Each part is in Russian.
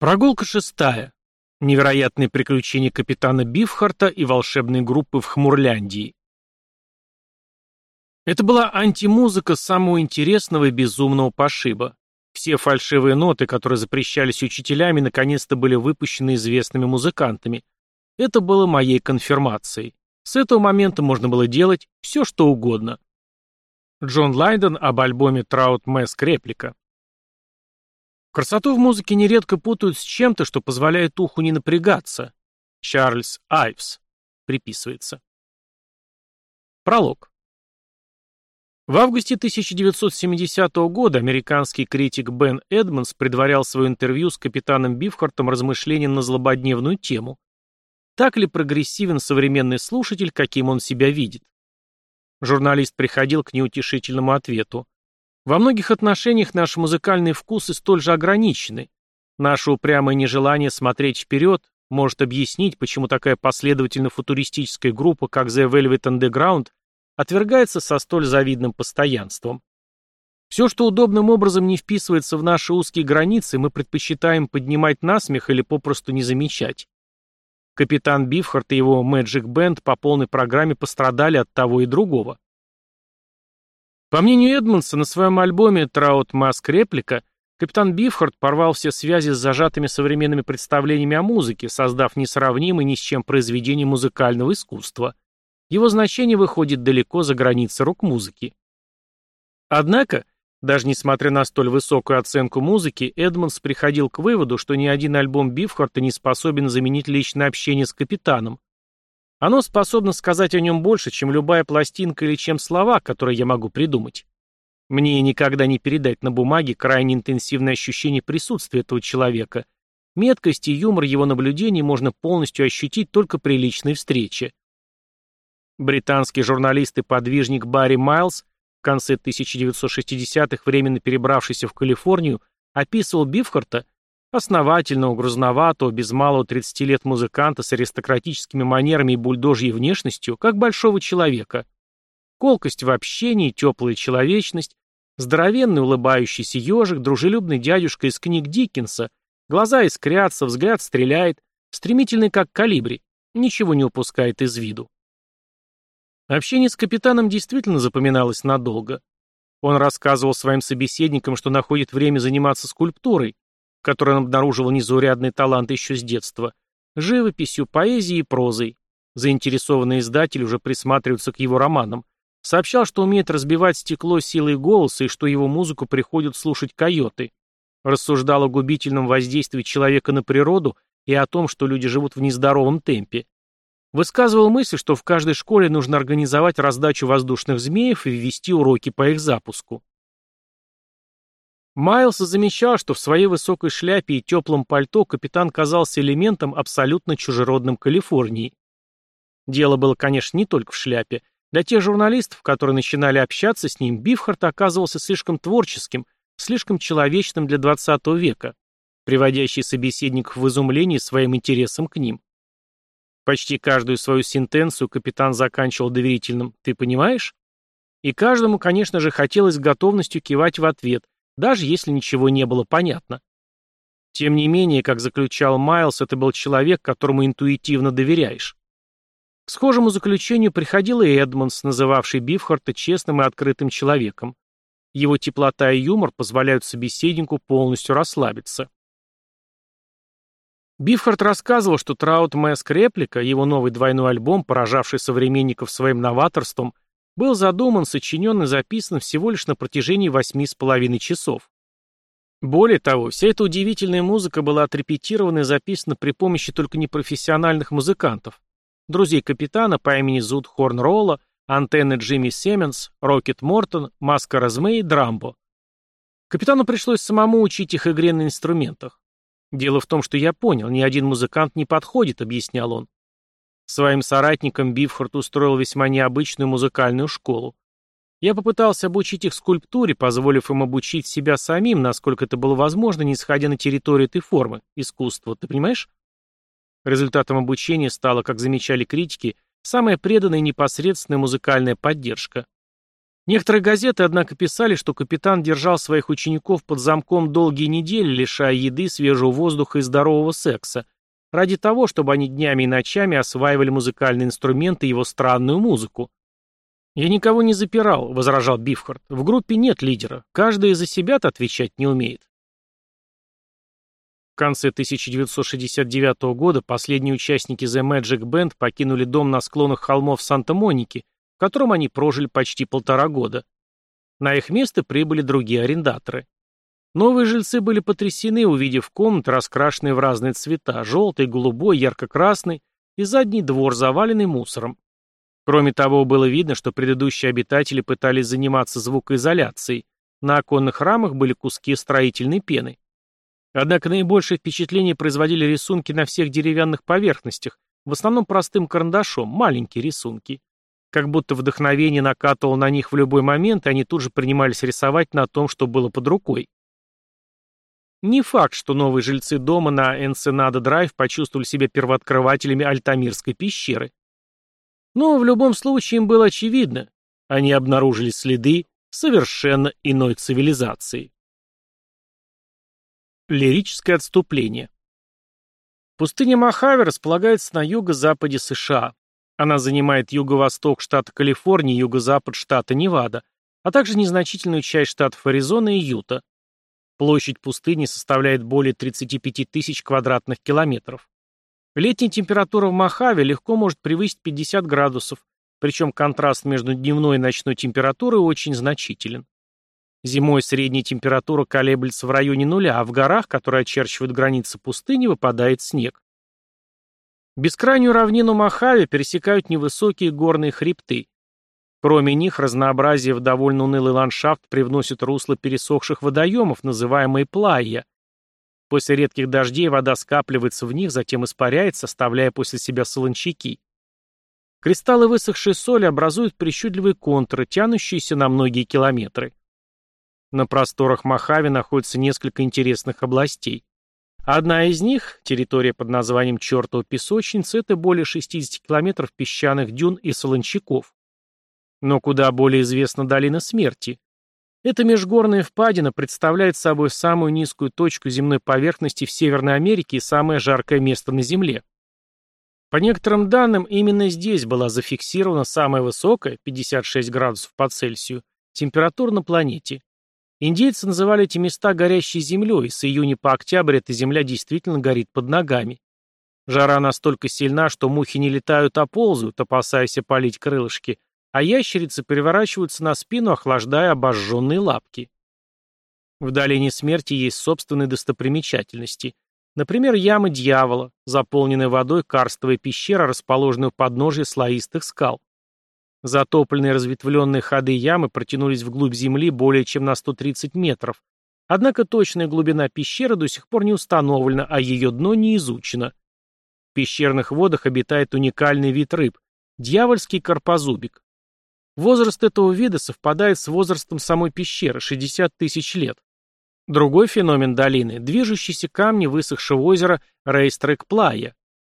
Прогулка шестая. Невероятные приключения капитана Бифхарта и волшебной группы в Хмурляндии. Это была антимузыка самого интересного и безумного пошиба. Все фальшивые ноты, которые запрещались учителями, наконец-то были выпущены известными музыкантами. Это было моей конфирмацией. С этого момента можно было делать все, что угодно. Джон Лайден об альбоме «Траут Мэск. Реплика». Красоту в музыке нередко путают с чем-то, что позволяет уху не напрягаться. Чарльз Айвс. Приписывается. Пролог. В августе 1970 года американский критик Бен Эдмонс предварял свое интервью с капитаном Бифхартом размышлением на злободневную тему. Так ли прогрессивен современный слушатель, каким он себя видит? Журналист приходил к неутешительному ответу. Во многих отношениях наши музыкальные вкусы столь же ограничены. Наше упрямое нежелание смотреть вперед может объяснить, почему такая последовательно-футуристическая группа, как The Velvet Underground, отвергается со столь завидным постоянством. Все, что удобным образом не вписывается в наши узкие границы, мы предпочитаем поднимать насмех или попросту не замечать. Капитан Бифхарт и его Magic Band по полной программе пострадали от того и другого. По мнению Эдмонса, на своем альбоме «Траут Маск Реплика» капитан Бифхард порвал все связи с зажатыми современными представлениями о музыке, создав несравнимый ни с чем произведение музыкального искусства. Его значение выходит далеко за границы рок-музыки. Однако, даже несмотря на столь высокую оценку музыки, Эдмонс приходил к выводу, что ни один альбом Бифхарта не способен заменить личное общение с капитаном, оно способно сказать о нем больше, чем любая пластинка или чем слова, которые я могу придумать. Мне никогда не передать на бумаге крайне интенсивное ощущение присутствия этого человека. Меткость и юмор его наблюдений можно полностью ощутить только при личной встрече. Британский журналист и подвижник Барри Майлз, в конце 1960-х временно перебравшийся в Калифорнию, описывал Бифхарта Основательного, грузноватого, без малого 30 лет музыканта с аристократическими манерами и бульдожьей внешностью, как большого человека. Колкость в общении, теплая человечность, здоровенный улыбающийся ежик, дружелюбный дядюшка из книг Диккенса, глаза искрятся, взгляд стреляет, стремительный как калибри, ничего не упускает из виду. Общение с капитаном действительно запоминалось надолго. Он рассказывал своим собеседникам, что находит время заниматься скульптурой, в которой он обнаруживал незаурядный талант еще с детства, живописью, поэзией и прозой. Заинтересованные издатели уже присматриваются к его романам. Сообщал, что умеет разбивать стекло силой голоса и что его музыку приходят слушать койоты. Рассуждал о губительном воздействии человека на природу и о том, что люди живут в нездоровом темпе. Высказывал мысль, что в каждой школе нужно организовать раздачу воздушных змеев и ввести уроки по их запуску. Майлз замечал, что в своей высокой шляпе и теплом пальто капитан казался элементом абсолютно чужеродным Калифорнии. Дело было, конечно, не только в шляпе. Для тех журналистов, которые начинали общаться с ним, Бифхарт оказывался слишком творческим, слишком человечным для 20 века, приводящий собеседников в изумление своим интересом к ним. Почти каждую свою сентенцию капитан заканчивал доверительным «ты понимаешь?». И каждому, конечно же, хотелось готовностью кивать в ответ – даже если ничего не было понятно. Тем не менее, как заключал Майлз, это был человек, которому интуитивно доверяешь. К схожему заключению приходил и Эдмонс, называвший Бифхарта честным и открытым человеком. Его теплота и юмор позволяют собеседнику полностью расслабиться. Бифхарт рассказывал, что Траут Мэск Реплика, его новый двойной альбом, поражавший современников своим новаторством, был задуман, сочинен и записан всего лишь на протяжении восьми с половиной часов. Более того, вся эта удивительная музыка была отрепетирована и записана при помощи только непрофессиональных музыкантов, друзей капитана по имени Зуд Хорн Ролла, антенны Джимми Семенс, Рокет Мортон, Маска Розме и Драмбо. Капитану пришлось самому учить их игре на инструментах. Дело в том, что я понял, ни один музыкант не подходит, объяснял он. Своим соратникам Бифхард устроил весьма необычную музыкальную школу. Я попытался обучить их скульптуре, позволив им обучить себя самим, насколько это было возможно, не сходя на территорию этой формы, искусства, ты понимаешь? Результатом обучения стала, как замечали критики, самая преданная и непосредственная музыкальная поддержка. Некоторые газеты, однако, писали, что капитан держал своих учеников под замком долгие недели, лишая еды, свежего воздуха и здорового секса, ради того, чтобы они днями и ночами осваивали музыкальные инструменты и его странную музыку. «Я никого не запирал», — возражал Бифхард. «В группе нет лидера. Каждый за себя-то отвечать не умеет». В конце 1969 года последние участники The Magic Band покинули дом на склонах холмов Санта-Моники, в котором они прожили почти полтора года. На их место прибыли другие арендаторы. Новые жильцы были потрясены, увидев комнаты, раскрашенные в разные цвета – желтый, голубой, ярко-красный и задний двор, заваленный мусором. Кроме того, было видно, что предыдущие обитатели пытались заниматься звукоизоляцией. На оконных рамах были куски строительной пены. Однако наибольшее впечатление производили рисунки на всех деревянных поверхностях, в основном простым карандашом, маленькие рисунки. Как будто вдохновение накатывало на них в любой момент, и они тут же принимались рисовать на том, что было под рукой. Не факт, что новые жильцы дома на Энсенадо-драйв почувствовали себя первооткрывателями Альтамирской пещеры. Но в любом случае им было очевидно, они обнаружили следы совершенно иной цивилизации. Лирическое отступление Пустыня Мохаве располагается на юго-западе США, она занимает юго-восток штата Калифорния юго-запад штата Невада, а также незначительную часть штатов Аризона и Юта. Площадь пустыни составляет более 35 тысяч квадратных километров. Летняя температура в Мохаве легко может превысить 50 градусов, причем контраст между дневной и ночной температурой очень значителен. Зимой средняя температура колеблется в районе нуля, а в горах, которые очерчивают границы пустыни, выпадает снег. Бескрайнюю равнину Мохаве пересекают невысокие горные хребты. Кроме них, разнообразие в довольно унылый ландшафт привносит русло пересохших водоемов, называемые плайя. После редких дождей вода скапливается в них, затем испаряется, оставляя после себя солончаки. Кристаллы высохшей соли образуют причудливые контуры, тянущиеся на многие километры. На просторах Мохаве находится несколько интересных областей. Одна из них, территория под названием Чертова песочница, это более 60 километров песчаных дюн и солончаков. Но куда более известна долина смерти. Эта межгорная впадина представляет собой самую низкую точку земной поверхности в Северной Америке и самое жаркое место на Земле. По некоторым данным, именно здесь была зафиксирована самая высокая, 56 градусов по Цельсию, температура на планете. Индейцы называли эти места горящей землей, с июня по октябрь эта земля действительно горит под ногами. Жара настолько сильна, что мухи не летают, а ползают, опасаясь опалить крылышки, а ящерицы переворачиваются на спину, охлаждая обожженные лапки. В долине смерти есть собственные достопримечательности. Например, яма дьявола, заполненная водой карстовая пещера, расположенная у подножия слоистых скал. Затопленные разветвленные ходы ямы протянулись вглубь земли более чем на 130 метров. Однако точная глубина пещеры до сих пор не установлена, а ее дно не изучено. В пещерных водах обитает уникальный вид рыб – дьявольский карпозубик. Возраст этого вида совпадает с возрастом самой пещеры – 60 тысяч лет. Другой феномен долины – движущиеся камни высохшего озера Рейстрек-Плая.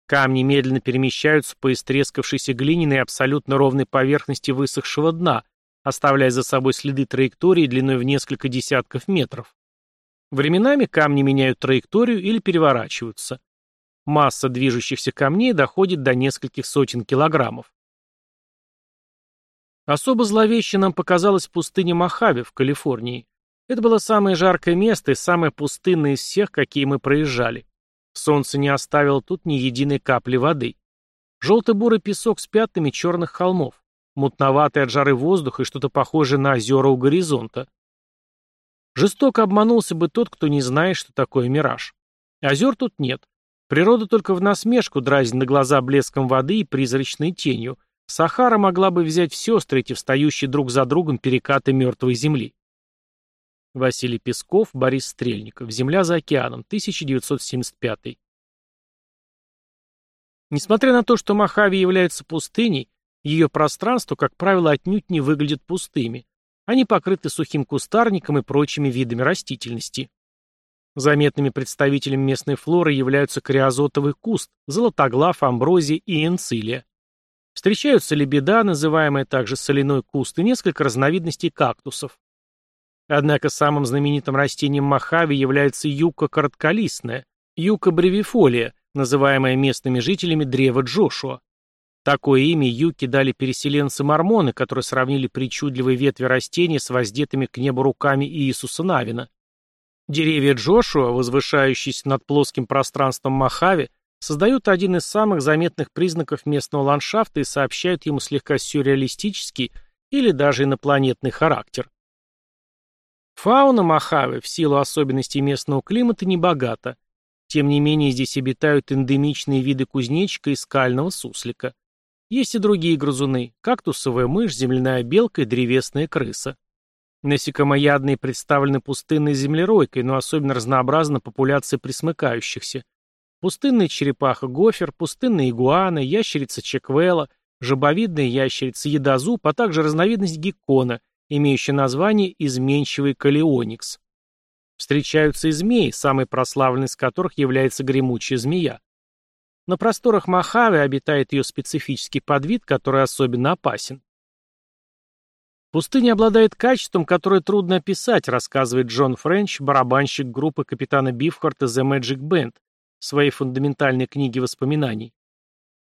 Камни медленно перемещаются по истрескавшейся глиняной абсолютно ровной поверхности высохшего дна, оставляя за собой следы траектории длиной в несколько десятков метров. Временами камни меняют траекторию или переворачиваются. Масса движущихся камней доходит до нескольких сотен килограммов. Особо зловеще нам показалась пустыня Мохаве в Калифорнии. Это было самое жаркое место и самое пустынное из всех, какие мы проезжали. Солнце не оставило тут ни единой капли воды. Желто-бурый песок с пятнами черных холмов, мутноватый от жары воздух и что-то похожее на озера у горизонта. Жестоко обманулся бы тот, кто не знает, что такое мираж. Озер тут нет. Природа только в насмешку дразнит на глаза блеском воды и призрачной тенью. Сахара могла бы взять все, встретив встающие друг за другом перекаты мертвой земли. Василий Песков, Борис Стрельников. Земля за океаном. 1975. Несмотря на то, что Мохаве является пустыней, ее пространство, как правило, отнюдь не выглядит пустыми. Они покрыты сухим кустарником и прочими видами растительности. Заметными представителями местной флоры являются криозотовый куст, золотоглав, амброзия и энцилия. Встречаются лебеда, называемая также соляной куст, и несколько разновидностей кактусов. Однако самым знаменитым растением Мохаве является юка коротколистная, юка бревифолия, называемая местными жителями древо Джошуа. Такое имя юки дали переселенцы-мормоны, которые сравнили причудливые ветви растения с воздетыми к небу руками Иисуса Навина. Деревья Джошуа, возвышающиеся над плоским пространством Мохаве, создают один из самых заметных признаков местного ландшафта и сообщают ему слегка сюрреалистический или даже инопланетный характер. Фауна Мохаве в силу особенностей местного климата не богата. Тем не менее здесь обитают эндемичные виды кузнечика и скального суслика. Есть и другие грызуны – кактусовая мышь, земляная белка и древесная крыса. Насекомоядные представлены пустынной землеройкой, но особенно разнообразна популяция присмыкающихся. Пустынная черепаха-гофер, пустынная игуана, ящерица чеквела, жабовидная ящерица едозуб, а также разновидность геккона, имеющая название изменчивый калионикс. Встречаются и змеи, самый прославленный из которых является гремучая змея. На просторах Мохаве обитает ее специфический подвид, который особенно опасен. Пустыня обладает качеством, которое трудно описать, рассказывает Джон Френч, барабанщик группы капитана Бифхарта The Magic Band, своей фундаментальной книге воспоминаний.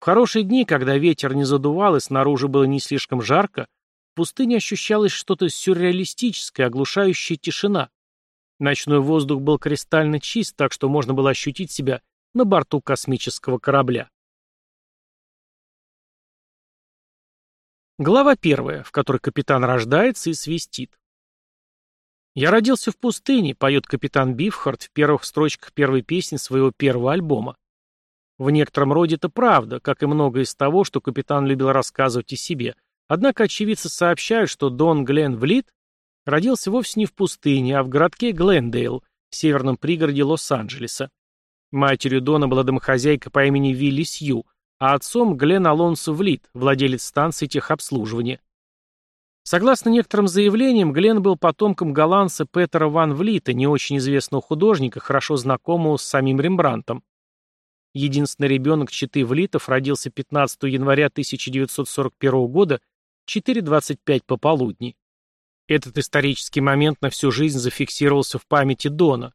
В хорошие дни, когда ветер не задувал и снаружи было не слишком жарко, в пустыне ощущалось что-то сюрреалистическое, оглушающая тишина. Ночной воздух был кристально чист, так что можно было ощутить себя на борту космического корабля. Глава первая, в которой капитан рождается и свистит. «Я родился в пустыне», — поет капитан Бифхард в первых строчках первой песни своего первого альбома. В некотором роде это правда, как и многое из того, что капитан любил рассказывать о себе. Однако очевидцы сообщают, что Дон Глен Влит родился вовсе не в пустыне, а в городке Глендейл, в северном пригороде Лос-Анджелеса. Матерью Дона была домохозяйка по имени Вилли Сью, а отцом Глен Алонсо Влит, владелец станции техобслуживания. Согласно некоторым заявлениям, Глен был потомком голландца Петера ван Влита, не очень известного художника, хорошо знакомого с самим Рембрандтом. Единственный ребенок Читы Влитов родился 15 января 1941 года 4.25 пополудни. Этот исторический момент на всю жизнь зафиксировался в памяти Дона.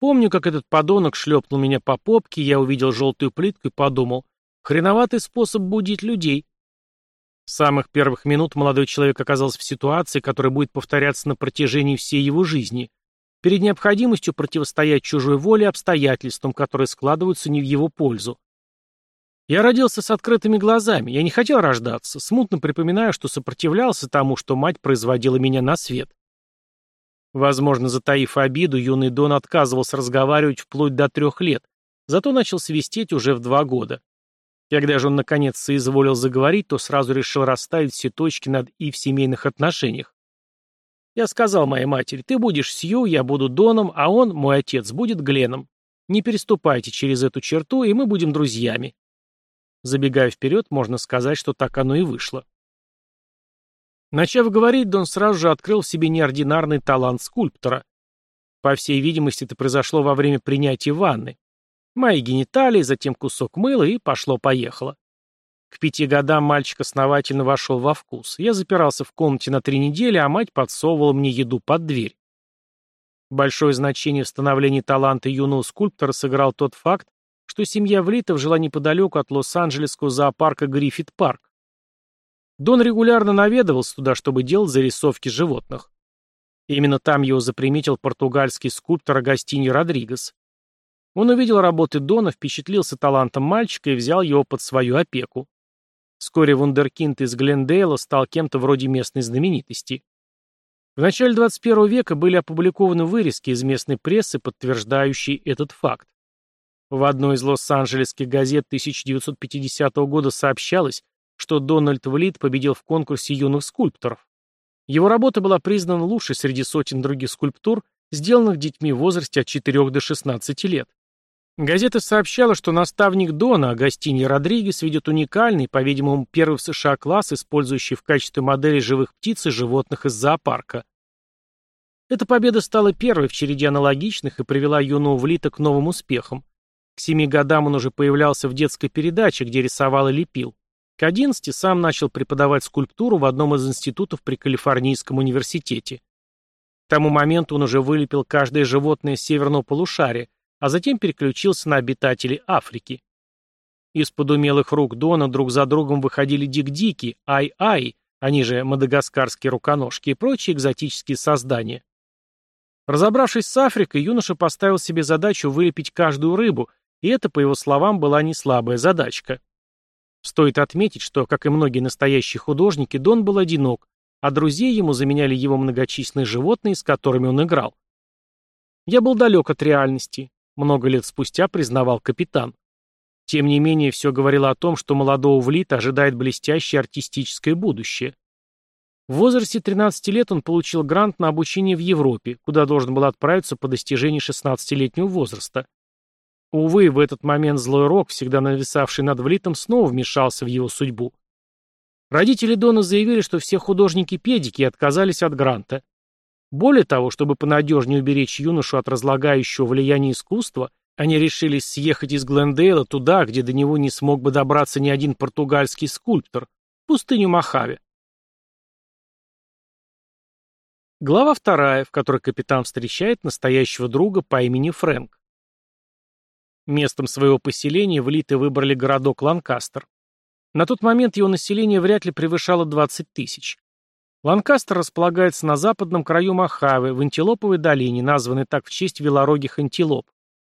Помню, как этот подонок шлепнул меня по попке, я увидел желтую плитку и подумал, хреноватый способ будить людей. С самых первых минут молодой человек оказался в ситуации, которая будет повторяться на протяжении всей его жизни, перед необходимостью противостоять чужой воле обстоятельствам, которые складываются не в его пользу. Я родился с открытыми глазами, я не хотел рождаться, смутно припоминаю, что сопротивлялся тому, что мать производила меня на свет. Возможно, затаив обиду, юный Дон отказывался разговаривать вплоть до трех лет, зато начал свистеть уже в два года. Когда же он наконец соизволил заговорить, то сразу решил расставить все точки над «и» в семейных отношениях. Я сказал моей матери, ты будешь Сью, я буду Доном, а он, мой отец, будет Гленом. Не переступайте через эту черту, и мы будем друзьями. Забегая вперед, можно сказать, что так оно и вышло. Начав говорить, Дон сразу же открыл в себе неординарный талант скульптора. По всей видимости, это произошло во время принятия ванны. Мои гениталии, затем кусок мыла и пошло-поехало. К пяти годам мальчик основательно вошел во вкус. Я запирался в комнате на три недели, а мать подсовывала мне еду под дверь. Большое значение в становлении таланта юного скульптора сыграл тот факт, что семья Влитов жила неподалеку от Лос-Анджелесского зоопарка Гриффит-парк. Дон регулярно наведывался туда, чтобы делать зарисовки животных. Именно там его заприметил португальский скульптор Агастини Родригес. Он увидел работы Дона, впечатлился талантом мальчика и взял его под свою опеку. Вскоре вундеркинд из Глендейла стал кем-то вроде местной знаменитости. В начале 21 века были опубликованы вырезки из местной прессы, подтверждающие этот факт. В одной из лос-анджелесских газет 1950 года сообщалось, что Дональд Влит победил в конкурсе юных скульпторов. Его работа была признана лучшей среди сотен других скульптур, сделанных детьми в возрасте от 4 до 16 лет. Газета сообщала, что наставник Дона, Агастини Родригес, ведет уникальный, по-видимому, первый в США класс, использующий в качестве модели живых птиц и животных из зоопарка. Эта победа стала первой в череде аналогичных и привела юного Влита к новым успехам. К семи годам он уже появлялся в детской передаче, где рисовал и лепил. К 11 сам начал преподавать скульптуру в одном из институтов при Калифорнийском университете. К тому моменту он уже вылепил каждое животное северного полушария, а затем переключился на обитателей Африки. Из-под умелых рук Дона друг за другом выходили дик-дики, ай-ай, они же мадагаскарские руконожки и прочие экзотические создания. Разобравшись с Африкой, юноша поставил себе задачу вылепить каждую рыбу, и это, по его словам, была не слабая задачка. Стоит отметить, что, как и многие настоящие художники, Дон был одинок, а друзей ему заменяли его многочисленные животные, с которыми он играл. «Я был далек от реальности», — много лет спустя признавал капитан. Тем не менее, все говорило о том, что молодого Влита ожидает блестящее артистическое будущее. В возрасте 13 лет он получил грант на обучение в Европе, куда должен был отправиться по достижении 16-летнего возраста. Увы, в этот момент злой рок, всегда нависавший над Влитом, снова вмешался в его судьбу. Родители Дона заявили, что все художники-педики отказались от гранта. Более того, чтобы понадежнее уберечь юношу от разлагающего влияния искусства, они решились съехать из Глендейла туда, где до него не смог бы добраться ни один португальский скульптор, пустыню Мохаве. Глава вторая, в которой капитан встречает настоящего друга по имени Фрэнк. Местом своего поселения в Литы выбрали городок Ланкастер. На тот момент его население вряд ли превышало 20 тысяч. Ланкастер располагается на западном краю Мохаве, в Антилоповой долине, названной так в честь велорогих антилоп.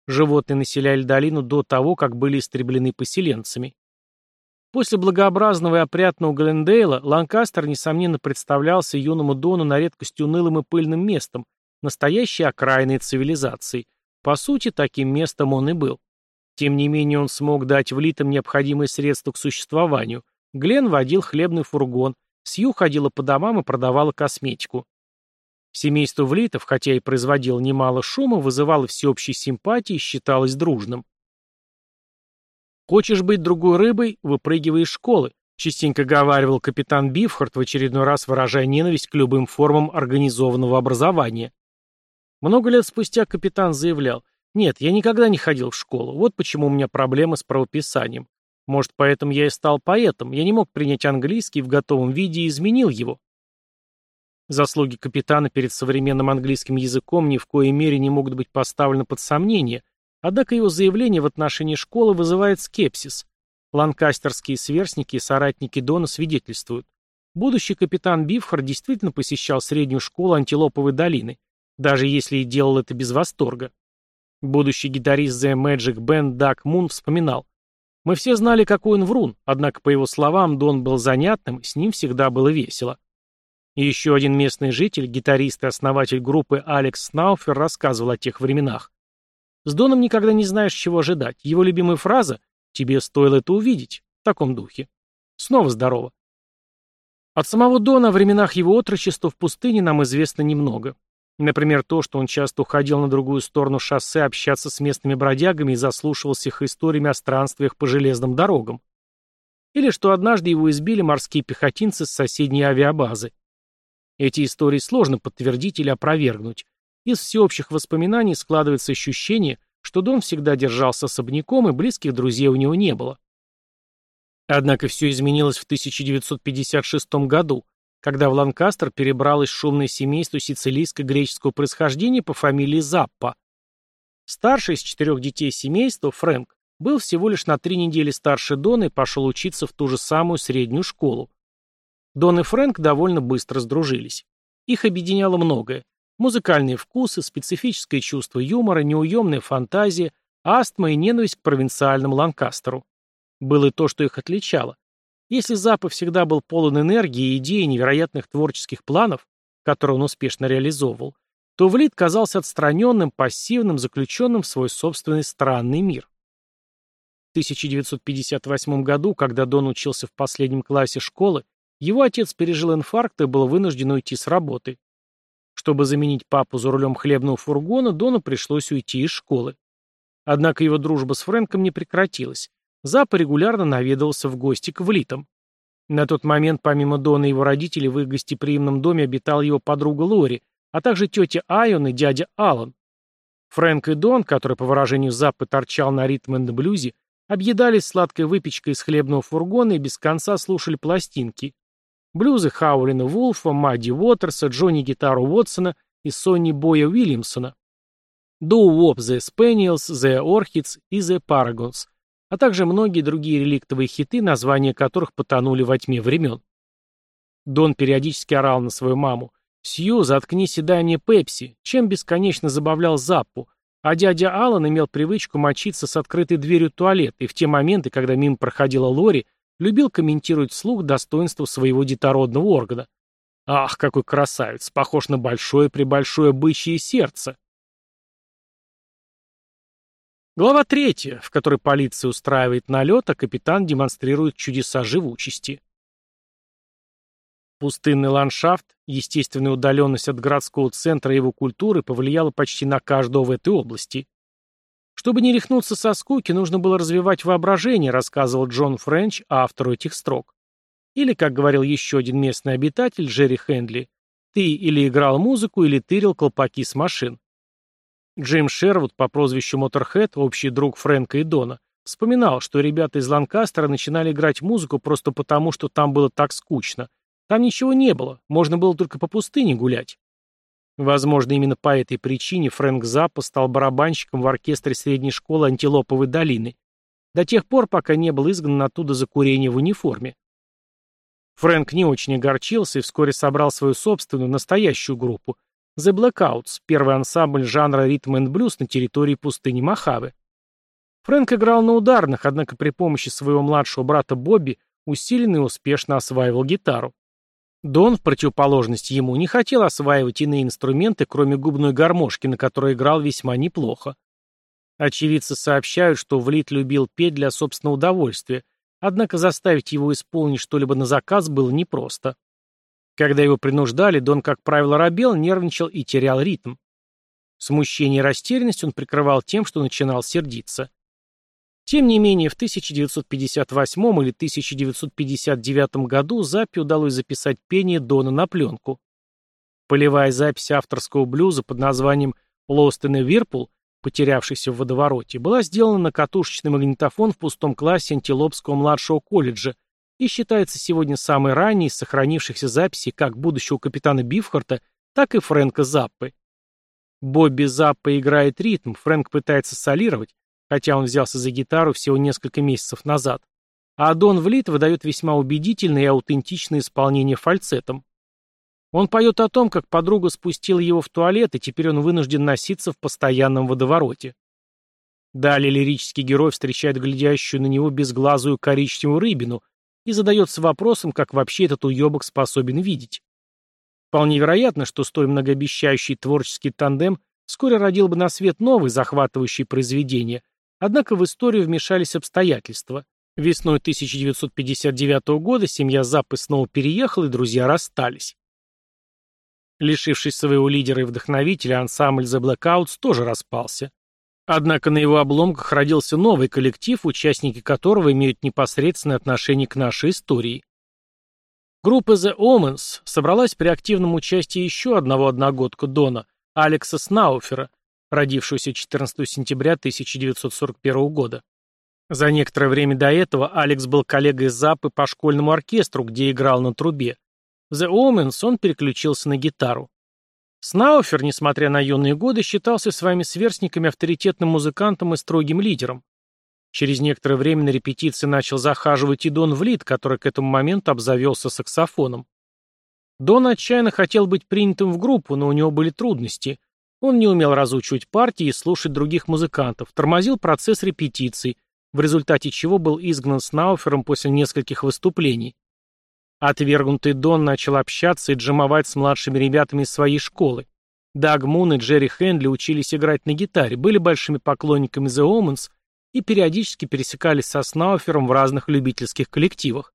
Животные населяли долину до того, как были истреблены поселенцами. После благообразного и опрятного Глендейла Ланкастер, несомненно, представлялся юному Дону на редкость унылым и пыльным местом, настоящей окраиной цивилизации. По сути, таким местом он и был. Тем не менее, он смог дать влитым необходимые средства к существованию. Глен водил хлебный фургон, Сью ходила по домам и продавала косметику. Семейство Влитов, хотя и производило немало шума, вызывало всеобщей симпатии и считалось дружным. «Хочешь быть другой рыбой? Выпрыгивай из школы», частенько говаривал капитан Бифхарт, в очередной раз выражая ненависть к любым формам организованного образования. Много лет спустя капитан заявлял, «Нет, я никогда не ходил в школу, вот почему у меня проблемы с правописанием. Может, поэтому я и стал поэтом, я не мог принять английский в готовом виде и изменил его». Заслуги капитана перед современным английским языком ни в коей мере не могут быть поставлены под сомнение, однако его заявление в отношении школы вызывает скепсис. Ланкастерские сверстники и соратники Дона свидетельствуют. Будущий капитан Бифхар действительно посещал среднюю школу Антилоповой долины, даже если и делал это без восторга. Будущий гитарист The Magic Band Дак Мун вспоминал. «Мы все знали, какой он врун, однако, по его словам, Дон был занятным, с ним всегда было весело». И еще один местный житель, гитарист и основатель группы Алекс Снауфер рассказывал о тех временах. С Доном никогда не знаешь, чего ожидать. Его любимая фраза «Тебе стоило это увидеть» в таком духе. Снова здорово. От самого Дона о временах его отрочества в пустыне нам известно немного. Например, то, что он часто уходил на другую сторону шоссе общаться с местными бродягами и заслушивался их историями о странствиях по железным дорогам. Или что однажды его избили морские пехотинцы с соседней авиабазы. Эти истории сложно подтвердить или опровергнуть. Из всеобщих воспоминаний складывается ощущение, что Дон всегда держался особняком и близких друзей у него не было. Однако все изменилось в 1956 году, когда в Ланкастер перебралось шумное семейство сицилийско-греческого происхождения по фамилии Заппа. Старший из четырех детей семейства, Фрэнк, был всего лишь на три недели старше Дона и пошел учиться в ту же самую среднюю школу. Дон и Фрэнк довольно быстро сдружились. Их объединяло многое. Музыкальные вкусы, специфическое чувство юмора, неуемная фантазия, астма и ненависть к провинциальному Ланкастеру. Было и то, что их отличало. Если Запа всегда был полон энергии, идей и невероятных творческих планов, которые он успешно реализовывал, то Влит казался отстраненным, пассивным, заключенным в свой собственный странный мир. В 1958 году, когда Дон учился в последнем классе школы, его отец пережил инфаркт и был вынужден уйти с работы. Чтобы заменить папу за рулем хлебного фургона, Дону пришлось уйти из школы. Однако его дружба с Фрэнком не прекратилась. Запа регулярно наведывался в гости к Влитам. На тот момент, помимо Дона и его родителей, в их гостеприимном доме обитала его подруга Лори, а также тетя Айон и дядя Аллан. Фрэнк и Дон, который, по выражению Заппы, торчал на ритм энд блюзе, объедались сладкой выпечкой из хлебного фургона и без конца слушали пластинки. Блюзы Хаулина Вулфа, Мадди Уотерса, Джонни Гитару Уотсона и Сонни Боя Уильямсона. Доу Воп The Spaniels, The Orchids и The Paragons, а также многие другие реликтовые хиты, названия которых потонули во тьме времен. Дон периодически орал на свою маму. «Сью, заткнись и дай мне пепси», чем бесконечно забавлял Заппу, а дядя Аллан имел привычку мочиться с открытой дверью туалета, и в те моменты, когда мимо проходила Лори, любил комментировать вслух достоинство своего детородного органа. «Ах, какой красавец! Похож на большое-пребольшое бычье сердце!» Глава третья, в которой полиция устраивает налет, а капитан демонстрирует чудеса живучести. Пустынный ландшафт, естественная удаленность от городского центра и его культуры повлияла почти на каждого в этой области. Чтобы не рехнуться со скуки, нужно было развивать воображение, рассказывал Джон Френч, автору этих строк. Или, как говорил еще один местный обитатель, Джерри Хендли, ты или играл музыку, или тырил колпаки с машин. Джим Шервуд по прозвищу Моторхед, общий друг Фрэнка и Дона, вспоминал, что ребята из Ланкастера начинали играть музыку просто потому, что там было так скучно. Там ничего не было, можно было только по пустыне гулять. Возможно, именно по этой причине Фрэнк Заппа стал барабанщиком в оркестре средней школы Антилоповой долины, до тех пор, пока не был изгнан оттуда за курение в униформе. Фрэнк не очень огорчился и вскоре собрал свою собственную, настоящую группу, The Blackouts, первый ансамбль жанра ритм энд блюз на территории пустыни Мохаве. Фрэнк играл на ударных, однако при помощи своего младшего брата Бобби усиленно и успешно осваивал гитару. Дон, в противоположность ему, не хотел осваивать иные инструменты, кроме губной гармошки, на которой играл весьма неплохо. Очевидцы сообщают, что Влит любил петь для собственного удовольствия, однако заставить его исполнить что-либо на заказ было непросто. Когда его принуждали, Дон, как правило, робел, нервничал и терял ритм. Смущение и растерянность он прикрывал тем, что начинал сердиться. Тем не менее, в 1958 или 1959 году Заппи удалось записать пение Дона на пленку. Полевая запись авторского блюза под названием «Lost in a Whirlpool», потерявшийся в водовороте, была сделана на катушечный магнитофон в пустом классе Антилопского младшего колледжа и считается сегодня самой ранней из сохранившихся записей как будущего капитана Бифхарта, так и Фрэнка Заппы. Бобби Заппа играет ритм, Фрэнк пытается солировать, хотя он взялся за гитару всего несколько месяцев назад, а Дон Влит выдает весьма убедительное и аутентичное исполнение фальцетом. Он поет о том, как подруга спустила его в туалет, и теперь он вынужден носиться в постоянном водовороте. Далее лирический герой встречает глядящую на него безглазую коричневую рыбину, и задается вопросом, как вообще этот уебок способен видеть. Вполне вероятно, что столь многообещающий творческий тандем вскоре родил бы на свет новые захватывающие произведения, однако в историю вмешались обстоятельства. Весной 1959 года семья Заппы снова переехала, и друзья расстались. Лишившись своего лидера и вдохновителя, ансамбль The Blackouts тоже распался. Однако на его обломках родился новый коллектив, участники которого имеют непосредственное отношение к нашей истории. Группа The Omens собралась при активном участии еще одного одногодка Дона, Алекса Снауфера, родившегося 14 сентября 1941 года. За некоторое время до этого Алекс был коллегой Запы по школьному оркестру, где играл на трубе. В The Omens он переключился на гитару. Снауфер, несмотря на юные годы, считался своими сверстниками авторитетным музыкантом и строгим лидером. Через некоторое время на репетиции начал захаживать и Дон Влит, который к этому моменту обзавелся саксофоном. Дон отчаянно хотел быть принятым в группу, но у него были трудности. Он не умел разучивать партии и слушать других музыкантов, тормозил процесс репетиций, в результате чего был изгнан Снауфером после нескольких выступлений. Отвергнутый Дон начал общаться и джимовать с младшими ребятами из своей школы. Даг Мун и Джерри Хендли учились играть на гитаре, были большими поклонниками The Omens и периодически пересекались со Снауфером в разных любительских коллективах.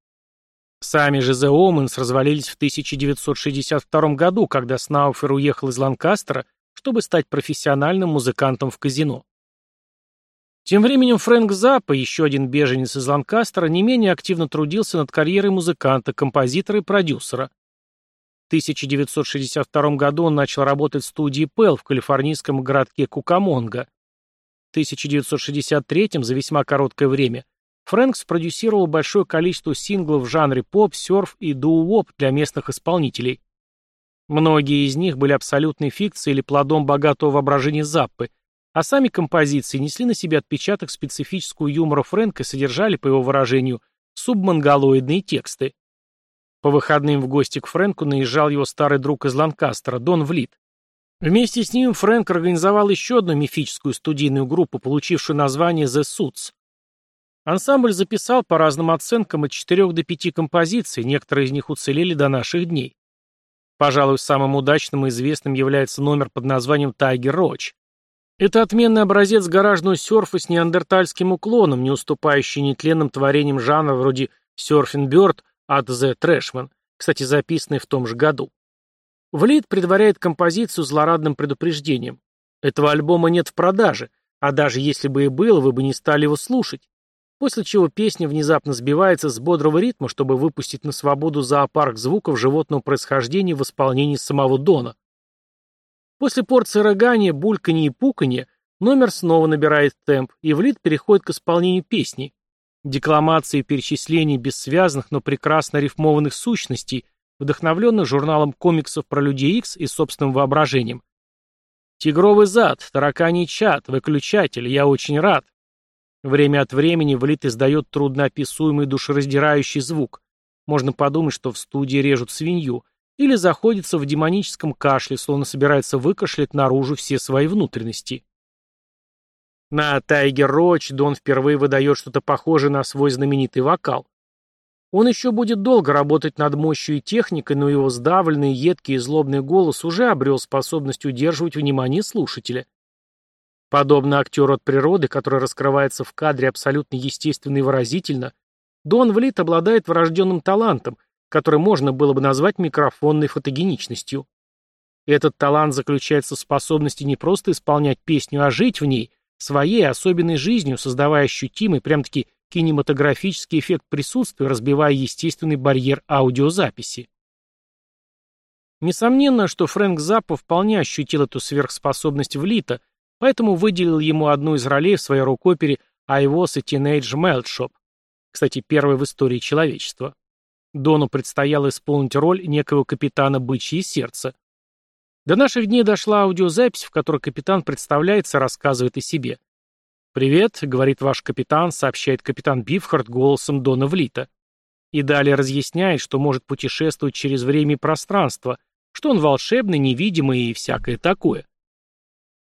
Сами же The Omens развалились в 1962 году, когда Снауфер уехал из Ланкастера, чтобы стать профессиональным музыкантом в казино. Тем временем Фрэнк Заппа, еще один беженец из Ланкастера, не менее активно трудился над карьерой музыканта, композитора и продюсера. В 1962 году он начал работать в студии Pal в калифорнийском городке Кукамонга. 1963 за весьма короткое время Фрэнк спродюсировал большое количество синглов в жанре поп, серф и дуу-воп для местных исполнителей. Многие из них были абсолютной фикцией или плодом богатого воображения Заппы, а сами композиции несли на себе отпечаток специфического юмора Фрэнка и содержали, по его выражению, субмонголоидные тексты. По выходным в гости к Фрэнку наезжал его старый друг из Ланкастера, Дон Влит. Вместе с ним Фрэнк организовал еще одну мифическую студийную группу, получившую название The Suits. Ансамбль записал по разным оценкам от 4 до 5 композиций, некоторые из них уцелели до наших дней. Пожалуй, самым удачным и известным является номер под названием «Тайгер Роч». Это отменный образец гаражного серфа с неандертальским уклоном, не уступающий нетленным творениям жанра вроде «Surfing Bird» от The Trashman, кстати, записанный в том же году. Влит предваряет композицию злорадным предупреждением. Этого альбома нет в продаже, а даже если бы и было, вы бы не стали его слушать после чего песня внезапно сбивается с бодрого ритма, чтобы выпустить на свободу зоопарк звуков животного происхождения в исполнении самого Дона. После порции рыгания, бульканья и пуканья номер снова набирает темп, и влит переходит к исполнению песни. Декламации и перечисления бессвязных, но прекрасно рифмованных сущностей, вдохновленных журналом комиксов про Людей Икс и собственным воображением. «Тигровый зад», «Тараканий чат», «Выключатель», «Я очень рад», Время от времени Влит издает трудноописуемый душераздирающий звук. Можно подумать, что в студии режут свинью, или заходится в демоническом кашле, словно собирается выкашлять наружу все свои внутренности. На Тайгер Роч Дон впервые выдает что-то похожее на свой знаменитый вокал. Он еще будет долго работать над мощью и техникой, но его сдавленный, едкий и злобный голос уже обрел способность удерживать внимание слушателя. Подобно актеру от природы, который раскрывается в кадре абсолютно естественно и выразительно, Дон Влит обладает врожденным талантом, который можно было бы назвать микрофонной фотогеничностью. Этот талант заключается в способности не просто исполнять песню, а жить в ней, своей особенной жизнью, создавая ощутимый, прям-таки кинематографический эффект присутствия, разбивая естественный барьер аудиозаписи. Несомненно, что Фрэнк Заппа вполне ощутил эту сверхспособность Влита – поэтому выделил ему одну из ролей в своей рок-опере «I was a teenage melt shop», кстати, первой в истории человечества. Дону предстояло исполнить роль некого капитана «Бычье сердце». До наших дней дошла аудиозапись, в которой капитан представляется, рассказывает о себе. «Привет», — говорит ваш капитан, сообщает капитан Бифхард голосом Дона Влита. И далее разъясняет, что может путешествовать через время и пространство, что он волшебный, невидимый и всякое такое.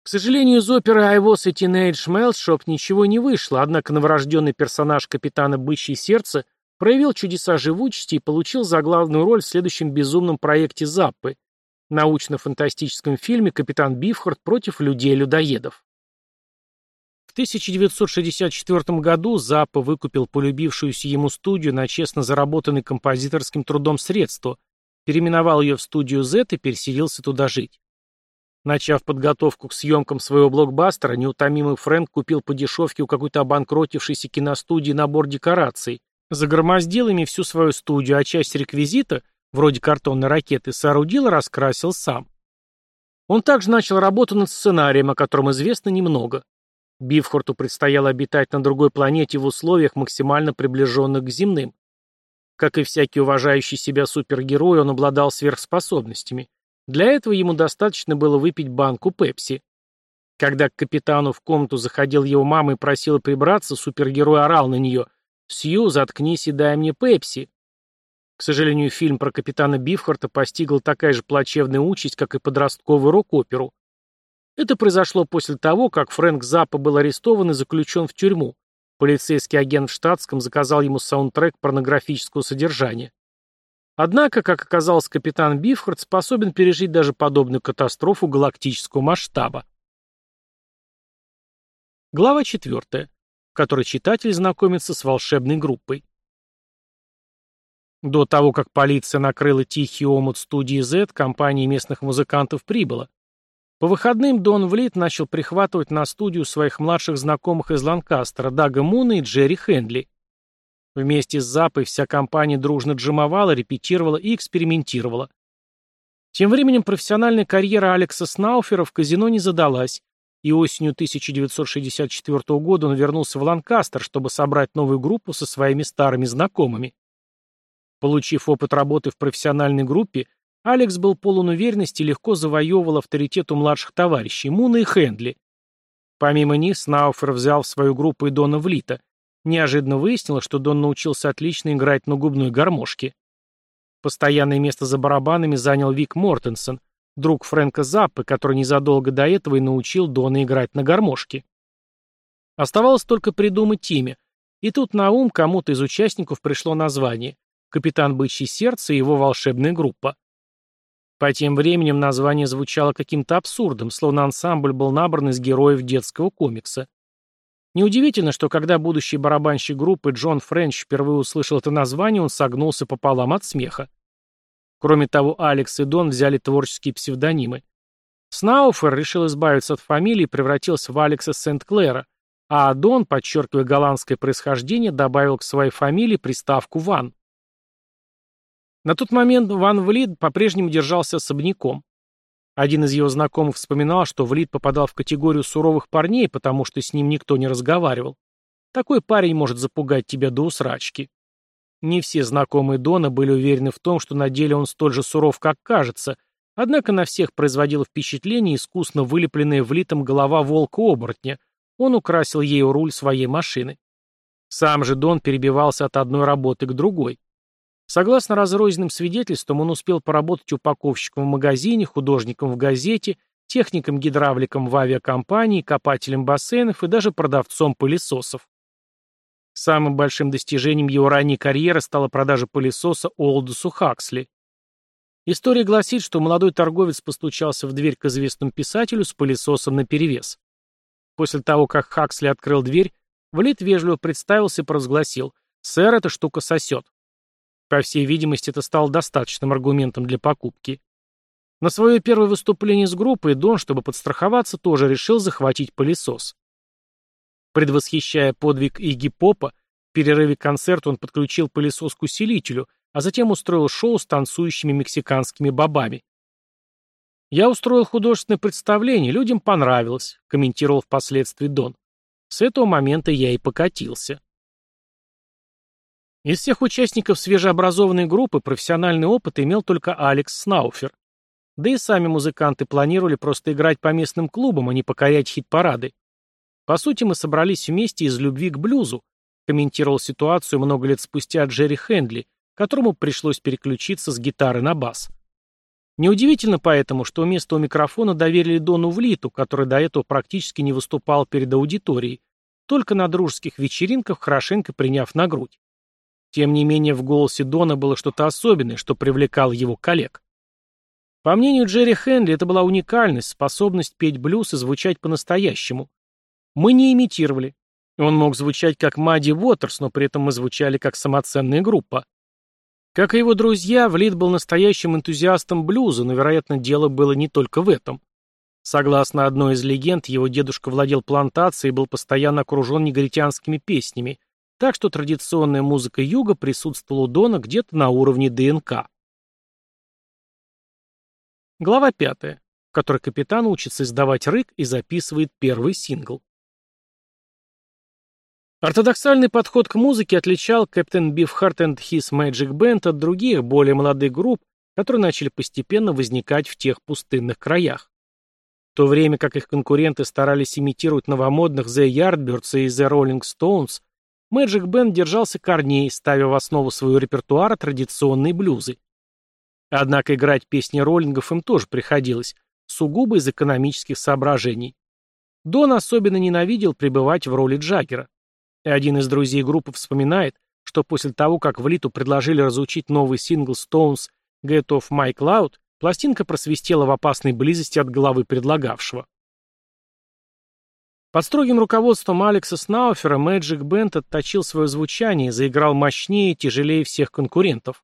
К сожалению, из оперы «I was a teenage melt shop» ничего не вышло, однако новорожденный персонаж капитана Бычье сердце проявил чудеса живучести и получил заглавную роль в следующем безумном проекте Заппы – научно-фантастическом фильме «Капитан Бифхард против людей-людоедов». В 1964 году Заппа выкупил полюбившуюся ему студию на честно заработанный композиторским трудом средства, переименовал ее в студию Z и переселился туда жить. Начав подготовку к съемкам своего блокбастера, неутомимый Фрэнк купил по дешевке у какой-то обанкротившейся киностудии набор декораций, загромоздил ими всю свою студию, а часть реквизита, вроде картонной ракеты, соорудил и раскрасил сам. Он также начал работу над сценарием, о котором известно немного. Бифхорту предстояло обитать на другой планете в условиях, максимально приближенных к земным. Как и всякий уважающий себя супергерой, он обладал сверхспособностями – для этого ему достаточно было выпить банку пепси. Когда к капитану в комнату заходил его мама и просила прибраться, супергерой орал на нее «Сью, заткнись и дай мне пепси». К сожалению, фильм про капитана Бифхарта постигла такая же плачевная участь, как и подростковый рок-оперу. Это произошло после того, как Фрэнк Заппа был арестован и заключен в тюрьму. Полицейский агент в штатском заказал ему саундтрек порнографического содержания. Однако, как оказалось, капитан Бифхард способен пережить даже подобную катастрофу галактического масштаба. Глава 4, в которой читатель знакомится с волшебной группой. До того, как полиция накрыла тихий омут студии Z, компания местных музыкантов прибыла. По выходным Дон Влит начал прихватывать на студию своих младших знакомых из Ланкастера, Дага Муна и Джерри Хендли. Вместе с Запой вся компания дружно джимовала, репетировала и экспериментировала. Тем временем профессиональная карьера Алекса Снауфера в казино не задалась, и осенью 1964 года он вернулся в Ланкастер, чтобы собрать новую группу со своими старыми знакомыми. Получив опыт работы в профессиональной группе, Алекс был полон уверенности и легко завоевывал авторитет у младших товарищей Муна и Хендли. Помимо них, Снауфер взял в свою группу и Дона Влита. Неожиданно выяснилось, что Дон научился отлично играть на губной гармошке. Постоянное место за барабанами занял Вик Мортенсон, друг Фрэнка Заппы, который незадолго до этого и научил Дона играть на гармошке. Оставалось только придумать имя, и тут на ум кому-то из участников пришло название «Капитан Бычье Сердце» и его волшебная группа. По тем временем название звучало каким-то абсурдом, словно ансамбль был набран из героев детского комикса. Неудивительно, что когда будущий барабанщик группы Джон Френч впервые услышал это название, он согнулся пополам от смеха. Кроме того, Алекс и Дон взяли творческие псевдонимы. Снауфер решил избавиться от фамилии и превратился в Алекса Сент-Клэра, а Дон, подчеркивая голландское происхождение, добавил к своей фамилии приставку «Ван». На тот момент Ван Влид по-прежнему держался особняком. Один из его знакомых вспоминал, что Влид попадал в категорию суровых парней, потому что с ним никто не разговаривал. Такой парень может запугать тебя до усрачки. Не все знакомые Дона были уверены в том, что на деле он столь же суров, как кажется, однако на всех производило впечатление искусно вылепленная влитом голова волка-оборотня. Он украсил ею руль своей машины. Сам же Дон перебивался от одной работы к другой. Согласно разрозненным свидетельствам, он успел поработать упаковщиком в магазине, художником в газете, техником-гидравликом в авиакомпании, копателем бассейнов и даже продавцом пылесосов. Самым большим достижением его ранней карьеры стала продажа пылесоса Олдусу Хаксли. История гласит, что молодой торговец постучался в дверь к известному писателю с пылесосом наперевес. После того, как Хаксли открыл дверь, Влит вежливо представился и провозгласил «Сэр, эта штука сосет». По всей видимости, это стало достаточным аргументом для покупки. На свое первое выступление с группой Дон, чтобы подстраховаться, тоже решил захватить пылесос. Предвосхищая подвиг Игги Попа, в перерыве концерта он подключил пылесос к усилителю, а затем устроил шоу с танцующими мексиканскими бобами. «Я устроил художественное представление, людям понравилось», — комментировал впоследствии Дон. С этого момента я и покатился. Из всех участников свежеобразованной группы профессиональный опыт имел только Алекс Снауфер. Да и сами музыканты планировали просто играть по местным клубам, а не покорять хит-парады. По сути, мы собрались вместе из любви к блюзу, комментировал ситуацию много лет спустя Джерри Хендли, которому пришлось переключиться с гитары на бас. Неудивительно поэтому, что место у микрофона доверили Дону Влиту, который до этого практически не выступал перед аудиторией, только на дружеских вечеринках, хорошенько приняв на грудь. Тем не менее, в голосе Дона было что-то особенное, что привлекало его коллег. По мнению Джерри Хенли, это была уникальность, способность петь блюз и звучать по-настоящему. Мы не имитировали. Он мог звучать как Мадди Уотерс, но при этом мы звучали как самоценная группа. Как и его друзья, Влит был настоящим энтузиастом блюза, но, вероятно, дело было не только в этом. Согласно одной из легенд, его дедушка владел плантацией и был постоянно окружен негритянскими песнями, так что традиционная музыка юга присутствовала у Дона где-то на уровне ДНК. Глава пятая, в которой капитан учится издавать рык и записывает первый сингл. Ортодоксальный подход к музыке отличал Captain Beefheart and His Magic Band от других, более молодых групп, которые начали постепенно возникать в тех пустынных краях. В то время как их конкуренты старались имитировать новомодных The Yardbirds и The Rolling Stones, Magic Band держался корней, ставя в основу своего репертуара традиционные блюзы. Однако играть песни роллингов им тоже приходилось, сугубо из экономических соображений. Дон особенно ненавидел пребывать в роли Джаггера. И один из друзей группы вспоминает, что после того, как в Литу предложили разучить новый сингл Stones «Get Off My Cloud», пластинка просвистела в опасной близости от головы предлагавшего. Под строгим руководством Алекса Снауфера Magic Band отточил свое звучание и заиграл мощнее и тяжелее всех конкурентов.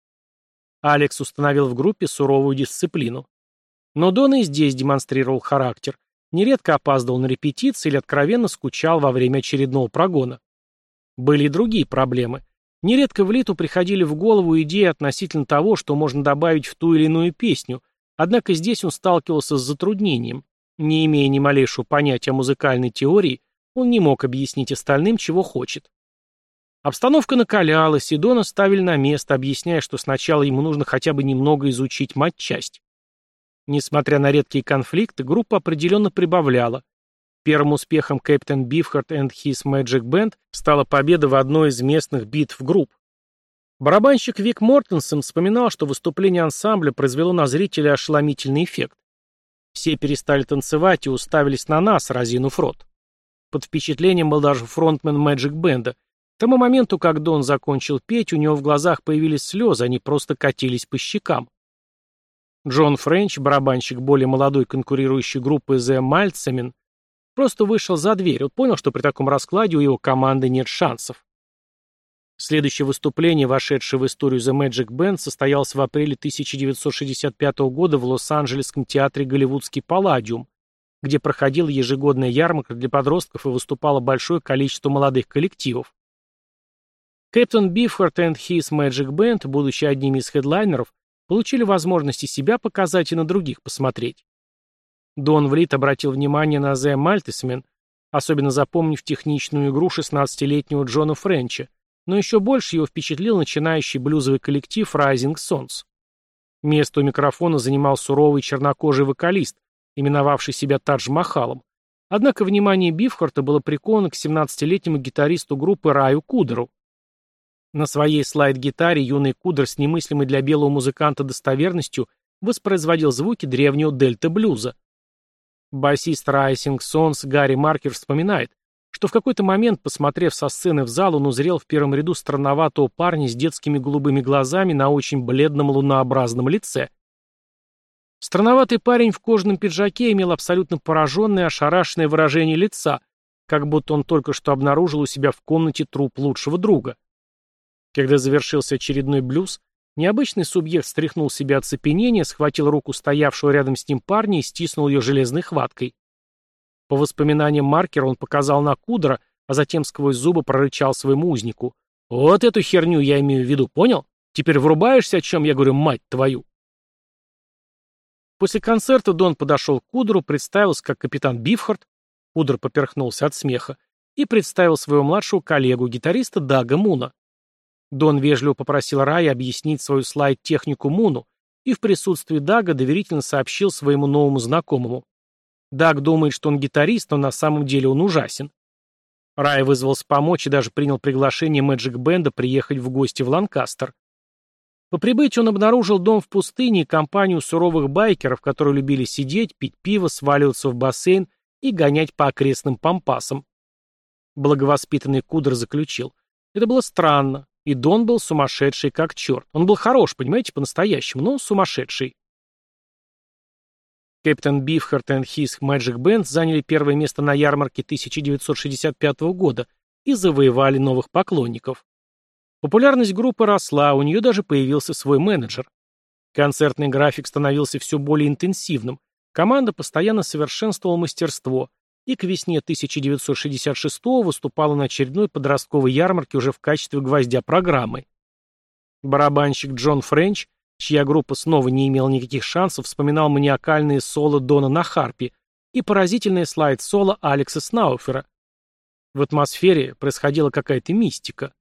Алекс установил в группе суровую дисциплину. Но Дон и здесь демонстрировал характер, нередко опаздывал на репетиции или откровенно скучал во время очередного прогона. Были и другие проблемы. Нередко в Литу приходили в голову идеи относительно того, что можно добавить в ту или иную песню, однако здесь он сталкивался с затруднением. Не имея ни малейшего понятия о музыкальной теории, он не мог объяснить остальным, чего хочет. Обстановка накалялась, и Дона ставили на место, объясняя, что сначала ему нужно хотя бы немного изучить матчасть. Несмотря на редкие конфликты, группа определенно прибавляла. Первым успехом Captain Beefheart and His Magic Band стала победа в одной из местных битв групп. Барабанщик Вик Мортенсен вспоминал, что выступление ансамбля произвело на зрителя ошеломительный эффект. Все перестали танцевать и уставились на нас, разинув рот. Под впечатлением был даже фронтмен Magic Band. К тому моменту, как Дон закончил петь, у него в глазах появились слезы, они просто катились по щекам. Джон Френч, барабанщик более молодой конкурирующей группы The Maltsamin, просто вышел за дверь. Он понял, что при таком раскладе у его команды нет шансов. Следующее выступление, вошедшее в историю The Magic Band, состоялось в апреле 1965 года в Лос-Анджелесском театре «Голливудский Палладиум», где проходила ежегодная ярмарка для подростков и выступало большое количество молодых коллективов. Кэптон Бифхарт и His Magic Band, будучи одними из хедлайнеров, получили возможность и себя показать и на других посмотреть. Дон Влит обратил внимание на The Maltesmen, особенно запомнив техничную игру 16-летнего Джона Френча, но еще больше его впечатлил начинающий блюзовый коллектив Rising Sons. Место у микрофона занимал суровый чернокожий вокалист, именовавший себя Тадж Махалом. Однако внимание Бифхарта было приковано к 17-летнему гитаристу группы Раю Кудеру. На своей слайд-гитаре юный Кудер с немыслимой для белого музыканта достоверностью воспроизводил звуки древнего дельта-блюза. Басист Rising Sons Гарри Маркер вспоминает, что в какой-то момент, посмотрев со сцены в зал, он узрел в первом ряду странноватого парня с детскими голубыми глазами на очень бледном лунообразном лице. Странноватый парень в кожаном пиджаке имел абсолютно пораженное ошарашенное выражение лица, как будто он только что обнаружил у себя в комнате труп лучшего друга. Когда завершился очередной блюз, необычный субъект стряхнул себя оцепенение, схватил руку стоявшего рядом с ним парня и стиснул ее железной хваткой. По воспоминаниям маркера он показал на Кудра, а затем сквозь зубы прорычал своему узнику. «Вот эту херню я имею в виду, понял? Теперь врубаешься, о чем я говорю, мать твою?» После концерта Дон подошел к Кудру, представился как капитан Бифхард, Кудр поперхнулся от смеха, и представил своего младшего коллегу, гитариста Дага Муна. Дон вежливо попросил Рая объяснить свою слайд-технику Муну, и в присутствии Дага доверительно сообщил своему новому знакомому. Даг думает, что он гитарист, но на самом деле он ужасен. Рай вызвался помочь и даже принял приглашение Magic Band'а приехать в гости в Ланкастер. По прибытию он обнаружил дом в пустыне и компанию суровых байкеров, которые любили сидеть, пить пиво, сваливаться в бассейн и гонять по окрестным пампасам. Благовоспитанный Кудер заключил. Это было странно, и Дон был сумасшедший как черт. Он был хорош, понимаете, по-настоящему, но сумасшедший. Captain Beefheart и His Magic Band заняли первое место на ярмарке 1965 года и завоевали новых поклонников. Популярность группы росла, у нее даже появился свой менеджер. Концертный график становился все более интенсивным, команда постоянно совершенствовала мастерство и к весне 1966 выступала на очередной подростковой ярмарке уже в качестве гвоздя программы. Барабанщик Джон Френч чья группа снова не имела никаких шансов, вспоминал маниакальные соло Дона на харпе и поразительный слайд-соло Алекса Снауфера. В атмосфере происходила какая-то мистика.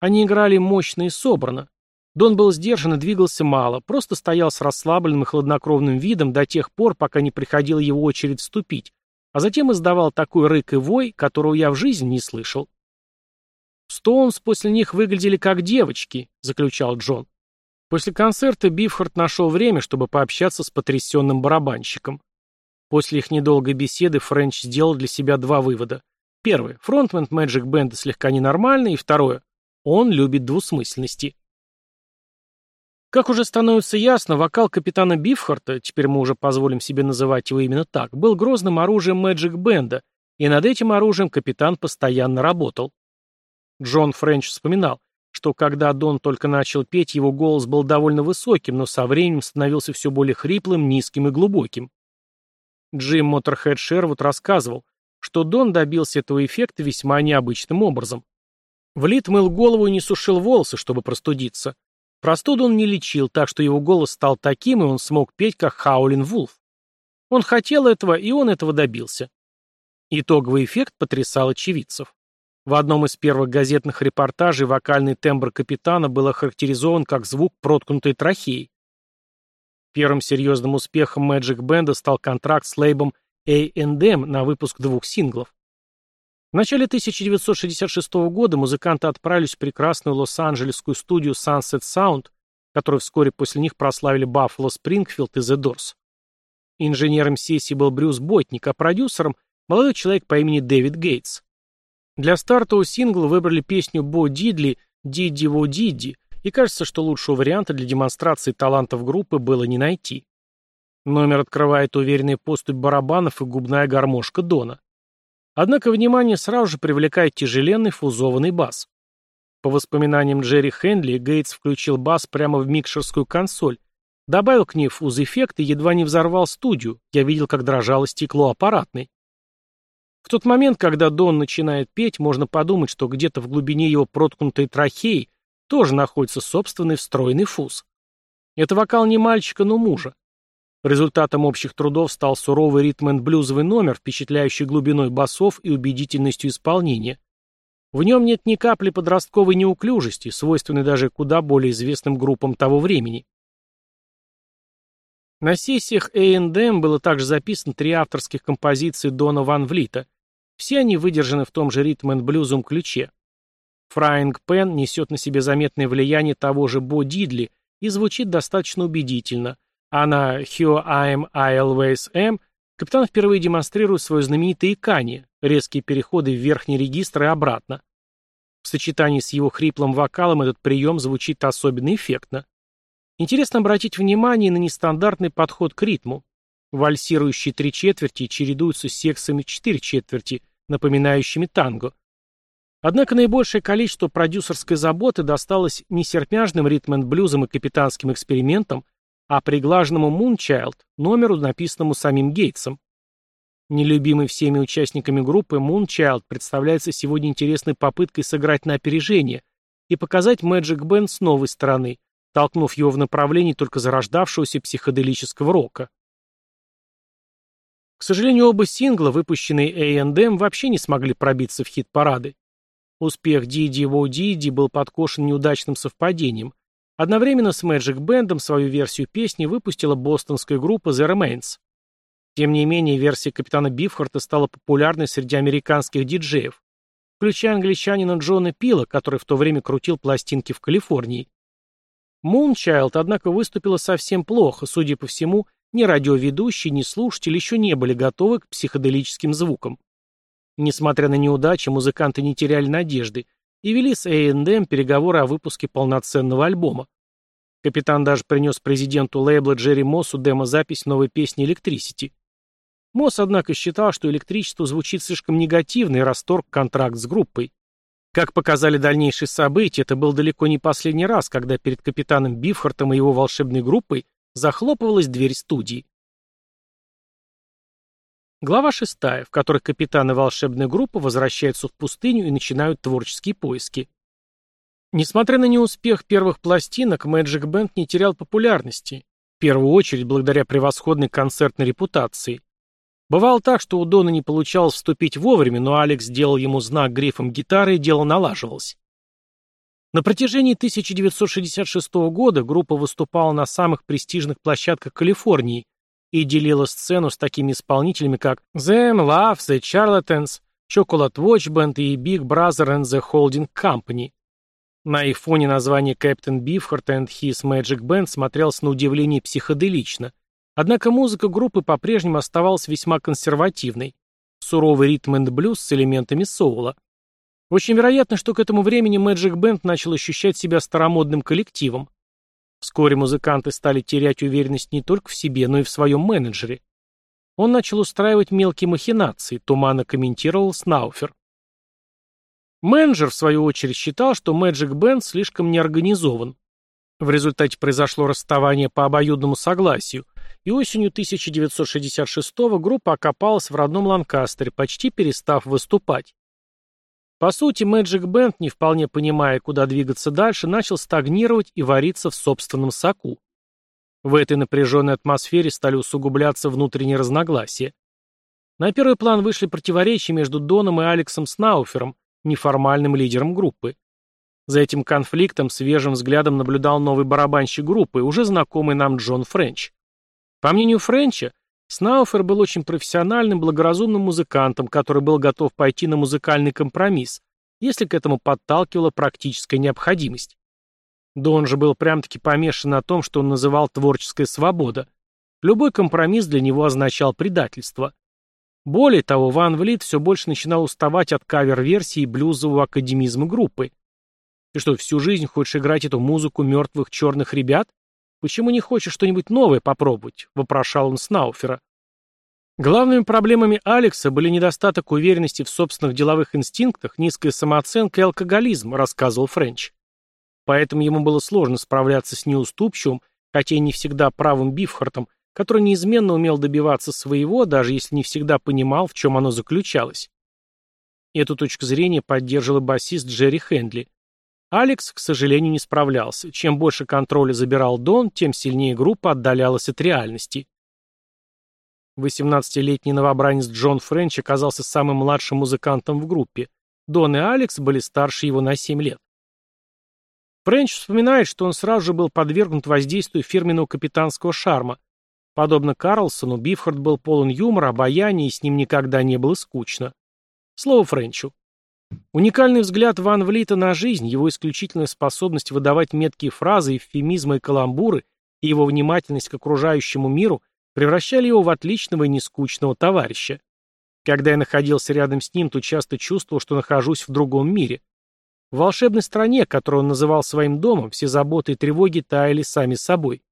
Они играли мощно и собрано. Дон был сдержан и двигался мало, просто стоял с расслабленным и хладнокровным видом до тех пор, пока не приходила его очередь вступить, а затем издавал такой рык и вой, которого я в жизни не слышал. «Стоунс после них выглядели как девочки», — заключал Джон. После концерта Бифхард нашел время, чтобы пообщаться с потрясенным барабанщиком. После их недолгой беседы Френч сделал для себя два вывода. Первое. Фронтмен Magic Band слегка ненормальный. И второе. Он любит двусмысленности. Как уже становится ясно, вокал капитана Бифхарта, теперь мы уже позволим себе называть его именно так, был грозным оружием Magic Band, и над этим оружием капитан постоянно работал. Джон Френч вспоминал, что когда Дон только начал петь, его голос был довольно высоким, но со временем становился все более хриплым, низким и глубоким. Джим Моторхед Шервуд рассказывал, что Дон добился этого эффекта весьма необычным образом. Влит мыл голову и не сушил волосы, чтобы простудиться. Простуду он не лечил, так что его голос стал таким, и он смог петь, как Хаулин Вулф. Он хотел этого, и он этого добился. Итоговый эффект потрясал очевидцев. В одном из первых газетных репортажей вокальный тембр капитана был охарактеризован как звук проткнутой трахеи. Первым серьезным успехом Magic Band стал контракт с лейбом A&M на выпуск двух синглов. В начале 1966 года музыканты отправились в прекрасную лос-анджелесскую студию Sunset Sound, которую вскоре после них прославили Buffalo Springfield и The Doors. Инженером сессии был Брюс Ботник, а продюсером – молодой человек по имени Дэвид Гейтс. Для стартового сингла выбрали песню Бо Дидли «Дидди Во Дидди», и кажется, что лучшего варианта для демонстрации талантов группы было не найти. Номер открывает уверенный поступь барабанов и губная гармошка Дона. Однако внимание сразу же привлекает тяжеленный фузованный бас. По воспоминаниям Джерри Хенли, Гейтс включил бас прямо в микшерскую консоль, добавил к ней фуз-эффект и едва не взорвал студию, я видел, как дрожало стекло аппаратной. В тот момент, когда Дон начинает петь, можно подумать, что где-то в глубине его проткнутой трахеи тоже находится собственный встроенный фуз. Это вокал не мальчика, но мужа. Результатом общих трудов стал суровый ритм-энд-блюзовый номер, впечатляющий глубиной басов и убедительностью исполнения. В нем нет ни капли подростковой неуклюжести, свойственной даже куда более известным группам того времени. На сессиях A&M было также записано три авторских композиции Дона Ван Влита, все они выдержаны в том же ритм энд блюзом ключе. Фрайинг Пен несет на себе заметное влияние того же Бо Дидли и звучит достаточно убедительно, а на Here I'm I Always Am капитан впервые демонстрирует свое знаменитое икание, резкие переходы в верхний регистр и обратно. В сочетании с его хриплым вокалом этот прием звучит особенно эффектно. Интересно обратить внимание на нестандартный подход к ритму. Вальсирующие три четверти чередуются с сексами четыре четверти, напоминающими танго. Однако наибольшее количество продюсерской заботы досталось не серпяжным ритм-энд-блюзам и капитанским экспериментам, а приглаженному Moonchild, номеру, написанному самим Гейтсом. Нелюбимый всеми участниками группы, Moonchild представляется сегодня интересной попыткой сыграть на опережение и показать Magic Band с новой стороны, толкнув его в направлении только зарождавшегося психоделического рока. К сожалению, оба сингла, выпущенные A&M, вообще не смогли пробиться в хит-парады. Успех Диди Во Диди был подкошен неудачным совпадением. Одновременно с Magic Band свою версию песни выпустила бостонская группа The Remains. Тем не менее, версия капитана Бифхарта стала популярной среди американских диджеев, включая англичанина Джона Пила, который в то время крутил пластинки в Калифорнии. Moonchild, однако, выступила совсем плохо, судя по всему, ни радиоведущий, ни слушатель еще не были готовы к психоделическим звукам. Несмотря на неудачи, музыканты не теряли надежды и вели с A&M переговоры о выпуске полноценного альбома. Капитан даже принес президенту лейбла Джерри Моссу демозапись новой песни «Электрисити». Мосс, однако, считал, что электричество звучит слишком негативно и расторг контракт с группой. Как показали дальнейшие события, это был далеко не последний раз, когда перед капитаном Бифхартом и его волшебной группой захлопывалась дверь студии. Глава шестая, в которой капитаны волшебной группы возвращаются в пустыню и начинают творческие поиски. Несмотря на неуспех первых пластинок, Magic Band не терял популярности, в первую очередь благодаря превосходной концертной репутации. Бывало так, что у Дона не получалось вступить вовремя, но Алекс сделал ему знак грифом гитары, и дело налаживалось. На протяжении 1966 года группа выступала на самых престижных площадках Калифорнии и делила сцену с такими исполнителями, как Them, Love, The Charlatans, Chocolate Watch Band и Big Brother and the Holding Company. На их фоне название Captain Beefheart and His Magic Band смотрелось на удивление психоделично. Однако музыка группы по-прежнему оставалась весьма консервативной. Суровый ритм энд блюз с элементами соула. Очень вероятно, что к этому времени Magic Band начал ощущать себя старомодным коллективом. Вскоре музыканты стали терять уверенность не только в себе, но и в своем менеджере. Он начал устраивать мелкие махинации, туманно комментировал Снауфер. Менеджер, в свою очередь, считал, что Magic Band слишком неорганизован. В результате произошло расставание по обоюдному согласию, и осенью 1966 группа окопалась в родном Ланкастере, почти перестав выступать. По сути, Magic Band, не вполне понимая, куда двигаться дальше, начал стагнировать и вариться в собственном соку. В этой напряженной атмосфере стали усугубляться внутренние разногласия. На первый план вышли противоречия между Доном и Алексом Снауфером, неформальным лидером группы. За этим конфликтом свежим взглядом наблюдал новый барабанщик группы, уже знакомый нам Джон Френч. По мнению Френча, Снауфер был очень профессиональным, благоразумным музыкантом, который был готов пойти на музыкальный компромисс, если к этому подталкивала практическая необходимость. Дон же был прям-таки помешан на том, что он называл творческая свобода. Любой компромисс для него означал предательство. Более того, Ван Влит все больше начинал уставать от кавер-версии блюзового академизма группы. Ты что, всю жизнь хочешь играть эту музыку мертвых черных ребят? Почему не хочешь что-нибудь новое попробовать? Вопрошал он Снауфера. Главными проблемами Алекса были недостаток уверенности в собственных деловых инстинктах, низкая самооценка и алкоголизм, рассказывал Френч. Поэтому ему было сложно справляться с неуступчивым, хотя и не всегда правым Бифхартом, который неизменно умел добиваться своего, даже если не всегда понимал, в чем оно заключалось. Эту точку зрения поддерживал басист Джерри Хендли. Алекс, к сожалению, не справлялся. Чем больше контроля забирал Дон, тем сильнее группа отдалялась от реальности. 18-летний новобранец Джон Френч оказался самым младшим музыкантом в группе. Дон и Алекс были старше его на 7 лет. Френч вспоминает, что он сразу же был подвергнут воздействию фирменного капитанского шарма, Подобно Карлсону, Бифхард был полон юмора, обаяния, и с ним никогда не было скучно. Слово Френчу. Уникальный взгляд Ван Влита на жизнь, его исключительная способность выдавать меткие фразы, эвфемизмы и каламбуры и его внимательность к окружающему миру превращали его в отличного и нескучного товарища. Когда я находился рядом с ним, то часто чувствовал, что нахожусь в другом мире. В волшебной стране, которую он называл своим домом, все заботы и тревоги таяли сами собой.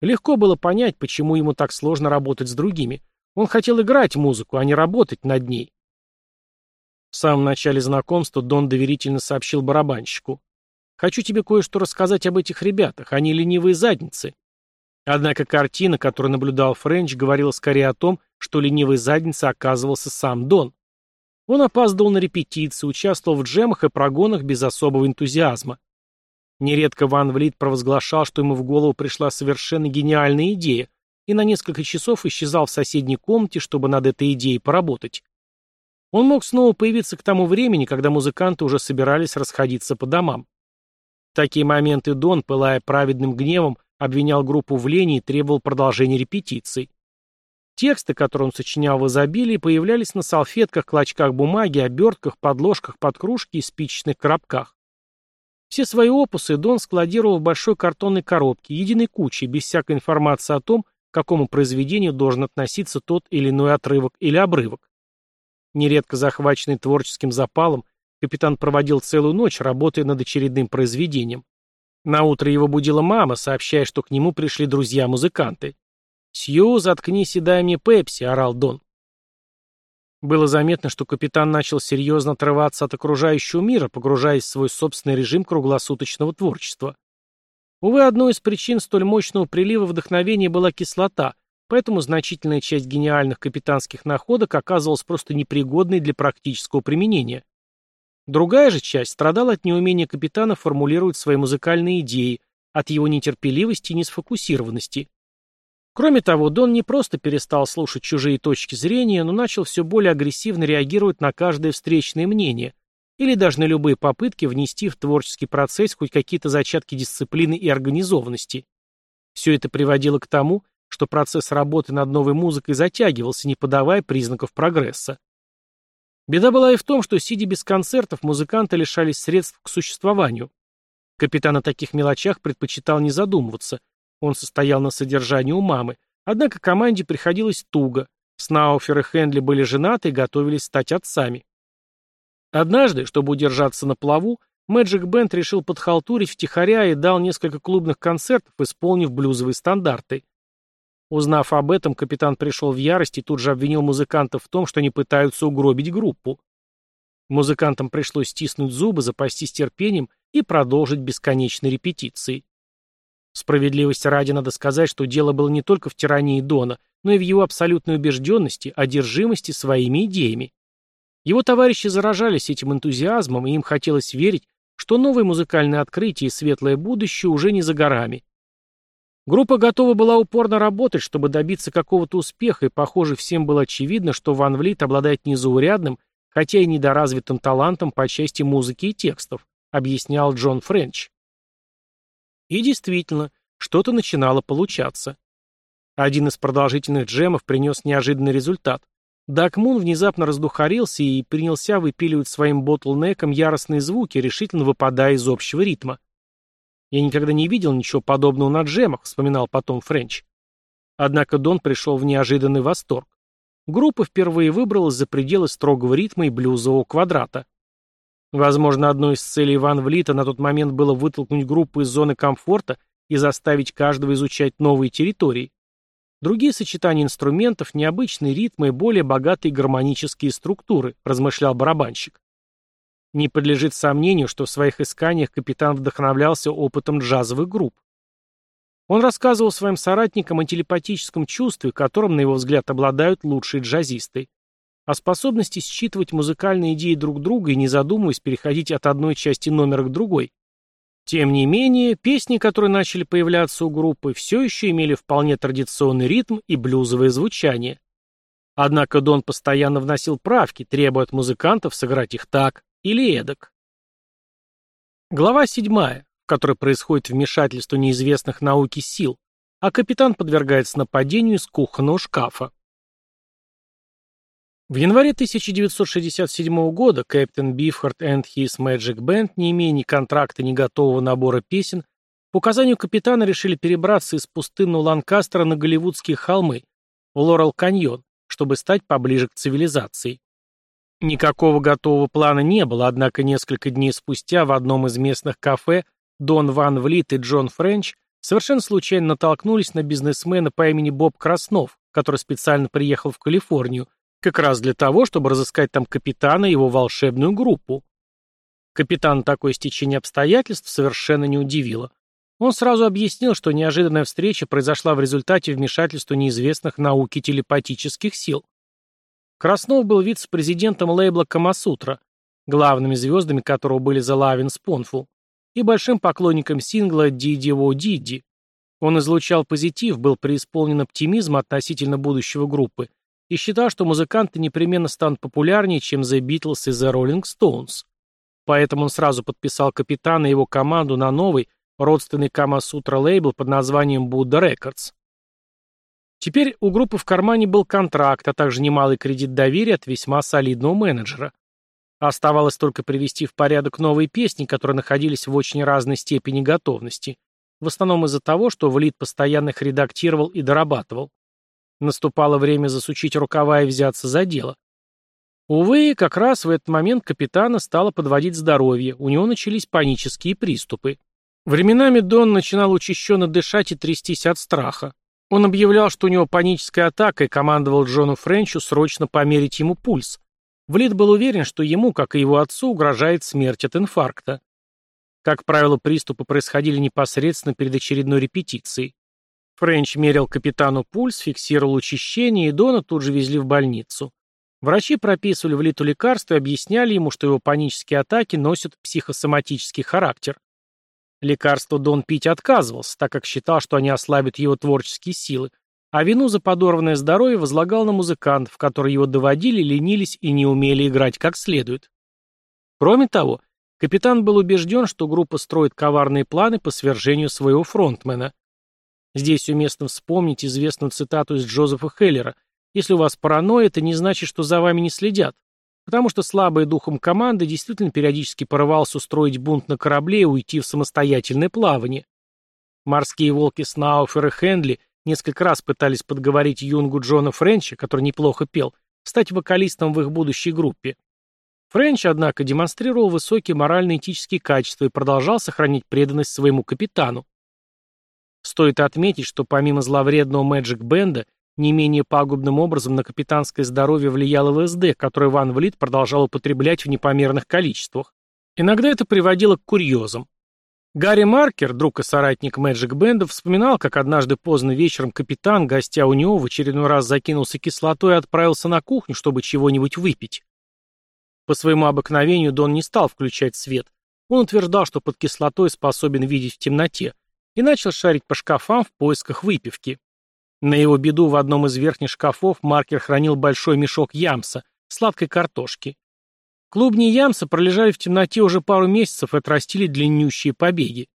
Легко было понять, почему ему так сложно работать с другими. Он хотел играть музыку, а не работать над ней. В самом начале знакомства Дон доверительно сообщил барабанщику. «Хочу тебе кое-что рассказать об этих ребятах. Они ленивые задницы». Однако картина, которую наблюдал Френч, говорила скорее о том, что ленивой задницей оказывался сам Дон. Он опаздывал на репетиции, участвовал в джемах и прогонах без особого энтузиазма. Нередко Ван Влит провозглашал, что ему в голову пришла совершенно гениальная идея, и на несколько часов исчезал в соседней комнате, чтобы над этой идеей поработать. Он мог снова появиться к тому времени, когда музыканты уже собирались расходиться по домам. В такие моменты Дон, пылая праведным гневом, обвинял группу в лени и требовал продолжения репетиций. Тексты, которые он сочинял в изобилии, появлялись на салфетках, клочках бумаги, обертках, подложках под кружки и спичечных коробках. Все свои опусы Дон складировал в большой картонной коробке, единой кучей, без всякой информации о том, к какому произведению должен относиться тот или иной отрывок или обрывок. Нередко захваченный творческим запалом, капитан проводил целую ночь, работая над очередным произведением. Наутро его будила мама, сообщая, что к нему пришли друзья-музыканты. «Сью, заткнись и дай мне пепси», — орал Дон. Было заметно, что капитан начал серьезно отрываться от окружающего мира, погружаясь в свой собственный режим круглосуточного творчества. Увы, одной из причин столь мощного прилива вдохновения была кислота, поэтому значительная часть гениальных капитанских находок оказывалась просто непригодной для практического применения. Другая же часть страдала от неумения капитана формулировать свои музыкальные идеи, от его нетерпеливости и несфокусированности. Кроме того, Дон не просто перестал слушать чужие точки зрения, но начал все более агрессивно реагировать на каждое встречное мнение или даже на любые попытки внести в творческий процесс хоть какие-то зачатки дисциплины и организованности. Все это приводило к тому, что процесс работы над новой музыкой затягивался, не подавая признаков прогресса. Беда была и в том, что, сидя без концертов, музыканты лишались средств к существованию. Капитан о таких мелочах предпочитал не задумываться, он состоял на содержании у мамы, однако команде приходилось туго. Снауфер и Хендли были женаты и готовились стать отцами. Однажды, чтобы удержаться на плаву, Мэджик Бенд решил подхалтурить втихаря и дал несколько клубных концертов, исполнив блюзовые стандарты. Узнав об этом, капитан пришел в ярость и тут же обвинил музыкантов в том, что они пытаются угробить группу. Музыкантам пришлось стиснуть зубы, запастись терпением и продолжить бесконечные репетиции. Справедливости ради надо сказать, что дело было не только в тирании Дона, но и в его абсолютной убежденности, одержимости своими идеями. Его товарищи заражались этим энтузиазмом, и им хотелось верить, что новые музыкальные открытия и светлое будущее уже не за горами. Группа готова была упорно работать, чтобы добиться какого-то успеха, и, похоже, всем было очевидно, что Ван Влит обладает незаурядным, хотя и недоразвитым талантом по части музыки и текстов, объяснял Джон Френч. И действительно, что-то начинало получаться. Один из продолжительных джемов принес неожиданный результат. Дак Мун внезапно раздухарился и принялся выпиливать своим ботлнеком яростные звуки, решительно выпадая из общего ритма. «Я никогда не видел ничего подобного на джемах», — вспоминал потом Френч. Однако Дон пришел в неожиданный восторг. Группа впервые выбралась за пределы строгого ритма и блюзового квадрата. Возможно, одной из целей Иван Влита на тот момент было вытолкнуть группу из зоны комфорта и заставить каждого изучать новые территории. Другие сочетания инструментов, необычные ритмы и более богатые гармонические структуры, размышлял барабанщик. Не подлежит сомнению, что в своих исканиях капитан вдохновлялся опытом джазовых групп. Он рассказывал своим соратникам о телепатическом чувстве, которым, на его взгляд, обладают лучшие джазисты, о способности считывать музыкальные идеи друг друга и, не задумываясь, переходить от одной части номера к другой. Тем не менее, песни, которые начали появляться у группы, все еще имели вполне традиционный ритм и блюзовое звучание. Однако Дон постоянно вносил правки, требуя от музыкантов сыграть их так, или эдак. Глава 7, в которой происходит вмешательство неизвестных науки сил, а капитан подвергается нападению из кухонного шкафа. В январе 1967 года Кэптен Бифхард and His Magic Band, не имея ни контракта, ни готового набора песен, по указанию капитана решили перебраться из пустынного Ланкастера на Голливудские холмы, в Лорел-каньон, чтобы стать поближе к цивилизации. Никакого готового плана не было, однако несколько дней спустя в одном из местных кафе Дон Ван Влит и Джон Френч совершенно случайно натолкнулись на бизнесмена по имени Боб Краснов, который специально приехал в Калифорнию, как раз для того, чтобы разыскать там капитана и его волшебную группу. Капитан такое стечение обстоятельств совершенно не удивило. Он сразу объяснил, что неожиданная встреча произошла в результате вмешательства неизвестных науки телепатических сил. Краснов был вице-президентом лейбла «Камасутра», главными звездами которого были The Lavin Spoonful, и большим поклонником сингла «Диди Во Диди». Он излучал позитив, был преисполнен оптимизма относительно будущего группы и считал, что музыканты непременно станут популярнее, чем The Beatles и The Rolling Stones. Поэтому он сразу подписал капитана и его команду на новый, родственный Камасутра лейбл под названием Buddha Records. Теперь у группы в кармане был контракт, а также немалый кредит доверия от весьма солидного менеджера. Оставалось только привести в порядок новые песни, которые находились в очень разной степени готовности, в основном из-за того, что Влит постоянно их редактировал и дорабатывал. Наступало время засучить рукава и взяться за дело. Увы, как раз в этот момент капитана стало подводить здоровье, у него начались панические приступы. Временами Дон начинал учащенно дышать и трястись от страха. Он объявлял, что у него паническая атака, и командовал Джону Френчу срочно померить ему пульс. Влит был уверен, что ему, как и его отцу, угрожает смерть от инфаркта. Как правило, приступы происходили непосредственно перед очередной репетицией. Френч мерил капитану пульс, фиксировал учащение, и Дона тут же везли в больницу. Врачи прописывали Влиту лекарства и объясняли ему, что его панические атаки носят психосоматический характер. Лекарство Дон пить отказывался, так как считал, что они ослабят его творческие силы, а вину за подорванное здоровье возлагал на музыкантов, которые его доводили, ленились и не умели играть как следует. Кроме того, капитан был убежден, что группа строит коварные планы по свержению своего фронтмена. Здесь уместно вспомнить известную цитату из Джозефа Хеллера «Если у вас паранойя, это не значит, что за вами не следят потому что слабая духом команда действительно периодически порывался устроить бунт на корабле и уйти в самостоятельное плавание. Морские волки Снауфер и Хендли несколько раз пытались подговорить юнгу Джона Френча, который неплохо пел, стать вокалистом в их будущей группе. Френч, однако, демонстрировал высокие морально-этические качества и продолжал сохранить преданность своему капитану. Стоит отметить, что помимо зловредного Мэджик Бенда не менее пагубным образом на капитанское здоровье влиял ЛСД, который Ван Влит продолжал употреблять в непомерных количествах. Иногда это приводило к курьезам. Гарри Маркер, друг и соратник Мэджик Бенда, вспоминал, как однажды поздно вечером капитан, гостя у него, в очередной раз закинулся кислотой и отправился на кухню, чтобы чего-нибудь выпить. По своему обыкновению Дон не стал включать свет. Он утверждал, что под кислотой способен видеть в темноте, и начал шарить по шкафам в поисках выпивки. На его беду в одном из верхних шкафов маркер хранил большой мешок ямса, сладкой картошки. Клубни ямса пролежали в темноте уже пару месяцев и отрастили длиннющие побеги.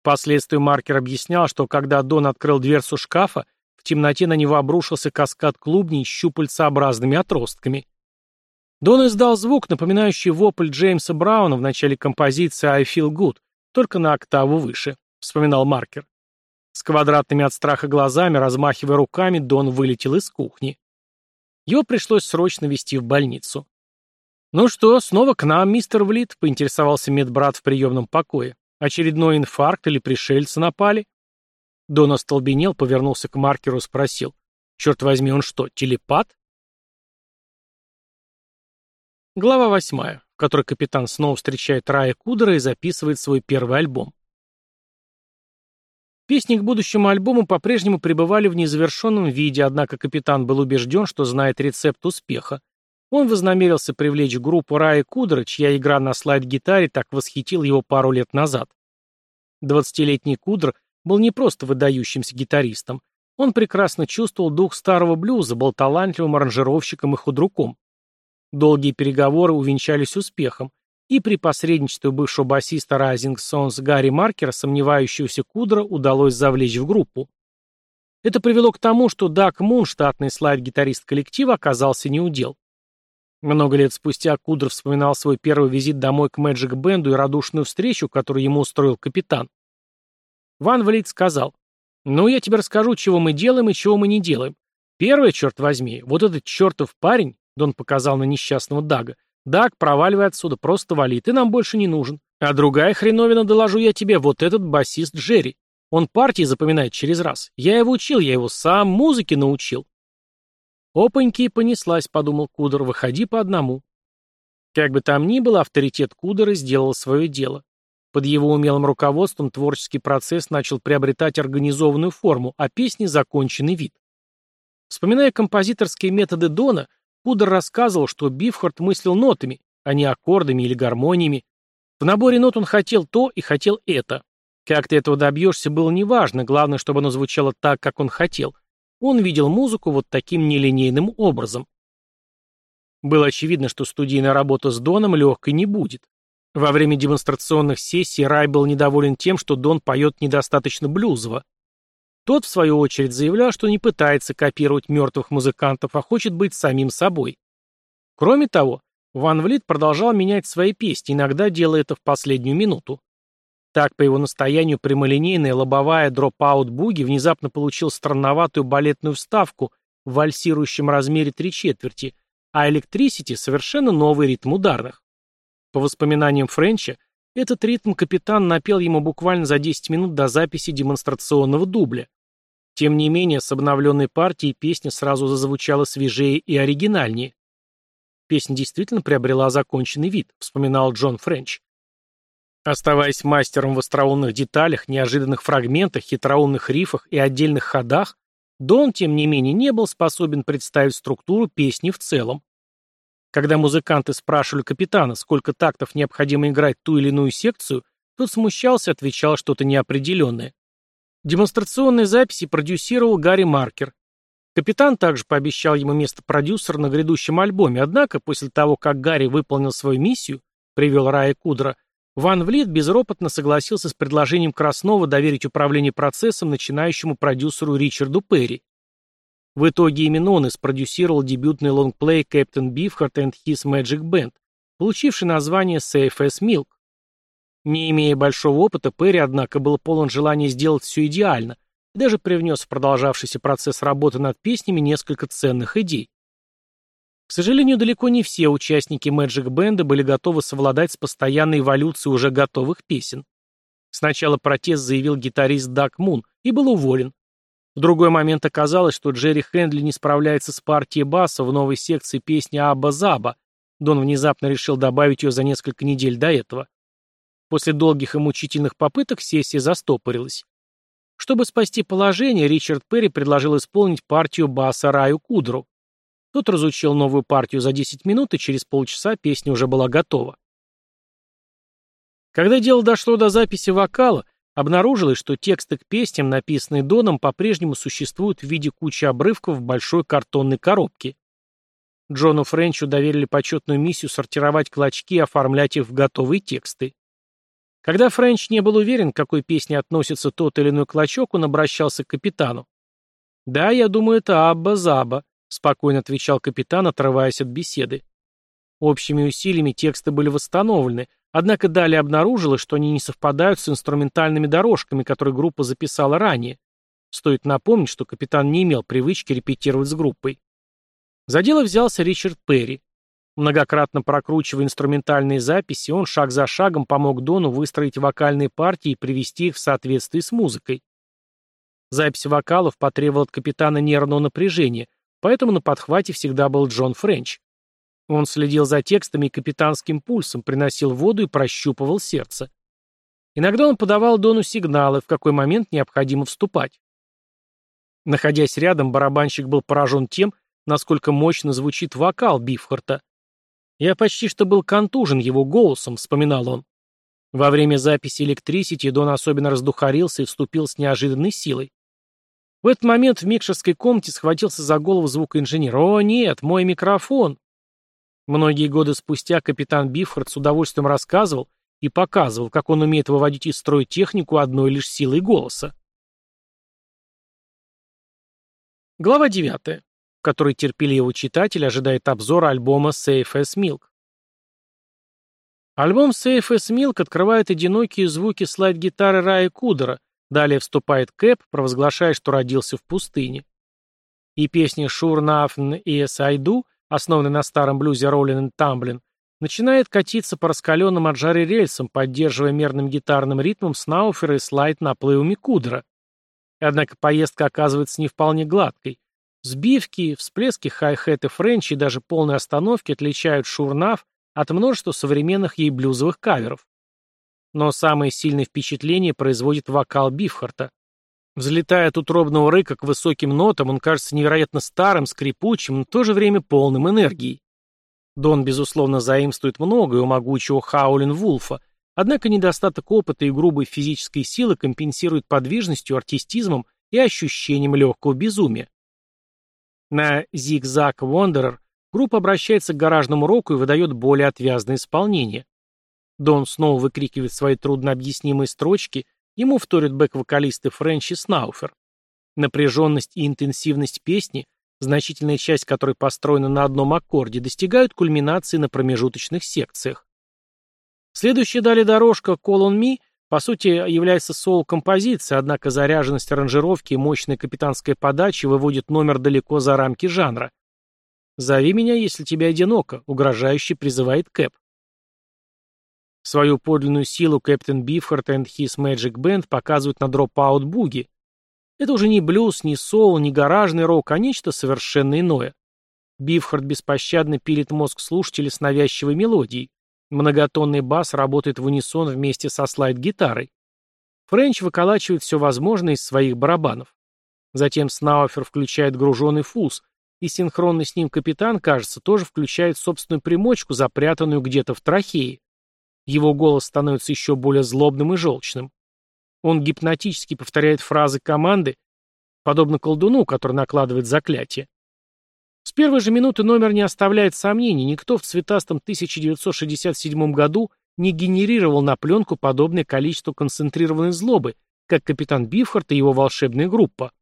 Впоследствии маркер объяснял, что когда Дон открыл дверцу шкафа, в темноте на него обрушился каскад клубней с щупальцеобразными отростками. Дон издал звук, напоминающий вопль Джеймса Брауна в начале композиции «I feel good», только на октаву выше, вспоминал маркер. С квадратными от страха глазами, размахивая руками, Дон вылетел из кухни. Его пришлось срочно везти в больницу. «Ну что, снова к нам, мистер Влит?» — поинтересовался медбрат в приемном покое. «Очередной инфаркт или пришельцы напали?» Дон остолбенел, повернулся к маркеру и спросил. «Черт возьми, он что, телепат?» Глава восьмая, в которой капитан снова встречает Рая Кудера и записывает свой первый альбом. Песни к будущему альбому по-прежнему пребывали в незавершенном виде, однако капитан был убежден, что знает рецепт успеха. Он вознамерился привлечь группу Рая Кудера, чья игра на слайд-гитаре так восхитила его пару лет назад. Двадцатилетний Кудр был не просто выдающимся гитаристом. Он прекрасно чувствовал дух старого блюза, был талантливым аранжировщиком и худруком. Долгие переговоры увенчались успехом, и при посредничестве бывшего басиста Rising Sons Гарри Маркера сомневающегося Кудра удалось завлечь в группу. Это привело к тому, что Дак Мун, штатный слайд-гитарист коллектива, оказался неудел. Много лет спустя Кудр вспоминал свой первый визит домой к Мэджик Бенду и радушную встречу, которую ему устроил капитан. Ван Влит сказал, «Ну, я тебе расскажу, чего мы делаем и чего мы не делаем. Первое, черт возьми, вот этот чертов парень, Дон показал на несчастного Дага, Даг, проваливай отсюда, просто вали, ты нам больше не нужен. А другая хреновина, доложу я тебе, вот этот басист Джерри. Он партии запоминает через раз. Я его учил, я его сам музыке научил. Опаньки, понеслась, подумал Кудер, выходи по одному. Как бы там ни было, авторитет Кудера сделал свое дело. Под его умелым руководством творческий процесс начал приобретать организованную форму, а песни — законченный вид. Вспоминая композиторские методы Дона, Кудер рассказывал, что Бифхард мыслил нотами, а не аккордами или гармониями. В наборе нот он хотел то и хотел это. Как ты этого добьешься, было неважно, главное, чтобы оно звучало так, как он хотел. Он видел музыку вот таким нелинейным образом. Было очевидно, что студийная работа с Доном легкой не будет. Во время демонстрационных сессий Рай был недоволен тем, что Дон поет недостаточно блюзово. Тот, в свою очередь, заявлял, что не пытается копировать мертвых музыкантов, а хочет быть самим собой. Кроме того, Ван Влит продолжал менять свои песни, иногда делая это в последнюю минуту. Так, по его настоянию, прямолинейная лобовая дроп-аут-буги внезапно получил странноватую балетную вставку в вальсирующем размере три четверти, а электрисити — совершенно новый ритм ударных. По воспоминаниям Френча, этот ритм капитан напел ему буквально за 10 минут до записи демонстрационного дубля. Тем не менее, с обновленной партией песня сразу зазвучала свежее и оригинальнее. Песня действительно приобрела законченный вид, вспоминал Джон Френч. Оставаясь мастером в остроумных деталях, неожиданных фрагментах, хитроумных рифах и отдельных ходах, Дон, тем не менее, не был способен представить структуру песни в целом. Когда музыканты спрашивали капитана, сколько тактов необходимо играть ту или иную секцию, тот смущался и отвечал что-то неопределенное. Демонстрационные записи продюсировал Гарри Маркер. Капитан также пообещал ему место продюсера на грядущем альбоме, однако после того, как Гарри выполнил свою миссию, привел Рая Кудра, Ван Влит безропотно согласился с предложением Краснова доверить управление процессом начинающему продюсеру Ричарду Перри. В итоге именно он и спродюсировал дебютный лонгплей Captain Beefheart and His Magic Band, получивший название Safe as Milk. Не имея большого опыта, Перри, однако, был полон желания сделать все идеально и даже привнес в продолжавшийся процесс работы над песнями несколько ценных идей. К сожалению, далеко не все участники Magic Band были готовы совладать с постоянной эволюцией уже готовых песен. Сначала протест заявил гитарист Дак Мун и был уволен, в другой момент оказалось, что Джерри Хэндли не справляется с партией баса в новой секции песни «Абба Заба». Дон внезапно решил добавить ее за несколько недель до этого. После долгих и мучительных попыток сессия застопорилась. Чтобы спасти положение, Ричард Перри предложил исполнить партию баса Раю Кудру. Тот разучил новую партию за 10 минут, и через полчаса песня уже была готова. Когда дело дошло до записи вокала, Обнаружилось, что тексты к песням, написанные Доном, по-прежнему существуют в виде кучи обрывков в большой картонной коробке. Джону Френчу доверили почетную миссию сортировать клочки и оформлять их в готовые тексты. Когда Френч не был уверен, к какой песне относится тот или иной клочок, он обращался к капитану. «Да, я думаю, это Абба-Заба», — спокойно отвечал капитан, отрываясь от беседы. Общими усилиями тексты были восстановлены, однако далее обнаружилось, что они не совпадают с инструментальными дорожками, которые группа записала ранее. Стоит напомнить, что капитан не имел привычки репетировать с группой. За дело взялся Ричард Перри. Многократно прокручивая инструментальные записи, он шаг за шагом помог Дону выстроить вокальные партии и привести их в соответствии с музыкой. Запись вокалов потребовала от капитана нервного напряжения, поэтому на подхвате всегда был Джон Френч. Он следил за текстами и капитанским пульсом, приносил воду и прощупывал сердце. Иногда он подавал Дону сигналы, в какой момент необходимо вступать. Находясь рядом, барабанщик был поражен тем, насколько мощно звучит вокал Бифхарта. «Я почти что был контужен его голосом», — вспоминал он. Во время записи «Электрисити» Дон особенно раздухарился и вступил с неожиданной силой. В этот момент в микшерской комнате схватился за голову звукоинженер. «О, нет, мой микрофон!» Многие годы спустя капитан Бифхард с удовольствием рассказывал и показывал, как он умеет выводить из строя технику одной лишь силой голоса. Глава девятая в которой терпеливый читатель ожидает обзора альбома Safe as Milk. Альбом Safe as Milk открывает одинокие звуки слайд-гитары Рая Кудера, далее вступает Кэп, провозглашая, что родился в пустыне. И песня Sure Nothing Yes I Do, основанная на старом блюзе Rollin' and Tumblin', начинает катиться по раскаленным от жары рельсам, поддерживая мерным гитарным ритмом Сноуфера и слайд наплывами Кудера. Однако поездка оказывается не вполне гладкой. Сбивки, всплески хай-хэт Френча и даже полные остановки отличают Sure 'Nuff от множества современных ей блюзовых каверов. Но самое сильное впечатление производит вокал Бифхарта. Взлетая от утробного рыка к высоким нотам, он кажется невероятно старым, скрипучим, но в то же время полным энергии. Дон, безусловно, заимствует многое у могучего Хаулин Вулфа, однако недостаток опыта и грубой физической силы компенсирует подвижностью, артистизмом и ощущением легкого безумия. На «Зигзаг Wanderer» группа обращается к гаражному року и выдает более отвязное исполнение. Дон снова выкрикивает свои труднообъяснимые строчки, ему вторят бэк-вокалисты Френч и Снауфер. Напряженность и интенсивность песни, значительная часть которой построена на одном аккорде, достигают кульминации на промежуточных секциях. Следующая далее дорожка «Call on Me» По сути, является соло-композицией, однако заряженность аранжировки и мощная капитанская подача выводит номер далеко за рамки жанра. «Зови меня, если тебе одиноко», — угрожающе призывает Кэп. Свою подлинную силу Кэптен Бифхарт и His Magic Band показывают на Dropout Буги. Это уже не блюз, не соул, не гаражный рок, а нечто совершенно иное. Бифхард беспощадно пилит мозг слушателя с навязчивой мелодией. Многотонный бас работает в унисон вместе со слайд-гитарой. Френч выколачивает все возможное из своих барабанов. Затем Снауфер включает груженный фуз, и синхронный с ним капитан, кажется, тоже включает собственную примочку, запрятанную где-то в трахее. Его голос становится еще более злобным и желчным. Он гипнотически повторяет фразы команды, подобно колдуну, который накладывает заклятие. С первой же минуты номер не оставляет сомнений, никто в цветастом 1967 году не генерировал на пленку подобное количество концентрированной злобы, как капитан Бифхарт и его волшебная группа.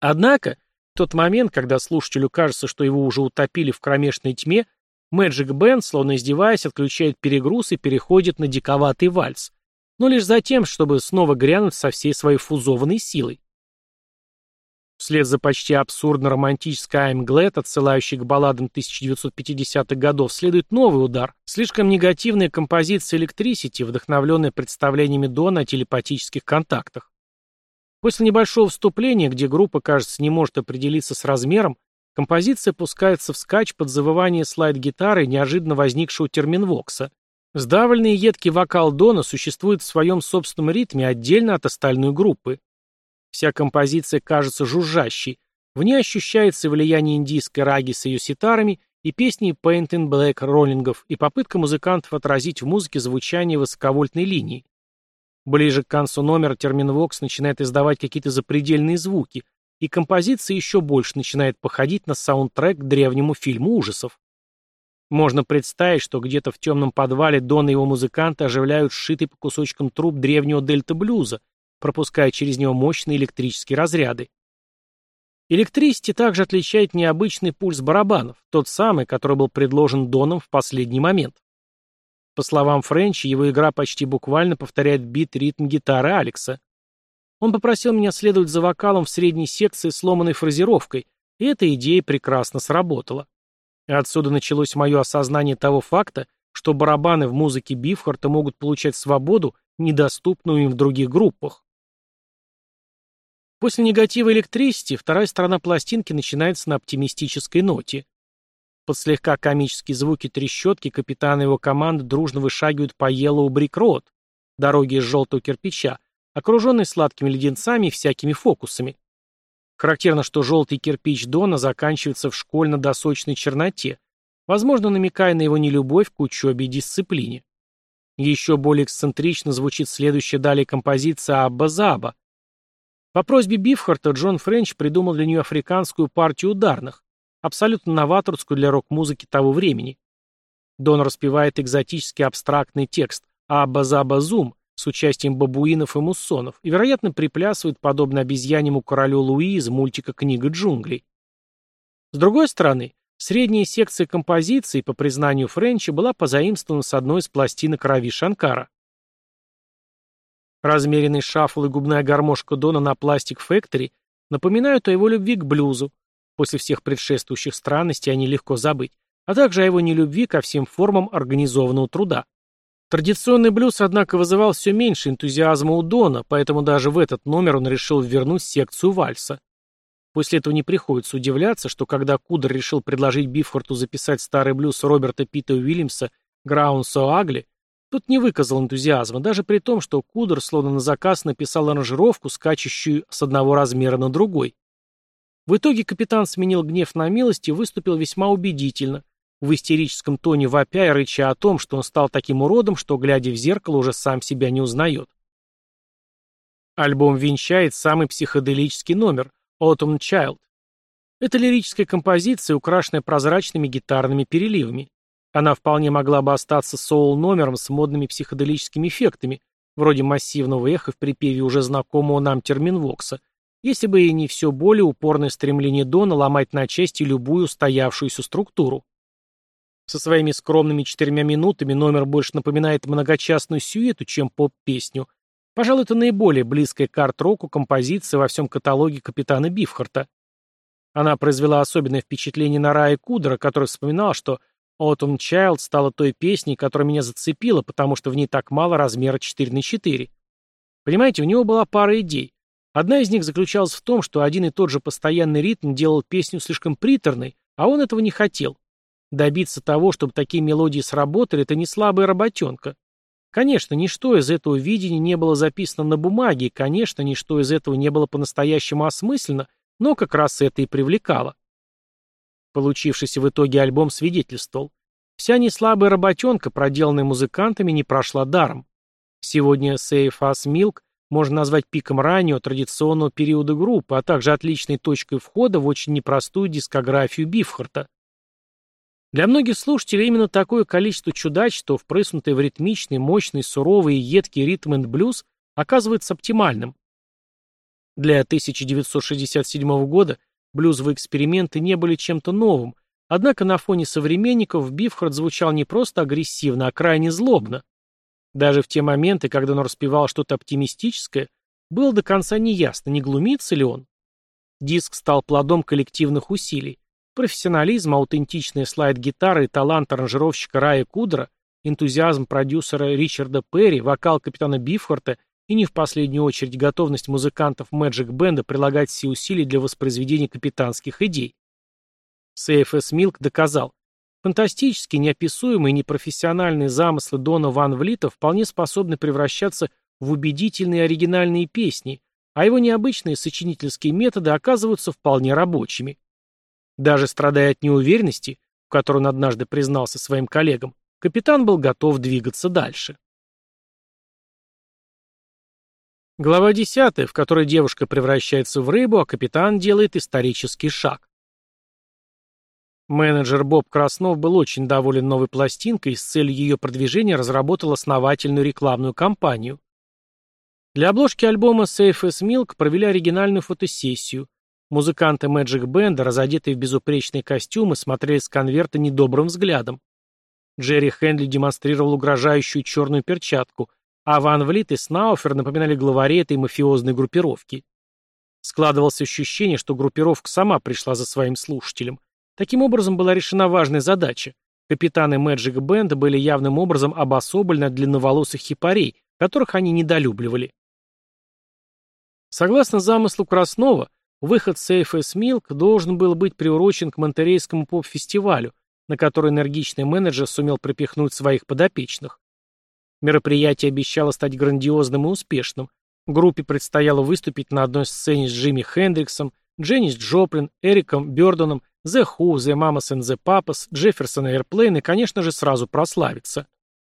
Однако, в тот момент, когда слушателю кажется, что его уже утопили в кромешной тьме, Мэджик Бенд, словно издеваясь, отключает перегруз и переходит на диковатый вальс, но лишь за тем, чтобы снова грянуть со всей своей фузованной силой. Вслед за почти абсурдно-романтической «I'm Glad», отсылающей к балладам 1950-х годов, следует новый удар. Слишком негативная композиция «Electricity», вдохновленная представлениями Дона о телепатических контактах. После небольшого вступления, где группа, кажется, не может определиться с размером, композиция пускается в скач под завывание слайд-гитары неожиданно возникшего терминвокса. Сдавленный едкий вокал Дона существует в своем собственном ритме отдельно от остальной группы. Вся композиция кажется жужжащей. В ней ощущается влияние индийской раги с ее ситарами и песни Paint in Black роллингов и попытка музыкантов отразить в музыке звучание высоковольтной линии. Ближе к концу номера терминвокс начинает издавать какие-то запредельные звуки, и композиция еще больше начинает походить на саундтрек к древнему фильму ужасов. Можно представить, что где-то в темном подвале Дон и его музыканты оживляют сшитый по кусочкам труб древнего дельта-блюза, пропуская через него мощные электрические разряды. Электрисити также отличает необычный пульс барабанов, тот самый, который был предложен Доном в последний момент. По словам Френча, его игра почти буквально повторяет бит-ритм гитары Алекса. Он попросил меня следовать за вокалом в средней секции сломанной фразировкой, и эта идея прекрасно сработала. Отсюда началось мое осознание того факта, что барабаны в музыке Бифхарта могут получать свободу, недоступную им в других группах. После негатива электричества вторая сторона пластинки начинается на оптимистической ноте. Под слегка комические звуки трещотки капитан и его команда дружно вышагивают по Yellow Brick Road, дороге из желтого кирпича, окруженной сладкими леденцами и всякими фокусами. Характерно, что желтый кирпич Дона заканчивается в школьно-досочной черноте, возможно, намекая на его нелюбовь к учебе и дисциплине. Еще более эксцентрично звучит следующая далее композиция «Абба-Заба», по просьбе Бифхарта Джон Френч придумал для нее африканскую партию ударных, абсолютно новаторскую для рок-музыки того времени. Дон распевает экзотический абстрактный текст «Абба-заба-зум» с участием бабуинов и муссонов и, вероятно, приплясывает подобно обезьяньему королю Луи из мультика «Книга джунглей». С другой стороны, средняя секция композиции, по признанию Френча, была позаимствована с одной из пластинок Рави Шанкара. Размеренный шафл и губная гармошка Дона на пластик Factory напоминают о его любви к блюзу. После всех предшествующих странностей они легко забыть, а также о его нелюбви ко всем формам организованного труда. Традиционный блюз, однако, вызывал все меньше энтузиазма у Дона, поэтому даже в этот номер он решил вернуть секцию вальса. После этого не приходится удивляться, что когда Кудер решил предложить Бифхарту записать старый блюз Роберта Питта Уильямса «Граун So Агли», тот не выказал энтузиазма, даже при том, что Кудер словно на заказ написал аранжировку, скачущую с одного размера на другой. В итоге капитан сменил гнев на милость и выступил весьма убедительно, в истерическом тоне вопя и рыча о том, что он стал таким уродом, что, глядя в зеркало, уже сам себя не узнает. Альбом венчает самый психоделический номер «Autumn Child». Это лирическая композиция, украшенная прозрачными гитарными переливами. Она вполне могла бы остаться соул-номером с модными психоделическими эффектами, вроде массивного эха в припеве уже знакомого нам терминвокса, если бы и не все более упорное стремление Дона ломать на части любую устоявшуюся структуру. Со своими скромными четырьмя минутами номер больше напоминает многочастную сюэту, чем поп-песню. Пожалуй, это наиболее близкая к арт-року композиция во всем каталоге капитана Бифхарта. Она произвела особенное впечатление на Рая Кудера, который вспоминал, что Autumn Child стала той песней, которая меня зацепила, потому что в ней так мало размера 4 на 4. Понимаете, у него была пара идей. Одна из них заключалась в том, что один и тот же постоянный ритм делал песню слишком приторной, а он этого не хотел. Добиться того, чтобы такие мелодии сработали, это не слабая работенка. Конечно, ничто из этого видения не было записано на бумаге, конечно, ничто из этого не было по-настоящему осмысленно, но как раз это и привлекало. Получившийся в итоге альбом свидетельствовал. Вся неслабая работенка, проделанная музыкантами, не прошла даром. Сегодня Save Us Milk можно назвать пиком раннего традиционного периода группы, а также отличной точкой входа в очень непростую дискографию Бифхарта. Для многих слушателей именно такое количество чудачества, впрыснутое в ритмичный, мощный, суровый и едкий ритм и блюз, оказывается оптимальным. Для 1967 года Блюзовые эксперименты не были чем-то новым, однако на фоне современников Бифхард звучал не просто агрессивно, а крайне злобно. Даже в те моменты, когда он распевал что-то оптимистическое, было до конца неясно, не глумится ли он. Диск стал плодом коллективных усилий. Профессионализм, аутентичная слайд-гитара и талант аранжировщика Рая Кудра, энтузиазм продюсера Ричарда Перри, вокал капитана Бифхарта и не в последнюю очередь готовность музыкантов Magic Band прилагать все усилия для воспроизведения капитанских идей. CFS Milk доказал, фантастические, неописуемые непрофессиональные замыслы Дона Ван Влита вполне способны превращаться в убедительные оригинальные песни, а его необычные сочинительские методы оказываются вполне рабочими. Даже страдая от неуверенности, в которой он однажды признался своим коллегам, капитан был готов двигаться дальше. Глава 10, в которой девушка превращается в рыбу, а капитан делает исторический шаг. Менеджер Боб Краснов был очень доволен новой пластинкой и с целью ее продвижения разработал основательную рекламную кампанию. Для обложки альбома Safe as Milk провели оригинальную фотосессию. Музыканты Magic Band, разодетые в безупречные костюмы, смотрели с конверта недобрым взглядом. Джерри Хенли демонстрировал угрожающую черную перчатку, а Ван Влит и Снауфер напоминали главари этой мафиозной группировки. Складывалось ощущение, что группировка сама пришла за своим слушателем. Таким образом была решена важная задача. Капитаны Magic Band были явным образом обособлены от длинноволосых хипарей, которых они недолюбливали. Согласно замыслу Краснова, выход Safe as Milk должен был быть приурочен к Монтерейскому поп-фестивалю, на который энергичный менеджер сумел пропихнуть своих подопечных. Мероприятие обещало стать грандиозным и успешным. Группе предстояло выступить на одной сцене с Джимми Хендриксом, Дженнис Джоплин, Эриком Бёрдоном, The Who, The Mamas and the Papas, Джефферсон Airplane и, конечно же, сразу прославиться.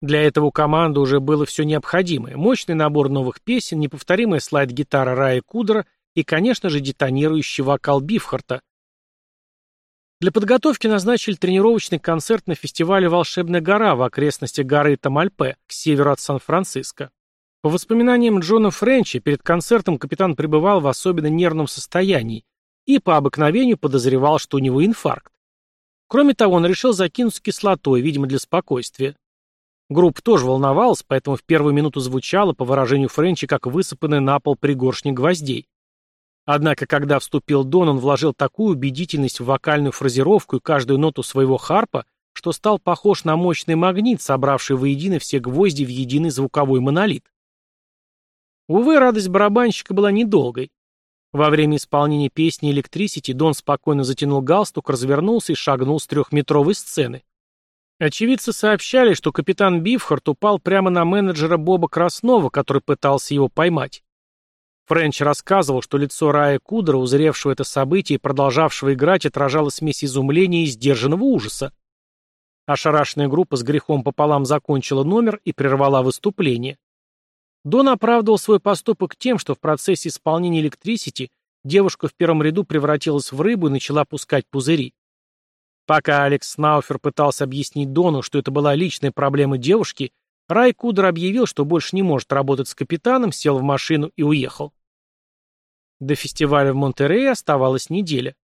Для этого у команды уже было все необходимое. Мощный набор новых песен, неповторимая слайд-гитара Рая Кудера и, конечно же, детонирующий вокал Бифхарта. Для подготовки назначили тренировочный концерт на фестивале «Волшебная гора» в окрестностях горы Тамальпе, к северу от Сан-Франциско. По воспоминаниям Джона Френча, перед концертом капитан пребывал в особенно нервном состоянии и по обыкновению подозревал, что у него инфаркт. Кроме того, он решил закинуться кислотой, видимо, для спокойствия. Группа тоже волновалась, поэтому в первую минуту звучала, по выражению Френча, как высыпанная на пол пригоршни гвоздей. Однако, когда вступил Дон, он вложил такую убедительность в вокальную фразировку и каждую ноту своего харпа, что стал похож на мощный магнит, собравший воедино все гвозди в единый звуковой монолит. Увы, радость барабанщика была недолгой. Во время исполнения песни «Электрисити» Дон спокойно затянул галстук, развернулся и шагнул с трехметровой сцены. Очевидцы сообщали, что капитан Бифхарт упал прямо на менеджера Боба Краснова, который пытался его поймать. Френч рассказывал, что лицо Рая Кудера, узревшего это событие и продолжавшего играть, отражало смесь изумления и сдержанного ужаса. Ошарашенная группа с грехом пополам закончила номер и прервала выступление. Дон оправдывал свой поступок тем, что в процессе исполнения электрисити девушка в первом ряду превратилась в рыбу и начала пускать пузыри. Пока Алекс Снауфер пытался объяснить Дону, что это была личная проблема девушки, Рай Кудер объявил, что больше не может работать с капитаном, сел в машину и уехал. До фестиваля в Монтерее оставалась неделя.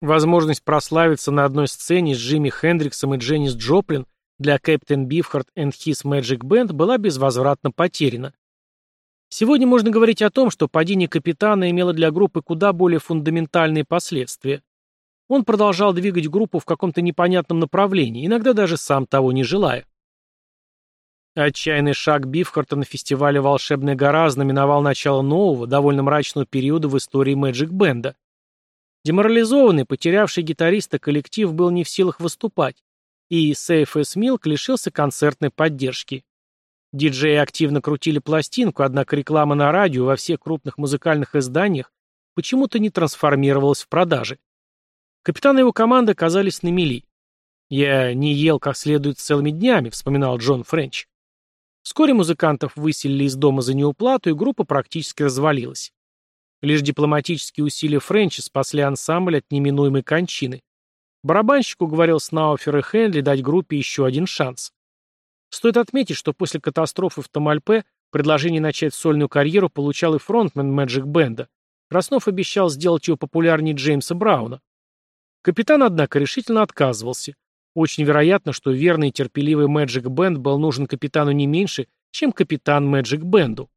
Возможность прославиться на одной сцене с Джимми Хендриксом и Дженнис Джоплин для Captain Beefheart and His Magic Band была безвозвратно потеряна. Сегодня можно говорить о том, что падение капитана имело для группы куда более фундаментальные последствия. Он продолжал двигать группу в каком-то непонятном направлении, иногда даже сам того не желая. Отчаянный шаг Бифхарта на фестивале «Волшебная гора» знаменовал начало нового, довольно мрачного периода в истории Мэджик Бенда. Деморализованный, потерявший гитариста коллектив был не в силах выступать, и Сейф Эс Милк лишился концертной поддержки. Диджеи активно крутили пластинку, однако реклама на радио во всех крупных музыкальных изданиях почему-то не трансформировалась в продажи. Капитан и его команда оказались на мели. «Я не ел как следует целыми днями», — вспоминал Джон Френч. Вскоре музыкантов выселили из дома за неуплату, и группа практически развалилась. Лишь дипломатические усилия Френча спасли ансамбль от неминуемой кончины. Барабанщик уговорил Снауфер и Хенли дать группе еще один шанс. Стоит отметить, что после катастрофы в Тамальпе предложение начать сольную карьеру получал и фронтмен Мэджик Бенда. Краснов обещал сделать его популярнее Джеймса Брауна. Капитан, однако, решительно отказывался. Очень вероятно, что верный и терпеливый Мэджик Бенд был нужен капитану не меньше, чем капитан Мэджик Бенду.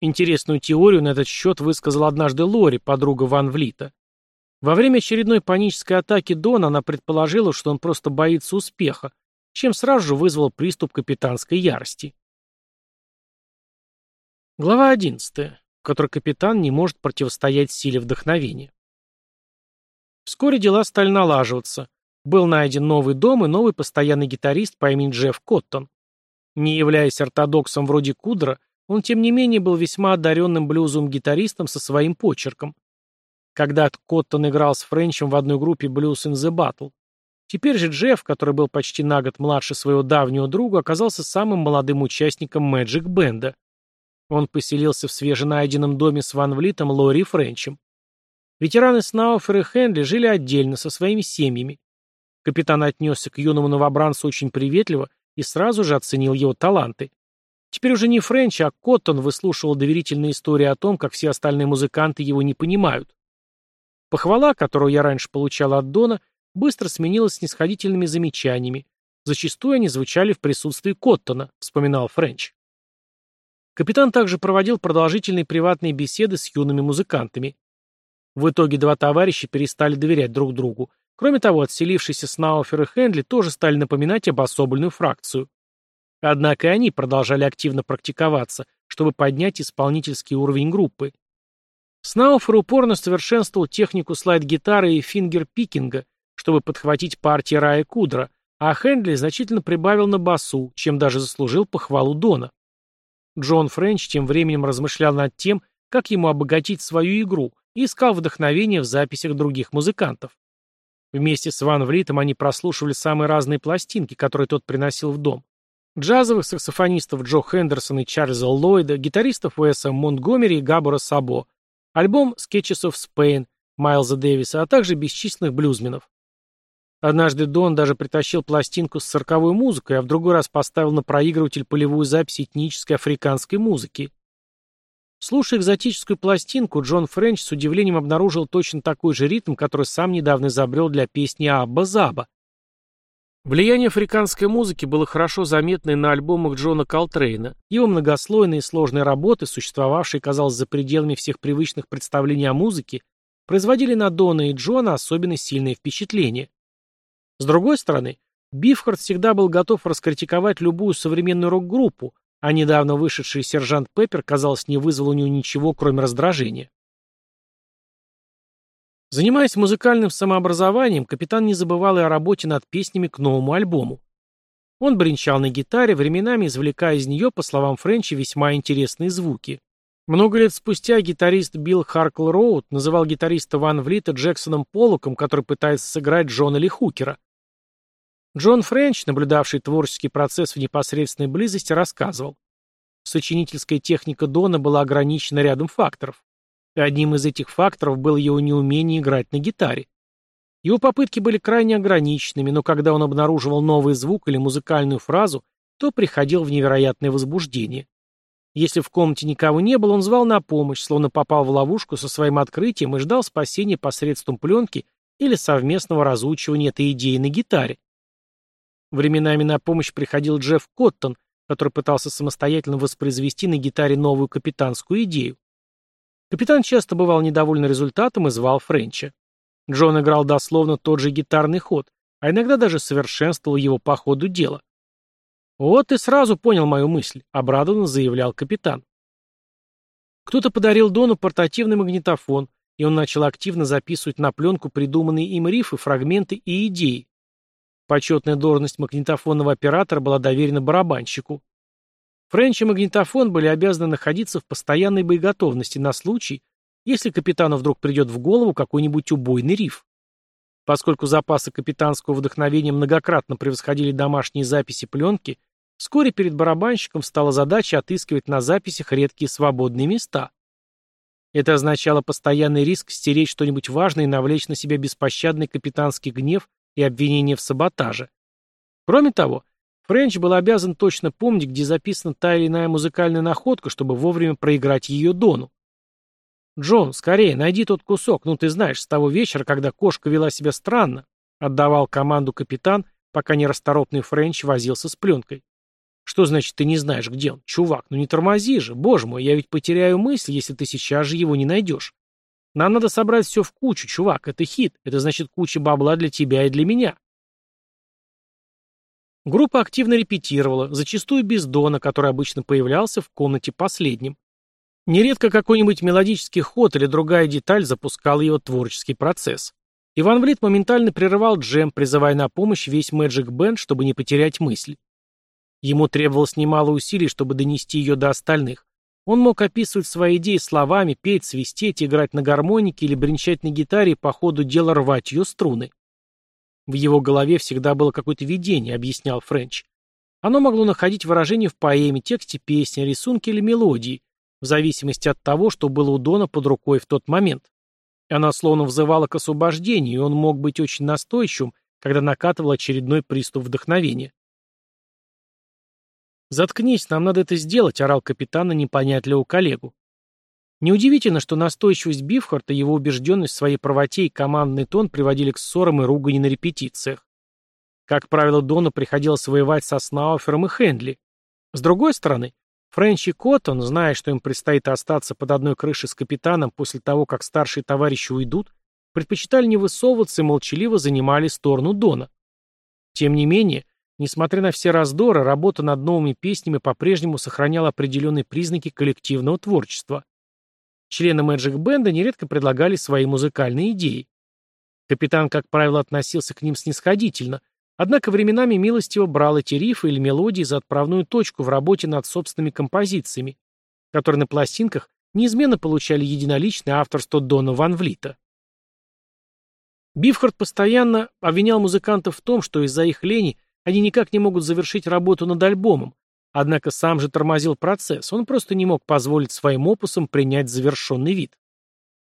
Интересную теорию на этот счет высказал однажды Лори, подруга Ван Влита. Во время очередной панической атаки Дона она предположила, что он просто боится успеха, чем сразу же вызвал приступ капитанской ярости. Глава 11, в которой капитан не может противостоять силе вдохновения. Вскоре дела стали налаживаться. Был найден новый дом и новый постоянный гитарист по имени Джефф Коттон. Не являясь ортодоксом вроде Кудра, он тем не менее был весьма одаренным блюзовым гитаристом со своим почерком. Когда-то Коттон играл с Френчем в одной группе Blues in the Battle. Теперь же Джефф, который был почти на год младше своего давнего друга, оказался самым молодым участником Magic Бенда. Он поселился в свеженайденном доме с Ван Влитом, Лори и Френчем. Ветераны Снауфер и Хенли жили отдельно, со своими семьями. Капитан отнесся к юному новобранцу очень приветливо и сразу же оценил его таланты. Теперь уже не Френч, а Коттон выслушивал доверительные истории о том, как все остальные музыканты его не понимают. Похвала, которую я раньше получал от Дона, быстро сменилась снисходительными замечаниями. Зачастую они звучали в присутствии Коттона, вспоминал Френч. Капитан также проводил продолжительные приватные беседы с юными музыкантами. В итоге два товарища перестали доверять друг другу. Кроме того, отселившиеся Снауфер и Хендли тоже стали напоминать обособленную фракцию. Однако и они продолжали активно практиковаться, чтобы поднять исполнительский уровень группы. Снауфер упорно совершенствовал технику слайд-гитары и фингер-пикинга, чтобы подхватить партии Рая Кудра, а Хендли значительно прибавил на басу, чем даже заслужил похвалу Дона. Джон Френч тем временем размышлял над тем, как ему обогатить свою игру, и искал вдохновение в записях других музыкантов. Вместе с Ван Влитом они прослушивали самые разные пластинки, которые тот приносил в дом. Джазовых саксофонистов Джо Хендерсона и Чарльза Ллойда, гитаристов Уэса Монтгомери и Габора Сабо, альбом Sketches of Spain Майлза Дэвиса, а также бесчисленных блюзменов. Однажды Дон даже притащил пластинку с цирковой музыкой, а в другой раз поставил на проигрыватель полевую запись этнической африканской музыки. Слушая экзотическую пластинку, Джон Френч с удивлением обнаружил точно такой же ритм, который сам недавно изобрел для песни «Абба Заба». Влияние африканской музыки было хорошо заметно и на альбомах Джона Колтрейна. Его многослойные и сложные работы, существовавшие, казалось, за пределами всех привычных представлений о музыке, производили на Дона и Джона особенно сильное впечатление. С другой стороны, Бифхард всегда был готов раскритиковать любую современную рок-группу, а недавно вышедший сержант Пеппер, казалось, не вызвал у него ничего, кроме раздражения. Занимаясь музыкальным самообразованием, капитан не забывал и о работе над песнями к новому альбому. Он бренчал на гитаре, временами извлекая из нее, по словам Френча, весьма интересные звуки. Много лет спустя гитарист Билл Харкл Роуд называл гитариста Ван Влита Джексоном Поллоком, который пытается сыграть Джона Ли Хукера. Джон Френч, наблюдавший творческий процесс в непосредственной близости, рассказывал. Сочинительская техника Дона была ограничена рядом факторов. Одним из этих факторов было его неумение играть на гитаре. Его попытки были крайне ограниченными, но когда он обнаруживал новый звук или музыкальную фразу, то приходил в невероятное возбуждение. Если в комнате никого не было, он звал на помощь, словно попал в ловушку со своим открытием и ждал спасения посредством пленки или совместного разучивания этой идеи на гитаре. Временами на помощь приходил Джефф Коттон, который пытался самостоятельно воспроизвести на гитаре новую капитанскую идею. Капитан часто бывал недоволен результатом и звал Френча. Джон играл дословно тот же гитарный ход, а иногда даже совершенствовал его по ходу дела. «Вот ты сразу понял мою мысль», — обрадованно заявлял капитан. Кто-то подарил Дону портативный магнитофон, и он начал активно записывать на пленку придуманные им рифы, фрагменты и идеи. Почетная должность магнитофонного оператора была доверена барабанщику. Френч и магнитофон были обязаны находиться в постоянной боеготовности на случай, если капитану вдруг придет в голову какой-нибудь убойный риф. Поскольку запасы капитанского вдохновения многократно превосходили домашние записи пленки, вскоре перед барабанщиком стала задача отыскивать на записях редкие свободные места. Это означало постоянный риск стереть что-нибудь важное и навлечь на себя беспощадный капитанский гнев и обвинение в саботаже. Кроме того, Френч был обязан точно помнить, где записана та или иная музыкальная находка, чтобы вовремя проиграть ее Дону. «Джон, скорее, найди тот кусок, ну ты знаешь, с того вечера, когда кошка вела себя странно», отдавал команду капитан, пока нерасторопный Френч возился с пленкой. «Что значит, ты не знаешь, где он? Чувак, ну не тормози же, боже мой, я ведь потеряю мысль, если ты сейчас же его не найдешь. Нам надо собрать все в кучу, чувак, это хит, это значит куча бабла для тебя и для меня». Группа активно репетировала, зачастую без Дона, который обычно появлялся в комнате последним. Нередко какой-нибудь мелодический ход или другая деталь запускал его творческий процесс. Иван Влит моментально прерывал джем, призывая на помощь весь Magic Band, чтобы не потерять мысль. Ему требовалось немало усилий, чтобы донести ее до остальных. Он мог описывать свои идеи словами, петь, свистеть, играть на гармонике или бренчать на гитаре по ходу дела рвать ее струны. В его голове всегда было какое-то видение, объяснял Френч. Оно могло находить выражение в поэме, тексте песни, рисунке или мелодии, в зависимости от того, что было у Дона под рукой в тот момент. Она словно взывала к освобождению, и он мог быть очень настойчивым, когда накатывал очередной приступ вдохновения. «Заткнись, нам надо это сделать», — орал капитан на непонятливого коллегу. Неудивительно, что настойчивость Бифхарта, его убежденность в своей правоте и командный тон приводили к ссорам и ругани на репетициях. Как правило, Дону приходилось воевать со Снауфером и Хендли. С другой стороны, Френч и Коттон, зная, что им предстоит остаться под одной крышей с капитаном после того, как старшие товарищи уйдут, предпочитали не высовываться и молчаливо занимали сторону Дона. Тем не менее, несмотря на все раздоры, работа над новыми песнями по-прежнему сохраняла определенные признаки коллективного творчества. Члены Magic Band нередко предлагали свои музыкальные идеи. Капитан, как правило, относился к ним снисходительно, Однако временами милостиво брал эти рифы или мелодии за отправную точку в работе над собственными композициями, которые на пластинках неизменно получали единоличное авторство Дона Ван Влита. Бифхард постоянно обвинял музыкантов в том, что из-за их лени они никак не могут завершить работу над альбомом, однако сам же тормозил процесс, он просто не мог позволить своим опусам принять завершенный вид.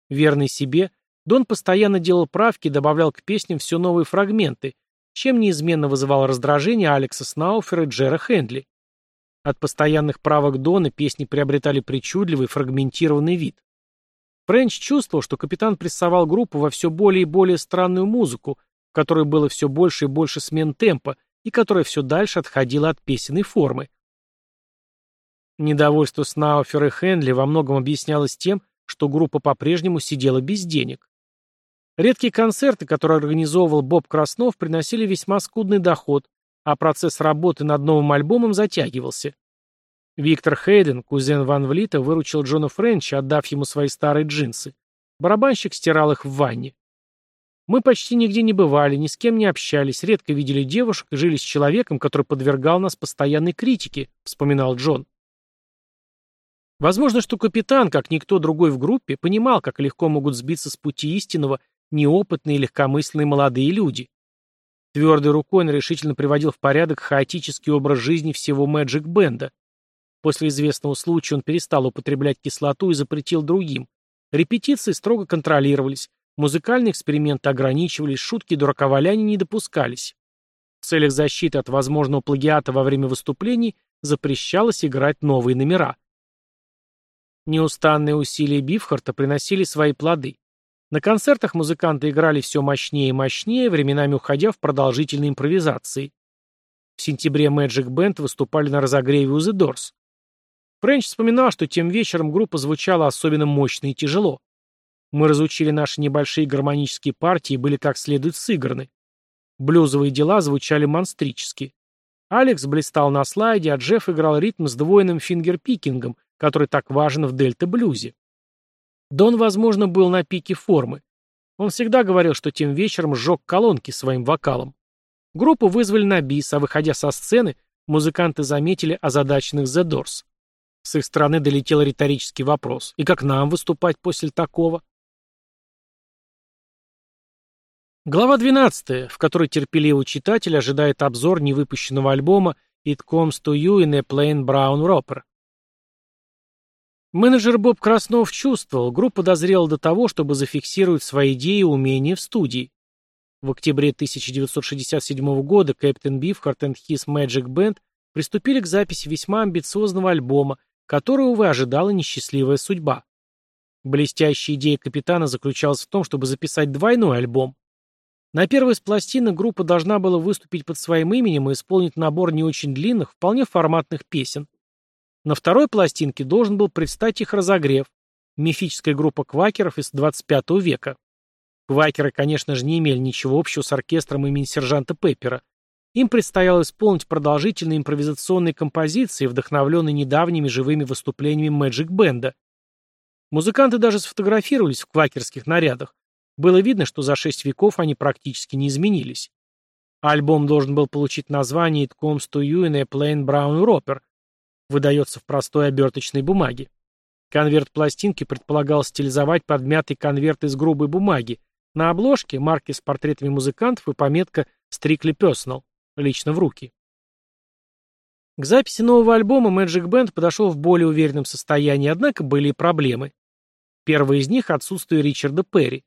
Верный себе, Дон постоянно делал правки и добавлял к песням все новые фрагменты, чем неизменно вызывал раздражение Алекса Снауфера и Джера Хендли. От постоянных правок Дона песни приобретали причудливый, фрагментированный вид. Френч чувствовал, что капитан прессовал группу во все более и более странную музыку, в которой было все больше и больше смен темпа, и которая все дальше отходила от песенной формы. Недовольство Снауфера и Хенли во многом объяснялось тем, что группа по-прежнему сидела без денег. Редкие концерты, которые организовывал Боб Краснов, приносили весьма скудный доход, а процесс работы над новым альбомом затягивался. Виктор Хейден, кузен Ван Влита, выручил Джона Френча, отдав ему свои старые джинсы. Барабанщик стирал их в ванне. Мы почти нигде не бывали, ни с кем не общались, редко видели девушек и жили с человеком, который подвергал нас постоянной критике, вспоминал Джон. Возможно, что капитан, как никто другой в группе, понимал, как легко могут сбиться с пути истинного неопытные и легкомысленные молодые люди. Твердой рукой он решительно приводил в порядок хаотический образ жизни всего Мэджик Бенда. После известного случая он перестал употреблять кислоту и запретил другим. Репетиции строго контролировались, музыкальные эксперименты ограничивались, шутки и дураковаляния не допускались. В целях защиты от возможного плагиата во время выступлений запрещалось играть новые номера. Неустанные усилия Бифхарта приносили свои плоды. На концертах музыканты играли все мощнее и мощнее, временами уходя в продолжительные импровизации. В сентябре Magic Band выступали на разогреве у The Doors. Френч вспоминал, что тем вечером группа звучала особенно мощно и тяжело. Мы разучили наши небольшие гармонические партии и были как следует сыграны. Блюзовые дела звучали монстрически. Алекс блистал на слайде, а Джефф играл ритм с двойным фингерпикингом, который так важен в дельта-блюзе. Дон, возможно, был на пике формы. Он всегда говорил, что тем вечером сжег колонки своим вокалом. Группу вызвали на бис, а выходя со сцены, музыканты заметили озадаченных The Doors. С их стороны долетел риторический вопрос. И как нам выступать после такого? Глава 12, в которой терпеливый читатель ожидает обзор невыпущенного альбома «It Comes to You in a Plain Brown Roper». Менеджер Боб Краснов чувствовал, группа дозрела до того, чтобы зафиксировать свои идеи и умения в студии. В октябре 1967 года Кэптен Бифхарт и His Magic Band приступили к записи весьма амбициозного альбома, который, увы, ожидала несчастливая судьба. Блестящая идея капитана заключалась в том, чтобы записать двойной альбом. На первой из пластинок группа должна была выступить под своим именем и исполнить набор не очень длинных, вполне форматных песен. На второй пластинке должен был предстать их разогрев, мифическая группа квакеров из 25 века. Квакеры, конечно же, не имели ничего общего с оркестром имени сержанта Пеппера. Им предстояло исполнить продолжительные импровизационные композиции, вдохновленные недавними живыми выступлениями Мэджик Бенда. Музыканты даже сфотографировались в квакерских нарядах. Было видно, что за шесть веков они практически не изменились. Альбом должен был получить название «It comes to you in a plain brown wrapper», выдается в простой оберточной бумаге. Конверт пластинки предполагал стилизовать подмятый конверт из грубой бумаги. На обложке марки с портретами музыкантов и пометка «Strictly Personal» — лично в руки. К записи нового альбома Magic Band подошел в более уверенном состоянии, однако были и проблемы. Первая из них – отсутствие Ричарда Перри.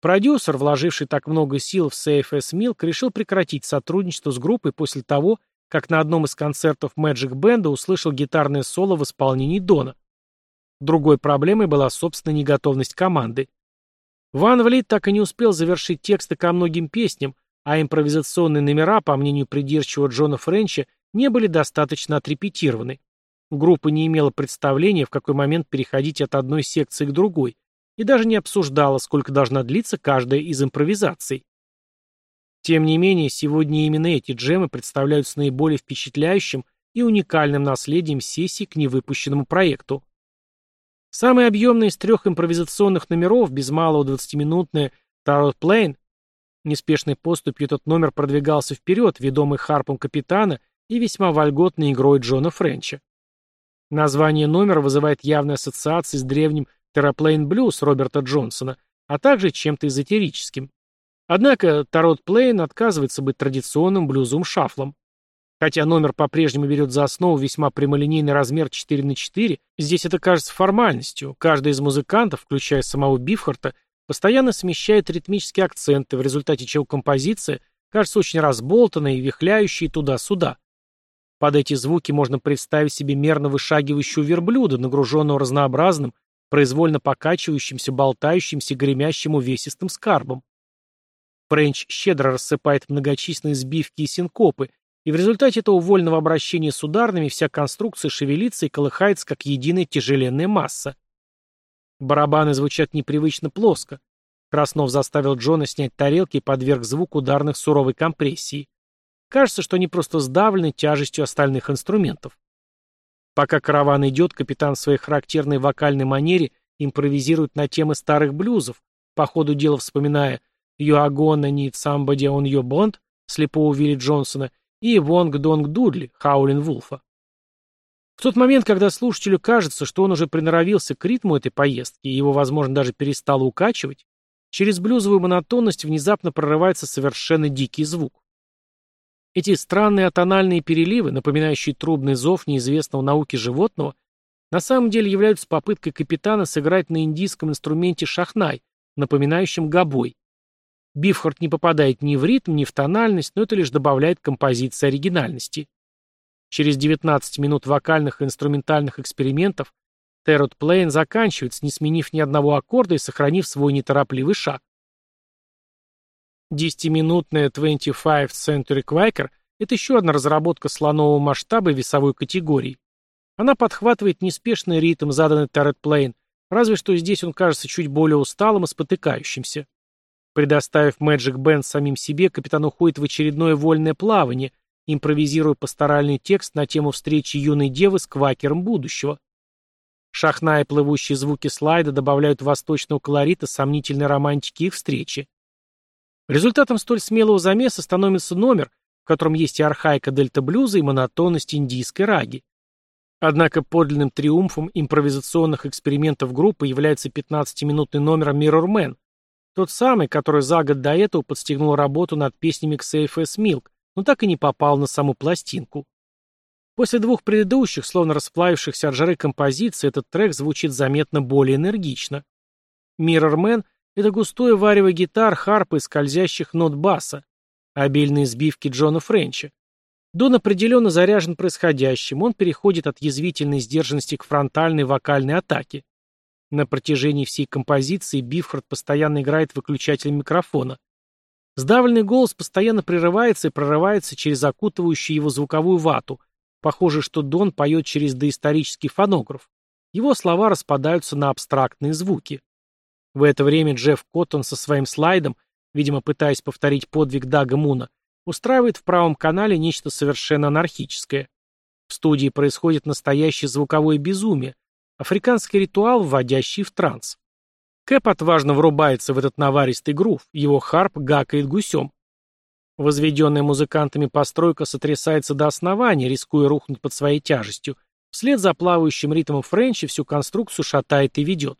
Продюсер, вложивший так много сил в CFS Milk, решил прекратить сотрудничество с группой после того, как на одном из концертов Magic Band услышал гитарное соло в исполнении Дона. Другой проблемой была собственная неготовность команды. Ван Влит так и не успел завершить тексты ко многим песням, а импровизационные номера, по мнению придирчивого Джона Френча, не были достаточно отрепетированы. Группа не имела представления, в какой момент переходить от одной секции к другой, и даже не обсуждала, сколько должна длиться каждая из импровизаций. Тем не менее, сегодня именно эти джемы представляются наиболее впечатляющим и уникальным наследием сессии к невыпущенному проекту. Самый объемный из трех импровизационных номеров, без малого 20-минутная Tarot Plane, неспешной поступью этот номер продвигался вперед, ведомый харпом капитана и весьма вольготной игрой Джона Френча. Название номера вызывает явные ассоциации с древним Terraplane Blues Роберта Джонсона, а также чем-то эзотерическим. Однако Tarot Plane отказывается быть традиционным блюзом-шафлом. Хотя номер по-прежнему берет за основу весьма прямолинейный размер 4 на 4, здесь это кажется формальностью. Каждый из музыкантов, включая самого Бифхарта, постоянно смещает ритмические акценты, в результате чего композиция кажется очень разболтанной и вихляющей туда-сюда. Под эти звуки можно представить себе мерно вышагивающего верблюда, нагруженного разнообразным, произвольно покачивающимся, болтающимся, гремящим увесистым скарбом. Френч щедро рассыпает многочисленные сбивки и синкопы, и в результате этого вольного обращения с ударными вся конструкция шевелится и колыхается, как единая тяжеленная масса. Барабаны звучат непривычно плоско. Краснов заставил Джона снять тарелки и подверг звук ударных суровой компрессии. Кажется, что они просто сдавлены тяжестью остальных инструментов. Пока караван идет, капитан в своей характерной вокальной манере импровизирует на темы старых блюзов, по ходу дела вспоминая «You are gonna need somebody on your bond» слепого Вилли Джонсона и Вонг Донг Дудли, Хаулин Вулфа. В тот момент, когда слушателю кажется, что он уже приноровился к ритму этой поездки, и его, возможно, даже перестало укачивать, через блюзовую монотонность внезапно прорывается совершенно дикий звук. Эти странные атональные переливы, напоминающие трубный зов неизвестного науки животного, на самом деле являются попыткой капитана сыграть на индийском инструменте шахнай, напоминающем гобой. Бифхард не попадает ни в ритм, ни в тональность, но это лишь добавляет композиции оригинальности. Через 19 минут вокальных и инструментальных экспериментов Террот Плейн заканчивается, не сменив ни одного аккорда и сохранив свой неторопливый шаг. Десятиминутная 25th Century Quaker – это еще одна разработка слонового масштаба и весовой категории. Она подхватывает неспешный ритм, заданный Террот Плейн, разве что здесь он кажется чуть более усталым и спотыкающимся. Предоставив Magic Band самим себе, капитан уходит в очередное вольное плавание, импровизируя пасторальный текст на тему встречи юной девы с квакером будущего. Шахна и плывущие звуки слайда добавляют восточного колорита сомнительной романтики их встречи. Результатом столь смелого замеса становится номер, в котором есть и архаика дельта-блюза, и монотонность индийской раги. Однако подлинным триумфом импровизационных экспериментов группы является 15-минутный номер Mirror Man, тот самый, который за год до этого подстегнул работу над песнями к CFS Milk, но так и не попал на саму пластинку. После двух предыдущих, словно расплавившихся от жары композиций, этот трек звучит заметно более энергично. Mirror Man — это густое варево гитар, харпы и скользящих нот баса, обильные сбивки Джона Френча. Дон определенно заряжен происходящим, он переходит от язвительной сдержанности к фронтальной вокальной атаке. На протяжении всей композиции Бифхард постоянно играет выключателем микрофона. Сдавленный голос постоянно прерывается и прорывается через окутывающую его звуковую вату. Похоже, что Дон поет через доисторический фонограф. Его слова распадаются на абстрактные звуки. В это время Джефф Коттон со своим слайдом, видимо, пытаясь повторить подвиг Дага Муна, устраивает в правом канале нечто совершенно анархическое. В студии происходит настоящее звуковое безумие, Африканский ритуал, вводящий в транс. Кэп отважно врубается в этот наваристый грув, его харп гагакает гусем. Возведенная музыкантами постройка сотрясается до основания, рискуя рухнуть под своей тяжестью. Вслед за плавающим ритмом Френча всю конструкцию шатает и ведет.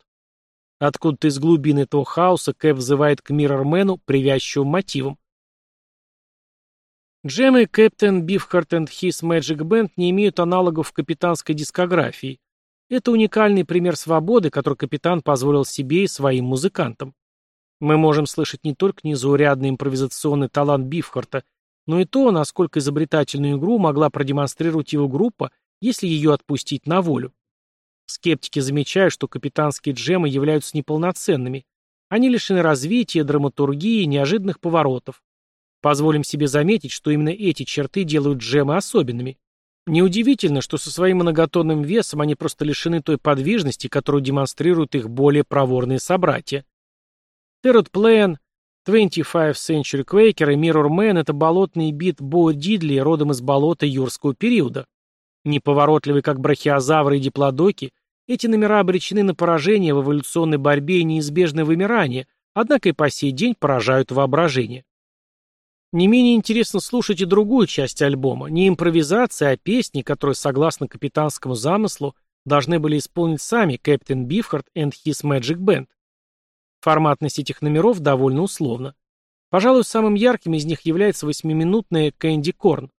Откуда-то из глубин этого хаоса Кэп взывает к Миррормену, привязчивым мотивам. Джемы Captain Beefheart and His Magic Band не имеют аналогов в капитанской дискографии. Это уникальный пример свободы, который капитан позволил себе и своим музыкантам. Мы можем слышать не только незаурядный импровизационный талант Бифхарта, но и то, насколько изобретательную игру могла продемонстрировать его группа, если ее отпустить на волю. Скептики замечают, что капитанские джемы являются неполноценными. Они лишены развития, драматургии неожиданных поворотов. Позволим себе заметить, что именно эти черты делают джемы особенными. Неудивительно, что со своим многотонным весом они просто лишены той подвижности, которую демонстрируют их более проворные собратья. Terrot Plan, 25th Century Quaker и Mirror Man — это болотный бит Бо Дидли, родом из болота юрского периода. Неповоротливые, как брахиозавры и диплодоки, эти номера обречены на поражение в эволюционной борьбе и неизбежное вымирание, однако и по сей день поражают воображение. Не менее интересно слушать и другую часть альбома, не импровизация, а песни, которые, согласно капитанскому замыслу, должны были исполнить сами Кэптен Бифхард и His Magic Band. Форматность этих номеров довольно условна. Пожалуй, самым ярким из них является восьмиминутная «Кэнди Корн».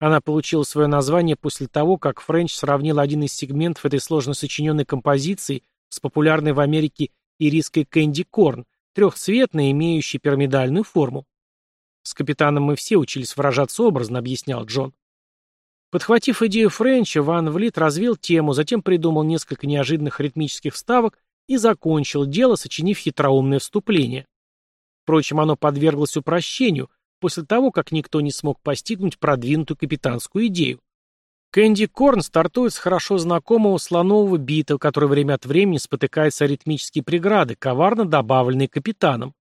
Она получила свое название после того, как Френч сравнил один из сегментов этой сложно сочиненной композиции с популярной в Америке ириской «Кэнди Корн», трехцветной, имеющей пирамидальную форму. «С капитаном мы все учились выражаться образно», — объяснял Джон. Подхватив идею Френча, Ван Влит развил тему, затем придумал несколько неожиданных ритмических вставок и закончил дело, сочинив хитроумное вступление. Впрочем, оно подверглось упрощению, после того, как никто не смог постигнуть продвинутую капитанскую идею. Кэнди Корн стартует с хорошо знакомого слонового бита, который время от времени спотыкается о ритмические преграды, коварно добавленные капитаном.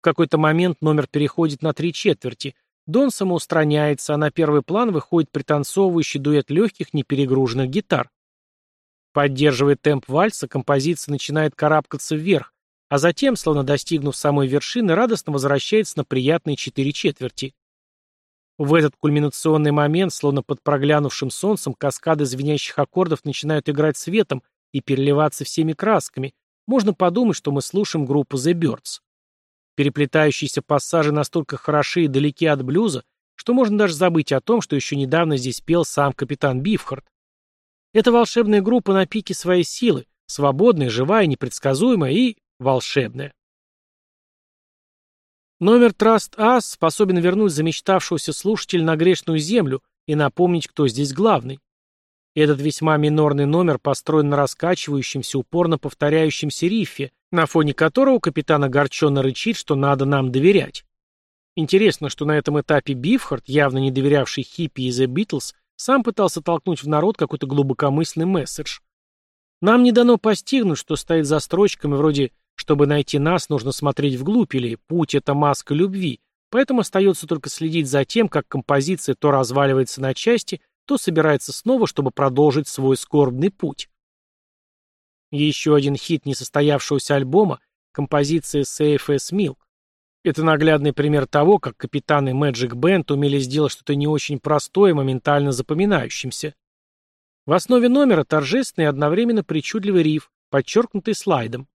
В какой-то момент номер переходит на три четверти. Дон самоустраняется, а на первый план выходит пританцовывающий дуэт легких неперегруженных гитар. Поддерживая темп вальса, композиция начинает карабкаться вверх, а затем, словно достигнув самой вершины, радостно возвращается на приятные четыре четверти. В этот кульминационный момент, словно под проглянувшим солнцем, каскады звенящих аккордов начинают играть светом и переливаться всеми красками. Можно подумать, что мы слушаем группу The Birds. Переплетающиеся пассажи настолько хороши и далеки от блюза, что можно даже забыть о том, что еще недавно здесь пел сам капитан Бифхард. Это волшебная группа на пике своей силы, свободная, живая, непредсказуемая и волшебная. Номер Trust Us способен вернуть замечтавшегося слушателя на грешную землю и напомнить, кто здесь главный. Этот весьма минорный номер построен на раскачивающемся, упорно повторяющемся рифе, на фоне которого капитан огорченно рычит, что надо нам доверять. Интересно, что на этом этапе Бифхард, явно не доверявший хиппи и The Beatles, сам пытался толкнуть в народ какой-то глубокомысленный месседж. Нам не дано постигнуть, что стоит за строчками вроде «чтобы найти нас, нужно смотреть вглубь» или «путь — это маска любви», поэтому остается только следить за тем, как композиция то разваливается на части, то собирается снова, чтобы продолжить свой скорбный путь. Еще один хит несостоявшегося альбома – композиция Safe as Milk. Это наглядный пример того, как капитаны Magic Band умели сделать что-то не очень простое, моментально запоминающимся. В основе номера торжественный и одновременно причудливый риф, подчеркнутый слайдом.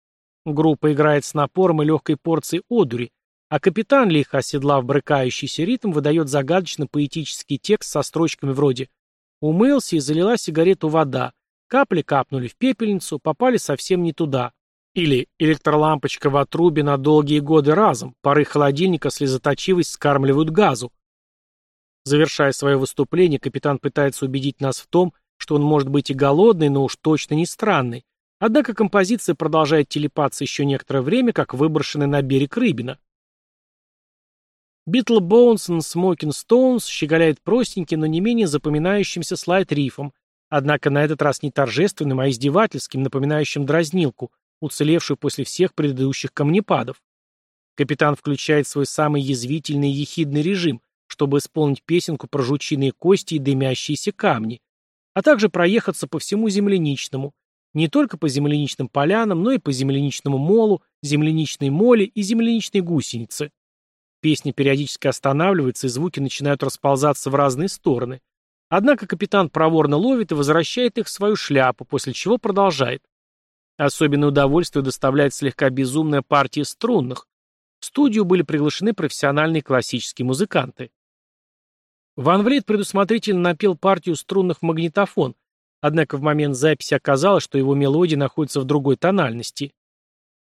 Группа играет с напором и легкой порцией одури, а капитан, лихо оседлав брыкающийся ритм, выдает загадочно поэтический текст со строчками вроде Умылся и залила сигарету вода. Капли капнули в пепельницу, попали совсем не туда. Или электролампочка в отрубе на долгие годы разом, пары холодильника слезоточивость скармливают газу. Завершая свое выступление, капитан пытается убедить нас в том, что он может быть и голодный, но уж точно не странный. Однако композиция продолжает телепаться еще некоторое время, как выброшенная на берег рыбина. Beatle Bones 'n' Smokin' Stones щеголяет простеньким, но не менее запоминающимся слайд-рифом, однако на этот раз не торжественным, а издевательским, напоминающим дразнилку, уцелевшую после всех предыдущих камнепадов. Капитан включает свой самый язвительный и ехидный режим, чтобы исполнить песенку про жучиные кости и дымящиеся камни, а также проехаться по всему земляничному, не только по земляничным полянам, но и по земляничному молу, земляничной моле и земляничной гусенице. Песня периодически останавливается, и звуки начинают расползаться в разные стороны. Однако капитан проворно ловит и возвращает их в свою шляпу, после чего продолжает. Особенное удовольствие доставляет слегка безумная партия струнных. В студию были приглашены профессиональные классические музыканты. Ван Влит предусмотрительно напел партию струнных в магнитофон, однако в момент записи оказалось, что его мелодия находится в другой тональности.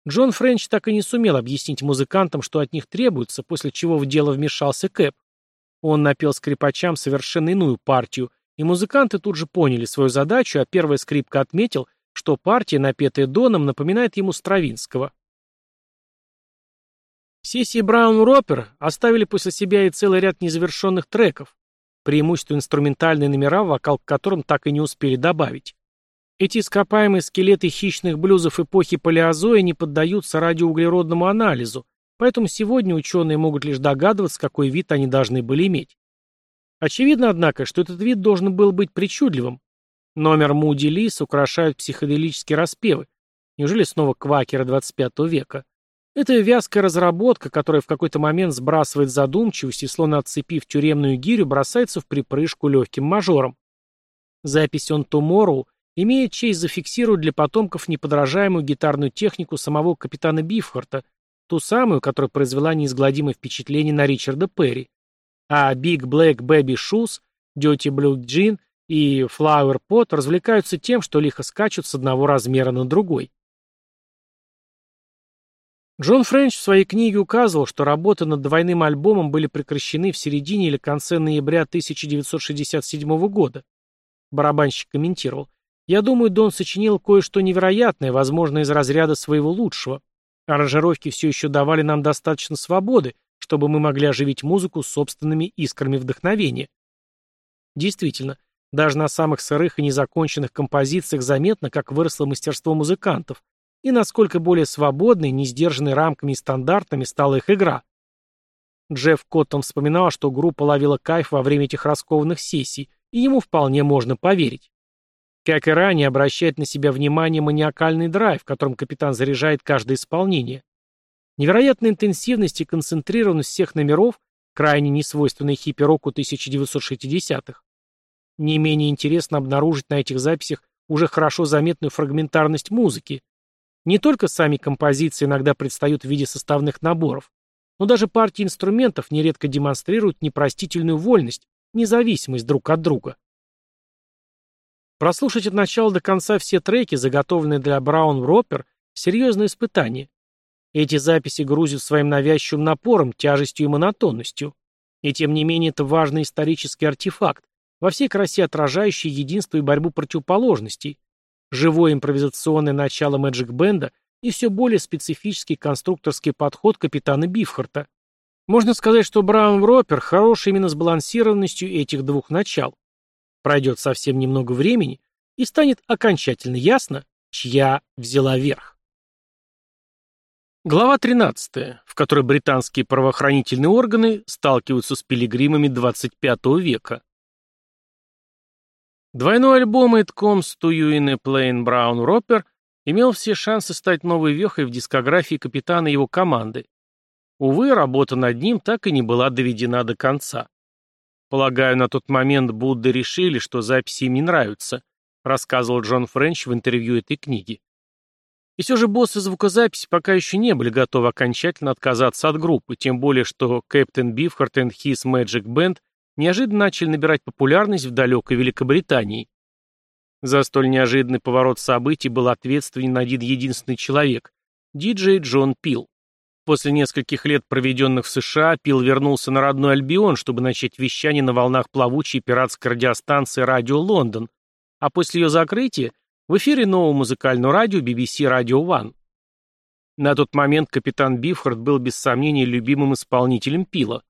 Джон Френч так и не сумел объяснить музыкантам, что от них требуется, после чего в дело вмешался Кэп. Он напел скрипачам совершенно иную партию, и музыканты тут же поняли свою задачу, а первая скрипка отметил, что партия, напетая Доном, напоминает ему Стравинского. Сессии Браун-Ропер оставили после себя и целый ряд незавершенных треков, преимущество инструментальные номера, вокал к которым так и не успели добавить. Эти ископаемые скелеты хищных блюзов эпохи палеозоя не поддаются радиоуглеродному анализу, поэтому сегодня ученые могут лишь догадываться, какой вид они должны были иметь. Очевидно, однако, что этот вид должен был быть причудливым. Номер Муди Лис украшают психоделические распевы. Неужели снова квакеры 25 века? Это вязкая разработка, которая в какой-то момент сбрасывает задумчивость и, словно отцепив тюремную гирю, бросается в припрыжку легким мажором. Запись «On Tomorrow» имеет честь зафиксировать для потомков неподражаемую гитарную технику самого капитана Бифхарта, ту самую, которая произвела неизгладимое впечатление на Ричарда Перри. А Big Black Baby Shoes, Dirty Blue Jean и Flower Pot развлекаются тем, что лихо скачут с одного размера на другой. Джон Френч в своей книге указывал, что работы над двойным альбомом были прекращены в середине или конце ноября 1967 года. Барабанщик комментировал, «Я думаю, Дон сочинил кое-что невероятное, возможно, из разряда своего лучшего. Аранжировки все еще давали нам достаточно свободы, чтобы мы могли оживить музыку собственными искрами вдохновения». Действительно, даже на самых сырых и незаконченных композициях заметно, как выросло мастерство музыкантов, и насколько более свободной, не сдержанной рамками и стандартами стала их игра. Джефф Коттон вспоминал, что группа ловила кайф во время этих раскованных сессий, и ему вполне можно поверить. Как и ранее, обращает на себя внимание маниакальный драйв, которым капитан заряжает каждое исполнение. Невероятная интенсивность и концентрированность всех номеров, крайне несвойственной хиппи-року 1960-х. Не менее интересно обнаружить на этих записях уже хорошо заметную фрагментарность музыки, не только сами композиции иногда предстают в виде составных наборов, но даже партии инструментов нередко демонстрируют непростительную вольность, независимость друг от друга. Прослушать от начала до конца все треки, заготовленные для Браун Роппер, серьезное испытание. Эти записи грузят своим навязчивым напором, тяжестью и монотонностью. И тем не менее это важный исторический артефакт, во всей красе отражающий единство и борьбу противоположностей, живое импровизационное начало Magic Бенда и все более специфический конструкторский подход капитана Бифхарта. Можно сказать, что Браун Ропер хорош именно сбалансированностью этих двух начал. Пройдет совсем немного времени, и станет окончательно ясно, чья взяла верх. Глава 13, в которой британские правоохранительные органы сталкиваются с пилигримами 25 века. Двойной альбом «It Comes to You in a Plain Brown Roper» имел все шансы стать новой вехой в дискографии капитана и его команды. Увы, работа над ним так и не была доведена до конца. Полагаю, на тот момент Будды решили, что записи им не нравятся, рассказывал Джон Френч в интервью этой книги. И все же боссы звукозаписи пока еще не были готовы окончательно отказаться от группы, тем более что Captain Beefheart and His Magic Band неожиданно начали набирать популярность в далекой Великобритании. За столь неожиданный поворот событий был ответственен один единственный человек – диджей Джон Пил. После нескольких лет, проведенных в США, Пил вернулся на родной Альбион, чтобы начать вещание на волнах плавучей пиратской радиостанции «Радио Лондон», а после ее закрытия – в эфире нового музыкального радио BBC Radio One. На тот момент капитан Бифорд был без сомнения любимым исполнителем Пила.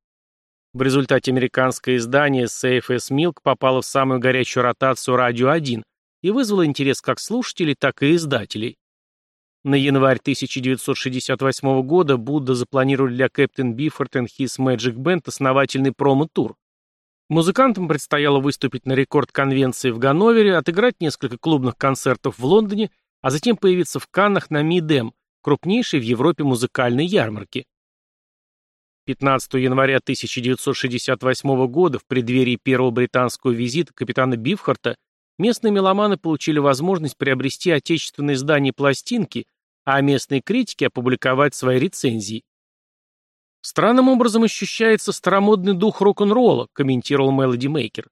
В результате американское издание CFS Milk попало в самую горячую ротацию «Радио 1» и вызвало интерес как слушателей, так и издателей. На январь 1968 года Будда запланировали для Captain Бифорд and His Magic Band основательный промо-тур. Музыкантам предстояло выступить на рекорд-конвенции в Ганновере, отыграть несколько клубных концертов в Лондоне, а затем появиться в Каннах на Мидем, крупнейшей в Европе музыкальной ярмарке. 15 января 1968 года, в преддверии первого британского визита капитана Бифхарта, местные меломаны получили возможность приобрести отечественные издания пластинки, а местные критики опубликовать свои рецензии. Странным образом ощущается старомодный дух рок-н-ролла, комментировал Мелоди Мейкер.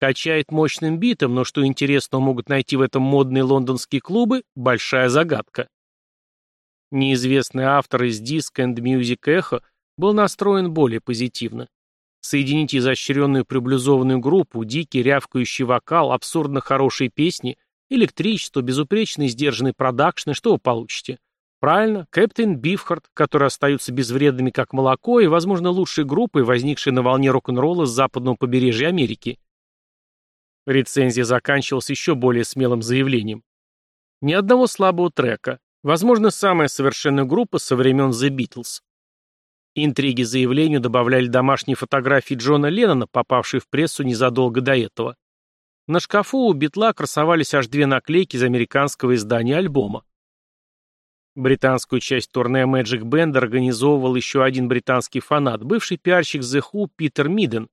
Качает мощным битом, но что интересного могут найти в этом модные лондонские клубы – большая загадка. Неизвестный автор из Disc and Music Echo был настроен более позитивно. Соедините изощренную приблюзованную группу, дикий рявкающий вокал, абсурдно хорошие песни, электричество, безупречный сдержанный продакшн, и что вы получите? Правильно, Кэптен Бифхард, которые остаются безвредными как молоко и, возможно, лучшей группой, возникшей на волне рок-н-ролла с западного побережья Америки. Рецензия заканчивалась еще более смелым заявлением. Ни одного слабого трека. Возможно, самая совершенная группа со времен The Beatles. Интриги заявлению добавляли домашние фотографии Джона Леннона, попавшие в прессу незадолго до этого. На шкафу у Битла красовались аж две наклейки из американского издания альбома. Британскую часть турне Magic Band организовывал еще один британский фанат, бывший пиарщик The Who Питер Миден.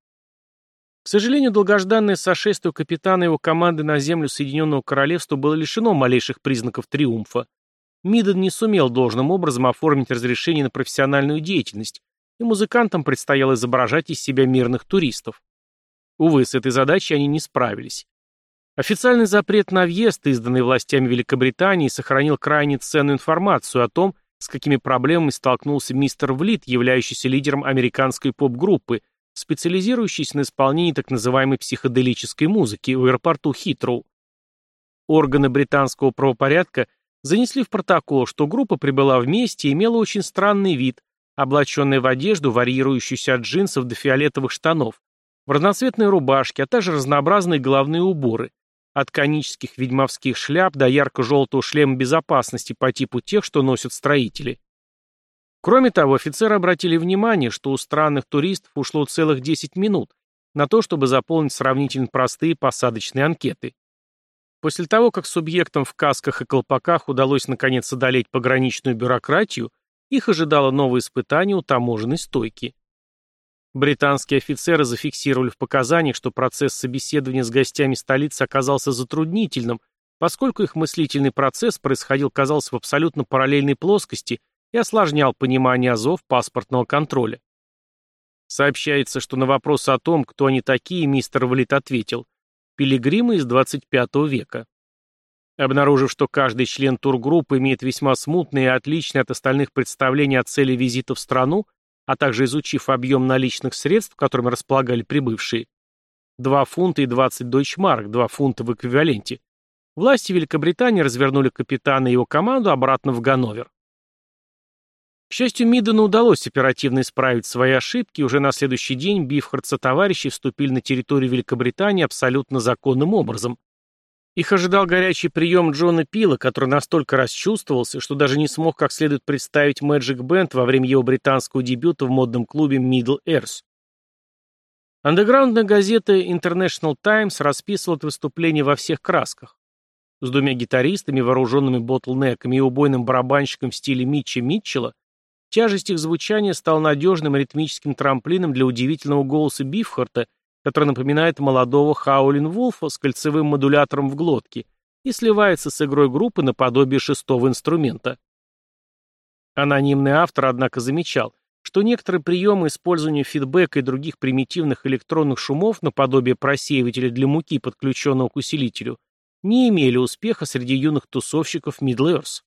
К сожалению, долгожданное сошествие капитана его команды на землю Соединенного Королевства было лишено малейших признаков триумфа. Миден не сумел должным образом оформить разрешение на профессиональную деятельность, и музыкантам предстояло изображать из себя мирных туристов. Увы, с этой задачей они не справились. Официальный запрет на въезд, изданный властями Великобритании, сохранил крайне ценную информацию о том, с какими проблемами столкнулся мистер Влит, являющийся лидером американской поп-группы, специализирующейся на исполнении так называемой психоделической музыки в аэропорту Хитроу. Органы британского правопорядка занесли в протокол, что группа прибыла вместе и имела очень странный вид, облаченная в одежду, варьирующуюся от джинсов до фиолетовых штанов, в разноцветной рубашке, а также разнообразные головные уборы, от конических ведьмовских шляп до ярко-желтого шлема безопасности по типу тех, что носят строители. Кроме того, офицеры обратили внимание, что у странных туристов ушло целых 10 минут на то, чтобы заполнить сравнительно простые посадочные анкеты. После того, как субъектам в касках и колпаках удалось наконец одолеть пограничную бюрократию, их ожидало новое испытание у таможенной стойки. Британские офицеры зафиксировали в показаниях, что процесс собеседования с гостями столицы оказался затруднительным, поскольку их мыслительный процесс происходил, казалось, в абсолютно параллельной плоскости и осложнял понимание азов паспортного контроля. Сообщается, что на вопрос о том, кто они такие, мистер Влит ответил «Пилигримы из 25 века». Обнаружив, что каждый член тургруппы имеет весьма смутные и отличные от остальных представления о цели визита в страну, а также изучив объем наличных средств, которыми располагали прибывшие, 2 фунта и 20 дойчмарк, 2 фунта в эквиваленте, власти Великобритании развернули капитана и его команду обратно в Ганновер. К счастью, Миддену удалось оперативно исправить свои ошибки, и уже на следующий день Бифхардса товарищи вступили на территорию Великобритании абсолютно законным образом. Их ожидал горячий прием Джона Пила, который настолько расчувствовался, что даже не смог как следует представить Magic Band во время его британского дебюта в модном клубе Middle Earth. Андеграундная газета International Times расписывала это выступление во всех красках. С двумя гитаристами, вооруженными ботлнеками и убойным барабанщиком в стиле Митча Митчелла, тяжесть их звучания стала надежным ритмическим трамплином для удивительного голоса Бифхарта который напоминает молодого Хаулин Вулфа с кольцевым модулятором в глотке и сливается с игрой группы наподобие шестого инструмента. Анонимный автор, однако, замечал, что некоторые приемы использования фидбэка и других примитивных электронных шумов наподобие просеивателя для муки, подключенного к усилителю, не имели успеха среди юных тусовщиков Middle Earth.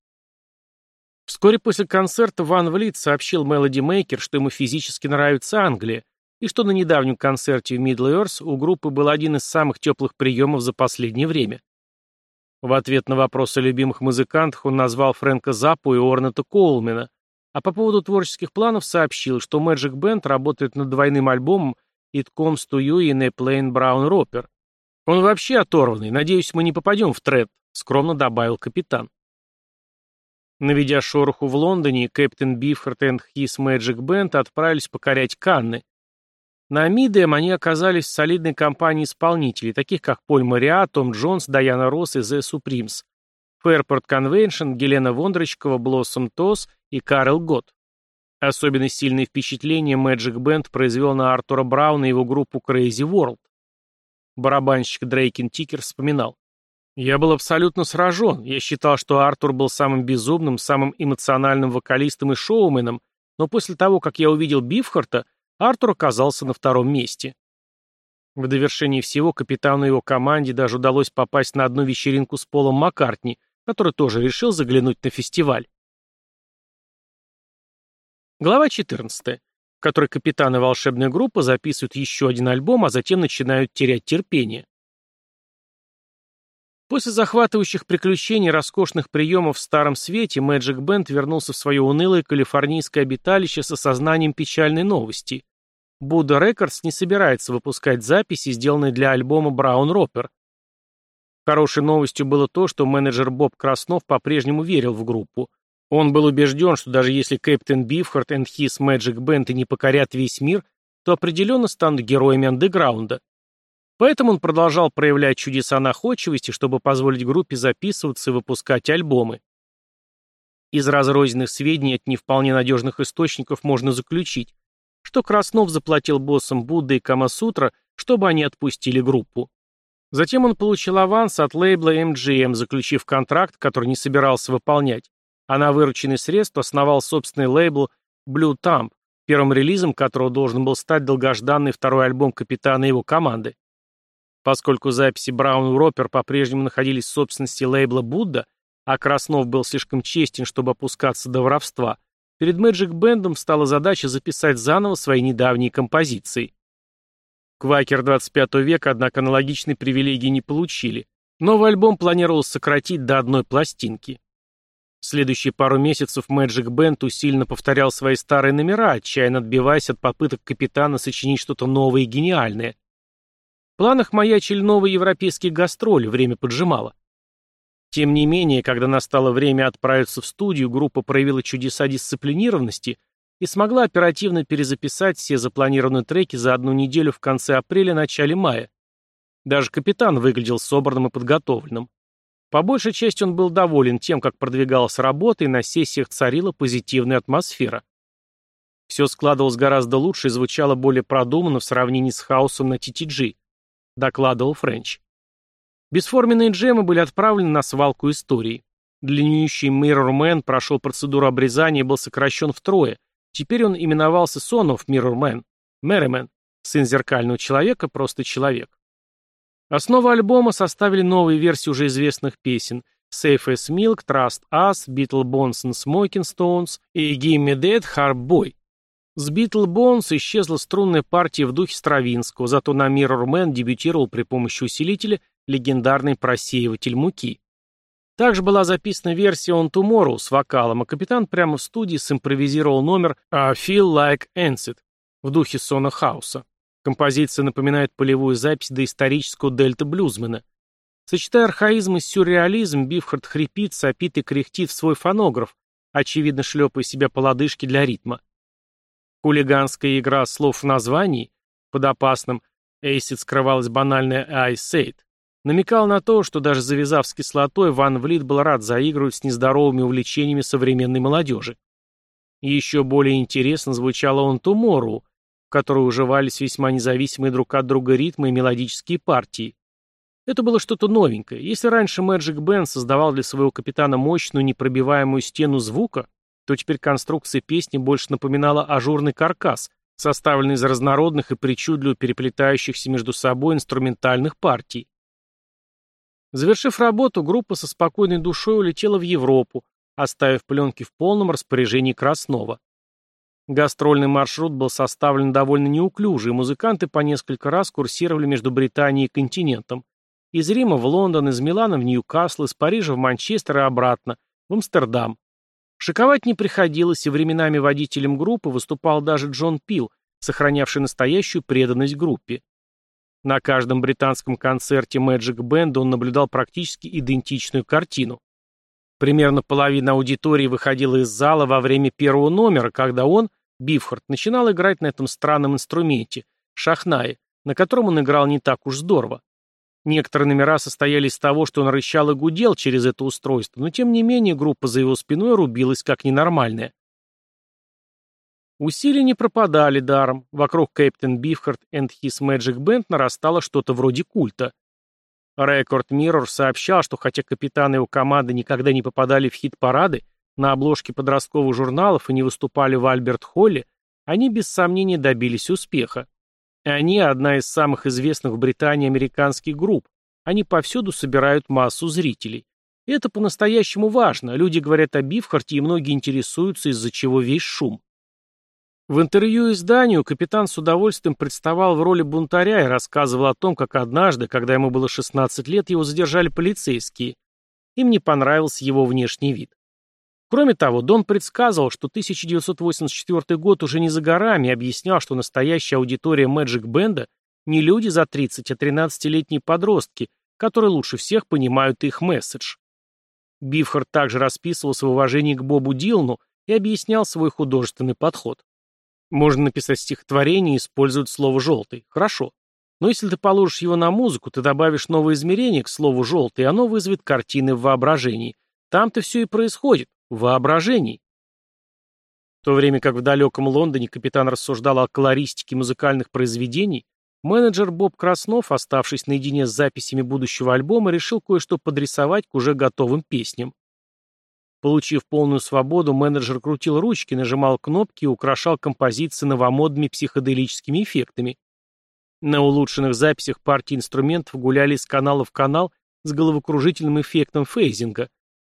Вскоре после концерта Ван Влит сообщил Мелоди Мейкер, что ему физически нравится Англия, и что на недавнем концерте в Middle Earth у группы был один из самых теплых приемов за последнее время. В ответ на вопросы о любимых музыкантах он назвал Фрэнка Заппу и Орнета Коулмена, а по поводу творческих планов сообщил, что Magic Band работает над двойным альбомом It Comes to You in a Plain Brown Roper. Он вообще оторванный, надеюсь, мы не попадем в тред, скромно добавил капитан. Наведя шороху в Лондоне, Кэптен Бифхарт и His Magic Band отправились покорять Канны, на Мидем они оказались в солидной компании исполнителей, таких как Поль Мариа, Том Джонс, Даяна Росс и The Supremes, Fairport Convention, Гелена Вондрочкова, Блоссом Тос и Карл Гот. Особенно сильное впечатление Magic Band произвел на Артура Брауна и его группу Crazy World. Барабанщик Дрейкин Тикер вспоминал. «Я был абсолютно сражен. Я считал, что Артур был самым безумным, самым эмоциональным вокалистом и шоуменом, но после того, как я увидел Бифхарта, Артур оказался на втором месте. В довершении всего капитану его команде даже удалось попасть на одну вечеринку с Полом Маккартни, который тоже решил заглянуть на фестиваль. Глава 14, в которой капитаны волшебной группы записывают еще один альбом, а затем начинают терять терпение. После захватывающих приключений и роскошных приемов в Старом Свете Magic Band вернулся в свое унылое калифорнийское обиталище с осознанием печальной новости. Будда Рекордс не собирается выпускать записи, сделанные для альбома Браун Роппер. Хорошей новостью было то, что менеджер Боб Краснов по-прежнему верил в группу. Он был убежден, что даже если Кэптен Бифхард и His Magic Band и не покорят весь мир, то определенно станут героями андеграунда. Поэтому он продолжал проявлять чудеса находчивости, чтобы позволить группе записываться и выпускать альбомы. Из разрозненных сведений от не вполне надежных источников можно заключить, что Краснов заплатил боссам Будды и Камасутра, чтобы они отпустили группу. Затем он получил аванс от лейбла MGM, заключив контракт, который не собирался выполнять, а на вырученные средства основал собственный лейбл Blue Thumb, первым релизом которого должен был стать долгожданный второй альбом Капитана и его команды. Поскольку записи Браун и Роппер по-прежнему находились в собственности лейбла Будда, а Краснов был слишком честен, чтобы опускаться до воровства, Перед Magic Band стала задача записать заново свои недавние композиции. Квакер 25 века, однако, аналогичной привилегии не получили. Новый альбом планировалось сократить до одной пластинки. В следующие пару месяцев Magic Band усиленно повторял свои старые номера, отчаянно отбиваясь от попыток капитана сочинить что-то новое и гениальное. Планах маячили новые европейские гастроли, время поджимало. Тем не менее, когда настало время отправиться в студию, группа проявила чудеса дисциплинированности и смогла оперативно перезаписать все запланированные треки за одну неделю в конце апреля-начале мая. Даже капитан выглядел собранным и подготовленным. По большей части он был доволен тем, как продвигалась работа, и на сессиях царила позитивная атмосфера. Все складывалось гораздо лучше и звучало более продуманно в сравнении с хаосом на TTG, докладывал Френч. Бесформенные джемы были отправлены на свалку истории. Длиннющий Mirrorman прошел процедуру обрезания и был сокращен втрое. Теперь он именовался of Mirrorman, Merriman, сын зеркального человека, просто человек. Основу альбома составили новые версии уже известных песен Safe as Milk, Trust Us, Beatle Bones and Smoking Stones и Gimme Dead Harp Boy. С Beatle Bones исчезла струнная партия в духе Стравинского, зато на Mirror Man дебютировал при помощи усилителя легендарный просеиватель муки. Также была записана версия On Tomorrow с вокалом, а капитан прямо в студии симпровизировал номер I Feel Like Ancid в духе Сона Хауса. Композиция напоминает полевую запись доисторического дельта-блюзмена. Сочетая архаизм и сюрреализм, Бифхард хрипит, сопит и кряхтит в свой фонограф, очевидно шлепая себя по лодыжке для ритма. Хулиганская игра слов в названии, под опасным «Эйсид» скрывалась банальная «I said», намекал на то, что даже завязав с кислотой, Ван Влит был рад заигрывать с нездоровыми увлечениями современной молодежи. Еще более интересно звучало он Тумору, в которой уживались весьма независимые друг от друга ритмы и мелодические партии. Это было что-то новенькое. Если раньше Magic Band создавал для своего капитана мощную непробиваемую стену звука, то теперь конструкция песни больше напоминала ажурный каркас, составленный из разнородных и причудливо переплетающихся между собой инструментальных партий. Завершив работу, группа со спокойной душой улетела в Европу, оставив пленки в полном распоряжении Краснова. Гастрольный маршрут был составлен довольно неуклюже, и музыканты по несколько раз курсировали между Британией и континентом. Из Рима в Лондон, из Милана в Ньюкасл, из Парижа в Манчестер и обратно, в Амстердам. Шиковать не приходилось, и временами водителем группы выступал даже Джон Пил, сохранявший настоящую преданность группе. На каждом британском концерте Magic Band он наблюдал практически идентичную картину. Примерно половина аудитории выходила из зала во время первого номера, когда он, Бифхард, начинал играть на этом странном инструменте, шахнае, на котором он играл не так уж здорово. Некоторые номера состояли из того, что он рычал и гудел через это устройство, но тем не менее группа за его спиной рубилась как ненормальная. Усилия не пропадали даром. Вокруг Captain Beefheart и His Magic Band нарастало что-то вроде культа. Record Mirror сообщал, что хотя капитан и его команды никогда не попадали в хит-парады, на обложке подростковых журналов и не выступали в Альберт-Холле, они без сомнения добились успеха. Они одна из самых известных в Британии американских групп. Они повсюду собирают массу зрителей. Это по-настоящему важно. Люди говорят о Бифхарте, и многие интересуются, из-за чего весь шум. В интервью изданию капитан с удовольствием представал в роли бунтаря и рассказывал о том, как однажды, когда ему было 16 лет, его задержали полицейские. Им не понравился его внешний вид. Кроме того, Дон предсказывал, что 1984 год уже не за горами и объяснял, что настоящая аудитория Magic Band не люди за 30, а 13-летние подростки, которые лучше всех понимают их месседж. Бифхард также расписывался в уважении к Бобу Дилну и объяснял свой художественный подход. Можно написать стихотворение и использовать слово «желтый». Хорошо. Но если ты положишь его на музыку, ты добавишь новое измерение к слову «желтый», и оно вызовет картины в воображении. Там-то все и происходит. В воображении. В то время как в далеком Лондоне капитан рассуждал о колористике музыкальных произведений, менеджер Боб Краснов, оставшись наедине с записями будущего альбома, решил кое-что подрисовать к уже готовым песням. Получив полную свободу, менеджер крутил ручки, нажимал кнопки и украшал композиции новомодными психоделическими эффектами. На улучшенных записях партии инструментов гуляли из канала в канал с головокружительным эффектом фейзинга.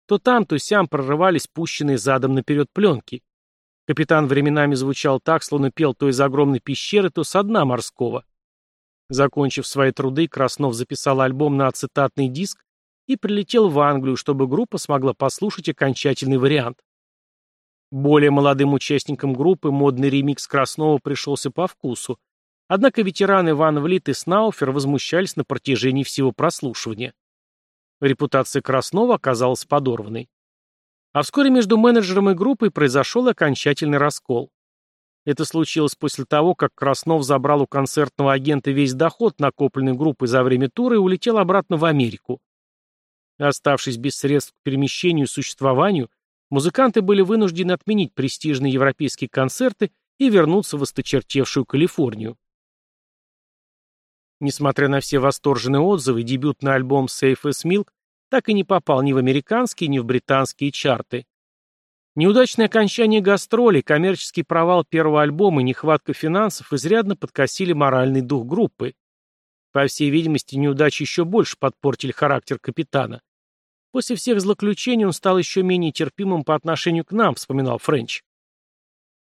То там, то сям прорывались пущенные задом наперед пленки. Капитан временами звучал так, словно пел то из огромной пещеры, то со дна морского. Закончив свои труды, Краснов записал альбом на ацетатный диск и прилетел в Англию, чтобы группа смогла послушать окончательный вариант. Более молодым участникам группы модный ремикс Краснова пришелся по вкусу, однако ветераны Ван Влит и Снауфер возмущались на протяжении всего прослушивания. Репутация Краснова оказалась подорванной. А вскоре между менеджером и группой произошел окончательный раскол. Это случилось после того, как Краснов забрал у концертного агента весь доход, накопленный группой за время тура, и улетел обратно в Америку. Оставшись без средств к перемещению и существованию, музыканты были вынуждены отменить престижные европейские концерты и вернуться в осточертевшую Калифорнию. Несмотря на все восторженные отзывы, дебютный альбом Safe as Milk так и не попал ни в американские, ни в британские чарты. Неудачное окончание гастролей, коммерческий провал первого альбома и нехватка финансов изрядно подкосили моральный дух группы. По всей видимости, неудачи еще больше подпортили характер капитана. После всех злоключений он стал еще менее терпимым по отношению к нам, вспоминал Френч.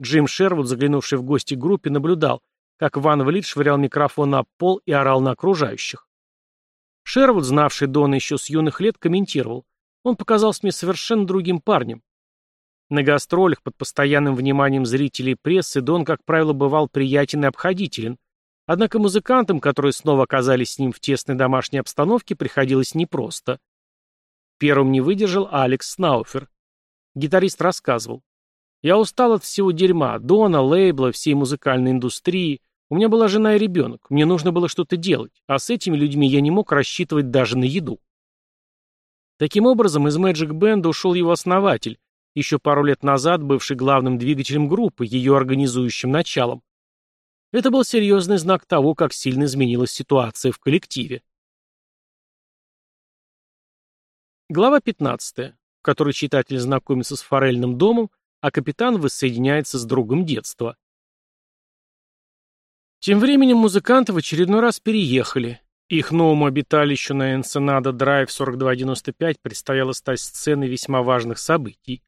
Джим Шервуд, заглянувший в гости к группе, наблюдал, как Ван Влит швырял микрофон на пол и орал на окружающих. Шервуд, знавший Дона еще с юных лет, комментировал. Он показался мне совершенно другим парнем. На гастролях под постоянным вниманием зрителей и прессы Дон, как правило, бывал приятен и обходителен, Однако музыкантам, которые снова оказались с ним в тесной домашней обстановке, приходилось непросто. Первым не выдержал Алекс Снауфер. Гитарист рассказывал. «Я устал от всего дерьма, Дона, лейбла, всей музыкальной индустрии. У меня была жена и ребенок, мне нужно было что-то делать, а с этими людьми я не мог рассчитывать даже на еду». Таким образом, из Magic Band ушел его основатель, еще пару лет назад бывший главным двигателем группы, ее организующим началом. Это был серьезный знак того, как сильно изменилась ситуация в коллективе. Глава 15, в которой читатель знакомится с форельным домом, а капитан воссоединяется с другом детства. Тем временем музыканты в очередной раз переехали. Их новому обиталищу на Энсенадо Драйв 4295 предстояло стать сценой весьма важных событий.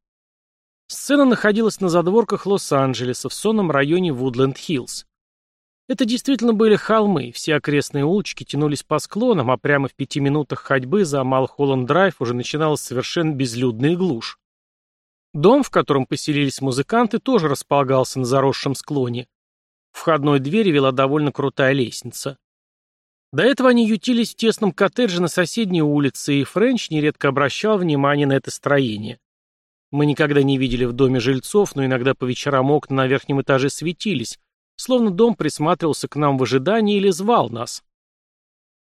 Сцена находилась на задворках Лос-Анджелеса в сонном районе Вудленд-Хиллз. Это действительно были холмы, все окрестные улочки тянулись по склонам, а прямо в пяти минутах ходьбы за Малхолланд-драйв уже начиналась совершенно безлюдная глушь. Дом, в котором поселились музыканты, тоже располагался на заросшем склоне. Входной двери вела довольно крутая лестница. До этого они ютились в тесном коттедже на соседней улице, и Френч нередко обращал внимание на это строение. Мы никогда не видели в доме жильцов, но иногда по вечерам окна на верхнем этаже светились, Словно дом присматривался к нам в ожидании или звал нас.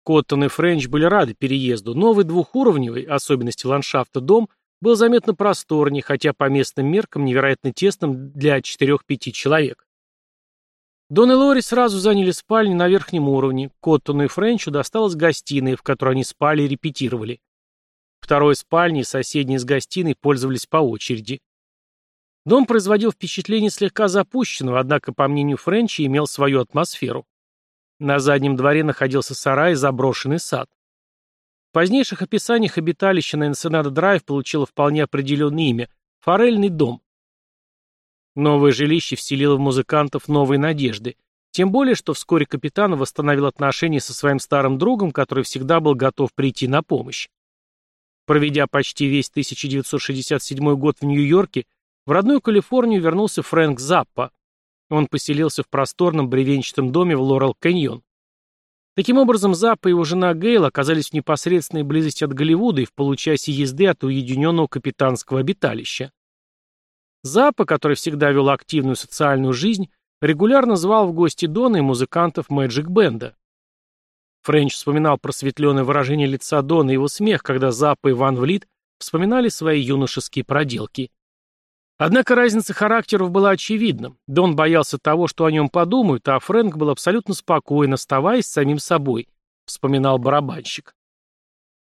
Коттон и Френч были рады переезду. Новый двухуровневый, особенности ландшафта дом, был заметно просторнее, хотя по местным меркам невероятно тесным для 4-5 человек. Дон и Лори сразу заняли спальни на верхнем уровне. Коттону и Френчу досталась гостиная, в которой они спали и репетировали. Второй спальней и соседней с гостиной пользовались по очереди. Дом производил впечатление слегка запущенного, однако, по мнению Френча, имел свою атмосферу. На заднем дворе находился сарай и заброшенный сад. В позднейших описаниях обиталища на Энсенадо-драйв получило вполне определенное имя – «Форельный дом». Новое жилище вселило в музыкантов новые надежды, тем более, что вскоре капитан восстановил отношения со своим старым другом, который всегда был готов прийти на помощь. Проведя почти весь 1967 год в Нью-Йорке, в родную Калифорнию вернулся Фрэнк Заппа. Он поселился в просторном бревенчатом доме в Лорел-Каньон. Таким образом, Заппа и его жена Гейл оказались в непосредственной близости от Голливуда и в получасе езды от уединенного капитанского обиталища. Заппа, который всегда вел активную социальную жизнь, регулярно звал в гости Дона и музыкантов Мэджик Бенда. Френч вспоминал просветленное выражение лица Дона и его смех, когда Заппа и Ван Влит вспоминали свои юношеские проделки. Однако разница характеров была очевидна. Дон боялся того, что о нем подумают, а Фрэнк был абсолютно спокоен, оставаясь самим собой, вспоминал барабанщик.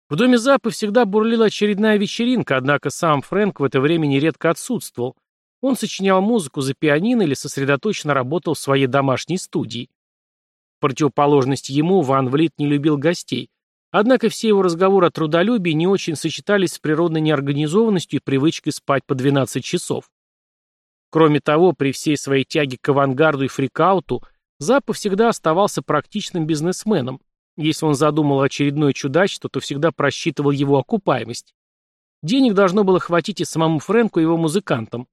В доме Запы всегда бурлила очередная вечеринка, однако сам Фрэнк в это время нередко отсутствовал. Он сочинял музыку за пианино или сосредоточенно работал в своей домашней студии. В противоположность ему Ван Влит не любил гостей, однако все его разговоры о трудолюбии не очень сочетались с природной неорганизованностью и привычкой спать по 12 часов. Кроме того, при всей своей тяге к авангарду и фрикауту, Запа всегда оставался практичным бизнесменом. Если он задумал очередное чудачество, то всегда просчитывал его окупаемость. Денег должно было хватить и самому Фрэнку, и его музыкантам.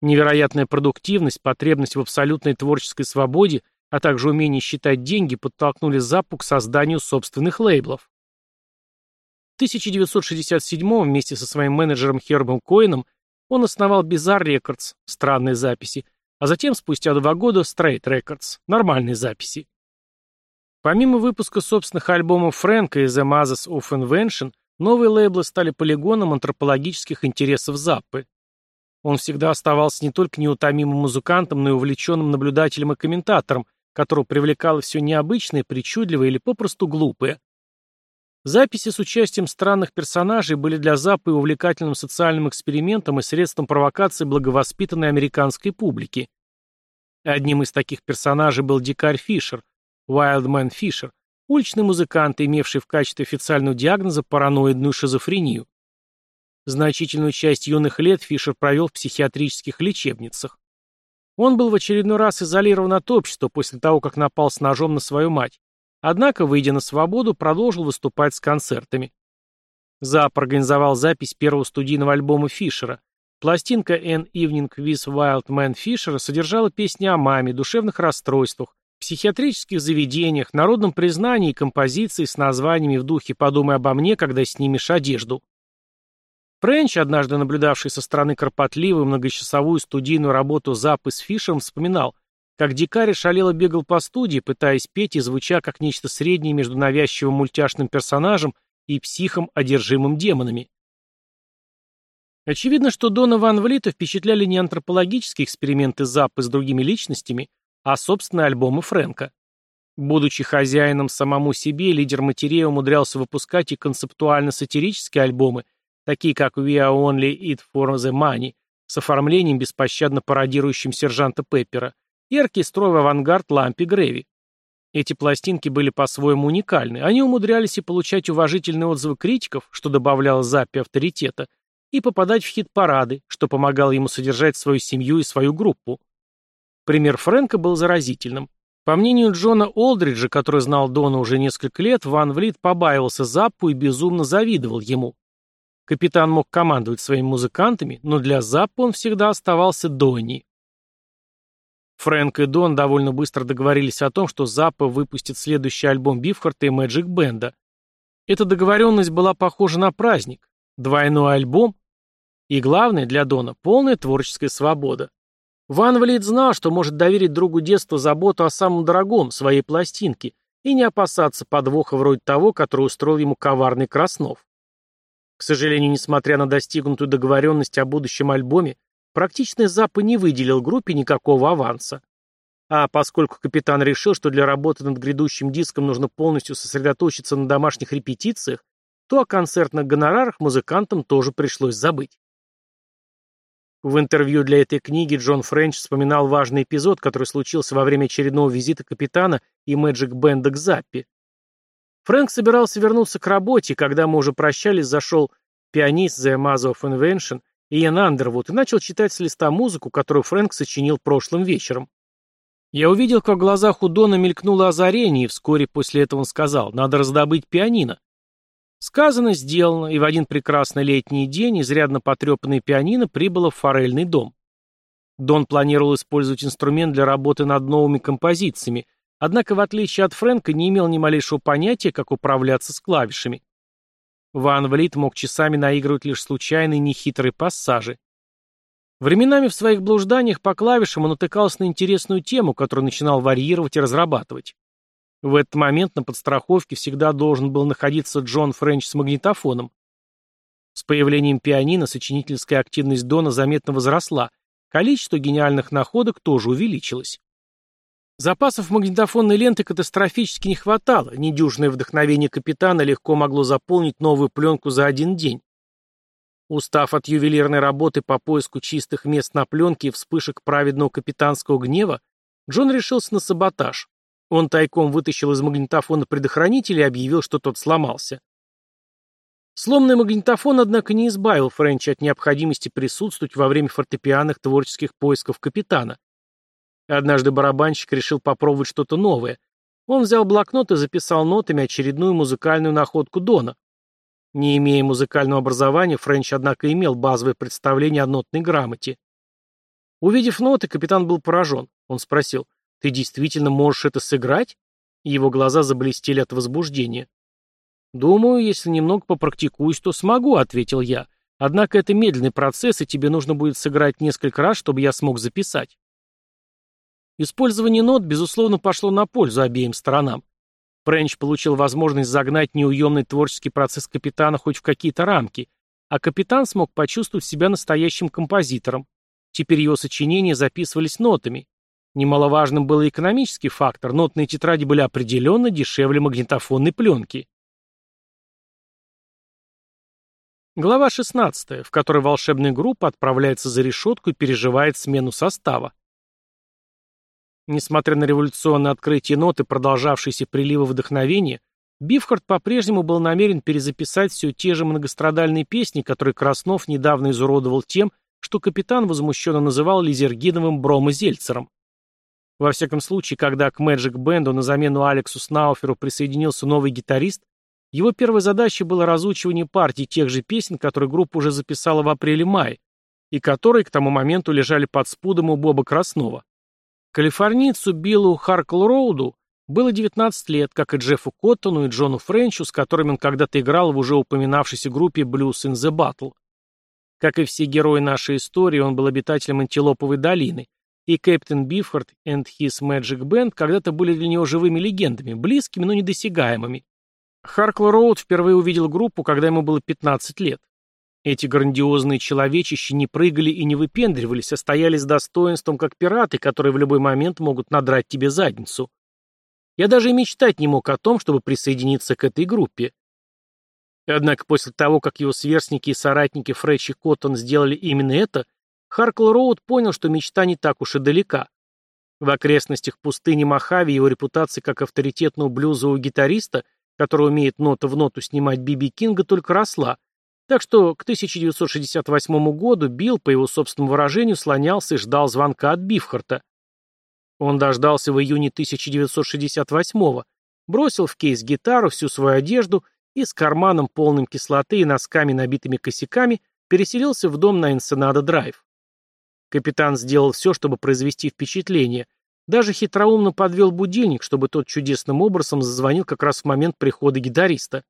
Невероятная продуктивность, потребность в абсолютной творческой свободе, а также умение считать деньги подтолкнули Запу к созданию собственных лейблов. В 1967 вместе со своим менеджером Хербом Коином он основал Bizarre Records, странные записи, а затем, спустя два года, Straight Records, нормальные записи. Помимо выпуска собственных альбомов Фрэнка и The Mothers of Invention, новые лейблы стали полигоном антропологических интересов Заппы. Он всегда оставался не только неутомимым музыкантом, но и увлеченным наблюдателем и комментатором, которого привлекало все необычное, причудливое или попросту глупое. Записи с участием странных персонажей были для Заппы увлекательным социальным экспериментом и средством провокации благовоспитанной американской публики. Одним из таких персонажей был дикарь Фишер, Wildman Фишер, уличный музыкант, имевший в качестве официального диагноза параноидную шизофрению. Значительную часть юных лет Фишер провел в психиатрических лечебницах. Он был в очередной раз изолирован от общества после того, как напал с ножом на свою мать, однако, выйдя на свободу, продолжил выступать с концертами. Зап организовал запись первого студийного альбома Фишера. Пластинка «An Evening with Wild Man Fisher» содержала песни о маме, душевных расстройствах, психиатрических заведениях, народном признании и композиции с названиями в духе «Подумай обо мне, когда снимешь одежду». Френч, однажды наблюдавший со стороны кропотливую многочасовую студийную работу Запы с Фишером, вспоминал, как дикарь шалело бегал по студии, пытаясь петь и звуча как нечто среднее между навязчивым мультяшным персонажем и психом, одержимым демонами. Очевидно, что Дона Ван Влита впечатляли не антропологические эксперименты Запы с другими личностями, а собственные альбомы Фрэнка. Будучи хозяином самому себе, лидер матерей умудрялся выпускать и концептуально-сатирические альбомы, такие как «We are only it for the money», с оформлением, беспощадно пародирующим сержанта Пеппера, и оркестровый авангард Лампи Грэви. Эти пластинки были по-своему уникальны, они умудрялись и получать уважительные отзывы критиков, что добавляло Заппи авторитета, и попадать в хит-парады, что помогало ему содержать свою семью и свою группу. Пример Фрэнка был заразительным. По мнению Джона Олдриджа, который знал Дона уже несколько лет, Ван Влит побаивался Заппу и безумно завидовал ему. Капитан мог командовать своими музыкантами, но для Заппа он всегда оставался Донни. Фрэнк и Дон довольно быстро договорились о том, что Заппа выпустит следующий альбом Бифхарта и Мэджик Бенда. Эта договоренность была похожа на праздник. Двойной альбом и, главное для Дона, полная творческая свобода. Ван Влит знал, что может доверить другу детства заботу о самом дорогом, своей пластинке, и не опасаться подвоха вроде того, который устроил ему коварный Краснов. К сожалению, несмотря на достигнутую договоренность о будущем альбоме, практичный Запа не выделил группе никакого аванса. А поскольку капитан решил, что для работы над грядущим диском нужно полностью сосредоточиться на домашних репетициях, то о концертных гонорарах музыкантам тоже пришлось забыть. В интервью для этой книги Джон Френч вспоминал важный эпизод, который случился во время очередного визита капитана и Мэджик Бенда к Заппе. Фрэнк собирался вернуться к работе, когда мы уже прощались, зашел пианист The Mazo of Invention Иэн Андервуд и начал читать с листа музыку, которую Фрэнк сочинил прошлым вечером. Я увидел, как в глазах у Дона мелькнуло озарение, и вскоре после этого он сказал, надо раздобыть пианино. Сказано, сделано, и в один прекрасный летний день изрядно потрепанное пианино прибыло в форельный дом. Дон планировал использовать инструмент для работы над новыми композициями, однако, в отличие от Фрэнка, не имел ни малейшего понятия, как управляться с клавишами. Ван Влит мог часами наигрывать лишь случайные нехитрые пассажи. Временами в своих блужданиях по клавишам он натыкался на интересную тему, которую начинал варьировать и разрабатывать. В этот момент на подстраховке всегда должен был находиться Джон Френч с магнитофоном. С появлением пианино сочинительская активность Дона заметно возросла, количество гениальных находок тоже увеличилось. Запасов магнитофонной ленты катастрофически не хватало, недюжное вдохновение капитана легко могло заполнить новую пленку за один день. Устав от ювелирной работы по поиску чистых мест на пленке и вспышек праведного капитанского гнева, Джон решился на саботаж. Он тайком вытащил из магнитофона предохранитель и объявил, что тот сломался. Сломанный магнитофон, однако, не избавил Френча от необходимости присутствовать во время фортепианных творческих поисков капитана. Однажды барабанщик решил попробовать что-то новое. Он взял блокнот и записал нотами очередную музыкальную находку Дона. Не имея музыкального образования, Френч, однако, имел базовое представление о нотной грамоте. Увидев ноты, капитан был поражен. Он спросил, «Ты действительно можешь это сыграть?» Его глаза заблестели от возбуждения. «Думаю, если немного попрактикуюсь, то смогу», — ответил я. «Однако это медленный процесс, и тебе нужно будет сыграть несколько раз, чтобы я смог записать». Использование нот, безусловно, пошло на пользу обеим сторонам. Френч получил возможность загнать неуемный творческий процесс капитана хоть в какие-то рамки, а капитан смог почувствовать себя настоящим композитором. Теперь его сочинения записывались нотами. Немаловажным был и экономический фактор, нотные тетради были определенно дешевле магнитофонной пленки. Глава 16, в которой волшебная группа отправляется за решетку и переживает смену состава. Несмотря на революционное открытие ноты, продолжавшиеся приливы вдохновения, Бифхард по-прежнему был намерен перезаписать все те же многострадальные песни, которые Краснов недавно изуродовал тем, что капитан возмущенно называл Лизергиновым бромозельцером. Во всяком случае, когда к Мэджик Бенду на замену Алексу Снауферу присоединился новый гитарист, его первой задачей было разучивание партий тех же песен, которые группа уже записала в апреле-мае, и которые к тому моменту лежали под спудом у Боба Краснова. Калифорнийцу Биллу Харкл-Роуду было 19 лет, как и Джеффу Коттону и Джону Френчу, с которыми он когда-то играл в уже упоминавшейся группе Blues in the Battle. Как и все герои нашей истории, он был обитателем Антилоповой долины, и Кэптен Бифхард и His Magic Band когда-то были для него живыми легендами, близкими, но недосягаемыми. Харкл Роуд впервые увидел группу, когда ему было 15 лет. Эти грандиозные человечищи не прыгали и не выпендривались, а стояли с достоинством, как пираты, которые в любой момент могут надрать тебе задницу. Я даже и мечтать не мог о том, чтобы присоединиться к этой группе. Однако после того, как его сверстники и соратники Фрэтч и Коттон сделали именно это, Харкл Роуд понял, что мечта не так уж и далека. В окрестностях пустыни Мохави его репутация как авторитетного блюзового гитариста, который умеет нота в ноту снимать Биби Кинга, только росла, так что к 1968 году Билл, по его собственному выражению, слонялся и ждал звонка от Бифхарта. Он дождался в июне 1968-го, бросил в кейс гитару, всю свою одежду и с карманом полным кислоты и носками, набитыми косяками, переселился в дом на Энсенадо-драйв. Капитан сделал все, чтобы произвести впечатление, даже хитроумно подвел будильник, чтобы тот чудесным образом зазвонил как раз в момент прихода гитариста.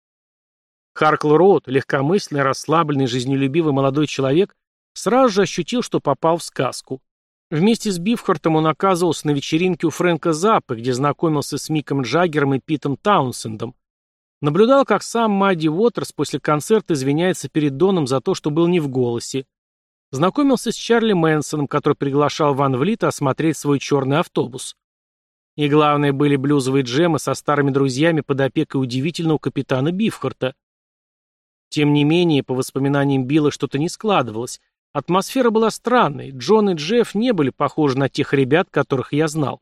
Харкл Роуд, легкомысленный, расслабленный, жизнелюбивый молодой человек, сразу же ощутил, что попал в сказку. Вместе с Бифхартом он оказывался на вечеринке у Фрэнка Заппы, где знакомился с Миком Джаггером и Питом Таунсендом. Наблюдал, как сам Мадди Уотерс после концерта извиняется перед Доном за то, что был не в голосе. Знакомился с Чарли Мэнсоном, который приглашал Ван Влита осмотреть свой черный автобус. И главное, были блюзовые джемы со старыми друзьями под опекой удивительного капитана Бифхарта. Тем не менее, по воспоминаниям Билла что-то не складывалось. Атмосфера была странной, Джон и Джефф не были похожи на тех ребят, которых я знал.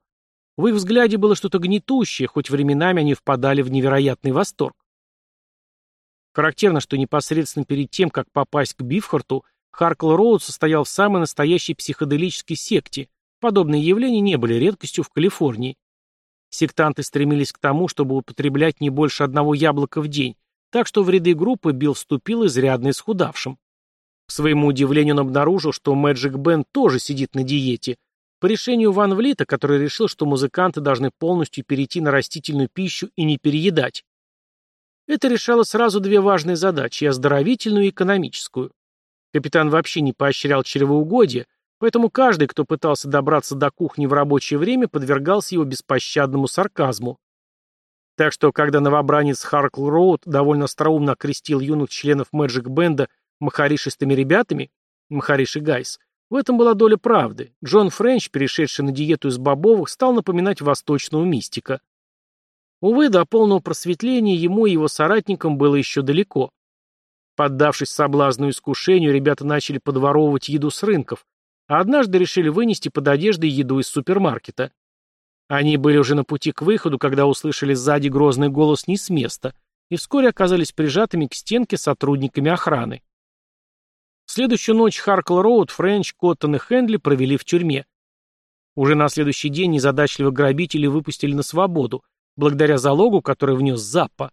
В их взгляде было что-то гнетущее, хоть временами они впадали в невероятный восторг. Характерно, что непосредственно перед тем, как попасть к Бифхарту, Харкл Роуд состоял в самой настоящей психоделической секте. Подобные явления не были редкостью в Калифорнии. Сектанты стремились к тому, чтобы употреблять не больше одного яблока в день, так что в ряды группы Билл вступил изрядно исхудавшим. К своему удивлению он обнаружил, что Мэджик Бен тоже сидит на диете, по решению Ван Влита, который решил, что музыканты должны полностью перейти на растительную пищу и не переедать. Это решало сразу две важные задачи – оздоровительную и экономическую. Капитан вообще не поощрял чревоугодие, поэтому каждый, кто пытался добраться до кухни в рабочее время, подвергался его беспощадному сарказму. Так что, когда новобранец Харклроуд довольно остроумно окрестил юных членов Magic Band'а махаришистыми ребятами, Maharishi guys, в этом была доля правды. Джон Френч, перешедший на диету из бобовых, стал напоминать восточного мистика. Увы, до полного просветления ему и его соратникам было еще далеко. Поддавшись соблазну и искушению, ребята начали подворовывать еду с рынков, а однажды решили вынести под одеждой еду из супермаркета. Они были уже на пути к выходу, когда услышали сзади грозный голос не с места, и вскоре оказались прижатыми к стенке сотрудниками охраны. Следующую ночь Харкл Роуд, Френч, Коттон и Хендли провели в тюрьме. Уже на следующий день незадачливых грабителей выпустили на свободу, благодаря залогу, который внес Заппа.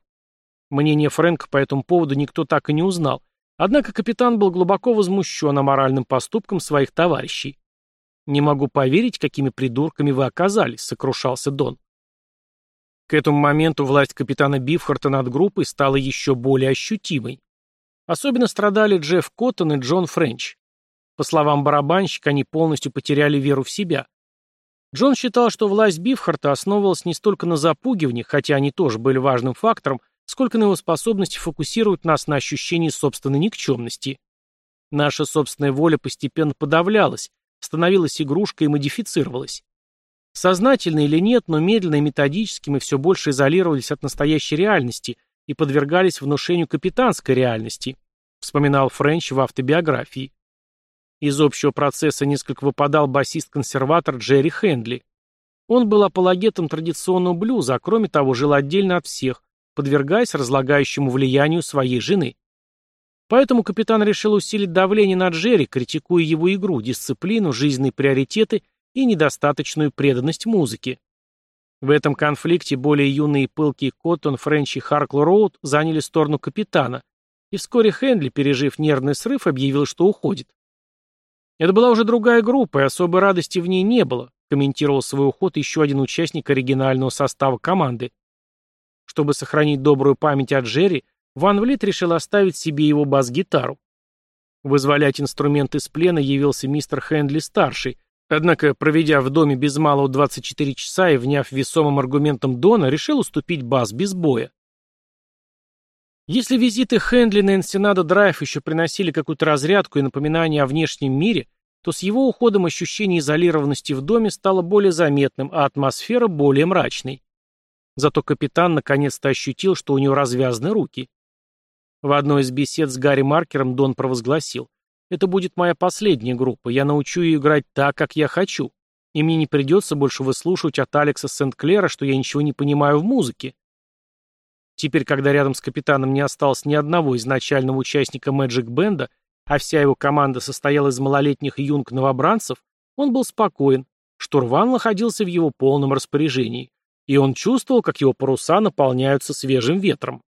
Мнение Фрэнка по этому поводу никто так и не узнал, однако капитан был глубоко возмущен аморальным поступком своих товарищей. «Не могу поверить, какими придурками вы оказались», — сокрушался Дон. К этому моменту власть капитана Бифхарта над группой стала еще более ощутимой. Особенно страдали Джефф Коттон и Джон Френч. По словам барабанщика, они полностью потеряли веру в себя. Джон считал, что власть Бифхарта основывалась не столько на запугивании, хотя они тоже были важным фактором, сколько на его способности фокусировать нас на ощущении собственной никчемности. Наша собственная воля постепенно подавлялась, становилась игрушкой и модифицировалась. Сознательно или нет, но медленно и методически мы все больше изолировались от настоящей реальности – и подвергались внушению капитанской реальности, вспоминал Френч в автобиографии. Из общего процесса несколько выпадал басист-консерватор Джерри Хендли. Он был апологетом традиционного блюза, а кроме того жил отдельно от всех, подвергаясь разлагающему влиянию своей жены. Поэтому капитан решил усилить давление на Джерри, критикуя его игру, дисциплину, жизненные приоритеты и недостаточную преданность музыке. В этом конфликте более юные пылкие Коттон, Френч и Харкл Роуд заняли сторону капитана, и вскоре Хенли, пережив нервный срыв, объявил, что уходит. Это была уже другая группа, и особой радости в ней не было, комментировал свой уход еще один участник оригинального состава команды. Чтобы сохранить добрую память о Джерри, Ван Влит решил оставить себе его бас-гитару. Вызволять инструмент из плена явился мистер Хендли-старший, Однако, проведя в доме без малого 24 часа и вняв весомым аргументом Дона, решил уступить бас без боя. Если визиты Хендли на Энсенадо Драйв еще приносили какую-то разрядку и напоминание о внешнем мире, то с его уходом ощущение изолированности в доме стало более заметным, а атмосфера более мрачной. Зато капитан наконец-то ощутил, что у него развязаны руки. В одной из бесед с Гарри Маркером Дон провозгласил – это будет моя последняя группа. Я научу ее играть так, как я хочу. И мне не придется больше выслушивать от Алекса Сент-Клера, что я ничего не понимаю в музыке. Теперь, когда рядом с капитаном не осталось ни одного изначального участника Мэджик Бенда, а вся его команда состояла из малолетних юнг-новобранцев, он был спокоен. Штурван находился в его полном распоряжении. И он чувствовал, как его паруса наполняются свежим ветром.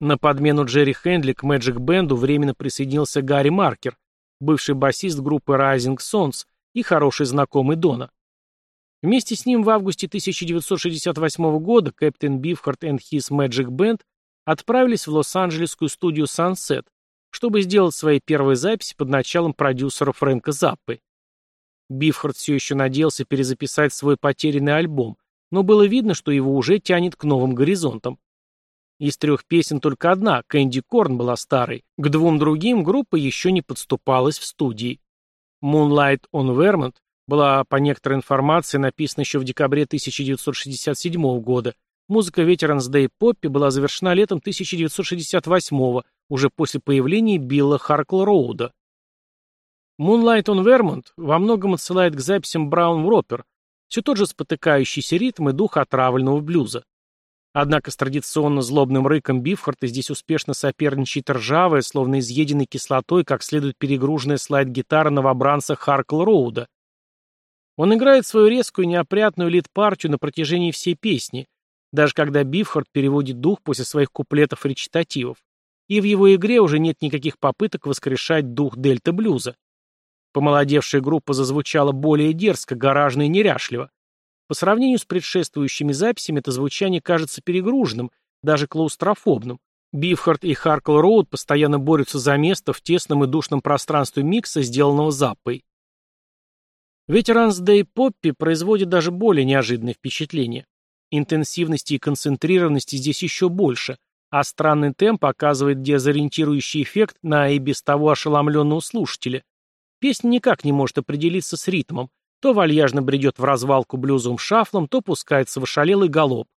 На подмену Джерри Хендли к Magic Бенду временно присоединился Гарри Маркер, бывший басист группы Rising Sons и хороший знакомый Дона. Вместе с ним в августе 1968 года Кэптен Бифхарт и His Magic Band отправились в Лос-Анджелесскую студию Sunset, чтобы сделать свои первые записи под началом продюсера Фрэнка Заппы. Бифхарт все еще надеялся перезаписать свой потерянный альбом, но было видно, что его уже тянет к новым горизонтам. Из трех песен только одна, Кэнди Корн, была старой. К двум другим группа еще не подступалась в студии. Moonlight on Vermont была, по некоторой информации, написана еще в декабре 1967 года, Музыка Veterans Day Поппи была завершена летом 1968 уже после появления Билла Харкл Роуда. Moonlight on Vermont во многом отсылает к записям Браун Ропер, все тот же спотыкающийся ритм и дух отравленного блюза. Однако с традиционно злобным рыком Бифхарта здесь успешно соперничает ржавая, словно изъеденной кислотой, как следует перегруженная слайд-гитара новобранца Харкл Роуда. Он играет свою резкую неопрятную лид-партию на протяжении всей песни, даже когда Бифхард переводит дух после своих куплетов-речитативов, и в его игре уже нет никаких попыток воскрешать дух дельта-блюза. Помолодевшая группа зазвучала более дерзко, гаражно и неряшливо. По сравнению с предшествующими записями это звучание кажется перегруженным, даже клаустрофобным. Бифхард и Харкл Роуд постоянно борются за место в тесном и душном пространстве микса, сделанного запой. Ветеранс Дэй Поппи производит даже более неожиданное впечатление. Интенсивности и концентрированности здесь еще больше, а странный темп оказывает дезориентирующий эффект на и без того ошеломленного слушателя. Песня никак не может определиться с ритмом, то вальяжно бредет в развалку блюзовым шафлом, то пускается в ошалелый галоп.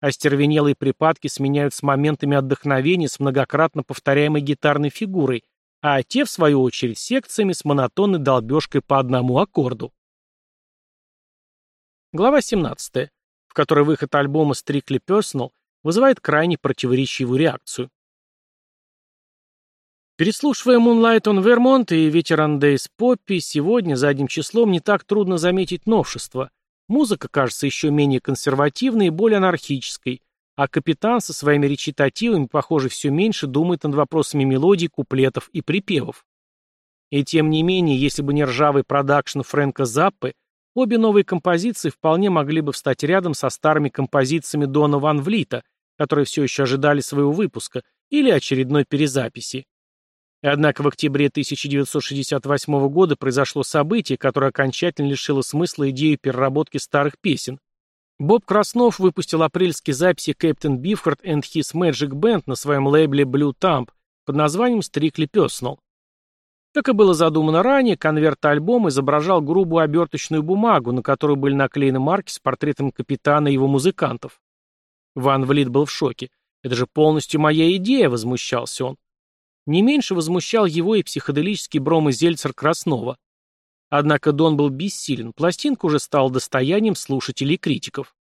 Остервенелые припадки сменяются моментами отдохновения с многократно повторяемой гитарной фигурой, а те, в свою очередь, секциями с монотонной долбежкой по одному аккорду. Глава 17 которой выход альбома Strictly Personal вызывает крайне противоречивую реакцию. Переслушивая Moonlight on Vermont и Veteran Days Poppy, сегодня задним числом не так трудно заметить новшество. Музыка кажется еще менее консервативной и более анархической, а капитан со своими речитативами, похоже, все меньше думает над вопросами мелодий, куплетов и припевов. И тем не менее, если бы не ржавый продакшн Фрэнка Заппы, Обе новые композиции вполне могли бы встать рядом со старыми композициями Дона Ван Влита, которые все еще ожидали своего выпуска, или очередной перезаписи. Однако в октябре 1968 года произошло событие, которое окончательно лишило смысла идею переработки старых песен. Боб Краснов выпустил апрельские записи Captain Beefheart and His Magic Band на своем лейбле Blue Thumb под названием Strictly Personal. Как и было задумано ранее, конверт альбома изображал грубую оберточную бумагу, на которую были наклеены марки с портретом капитана и его музыкантов. Ван Влит был в шоке. «Это же полностью моя идея», — возмущался он. Не меньше возмущал его и психоделический бромозельцер Краснова. Однако Дон был бессилен, пластинка уже стала достоянием слушателей и критиков.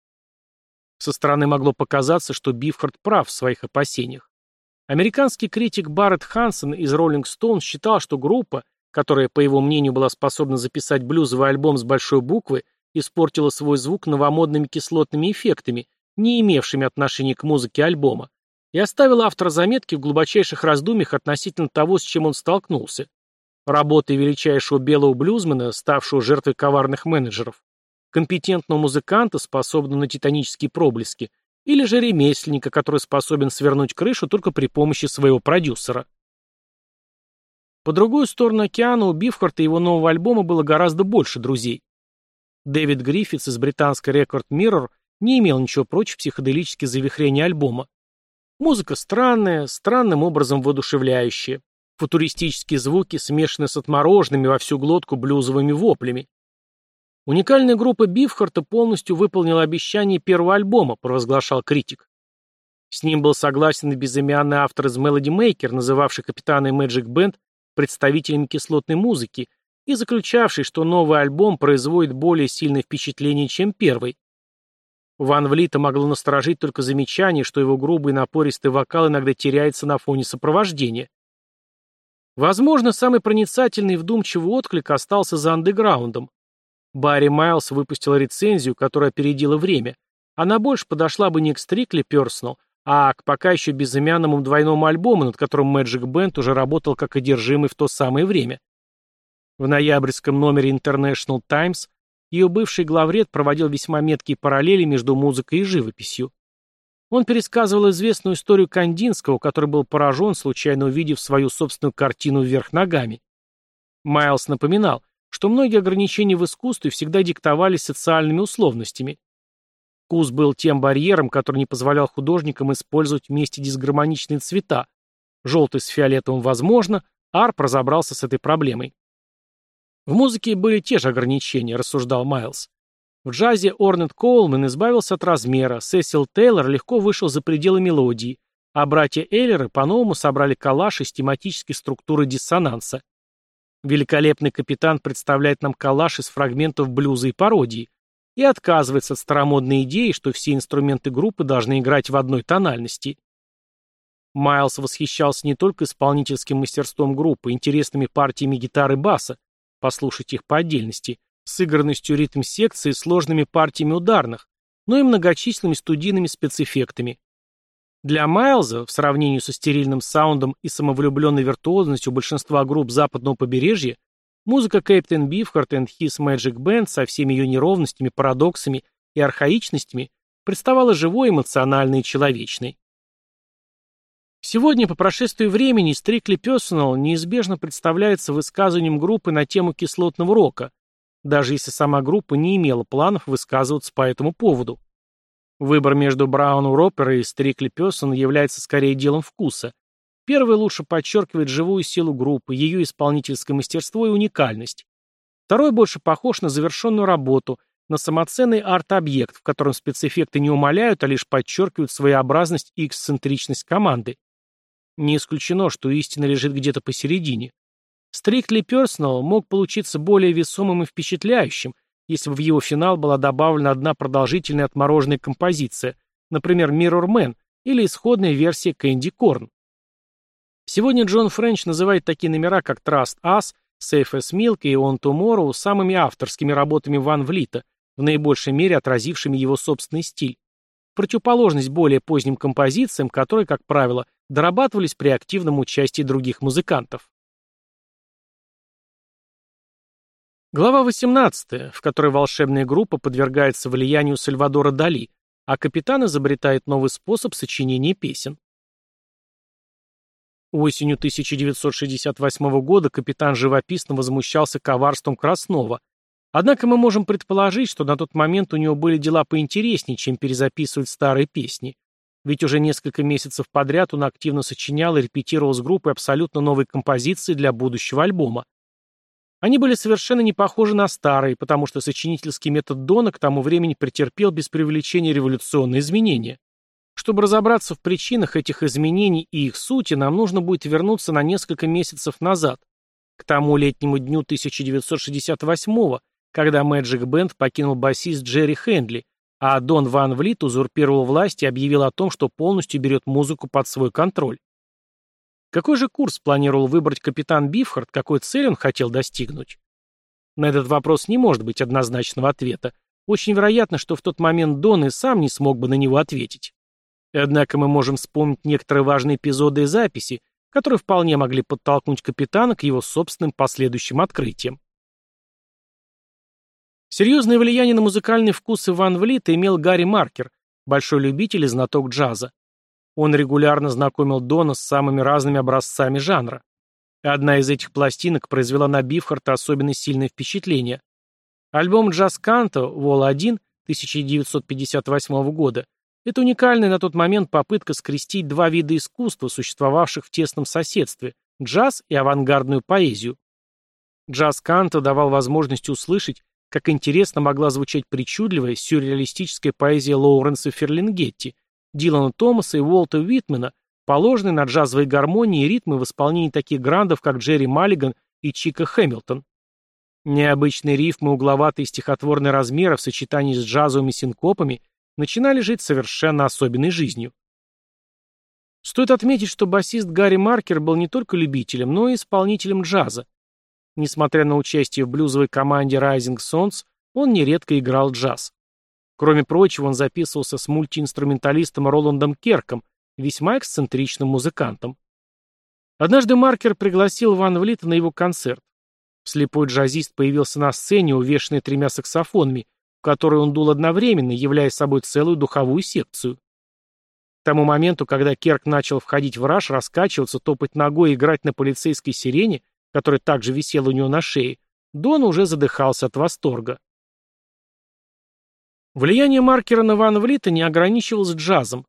Со стороны могло показаться, что Бифхард прав в своих опасениях. Американский критик Барретт Хансен из Rolling Stone считал, что группа, которая, по его мнению, была способна записать блюзовый альбом с большой буквы, испортила свой звук новомодными кислотными эффектами, не имевшими отношения к музыке альбома, и оставила автора заметки в глубочайших раздумьях относительно того, с чем он столкнулся. Работой величайшего белого блюзмена, ставшего жертвой коварных менеджеров, компетентного музыканта, способного на титанические проблески, или же ремесленника, который способен свернуть крышу только при помощи своего продюсера. По другую сторону океана у Бифхарта и его нового альбома было гораздо больше друзей. Дэвид Гриффитс из британской Record Mirror не имел ничего против психоделических завихрений альбома. Музыка странная, странным образом воодушевляющая. Футуристические звуки смешаны с отмороженными во всю глотку блюзовыми воплями. Уникальная группа Бифхарта полностью выполнила обещание первого альбома, провозглашал критик. С ним был согласен и безымянный автор из Melody Maker, называвший капитана Magic Band представителями кислотной музыки и заключавший, что новый альбом производит более сильное впечатление, чем первый. Ван Влита могло насторожить только замечание, что его грубый напористый вокал иногда теряется на фоне сопровождения. Возможно, самый проницательный и вдумчивый отклик остался за андеграундом. Барри Майлз выпустил рецензию, которая опередила время. Она больше подошла бы не к Strictly Personal, а к пока еще безымянному двойному альбому, над которым Magic Band уже работал как одержимый в то самое время. В ноябрьском номере International Times ее бывший главред проводил весьма меткие параллели между музыкой и живописью. Он пересказывал известную историю Кандинского, который был поражен, случайно увидев свою собственную картину вверх ногами. Майлз напоминал, что многие ограничения в искусстве всегда диктовались социальными условностями. Вкус был тем барьером, который не позволял художникам использовать вместе дисгармоничные цвета. Желтый с фиолетовым возможно, Арп разобрался с этой проблемой. В музыке были те же ограничения, рассуждал Майлз. В джазе Орнет Коулман избавился от размера, Сесил Тейлор легко вышел за пределы мелодии, а братья Эллеры по-новому собрали коллаж из тематической структуры диссонанса. Великолепный капитан представляет нам коллаж из фрагментов блюза и пародии и отказывается от старомодной идеи, что все инструменты группы должны играть в одной тональности. Майлз восхищался не только исполнительским мастерством группы, интересными партиями гитары и баса, послушать их по отдельности, сыгранностью ритм-секции сложными партиями ударных, но и многочисленными студийными спецэффектами. Для Майлза, в сравнении со стерильным саундом и самовлюбленной виртуозностью большинства групп западного побережья, музыка Captain Beefheart and His Magic Band со всеми ее неровностями, парадоксами и архаичностями представала живой, эмоциональной и человечной. Сегодня, по прошествии времени, Strictly Personal неизбежно представляется высказыванием группы на тему кислотного рока, даже если сама группа не имела планов высказываться по этому поводу. Выбор между Брауну Ропера и Стрикли Пессон является скорее делом вкуса. Первый лучше подчеркивает живую силу группы, ее исполнительское мастерство и уникальность. Второй больше похож на завершенную работу, на самоценный арт-объект, в котором спецэффекты не умаляют, а лишь подчеркивают своеобразность и эксцентричность команды. Не исключено, что истина лежит где-то посередине. Стрикли Personal мог получиться более весомым и впечатляющим, если бы в его финал была добавлена одна продолжительная отмороженная композиция, например, Mirror Man или исходная версия Candy Corn. Сегодня Джон Френч называет такие номера, как Trust Us, Safe as Milk и On Tomorrow самыми авторскими работами Ван Влита, в наибольшей мере отразившими его собственный стиль. Противоположность более поздним композициям, которые, как правило, дорабатывались при активном участии других музыкантов. Глава 18, в которой волшебная группа подвергается влиянию Сальвадора Дали, а капитан изобретает новый способ сочинения песен. Осенью 1968 года капитан живописно возмущался коварством Краснова, однако мы можем предположить, что на тот момент у него были дела поинтереснее, чем перезаписывать старые песни, ведь уже несколько месяцев подряд он активно сочинял и репетировал с группой абсолютно новые композиции для будущего альбома. Они были совершенно не похожи на старые, потому что сочинительский метод Дона к тому времени претерпел без привлечения революционные изменения. Чтобы разобраться в причинах этих изменений и их сути, нам нужно будет вернуться на несколько месяцев назад, к тому летнему дню 1968 когда Magic Band покинул басист Джерри Хэндли, а Дон Ван Влит узурпировал власть и объявил о том, что полностью берет музыку под свой контроль. Какой же курс планировал выбрать капитан Бифхард, какой цель он хотел достигнуть? На этот вопрос не может быть однозначного ответа. Очень вероятно, что в тот момент Дон и сам не смог бы на него ответить. Однако мы можем вспомнить некоторые важные эпизоды и записи, которые вполне могли подтолкнуть капитана к его собственным последующим открытиям. Серьезное влияние на музыкальный вкус Иван Влита имел Гарри Маркер, большой любитель и знаток джаза. Он регулярно знакомил Дона с самыми разными образцами жанра. Одна из этих пластинок произвела на Бифхарта особенно сильное впечатление. Альбом «Джаз Канто» «Вол-1» 1958 года – это уникальная на тот момент попытка скрестить два вида искусства, существовавших в тесном соседстве – джаз и авангардную поэзию. Джаз Канто давал возможность услышать, как интересно могла звучать причудливая, сюрреалистическая поэзия Лоуренса Ферлингетти, Дилана Томаса и Уолта Уитмена, положенные на джазовые гармонии и ритмы в исполнении таких грандов, как Джерри Маллиган и Чика Хэмилтон. Необычные рифмы, угловатые стихотворные размеры в сочетании с джазовыми синкопами начинали жить совершенно особенной жизнью. Стоит отметить, что басист Гарри Маркер был не только любителем, но и исполнителем джаза. Несмотря на участие в блюзовой команде Rising Sons, он нередко играл джаз. Кроме прочего, он записывался с мультиинструменталистом Роландом Керком, весьма эксцентричным музыкантом. Однажды Маркер пригласил Ван Влита на его концерт. Слепой джазист появился на сцене, увешанный тремя саксофонами, в которые он дул одновременно, являя собой целую духовую секцию. К тому моменту, когда Керк начал входить в раж, раскачиваться, топать ногой и играть на полицейской сирене, которая также висела у него на шее, Дон уже задыхался от восторга. Влияние маркера на Ван Влита не ограничивалось джазом.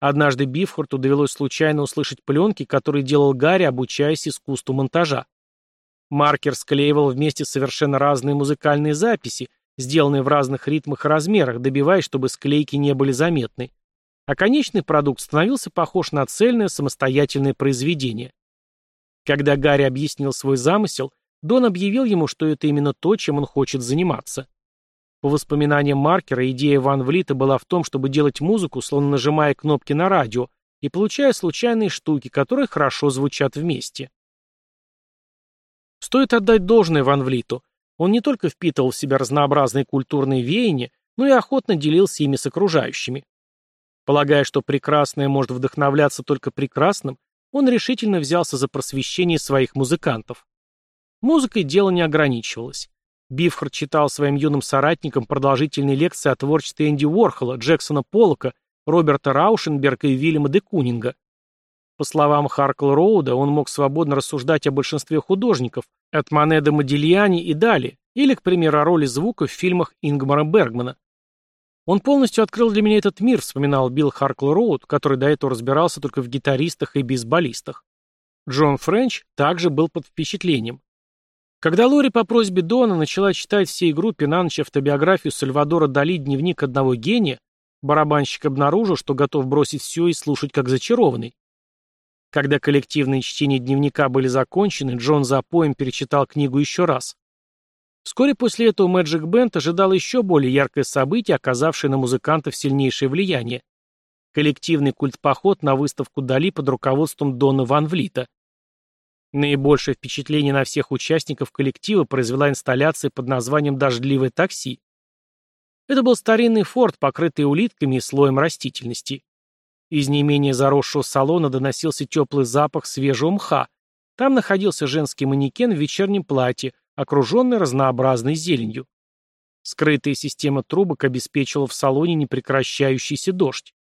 Однажды Бифхорту довелось случайно услышать пленки, которые делал Гарри, обучаясь искусству монтажа. Маркер склеивал вместе совершенно разные музыкальные записи, сделанные в разных ритмах и размерах, добиваясь, чтобы склейки не были заметны. А конечный продукт становился похож на цельное самостоятельное произведение. Когда Гарри объяснил свой замысел, Дон объявил ему, что это именно то, чем он хочет заниматься. По воспоминаниям Маркера, идея Ван Влита была в том, чтобы делать музыку, словно нажимая кнопки на радио, и получая случайные штуки, которые хорошо звучат вместе. Стоит отдать должное Ван Влиту. Он не только впитывал в себя разнообразные культурные веяния, но и охотно делился ими с окружающими. Полагая, что прекрасное может вдохновляться только прекрасным, он решительно взялся за просвещение своих музыкантов. Музыкой дело не ограничивалось. Бифхард читал своим юным соратникам продолжительные лекции о творчестве Энди Уорхола, Джексона Поллока, Роберта Раушенберга и Вильяма де Кунинга. По словам Харкл Роуда, он мог свободно рассуждать о большинстве художников, от Мане до Модильяни и далее, или, к примеру, о роли звука в фильмах Ингмара Бергмана. «Он полностью открыл для меня этот мир», — вспоминал Билл Харкл Роуд, который до этого разбирался только в гитаристах и бейсболистах. Джон Френч также был под впечатлением. Когда Лори по просьбе Дона начала читать всей группе на ночь автобиографию Сальвадора Дали «Дневник одного гения», барабанщик обнаружил, что готов бросить все и слушать как зачарованный. Когда коллективные чтения дневника были закончены, Джон за поем перечитал книгу еще раз. Вскоре после этого Magic Band ожидал еще более яркое событие, оказавшее на музыкантов сильнейшее влияние. Коллективный культпоход на выставку Дали под руководством Дона Ван Влита. Наибольшее впечатление на всех участников коллектива произвела инсталляция под названием «Дождливое такси». Это был старинный форт, покрытый улитками и слоем растительности. Из не менее заросшего салона доносился теплый запах свежего мха. Там находился женский манекен в вечернем платье, окруженный разнообразной зеленью. Скрытая система трубок обеспечивала в салоне непрекращающийся дождь.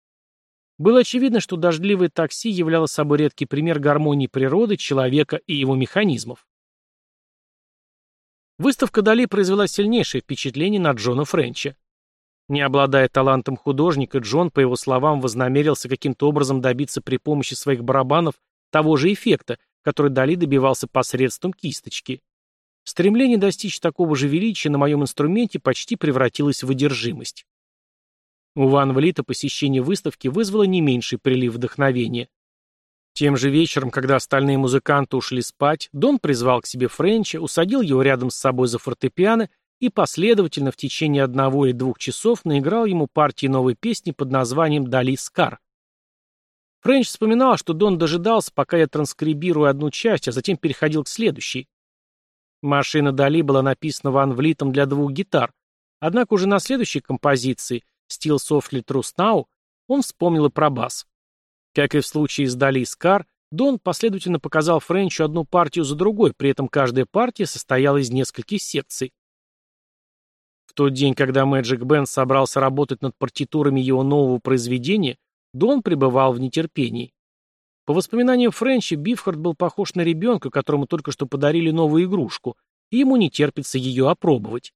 Было очевидно, что дождливое такси являло собой редкий пример гармонии природы, человека и его механизмов. Выставка Дали произвела сильнейшее впечатление на Джона Френча. Не обладая талантом художника, Джон, по его словам, вознамерился каким-то образом добиться при помощи своих барабанов того же эффекта, который Дали добивался посредством кисточки. Стремление достичь такого же величия на моем инструменте почти превратилось в одержимость. У Ван Влита посещение выставки вызвало не меньший прилив вдохновения. Тем же вечером, когда остальные музыканты ушли спать, Дон призвал к себе Френча, усадил его рядом с собой за фортепиано и последовательно в течение одного или двух часов наиграл ему партии новой песни под названием «Дали Скар». Френч вспоминал, что Дон дожидался, пока я транскрибирую одну часть, а затем переходил к следующей. Машина Дали была написана Ван Влитом для двух гитар, однако уже на следующей композиции Still Softly True Now, он вспомнил и про бас. Как и в случае с Дали Скар, Дон последовательно показал Френчу одну партию за другой, при этом каждая партия состояла из нескольких секций. В тот день, когда Magic Band собрался работать над партитурами его нового произведения, Дон пребывал в нетерпении. По воспоминаниям Френча, Бифхард был похож на ребенка, которому только что подарили новую игрушку, и ему не терпится ее опробовать.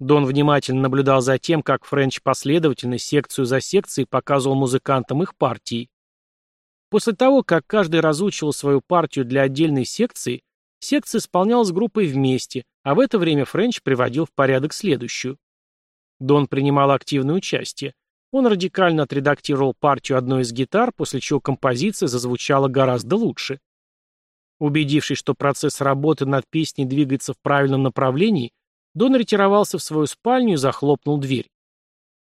Дон внимательно наблюдал за тем, как Френч последовательно, секцию за секцией, показывал музыкантам их партии. После того, как каждый разучивал свою партию для отдельной секции, секция исполнялась группой вместе, а в это время Френч приводил в порядок следующую. Дон принимал активное участие. Он радикально отредактировал партию одной из гитар, после чего композиция зазвучала гораздо лучше. Убедившись, что процесс работы над песней двигается в правильном направлении, Дон ретировался в свою спальню и захлопнул дверь.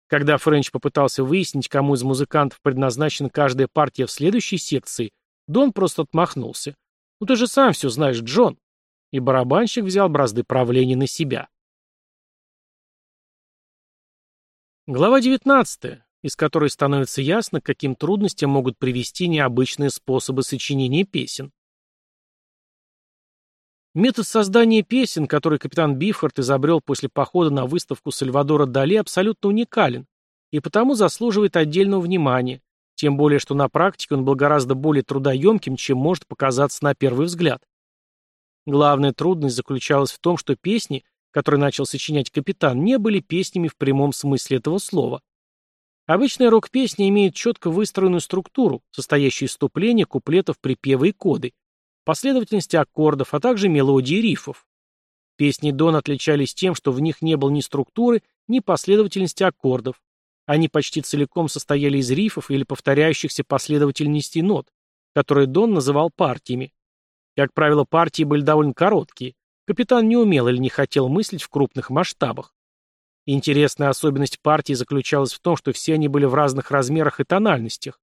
Когда Френч попытался выяснить, кому из музыкантов предназначена каждая партия в следующей секции, Дон просто отмахнулся. «Ну ты же сам все знаешь, Джон!» И барабанщик взял бразды правления на себя. Глава 19, из которой становится ясно, к каким трудностям могут привести необычные способы сочинения песен. Метод создания песен, который капитан Бифорд изобрел после похода на выставку Сальвадора Дали, абсолютно уникален и потому заслуживает отдельного внимания, тем более что на практике он был гораздо более трудоемким, чем может показаться на первый взгляд. Главная трудность заключалась в том, что песни, которые начал сочинять капитан, не были песнями в прямом смысле этого слова. Обычная рок-песня имеет четко выстроенную структуру, состоящую из вступления, куплетов, припева и коды – последовательности аккордов, а также мелодии рифов. Песни Дон отличались тем, что в них не было ни структуры, ни последовательности аккордов. Они почти целиком состояли из рифов или повторяющихся последовательностей нот, которые Дон называл партиями. Как правило, партии были довольно короткие. Капитан не умел или не хотел мыслить в крупных масштабах. Интересная особенность партии заключалась в том, что все они были в разных размерах и тональностях.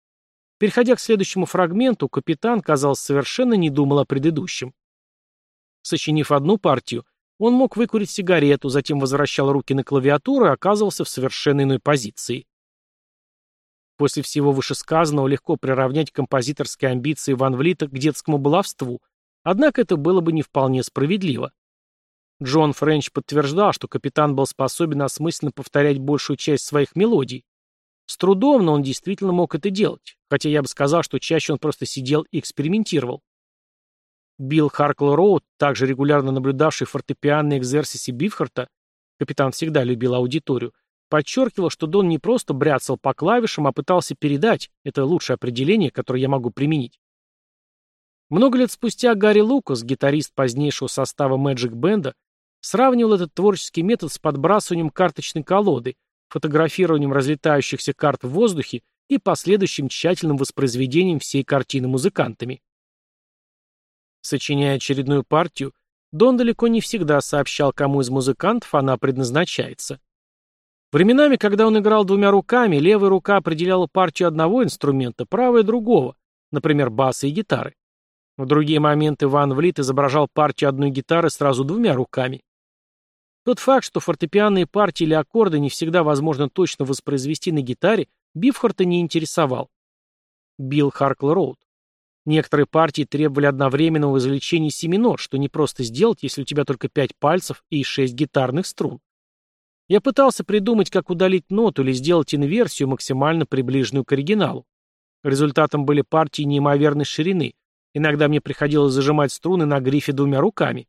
Переходя к следующему фрагменту, капитан, казалось, совершенно не думал о предыдущем. Сочинив одну партию, он мог выкурить сигарету, затем возвращал руки на клавиатуру и оказывался в совершенно иной позиции. После всего вышесказанного легко приравнять композиторские амбиции Ван Влита к детскому баловству, однако это было бы не вполне справедливо. Джон Френч подтверждал, что капитан был способен осмысленно повторять большую часть своих мелодий. С трудом, но он действительно мог это делать, хотя я бы сказал, что чаще он просто сидел и экспериментировал. Билл Харкл Роуд, также регулярно наблюдавший фортепианные экзерсисы Бифхарта, капитан всегда любил аудиторию, подчеркивал, что Дон не просто бряцал по клавишам, а пытался передать, это лучшее определение, которое я могу применить. Много лет спустя Гарри Лукас, гитарист позднейшего состава Magic Band, Сравнивал этот творческий метод с подбрасыванием карточной колоды, фотографированием разлетающихся карт в воздухе и последующим тщательным воспроизведением всей картины музыкантами. Сочиняя очередную партию, Дон далеко не всегда сообщал, кому из музыкантов она предназначается. Временами, когда он играл двумя руками, левая рука определяла партию одного инструмента, правая — другого, например, баса и гитары. В другие моменты Ван Влит изображал партию одной гитары сразу двумя руками. Тот факт, что фортепианные партии или аккорды не всегда возможно точно воспроизвести на гитаре, Бифхарта не интересовал. Билл Харкл Роуд. Некоторые партии требовали одновременного извлечения семи нот, что не просто сделать, если у тебя только пять пальцев и шесть гитарных струн. Я пытался придумать, как удалить ноту или сделать инверсию, максимально приближенную к оригиналу. Результатом были партии неимоверной ширины. Иногда мне приходилось зажимать струны на грифе двумя руками.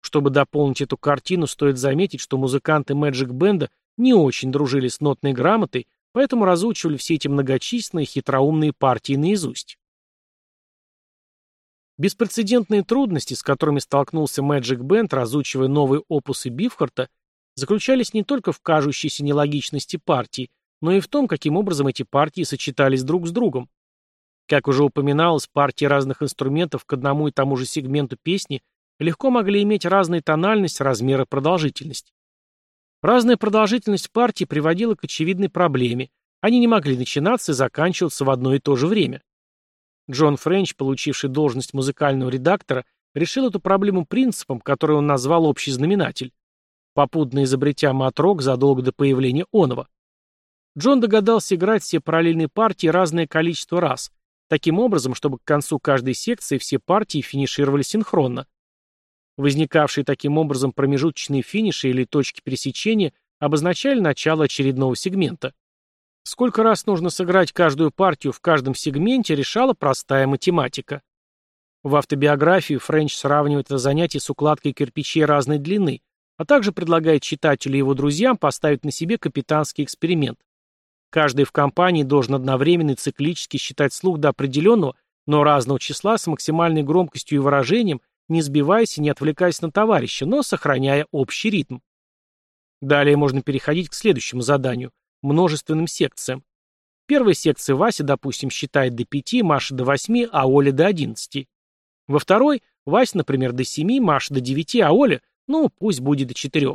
Чтобы дополнить эту картину, стоит заметить, что музыканты Magic Band не очень дружили с нотной грамотой, поэтому разучивали все эти многочисленные хитроумные партии наизусть. Беспрецедентные трудности, с которыми столкнулся Magic Band, разучивая новые опусы Бифхарта, заключались не только в кажущейся нелогичности партий, но и в том, каким образом эти партии сочетались друг с другом. Как уже упоминалось, партии разных инструментов к одному и тому же сегменту песни легко могли иметь разные тональность, размер и продолжительность. Разная продолжительность партии приводила к очевидной проблеме. Они не могли начинаться и заканчиваться в одно и то же время. Джон Френч, получивший должность музыкального редактора, решил эту проблему принципом, который он назвал общий знаменатель, попутно изобретя матрок задолго до появления оного. Джон догадался играть все параллельные партии разное количество раз, таким образом, чтобы к концу каждой секции все партии финишировали синхронно. Возникавшие таким образом промежуточные финиши или точки пересечения обозначали начало очередного сегмента. Сколько раз нужно сыграть каждую партию в каждом сегменте, решала простая математика. В автобиографии Френч сравнивает это занятие с укладкой кирпичей разной длины, а также предлагает читателю и его друзьям поставить на себе капитанский эксперимент. Каждый в компании должен одновременно и циклически считать слух до определенного, но разного числа с максимальной громкостью и выражением, не сбиваясь и не отвлекаясь на товарища, но сохраняя общий ритм. Далее можно переходить к следующему заданию – множественным секциям. Первая секция Вася, допустим, считает до 5, Маша до 8, а Оля до 11. Во второй Вася, например, до 7, Маша до 9, а Оля, ну, пусть будет до 4.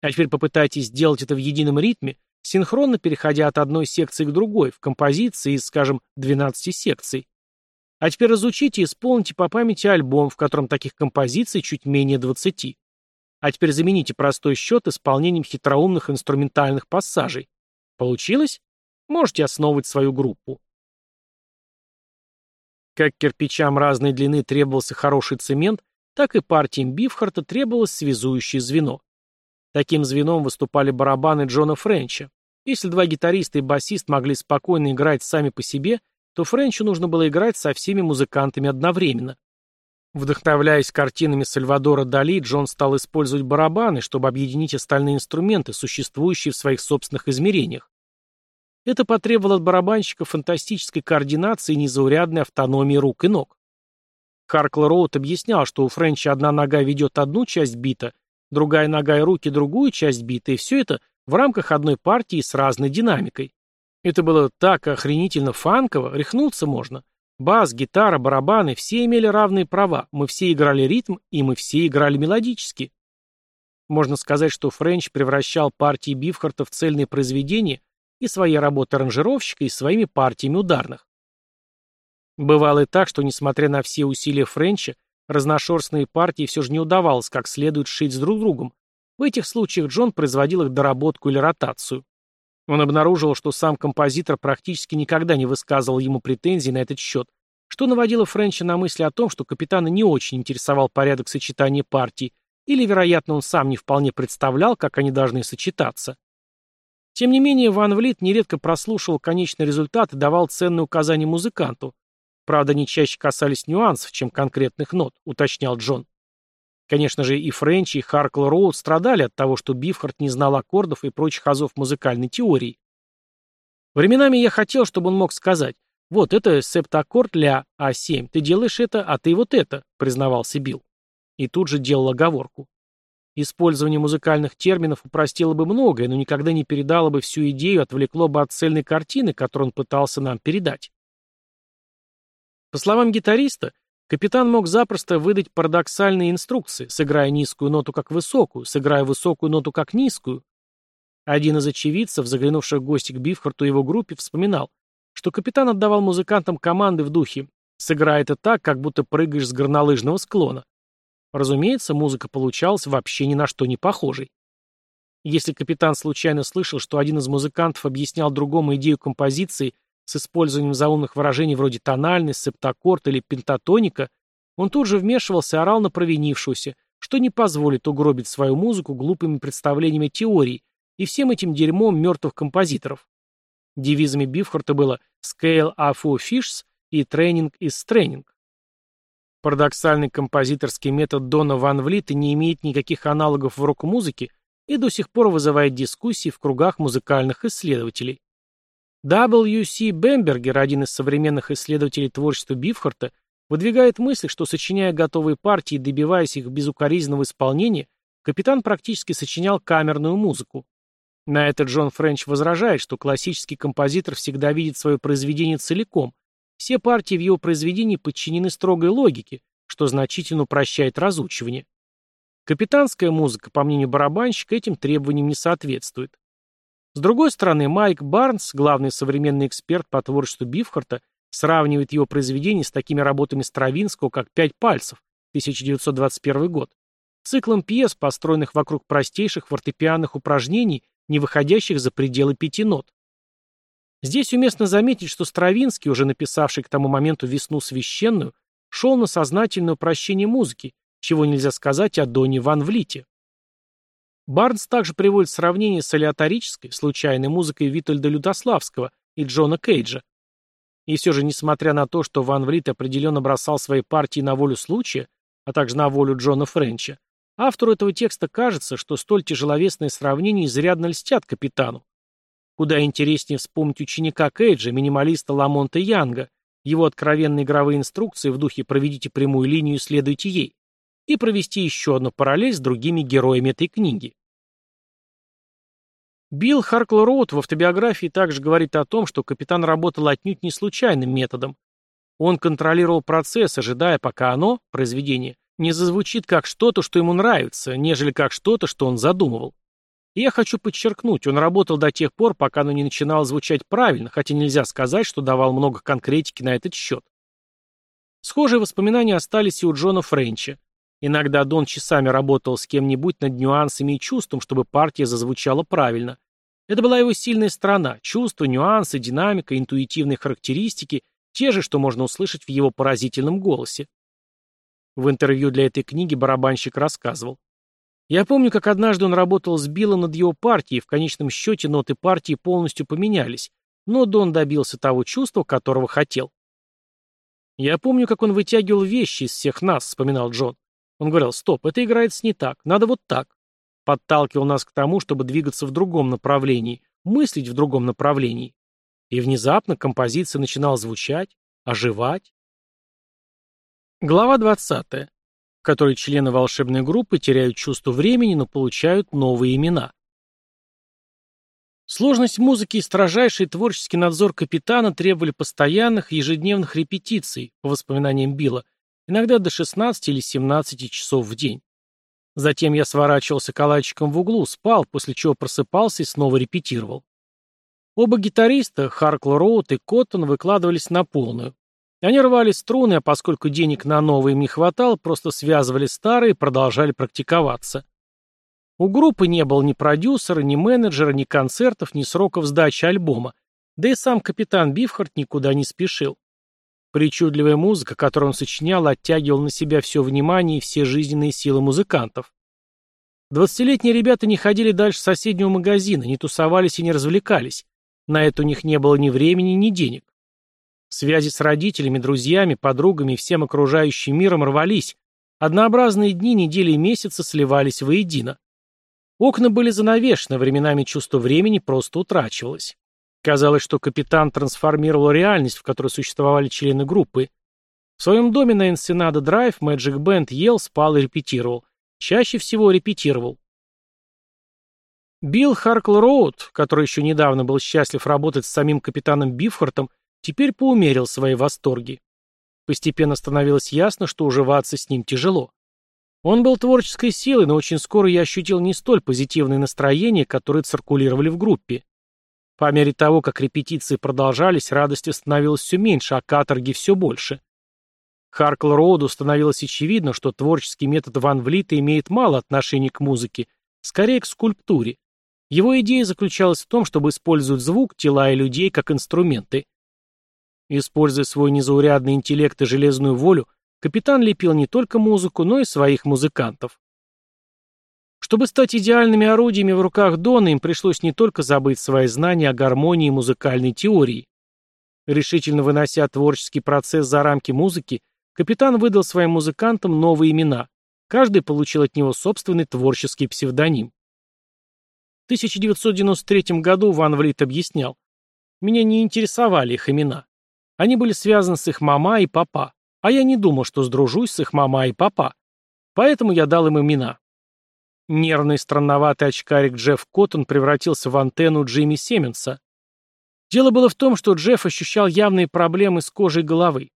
А теперь попытайтесь сделать это в едином ритме, синхронно переходя от одной секции к другой, в композиции из, скажем, 12 секций. А теперь разучите и исполните по памяти альбом, в котором таких композиций чуть менее 20. А теперь замените простой счет исполнением хитроумных инструментальных пассажей. Получилось? Можете основывать свою группу. Как кирпичам разной длины требовался хороший цемент, так и партиям Бифхарта требовалось связующее звено. Таким звеном выступали барабаны Джона Френча. Если два гитариста и басист могли спокойно играть сами по себе – то Френчу нужно было играть со всеми музыкантами одновременно. Вдохновляясь картинами Сальвадора Дали, Джон стал использовать барабаны, чтобы объединить остальные инструменты, существующие в своих собственных измерениях. Это потребовало от барабанщика фантастической координации и незаурядной автономии рук и ног. Харкл Роуд объяснял, что у Френча одна нога ведет одну часть бита, другая нога и руки другую часть бита, и все это в рамках одной партии с разной динамикой. Это было так охренительно фанково, рехнуться можно. Бас, гитара, барабаны – все имели равные права, мы все играли ритм, и мы все играли мелодически. Можно сказать, что Френч превращал партии Бифхарта в цельные произведения и своей работы аранжировщика, и своими партиями ударных. Бывало и так, что, несмотря на все усилия Френча, разношерстные партии все же не удавалось как следует шить с друг другом. В этих случаях Джон производил их доработку или ротацию. Он обнаружил, что сам композитор практически никогда не высказывал ему претензий на этот счет, что наводило Френча на мысли о том, что капитана не очень интересовал порядок сочетания партий, или, вероятно, он сам не вполне представлял, как они должны сочетаться. Тем не менее, Ван Влит нередко прослушивал конечный результат и давал ценные указания музыканту, Правда, они чаще касались нюансов, чем конкретных нот, уточнял Джон. Конечно же, и Френч, и Харкл Роуд страдали от того, что Бифхард не знал аккордов и прочих азов музыкальной теории. Временами я хотел, чтобы он мог сказать, вот это септаккорд ля А7, ты делаешь это, а ты вот это, признавался Билл. И тут же делал оговорку. Использование музыкальных терминов упростило бы многое, но никогда не передало бы всю идею, отвлекло бы от цельной картины, которую он пытался нам передать. По словам гитариста, капитан мог запросто выдать парадоксальные инструкции, сыграя низкую ноту как высокую, сыграя высокую ноту как низкую. Один из очевидцев, заглянувших в гости к Бифхарту и его группе, вспоминал, что капитан отдавал музыкантам команды в духе «сыграй это так, как будто прыгаешь с горнолыжного склона». Разумеется, музыка получалась вообще ни на что не похожей. Если капитан случайно слышал, что один из музыкантов объяснял другому идею композиции с использованием заумных выражений вроде тональность, септаккорд или пентатоника, он тут же вмешивался и орал на провинившуюся, что не позволит угробить свою музыку глупыми представлениями теории и всем этим дерьмом мертвых композиторов. Девизами Бифхарта было «Scale a few fishs» и «Training is training». Парадоксальный композиторский метод Дона Ван Влита не имеет никаких аналогов в рок-музыке и до сих пор вызывает дискуссии в кругах музыкальных исследователей. W.C. Бембергер, один из современных исследователей творчества Бифхарта, выдвигает мысль, что, сочиняя готовые партии и добиваясь их безукоризненного исполнения, капитан практически сочинял камерную музыку. На это Джон Френч возражает, что классический композитор всегда видит свое произведение целиком. Все партии в его произведении подчинены строгой логике, что значительно упрощает разучивание. Капитанская музыка, по мнению барабанщика, этим требованиям не соответствует. С другой стороны, Майк Барнс, главный современный эксперт по творчеству Бифхарта, сравнивает его произведения с такими работами Стравинского, как «Пять пальцев» 1921 год, циклом пьес, построенных вокруг простейших фортепианных упражнений, не выходящих за пределы пяти нот. Здесь уместно заметить, что Стравинский, уже написавший к тому моменту «Весну священную», шел на сознательное упрощение музыки, чего нельзя сказать о Доне Ван Влите. Барнс также приводит сравнение с алиаторической, случайной музыкой Витальда Людославского и Джона Кейджа. И все же, несмотря на то, что Ван Влит определенно бросал свои партии на волю случая, а также на волю Джона Френча, автору этого текста кажется, что столь тяжеловесные сравнения изрядно льстят капитану. Куда интереснее вспомнить ученика Кейджа, минималиста Ламонта Янга, его откровенные игровые инструкции в духе «проведите прямую линию и следуйте ей», и провести еще одну параллель с другими героями этой книги. Билл Харкл в автобиографии также говорит о том, что капитан работал отнюдь не случайным методом. Он контролировал процесс, ожидая, пока оно, произведение, не зазвучит как что-то, что ему нравится, нежели как что-то, что он задумывал. И я хочу подчеркнуть, он работал до тех пор, пока оно не начинало звучать правильно, хотя нельзя сказать, что давал много конкретики на этот счет. Схожие воспоминания остались и у Джона Френча. Иногда Дон часами работал с кем-нибудь над нюансами и чувством, чтобы партия зазвучала правильно. Это была его сильная сторона – чувства, нюансы, динамика, интуитивные характеристики, те же, что можно услышать в его поразительном голосе. В интервью для этой книги барабанщик рассказывал. Я помню, как однажды он работал с Биллом над его партией, и в конечном счете ноты партии полностью поменялись, но Дон добился того чувства, которого хотел. «Я помню, как он вытягивал вещи из всех нас», — вспоминал Джон. Он говорил, стоп, это играется не так, надо вот так. Подталкивал нас к тому, чтобы двигаться в другом направлении, мыслить в другом направлении. И внезапно композиция начинала звучать, оживать. Глава 20, в которой члены волшебной группы теряют чувство времени, но получают новые имена. Сложность музыки и строжайший творческий надзор капитана требовали постоянных ежедневных репетиций, по воспоминаниям Билла, иногда до 16 или 17 часов в день. Затем я сворачивался калачиком в углу, спал, после чего просыпался и снова репетировал. Оба гитариста, Харкл Роуд и Коттон, выкладывались на полную. Они рвали струны, а поскольку денег на новые им не хватало, просто связывали старые и продолжали практиковаться. У группы не было ни продюсера, ни менеджера, ни концертов, ни сроков сдачи альбома, да и сам капитан Бифхарт никуда не спешил. Причудливая музыка, которую он сочинял, оттягивала на себя все внимание и все жизненные силы музыкантов. Двадцатилетние ребята не ходили дальше соседнего магазина, не тусовались и не развлекались. На это у них не было ни времени, ни денег. Связи с родителями, друзьями, подругами и всем окружающим миром рвались. Однообразные дни, недели и месяцы сливались воедино. Окна были занавешены, временами чувство времени просто утрачивалось. Казалось, что капитан трансформировал реальность, в которой существовали члены группы. В своем доме на Энсенадо Драйв Мэджик Бенд ел, спал и репетировал. Чаще всего репетировал. Билл Харкл Роуд, который еще недавно был счастлив работать с самим капитаном Бифхартом, Теперь поумерил свои восторги. Постепенно становилось ясно, что уживаться с ним тяжело. Он был творческой силой, но очень скоро я ощутил не столь позитивные настроения, которые циркулировали в группе. По мере того, как репетиции продолжались, радости становилось все меньше, а каторги все больше. Харкл Роуду становилось очевидно, что творческий метод Ван Влита имеет мало отношения к музыке, скорее к скульптуре. Его идея заключалась в том, чтобы использовать звук, тела и людей как инструменты. Используя свой незаурядный интеллект и железную волю, капитан лепил не только музыку, но и своих музыкантов. Чтобы стать идеальными орудиями в руках Дона, им пришлось не только забыть свои знания о гармонии и музыкальной теории. Решительно вынося творческий процесс за рамки музыки, капитан выдал своим музыкантам новые имена. Каждый получил от него собственный творческий псевдоним. В 1993 году Ван Влит объяснял, «Меня не интересовали их имена. Они были связаны с их мама и папа, а я не думал, что сдружусь с их мама и папа. Поэтому я дал им имена. Нервный странноватый очкарик Джефф Коттон превратился в антенну Джимми Семенса. Дело было в том, что Джефф ощущал явные проблемы с кожей головы.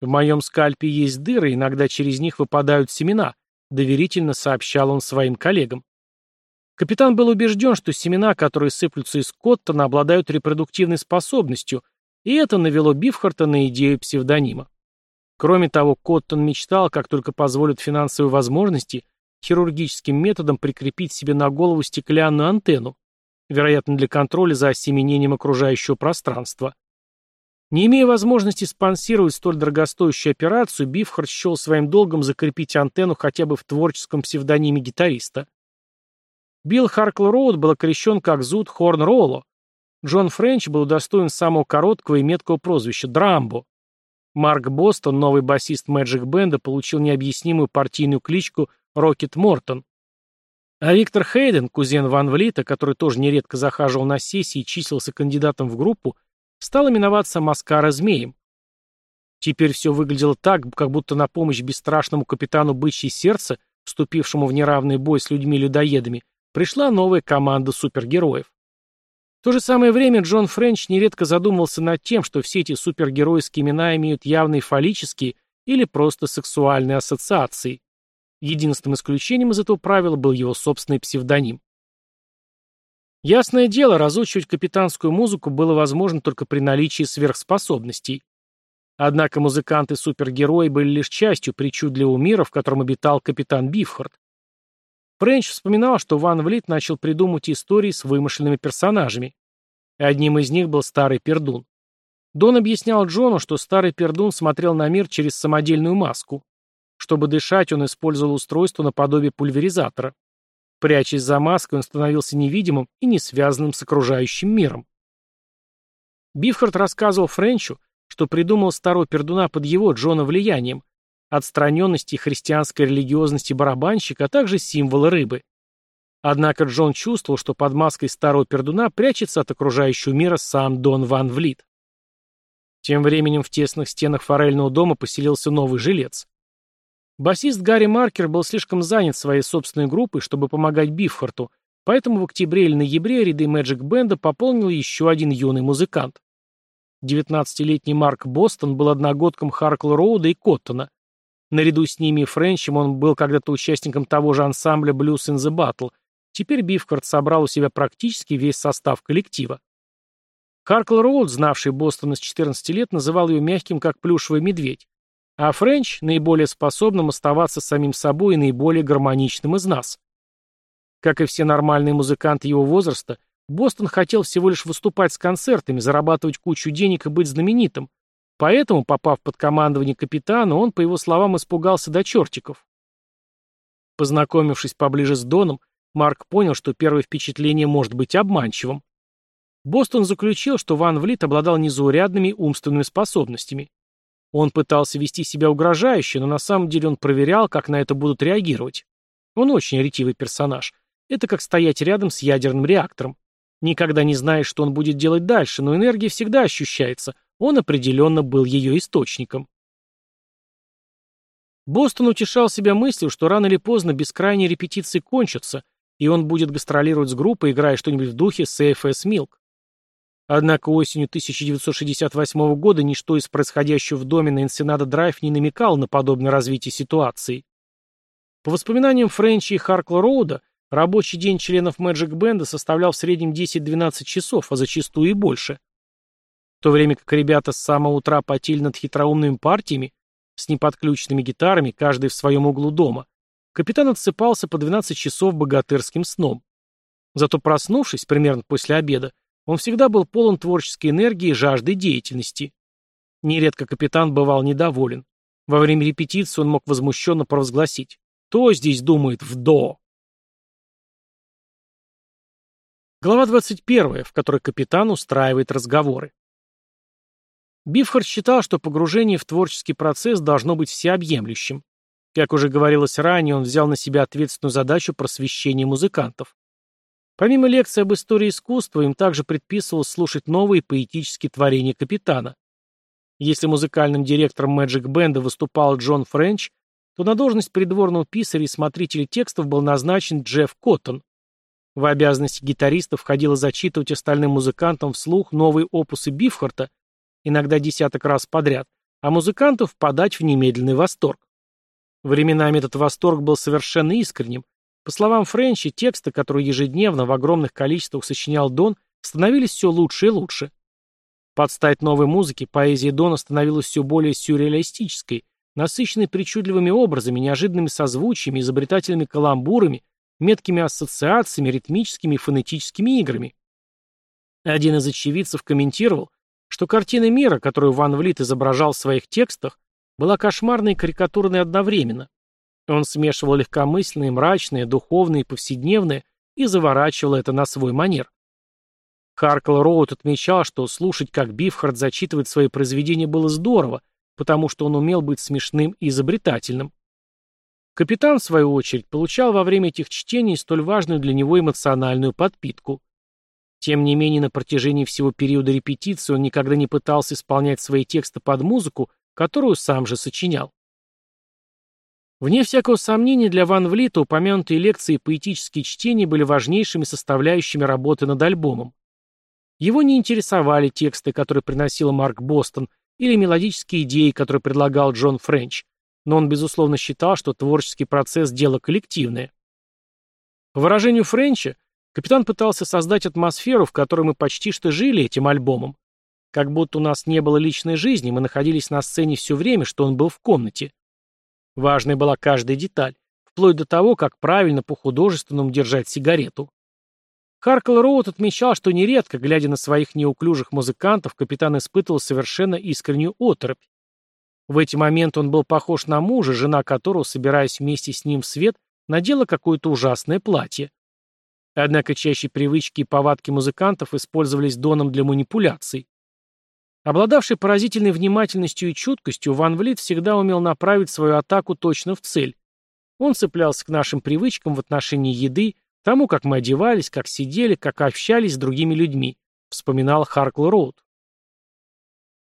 В моем скальпе есть дыры, иногда через них выпадают семена, доверительно сообщал он своим коллегам. Капитан был убежден, что семена, которые сыплются из Коттона, обладают репродуктивной способностью и это навело Бифхарта на идею псевдонима. Кроме того, Коттон мечтал, как только позволят финансовые возможности, хирургическим методом прикрепить себе на голову стеклянную антенну, вероятно, для контроля за осеменением окружающего пространства. Не имея возможности спонсировать столь дорогостоящую операцию, Бифхард счел своим долгом закрепить антенну хотя бы в творческом псевдониме гитариста. Билл Харкл Роуд был окрещен как Зуд Хорн Ролло, Джон Френч был удостоен самого короткого и меткого прозвища «Драмбо». Марк Бостон, новый басист Мэджик Бенда, получил необъяснимую партийную кличку «Рокет Мортон». А Виктор Хейден, кузен Ван Влита, который тоже нередко захаживал на сессии и числился кандидатом в группу, стал именоваться Маскара Змеем. Теперь все выглядело так, как будто на помощь бесстрашному капитану Бычье Сердце, вступившему в неравный бой с людьми-людоедами, пришла новая команда супергероев. В то же самое время Джон Френч нередко задумывался над тем, что все эти супергеройские имена имеют явные фаллические или просто сексуальные ассоциации. Единственным исключением из этого правила был его собственный псевдоним. Ясное дело, разучивать капитанскую музыку было возможно только при наличии сверхспособностей. Однако музыканты-супергерои были лишь частью причудливого мира, в котором обитал капитан Бифхард. Френч вспоминал, что Ван Влит начал придумывать истории с вымышленными персонажами. Одним из них был старый пердун. Дон объяснял Джону, что старый пердун смотрел на мир через самодельную маску. Чтобы дышать, он использовал устройство наподобие пульверизатора. Прячась за маской, он становился невидимым и не связанным с окружающим миром. Бифхард рассказывал Френчу, что придумал старого пердуна под его, Джона, влиянием, отстраненности и христианской религиозности барабанщика, а также символы рыбы. Однако Джон чувствовал, что под маской старого пердуна прячется от окружающего мира сам Дон Ван Влит. Тем временем в тесных стенах форельного дома поселился новый жилец. Басист Гарри Маркер был слишком занят своей собственной группой, чтобы помогать Бифхарту, поэтому в октябре или ноябре ряды Magic Бенда пополнил еще один юный музыкант. 19-летний Марк Бостон был одногодком Харкл Роуда и Коттона. Наряду с ними и Френчем он был когда-то участником того же ансамбля Blues in the Battle. Теперь Бифхард собрал у себя практически весь состав коллектива. Харкл Роуд, знавший Бостона с 14 лет, называл ее мягким, как плюшевый медведь а Френч – наиболее способным оставаться самим собой и наиболее гармоничным из нас. Как и все нормальные музыканты его возраста, Бостон хотел всего лишь выступать с концертами, зарабатывать кучу денег и быть знаменитым, поэтому, попав под командование капитана, он, по его словам, испугался до чертиков. Познакомившись поближе с Доном, Марк понял, что первое впечатление может быть обманчивым. Бостон заключил, что Ван Влит обладал незаурядными умственными способностями. Он пытался вести себя угрожающе, но на самом деле он проверял, как на это будут реагировать. Он очень ретивый персонаж. Это как стоять рядом с ядерным реактором. Никогда не знаешь, что он будет делать дальше, но энергия всегда ощущается. Он определенно был ее источником. Бостон утешал себя мыслью, что рано или поздно бескрайние репетиции кончатся, и он будет гастролировать с группой, играя что-нибудь в духе CFS Milk. Однако осенью 1968 года ничто из происходящего в доме на Энсенадо-Драйв не намекало на подобное развитие ситуации. По воспоминаниям Френча и Харкла Роуда, рабочий день членов Magic Band составлял в среднем 10-12 часов, а зачастую и больше. В то время как ребята с самого утра потели над хитроумными партиями, с неподключенными гитарами, каждый в своем углу дома, капитан отсыпался по 12 часов богатырским сном. Зато проснувшись, примерно после обеда, он всегда был полон творческой энергии и жажды деятельности. Нередко капитан бывал недоволен. Во время репетиции он мог возмущенно провозгласить «Кто здесь думает в до?». Глава 21, в которой капитан устраивает разговоры. Бифхард считал, что погружение в творческий процесс должно быть всеобъемлющим. Как уже говорилось ранее, он взял на себя ответственную задачу просвещения музыкантов. Помимо лекций об истории искусства, им также предписывалось слушать новые поэтические творения капитана. Если музыкальным директором Magic Band выступал Джон Френч, то на должность придворного писаря и смотрителя текстов был назначен Джефф Коттон. В обязанности гитариста входило зачитывать остальным музыкантам вслух новые опусы Бифхарта, иногда десяток раз подряд, а музыкантов подать в немедленный восторг. Временами этот восторг был совершенно искренним, по словам Френчи, тексты, которые ежедневно в огромных количествах сочинял Дон, становились все лучше и лучше. Под стать новой музыке поэзия Дона становилась все более сюрреалистической, насыщенной причудливыми образами, неожиданными созвучиями, изобретательными каламбурами, меткими ассоциациями, ритмическими и фонетическими играми. Один из очевидцев комментировал, что картина мира, которую Ван Влит изображал в своих текстах, была кошмарной и карикатурной одновременно. Он смешивал легкомысленные, мрачные, духовные, повседневные и заворачивал это на свой манер. Харкл Роуд отмечал, что слушать, как Бифхард зачитывает свои произведения, было здорово, потому что он умел быть смешным и изобретательным. Капитан, в свою очередь, получал во время этих чтений столь важную для него эмоциональную подпитку. Тем не менее, на протяжении всего периода репетиции он никогда не пытался исполнять свои тексты под музыку, которую сам же сочинял. Вне всякого сомнения, для Ван Влита упомянутые лекции и поэтические чтения были важнейшими составляющими работы над альбомом. Его не интересовали тексты, которые приносил Марк Бостон, или мелодические идеи, которые предлагал Джон Френч, но он, безусловно, считал, что творческий процесс – дело коллективное. По выражению Френча, капитан пытался создать атмосферу, в которой мы почти что жили этим альбомом. Как будто у нас не было личной жизни, мы находились на сцене все время, что он был в комнате. Важной была каждая деталь, вплоть до того, как правильно по-художественному держать сигарету. Харкл Роуд отмечал, что нередко, глядя на своих неуклюжих музыкантов, капитан испытывал совершенно искреннюю оторопь. В эти моменты он был похож на мужа, жена которого, собираясь вместе с ним в свет, надела какое-то ужасное платье. Однако чаще привычки и повадки музыкантов использовались Доном для манипуляций. Обладавший поразительной внимательностью и чуткостью, Ван Влит всегда умел направить свою атаку точно в цель. Он цеплялся к нашим привычкам в отношении еды, тому, как мы одевались, как сидели, как общались с другими людьми, вспоминал Харкл Роуд.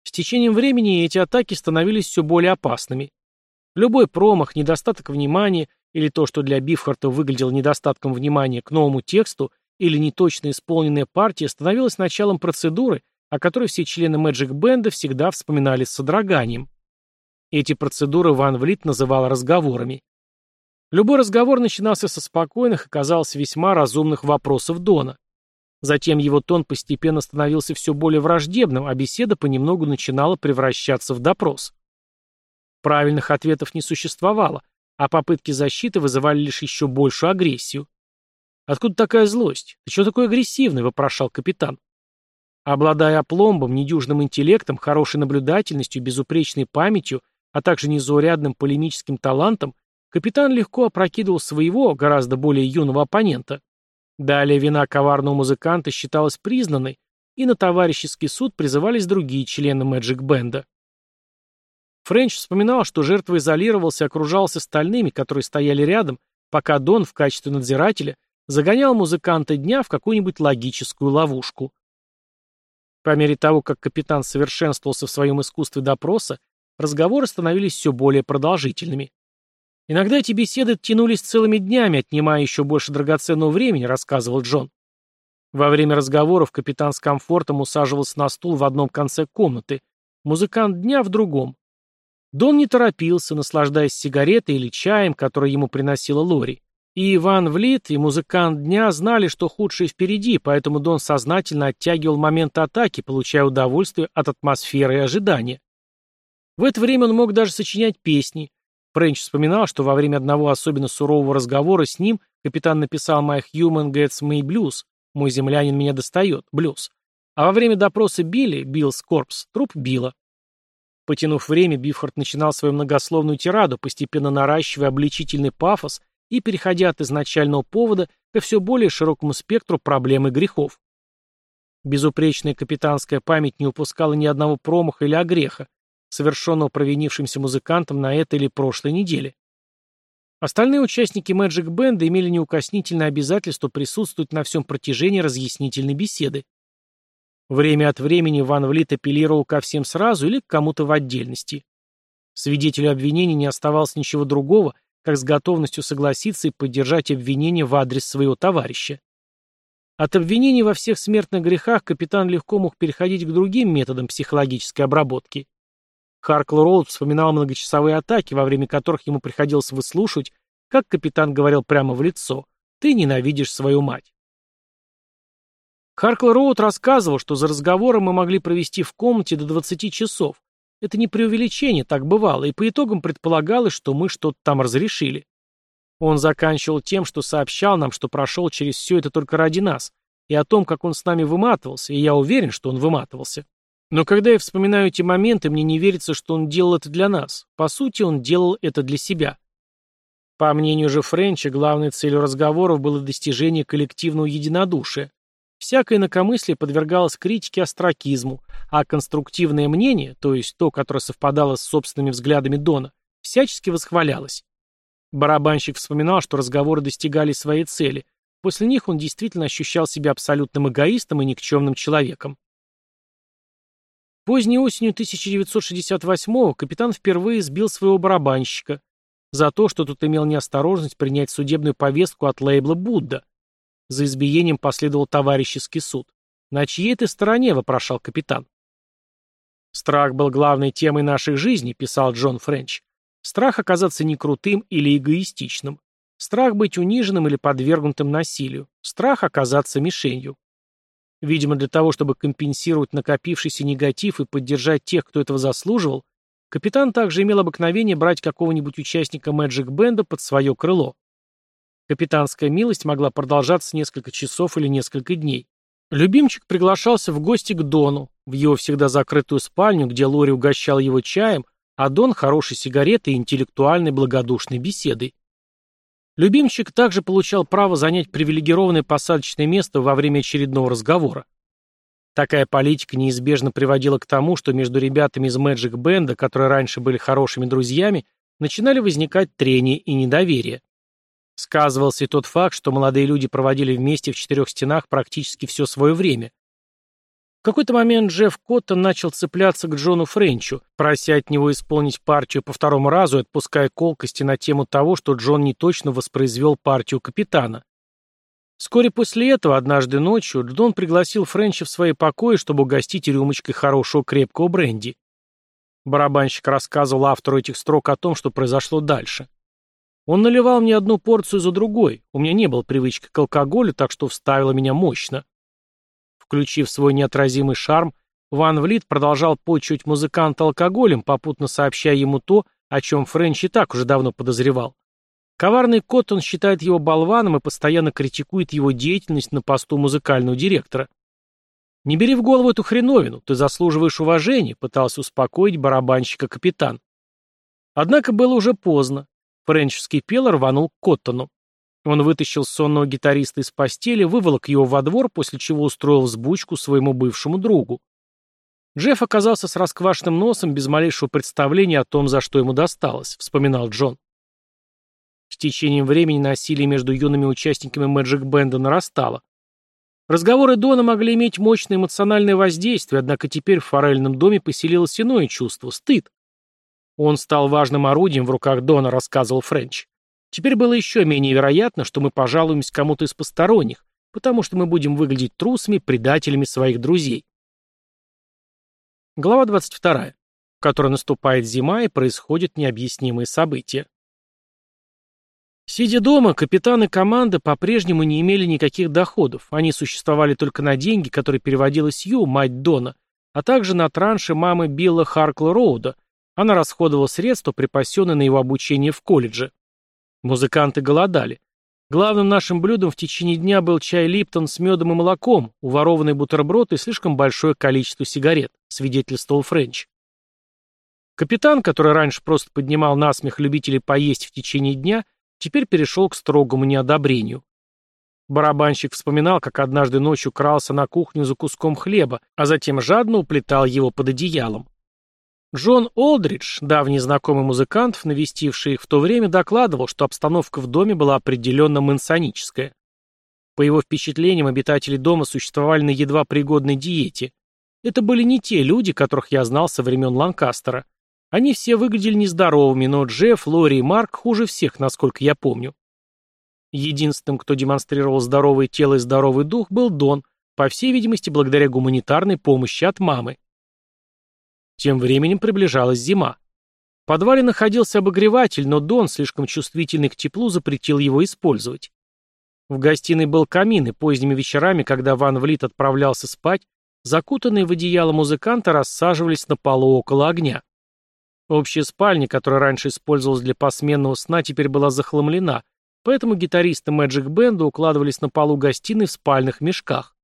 С течением времени эти атаки становились все более опасными. Любой промах, недостаток внимания или то, что для Бифхарта выглядело недостатком внимания к новому тексту или неточно исполненная партия, становилось началом процедуры, о которой все члены Band всегда вспоминали с содроганием. Эти процедуры Ван Влит называл разговорами. Любой разговор начинался со спокойных и, казалось, весьма разумных вопросов Дона. Затем его тон постепенно становился все более враждебным, а беседа понемногу начинала превращаться в допрос. Правильных ответов не существовало, а попытки защиты вызывали лишь еще большую агрессию. «Откуда такая злость? Ты что такой агрессивный?» — вопрошал капитан. Обладая опломбом, недюжным интеллектом, хорошей наблюдательностью, безупречной памятью, а также незаурядным полемическим талантом, капитан легко опрокидывал своего, гораздо более юного оппонента. Далее вина коварного музыканта считалась признанной, и на товарищеский суд призывались другие члены Мэджик Бенда. Френч вспоминал, что жертва изолировался и окружался стальными, которые стояли рядом, пока Дон в качестве надзирателя загонял музыканта дня в какую-нибудь логическую ловушку. По мере того, как капитан совершенствовался в своем искусстве допроса, разговоры становились все более продолжительными. Иногда эти беседы тянулись целыми днями, отнимая еще больше драгоценного времени, рассказывал Джон. Во время разговоров капитан с комфортом усаживался на стул в одном конце комнаты, музыкант дня в другом. Дон не торопился, наслаждаясь сигаретой или чаем, который ему приносила Лори. И Иван Влит, и музыкант дня знали, что худшее впереди, поэтому Дон сознательно оттягивал момент атаки, получая удовольствие от атмосферы и ожидания. В это время он мог даже сочинять песни, Френч вспоминал, что во время одного особенно сурового разговора с ним капитан написал «My human gets me blues» «Мой землянин меня достает» блюз. А во время допроса или Bill's Corpse, труп Билла. Потянув время, Бифхарт начинал свою многословную тираду, постепенно наращивая обличительный пафос и переходя от изначального повода ко все более широкому спектру проблем и грехов. Безупречная капитанская память не упускала ни одного промаха или огреха, совершенного провинившимся музыкантом на этой или прошлой неделе. Остальные участники Magic Band имели неукоснительное обязательство присутствовать на всем протяжении разъяснительной беседы. Время от времени Ван Влит апеллировал ко всем сразу или к кому-то в отдельности. Свидетелю обвинения не оставалось ничего другого, как с готовностью согласиться и поддержать обвинение в адрес своего товарища. От обвинений во всех смертных грехах капитан легко мог переходить к другим методам психологической обработки. Харкл Роуд вспоминал многочасовые атаки, во время которых ему приходилось выслушивать, как капитан говорил прямо в лицо «Ты ненавидишь свою мать». Харкл Роуд рассказывал, что за разговором мы могли провести в комнате до 20 часов. Это не преувеличение, так бывало, и по итогам предполагалось, что мы что-то там разрешили. Он заканчивал тем, что сообщал нам, что прошел через все это только ради нас, и о том, как он с нами выматывался, и я уверен, что он выматывался. Но когда я вспоминаю эти моменты, мне не верится, что он делал это для нас. По сути, он делал это для себя. По мнению же Френча, главной целью разговоров было достижение коллективного единодушия. Всякое инакомыслие подвергалось критике астракизму, а конструктивное мнение, то есть то, которое совпадало с собственными взглядами Дона, всячески восхвалялось. Барабанщик вспоминал, что разговоры достигали своей цели. После них он действительно ощущал себя абсолютным эгоистом и никчемным человеком. Поздней осенью 1968-го капитан впервые сбил своего барабанщика за то, что тот имел неосторожность принять судебную повестку от лейбла «Будда». За избиением последовал товарищеский суд. «На чьей ты стороне?» — вопрошал капитан. «Страх был главной темой нашей жизни», — писал Джон Френч. «Страх оказаться некрутым или эгоистичным. Страх быть униженным или подвергнутым насилию. Страх оказаться мишенью. Видимо, для того, чтобы компенсировать накопившийся негатив и поддержать тех, кто этого заслуживал, капитан также имел обыкновение брать какого-нибудь участника Magic Бенда под свое крыло. Капитанская милость могла продолжаться несколько часов или несколько дней. Любимчик приглашался в гости к Дону, в его всегда закрытую спальню, где Лори угощал его чаем, а Дон хорошей сигаретой и интеллектуальной благодушной беседой. Любимчик также получал право занять привилегированное посадочное место во время очередного разговора. Такая политика неизбежно приводила к тому, что между ребятами из Magic Band, которые раньше были хорошими друзьями, начинали возникать трения и недоверие. Сказывался и тот факт, что молодые люди проводили вместе в четырех стенах практически все свое время. В какой-то момент Джефф Коттон начал цепляться к Джону Френчу, прося от него исполнить партию по второму разу отпуская колкости на тему того, что Джон не точно воспроизвел партию капитана. Вскоре после этого, однажды ночью, Джон пригласил Френча в свои покои, чтобы угостить рюмочкой хорошего крепкого бренди. Барабанщик рассказывал автору этих строк о том, что произошло дальше. Он наливал мне одну порцию за другой, у меня не было привычки к алкоголю, так что вставило меня мощно. Включив свой неотразимый шарм, Ван Влит продолжал почивать музыканта алкоголем, попутно сообщая ему то, о чем Френч и так уже давно подозревал. Коварный Коттон считает его болваном и постоянно критикует его деятельность на посту музыкального директора. «Не бери в голову эту хреновину, ты заслуживаешь уважения», пытался успокоить барабанщика капитан. Однако было уже поздно. Френческий пел рванул к Коттону. Он вытащил сонного гитариста из постели, выволок его во двор, после чего устроил взбучку своему бывшему другу. Джефф оказался с расквашенным носом, без малейшего представления о том, за что ему досталось, вспоминал Джон. С течением времени насилие между юными участниками Мэджик Бенда нарастало. Разговоры Дона могли иметь мощное эмоциональное воздействие, однако теперь в форельном доме поселилось иное чувство – стыд. Он стал важным орудием в руках Дона, рассказывал Френч. Теперь было еще менее вероятно, что мы пожалуемся кому-то из посторонних, потому что мы будем выглядеть трусами, предателями своих друзей. Глава 22, в которой наступает зима и происходят необъяснимые события. Сидя дома, капитаны команды по-прежнему не имели никаких доходов. Они существовали только на деньги, которые переводила Сью, мать Дона, а также на транши мамы Билла Харкла Роуда. Она расходовала средства, припасенные на его обучение в колледже. Музыканты голодали. Главным нашим блюдом в течение дня был чай Липтон с медом и молоком, уворованный бутерброд и слишком большое количество сигарет, свидетельствовал Френч. Капитан, который раньше просто поднимал насмех любителей поесть в течение дня, теперь перешел к строгому неодобрению. Барабанщик вспоминал, как однажды ночью крался на кухню за куском хлеба, а затем жадно уплетал его под одеялом. Джон Олдридж, давний знакомый музыкантов, навестивший их в то время, докладывал, что обстановка в доме была определенно мансоническая. По его впечатлениям, обитатели дома существовали на едва пригодной диете. Это были не те люди, которых я знал со времен Ланкастера. Они все выглядели нездоровыми, но Джефф, Лори и Марк хуже всех, насколько я помню. Единственным, кто демонстрировал здоровое тело и здоровый дух, был Дон, по всей видимости, благодаря гуманитарной помощи от мамы. Тем временем приближалась зима. В подвале находился обогреватель, но Дон, слишком чувствительный к теплу, запретил его использовать. В гостиной был камин, и поздними вечерами, когда Ван Влит отправлялся спать, закутанные в одеяло музыканты рассаживались на полу около огня. Общая спальня, которая раньше использовалась для посменного сна, теперь была захламлена, поэтому гитаристы Magic Band укладывались на полу гостиной в спальных мешках.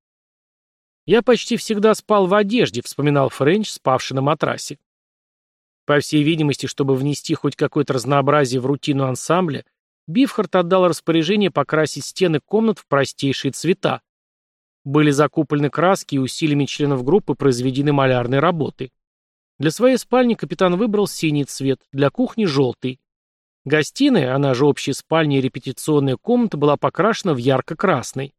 «Я почти всегда спал в одежде», — вспоминал Френч, спавший на матрасе. По всей видимости, чтобы внести хоть какое-то разнообразие в рутину ансамбля, Бифхарт отдал распоряжение покрасить стены комнат в простейшие цвета. Были закуплены краски и усилиями членов группы произведены малярные работы. Для своей спальни капитан выбрал синий цвет, для кухни – желтый. Гостиная, она же общая спальня и репетиционная комната, была покрашена в ярко-красный.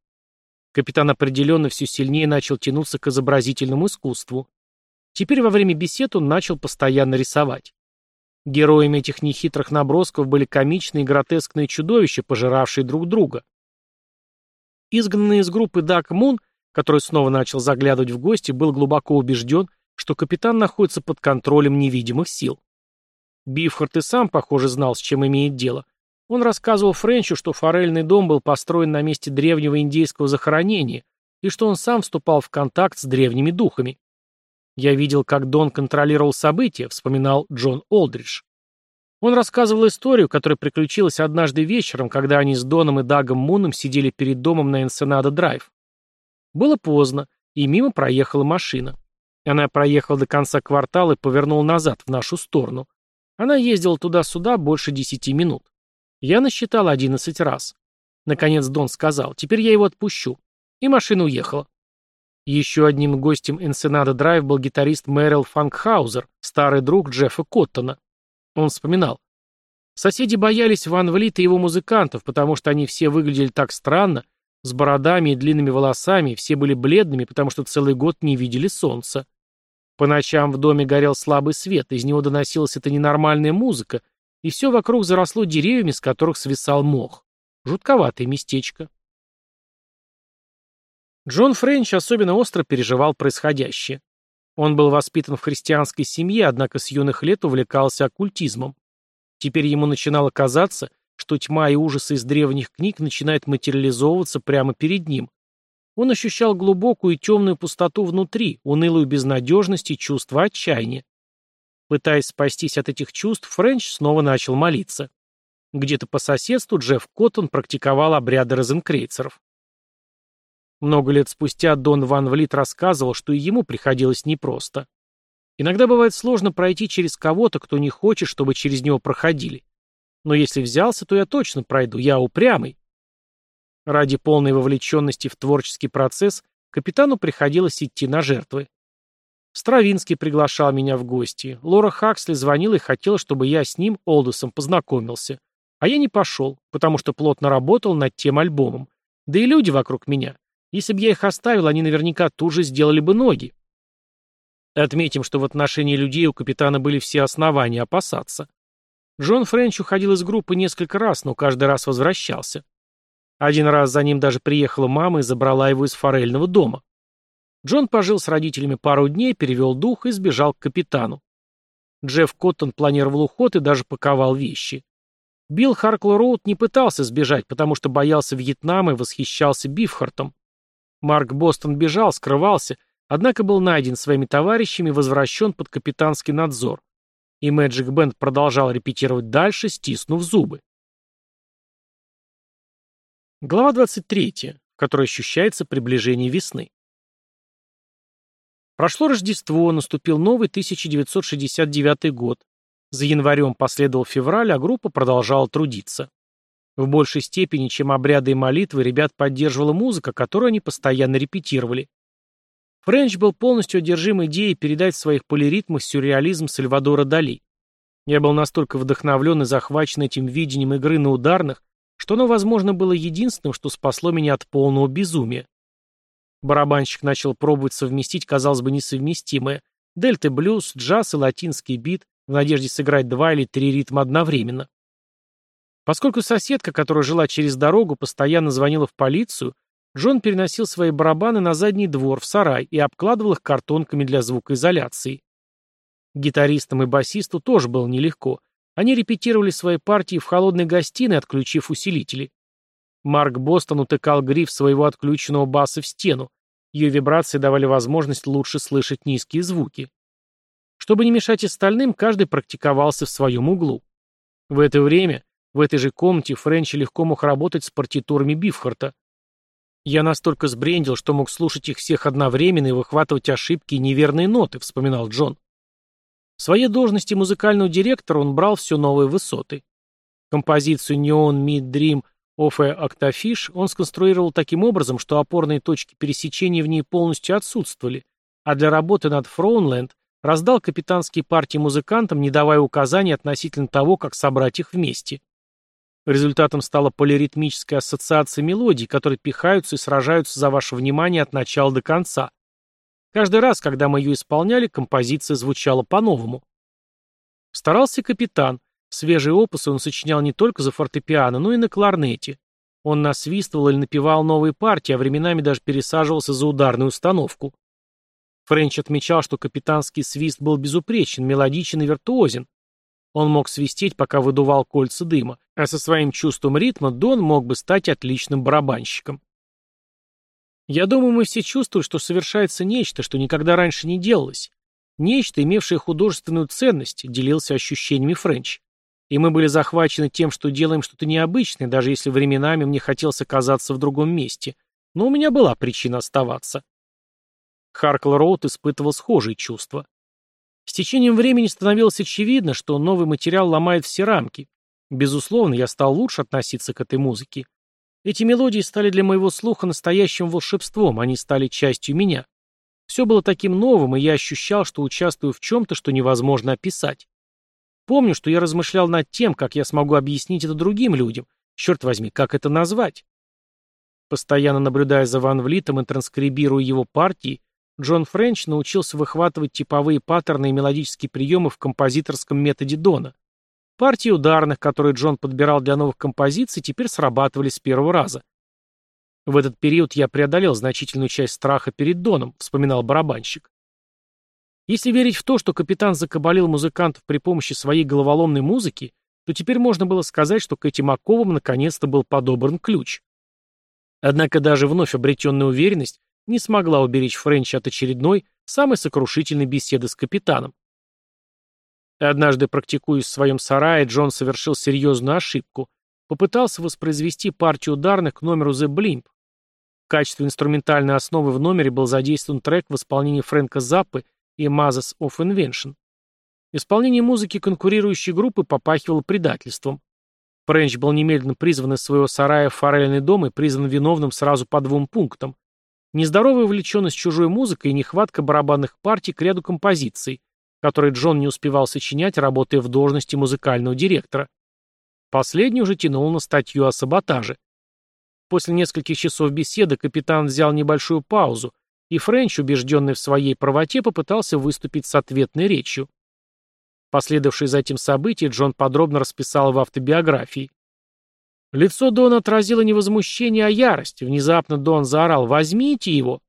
Капитан определенно все сильнее начал тянуться к изобразительному искусству. Теперь во время бесед он начал постоянно рисовать. Героями этих нехитрых набросков были комичные и гротескные чудовища, пожиравшие друг друга. Изгнанный из группы Дак Мун, который снова начал заглядывать в гости, был глубоко убежден, что капитан находится под контролем невидимых сил. Бифхард и сам, похоже, знал, с чем имеет дело. Он рассказывал Френчу, что форельный дом был построен на месте древнего индейского захоронения, и что он сам вступал в контакт с древними духами. «Я видел, как Дон контролировал события», — вспоминал Джон Олдридж. Он рассказывал историю, которая приключилась однажды вечером, когда они с Доном и Дагом Муном сидели перед домом на Энсенадо-драйв. Было поздно, и мимо проехала машина. Она проехала до конца квартала и повернула назад, в нашу сторону. Она ездила туда-сюда больше десяти минут. Я насчитал одиннадцать раз. Наконец Дон сказал, теперь я его отпущу. И машина уехала. Еще одним гостем Энсенада Драйв был гитарист Мэрил Фанкхаузер, старый друг Джеффа Коттона. Он вспоминал. Соседи боялись Ван Влита и его музыкантов, потому что они все выглядели так странно, с бородами и длинными волосами, все были бледными, потому что целый год не видели солнца. По ночам в доме горел слабый свет, из него доносилась эта ненормальная музыка, и все вокруг заросло деревьями, с которых свисал мох. Жутковатое местечко. Джон Френч особенно остро переживал происходящее. Он был воспитан в христианской семье, однако с юных лет увлекался оккультизмом. Теперь ему начинало казаться, что тьма и ужасы из древних книг начинают материализовываться прямо перед ним. Он ощущал глубокую и темную пустоту внутри, унылую безнадежность и чувство отчаяния. Пытаясь спастись от этих чувств, Френч снова начал молиться. Где-то по соседству Джефф Коттон практиковал обряды розенкрейцеров. Много лет спустя Дон Ван Влит рассказывал, что и ему приходилось непросто. Иногда бывает сложно пройти через кого-то, кто не хочет, чтобы через него проходили. Но если взялся, то я точно пройду, я упрямый. Ради полной вовлеченности в творческий процесс капитану приходилось идти на жертвы. Стравинский приглашал меня в гости. Лора Хаксли звонила и хотела, чтобы я с ним, Олдусом, познакомился. А я не пошел, потому что плотно работал над тем альбомом. Да и люди вокруг меня. Если бы я их оставил, они наверняка тут же сделали бы ноги. Отметим, что в отношении людей у капитана были все основания опасаться. Джон Френч уходил из группы несколько раз, но каждый раз возвращался. Один раз за ним даже приехала мама и забрала его из форельного дома. Джон пожил с родителями пару дней, перевел дух и сбежал к капитану. Джефф Коттон планировал уход и даже паковал вещи. Билл Харкло Роуд не пытался сбежать, потому что боялся Вьетнама и восхищался Бифхартом. Марк Бостон бежал, скрывался, однако был найден своими товарищами и возвращен под капитанский надзор. И Мэджик Бенд продолжал репетировать дальше, стиснув зубы. Глава 23, в которой ощущается приближение весны. Прошло Рождество, наступил новый 1969 год. За январем последовал февраль, а группа продолжала трудиться. В большей степени, чем обряды и молитвы, ребят поддерживала музыка, которую они постоянно репетировали. Френч был полностью одержим идеей передать в своих полиритмах сюрреализм Сальвадора Дали. Я был настолько вдохновлен и захвачен этим видением игры на ударных, что оно, возможно, было единственным, что спасло меня от полного безумия. Барабанщик начал пробовать совместить, казалось бы, несовместимое. Дельта-блюз, джаз и латинский бит, в надежде сыграть два или три ритма одновременно. Поскольку соседка, которая жила через дорогу, постоянно звонила в полицию, Джон переносил свои барабаны на задний двор, в сарай, и обкладывал их картонками для звукоизоляции. Гитаристам и басисту тоже было нелегко. Они репетировали свои партии в холодной гостиной, отключив усилители. Марк Бостон утыкал гриф своего отключенного баса в стену. Ее вибрации давали возможность лучше слышать низкие звуки. Чтобы не мешать остальным, каждый практиковался в своем углу. В это время, в этой же комнате, Френч легко мог работать с партитурами Бифхарта. «Я настолько сбрендил, что мог слушать их всех одновременно и выхватывать ошибки и неверные ноты», — вспоминал Джон. В своей должности музыкального директора он брал все новые высоты. Композицию «Neon Mid Dream a Octafish» он сконструировал таким образом, что опорные точки пересечения в ней полностью отсутствовали, а для работы над «Фроунленд» раздал капитанские партии музыкантам, не давая указаний относительно того, как собрать их вместе. Результатом стала полиритмическая ассоциация мелодий, которые пихаются и сражаются за ваше внимание от начала до конца. Каждый раз, когда мы ее исполняли, композиция звучала по-новому. Старался капитан. Свежие опусы он сочинял не только за фортепиано, но и на кларнете. Он насвистывал или напевал новые партии, а временами даже пересаживался за ударную установку. Френч отмечал, что капитанский свист был безупречен, мелодичен и виртуозен. Он мог свистеть, пока выдувал кольца дыма, а со своим чувством ритма Дон мог бы стать отличным барабанщиком. Я думаю, мы все чувствуем, что совершается нечто, что никогда раньше не делалось. Нечто, имевшее художественную ценность, делился ощущениями Френч. И мы были захвачены тем, что делаем что-то необычное, даже если временами мне хотелось оказаться в другом месте. Но у меня была причина оставаться. Харкл Роуд испытывал схожие чувства. С течением времени становилось очевидно, что новый материал ломает все рамки. Безусловно, я стал лучше относиться к этой музыке. Эти мелодии стали для моего слуха настоящим волшебством, они стали частью меня. Все было таким новым, и я ощущал, что участвую в чем-то, что невозможно описать. Помню, что я размышлял над тем, как я смогу объяснить это другим людям. Черт возьми, как это назвать? Постоянно наблюдая за Ван Влитом и транскрибируя его партии, Джон Френч научился выхватывать типовые паттерны и мелодические приемы в композиторском методе Дона. Партии ударных, которые Джон подбирал для новых композиций, теперь срабатывали с первого раза. В этот период я преодолел значительную часть страха перед Доном, вспоминал барабанщик. Если верить в то, что капитан закабалил музыкантов при помощи своей головоломной музыки, то теперь можно было сказать, что к этим оковам наконец-то был подобран ключ. Однако даже вновь обретенная уверенность не смогла уберечь Френча от очередной, самой сокрушительной беседы с капитаном. Однажды, практикуясь в своем сарае, Джон совершил серьезную ошибку. Попытался воспроизвести партию ударных к номеру The Blimp. В качестве инструментальной основы в номере был задействован трек в исполнении Фрэнка Заппы и Mazes of Invention. Исполнение музыки конкурирующей группы попахивало предательством. Френч был немедленно призван из своего сарая в форельный дом и признан виновным сразу по двум пунктам. Нездоровая увлеченность чужой музыкой и нехватка барабанных партий к ряду композиций, которые Джон не успевал сочинять, работая в должности музыкального директора. Последний уже тянул на статью о саботаже. После нескольких часов беседы капитан взял небольшую паузу, и Френч, убежденный в своей правоте, попытался выступить с ответной речью. Последовавшие за этим события Джон подробно расписал в автобиографии. Лицо Дона отразило не возмущение, а ярость. Внезапно Дон заорал «Возьмите его!».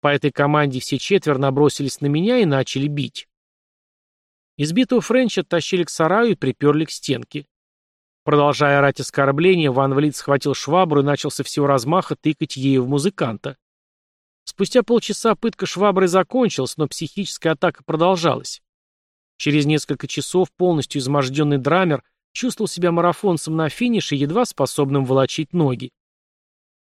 По этой команде все четверо набросились на меня и начали бить. Избитого Френча оттащили к сараю и приперли к стенке. Продолжая орать оскорбления, Ван Влит схватил швабру и начал со всего размаха тыкать ею в музыканта. Спустя полчаса пытка шваброй закончилась, но психическая атака продолжалась. Через несколько часов полностью изможденный драмер чувствовал себя марафонцем на финише, едва способным волочить ноги.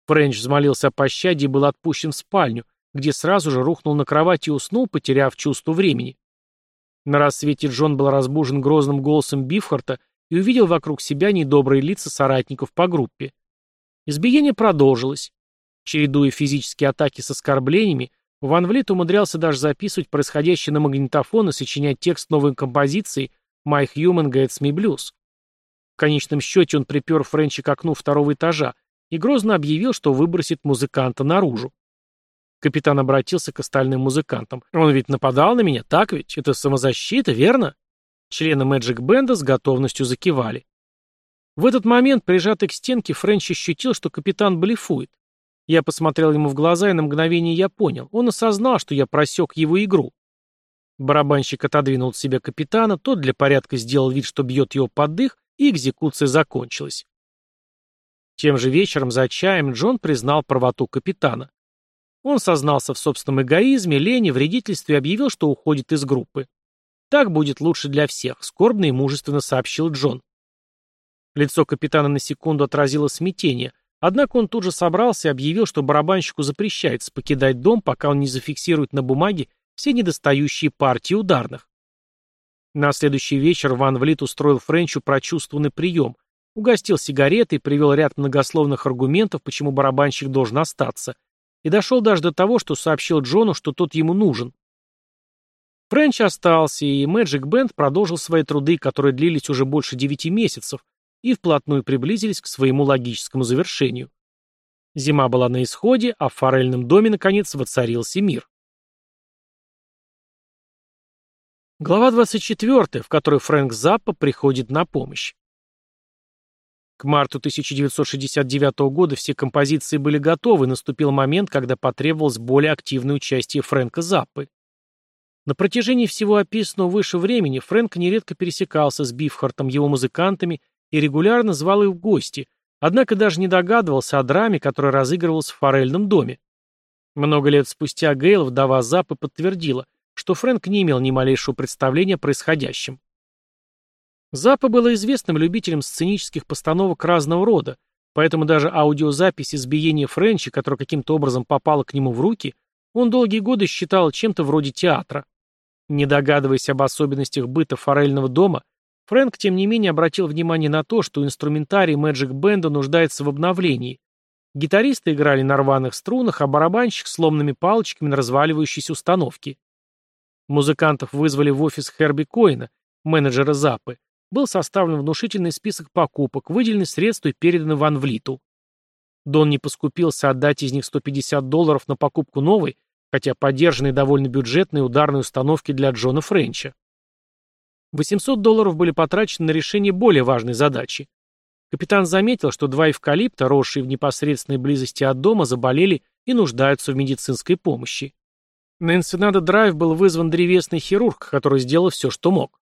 Френч взмолился о пощаде и был отпущен в спальню, где сразу же рухнул на кровать и уснул, потеряв чувство времени. На рассвете Джон был разбужен грозным голосом Бифхарта и увидел вокруг себя недобрые лица соратников по группе. Избиение продолжилось. Чередуя физические атаки с оскорблениями, Ван Влит умудрялся даже записывать происходящее на магнитофон и сочинять текст новой композиции «My Human Gets Me Blues». В конечном счете он припер Френча к окну второго этажа и грозно объявил, что выбросит музыканта наружу. Капитан обратился к остальным музыкантам. «Он ведь нападал на меня, так ведь? Это самозащита, верно?» Члены Мэджик Бенда с готовностью закивали. В этот момент, прижатый к стенке, Френч ощутил, что капитан блефует. Я посмотрел ему в глаза, и на мгновение я понял. Он осознал, что я просек его игру. Барабанщик отодвинул от себя капитана, тот для порядка сделал вид, что бьет его под дых, и экзекуция закончилась. Тем же вечером за чаем Джон признал правоту капитана. Он сознался в собственном эгоизме, лени, вредительстве и объявил, что уходит из группы. «Так будет лучше для всех», — скорбно и мужественно сообщил Джон. Лицо капитана на секунду отразило смятение, Однако он тут же собрался и объявил, что барабанщику запрещается покидать дом, пока он не зафиксирует на бумаге все недостающие партии ударных. На следующий вечер Ван Влит устроил Френчу прочувствованный прием, угостил сигаретой, привел ряд многословных аргументов, почему барабанщик должен остаться, и дошел даже до того, что сообщил Джону, что тот ему нужен. Френч остался, и Magic Band продолжил свои труды, которые длились уже больше девяти месяцев, и вплотную приблизились к своему логическому завершению. Зима была на исходе, а в форельном доме, наконец, воцарился мир. Глава 24, в которой Фрэнк Заппа приходит на помощь. К марту 1969 года все композиции были готовы, наступил момент, когда потребовалось более активное участие Фрэнка Заппы. На протяжении всего описанного выше времени Фрэнк нередко пересекался с Бифхартом, его музыкантами и регулярно звал их в гости, однако даже не догадывался о драме, которая разыгрывалась в форельном доме. Много лет спустя Гейл, вдова Запы, подтвердила, что Фрэнк не имел ни малейшего представления о происходящем. Запа был известным любителем сценических постановок разного рода, поэтому даже аудиозапись избиения Френча, которая каким-то образом попала к нему в руки, он долгие годы считал чем-то вроде театра. Не догадываясь об особенностях быта форельного дома, Фрэнк, тем не менее, обратил внимание на то, что инструментарий Magic Band нуждается в обновлении. Гитаристы играли на рваных струнах, а барабанщик с ломными палочками на разваливающейся установке. Музыкантов вызвали в офис Херби Коина, менеджера Запы. Был составлен внушительный список покупок, выделены средства и переданы Ван Влиту. Дон не поскупился отдать из них 150 долларов на покупку новой, хотя подержанной довольно бюджетной ударной установки для Джона Френча. 800 долларов были потрачены на решение более важной задачи. Капитан заметил, что два эвкалипта, росшие в непосредственной близости от дома, заболели и нуждаются в медицинской помощи. На Энсенадо-драйв был вызван древесный хирург, который сделал все, что мог.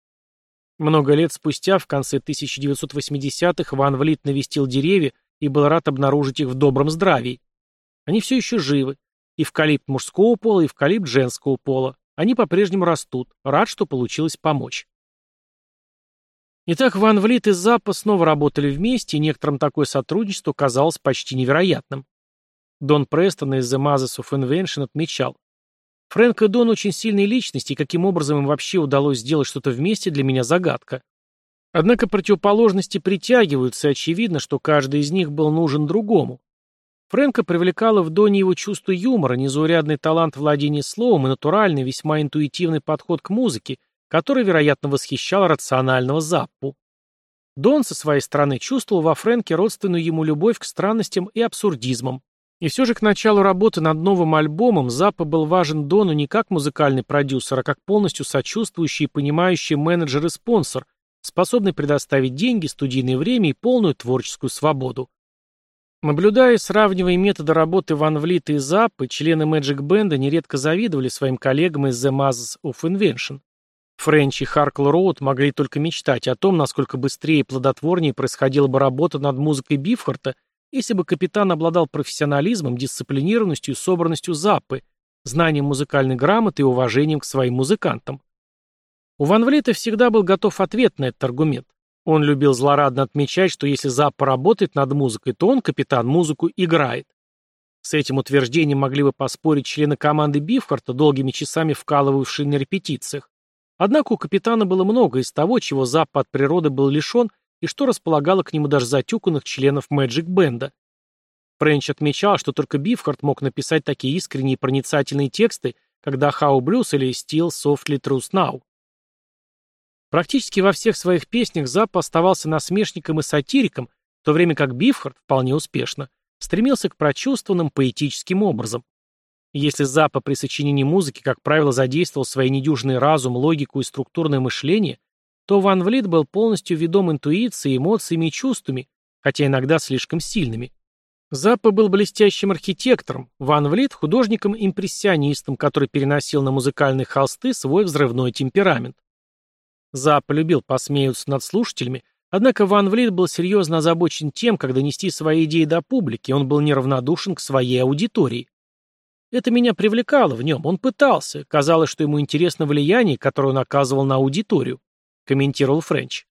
Много лет спустя, в конце 1980-х, Ван Влит навестил деревья и был рад обнаружить их в добром здравии. Они все еще живы. Эвкалипт мужского пола и эвкалипт женского пола. Они по-прежнему растут. Рад, что получилось помочь. Итак, Ван Влит и Заппа снова работали вместе, и некоторым такое сотрудничество казалось почти невероятным. Дон Престон из The Mazes of Invention отмечал, Фрэнк и Дон очень сильные личности, и каким образом им вообще удалось сделать что-то вместе, для меня загадка. Однако противоположности притягиваются, и очевидно, что каждый из них был нужен другому. Фрэнка привлекало в Доне его чувство юмора, незаурядный талант владения словом и натуральный, весьма интуитивный подход к музыке, который, вероятно, восхищал рационального Заппу. Дон, со своей стороны, чувствовал во Фрэнке родственную ему любовь к странностям и абсурдизмам. И все же к началу работы над новым альбомом Заппа был важен Дону не как музыкальный продюсер, а как полностью сочувствующий и понимающий менеджер и спонсор, способный предоставить деньги, студийное время и полную творческую свободу. Наблюдая и сравнивая методы работы Ван Влита и Заппы, члены Magic Band нередко завидовали своим коллегам из The Mazes of Invention. Френч и Харкл Роуд могли только мечтать о том, насколько быстрее и плодотворнее происходила бы работа над музыкой Бифхарта, если бы капитан обладал профессионализмом, дисциплинированностью и собранностью Заппы, знанием музыкальной грамоты и уважением к своим музыкантам. У Ван Влита всегда был готов ответ на этот аргумент. Он любил злорадно отмечать, что если Заппа работает над музыкой, то он, капитан, музыку играет. С этим утверждением могли бы поспорить члены команды Бифхарта, долгими часами вкалывавшие на репетициях. Однако у капитана было много из того, чего Заппа от природы был лишен и что располагало к нему даже затюканных членов Мэджик Бенда. Френч отмечал, что только Бифхарт мог написать такие искренние и проницательные тексты, когда How Blues или Still Softly Truth Now. Практически во всех своих песнях Заппа оставался насмешником и сатириком, в то время как Бифхарт, вполне успешно, стремился к прочувствованным поэтическим образом. Если Запа при сочинении музыки, как правило, задействовал свой недюжный разум, логику и структурное мышление, то Ван Влит был полностью ведом интуицией, эмоциями и чувствами, хотя иногда слишком сильными. Заппа был блестящим архитектором, Ван Влит – художником-импрессионистом, который переносил на музыкальные холсты свой взрывной темперамент. Заппа любил посмеяться над слушателями, однако Ван Влит был серьезно озабочен тем, как донести свои идеи до публики, он был неравнодушен к своей аудитории. Это меня привлекало в нем, он пытался. Казалось, что ему интересно влияние, которое он оказывал на аудиторию, комментировал Френч.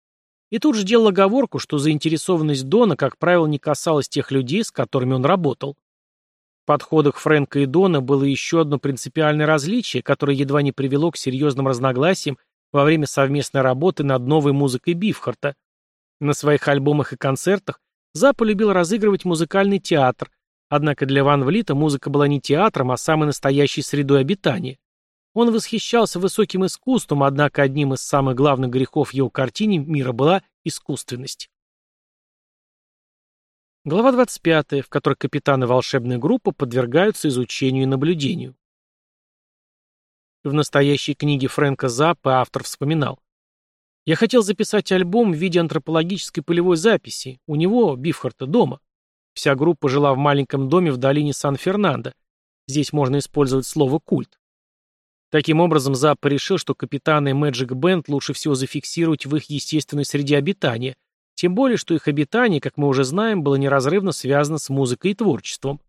И тут же делал оговорку, что заинтересованность Дона, как правило, не касалась тех людей, с которыми он работал. В подходах Фрэнка и Дона было еще одно принципиальное различие, которое едва не привело к серьезным разногласиям во время совместной работы над новой музыкой Бифхарта. На своих альбомах и концертах Запа любил разыгрывать музыкальный театр, Однако для Ван Влита музыка была не театром, а самой настоящей средой обитания. Он восхищался высоким искусством, однако одним из самых главных грехов его картине мира была искусственность. Глава 25, в которой капитаны волшебной группы подвергаются изучению и наблюдению. В настоящей книге Фрэнка Заппа автор вспоминал. «Я хотел записать альбом в виде антропологической полевой записи, у него, Бифхарта, дома. Вся группа жила в маленьком доме в долине Сан-Фернандо. Здесь можно использовать слово «культ». Таким образом, Заппа решил, что капитаны Magic Band лучше всего зафиксировать в их естественной среде обитания, тем более, что их обитание, как мы уже знаем, было неразрывно связано с музыкой и творчеством.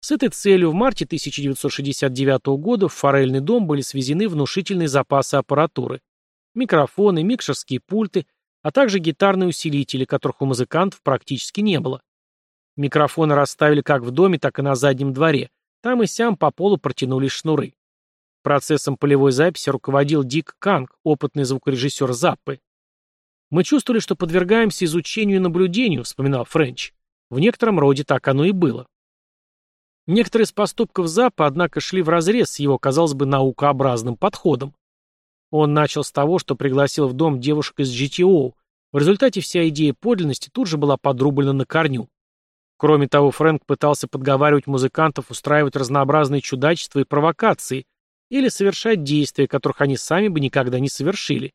С этой целью в марте 1969 года в форельный дом были свезены внушительные запасы аппаратуры. Микрофоны, микшерские пульты, а также гитарные усилители, которых у музыкантов практически не было. Микрофоны расставили как в доме, так и на заднем дворе. Там и сям по полу протянулись шнуры. Процессом полевой записи руководил Дик Канг, опытный звукорежиссер Заппы. «Мы чувствовали, что подвергаемся изучению и наблюдению», — вспоминал Френч. В некотором роде так оно и было. Некоторые из поступков Заппа, однако, шли вразрез с его, казалось бы, наукообразным подходом. Он начал с того, что пригласил в дом девушек из GTO. В результате вся идея подлинности тут же была подрублена на корню. Кроме того, Фрэнк пытался подговаривать музыкантов устраивать разнообразные чудачества и провокации или совершать действия, которых они сами бы никогда не совершили.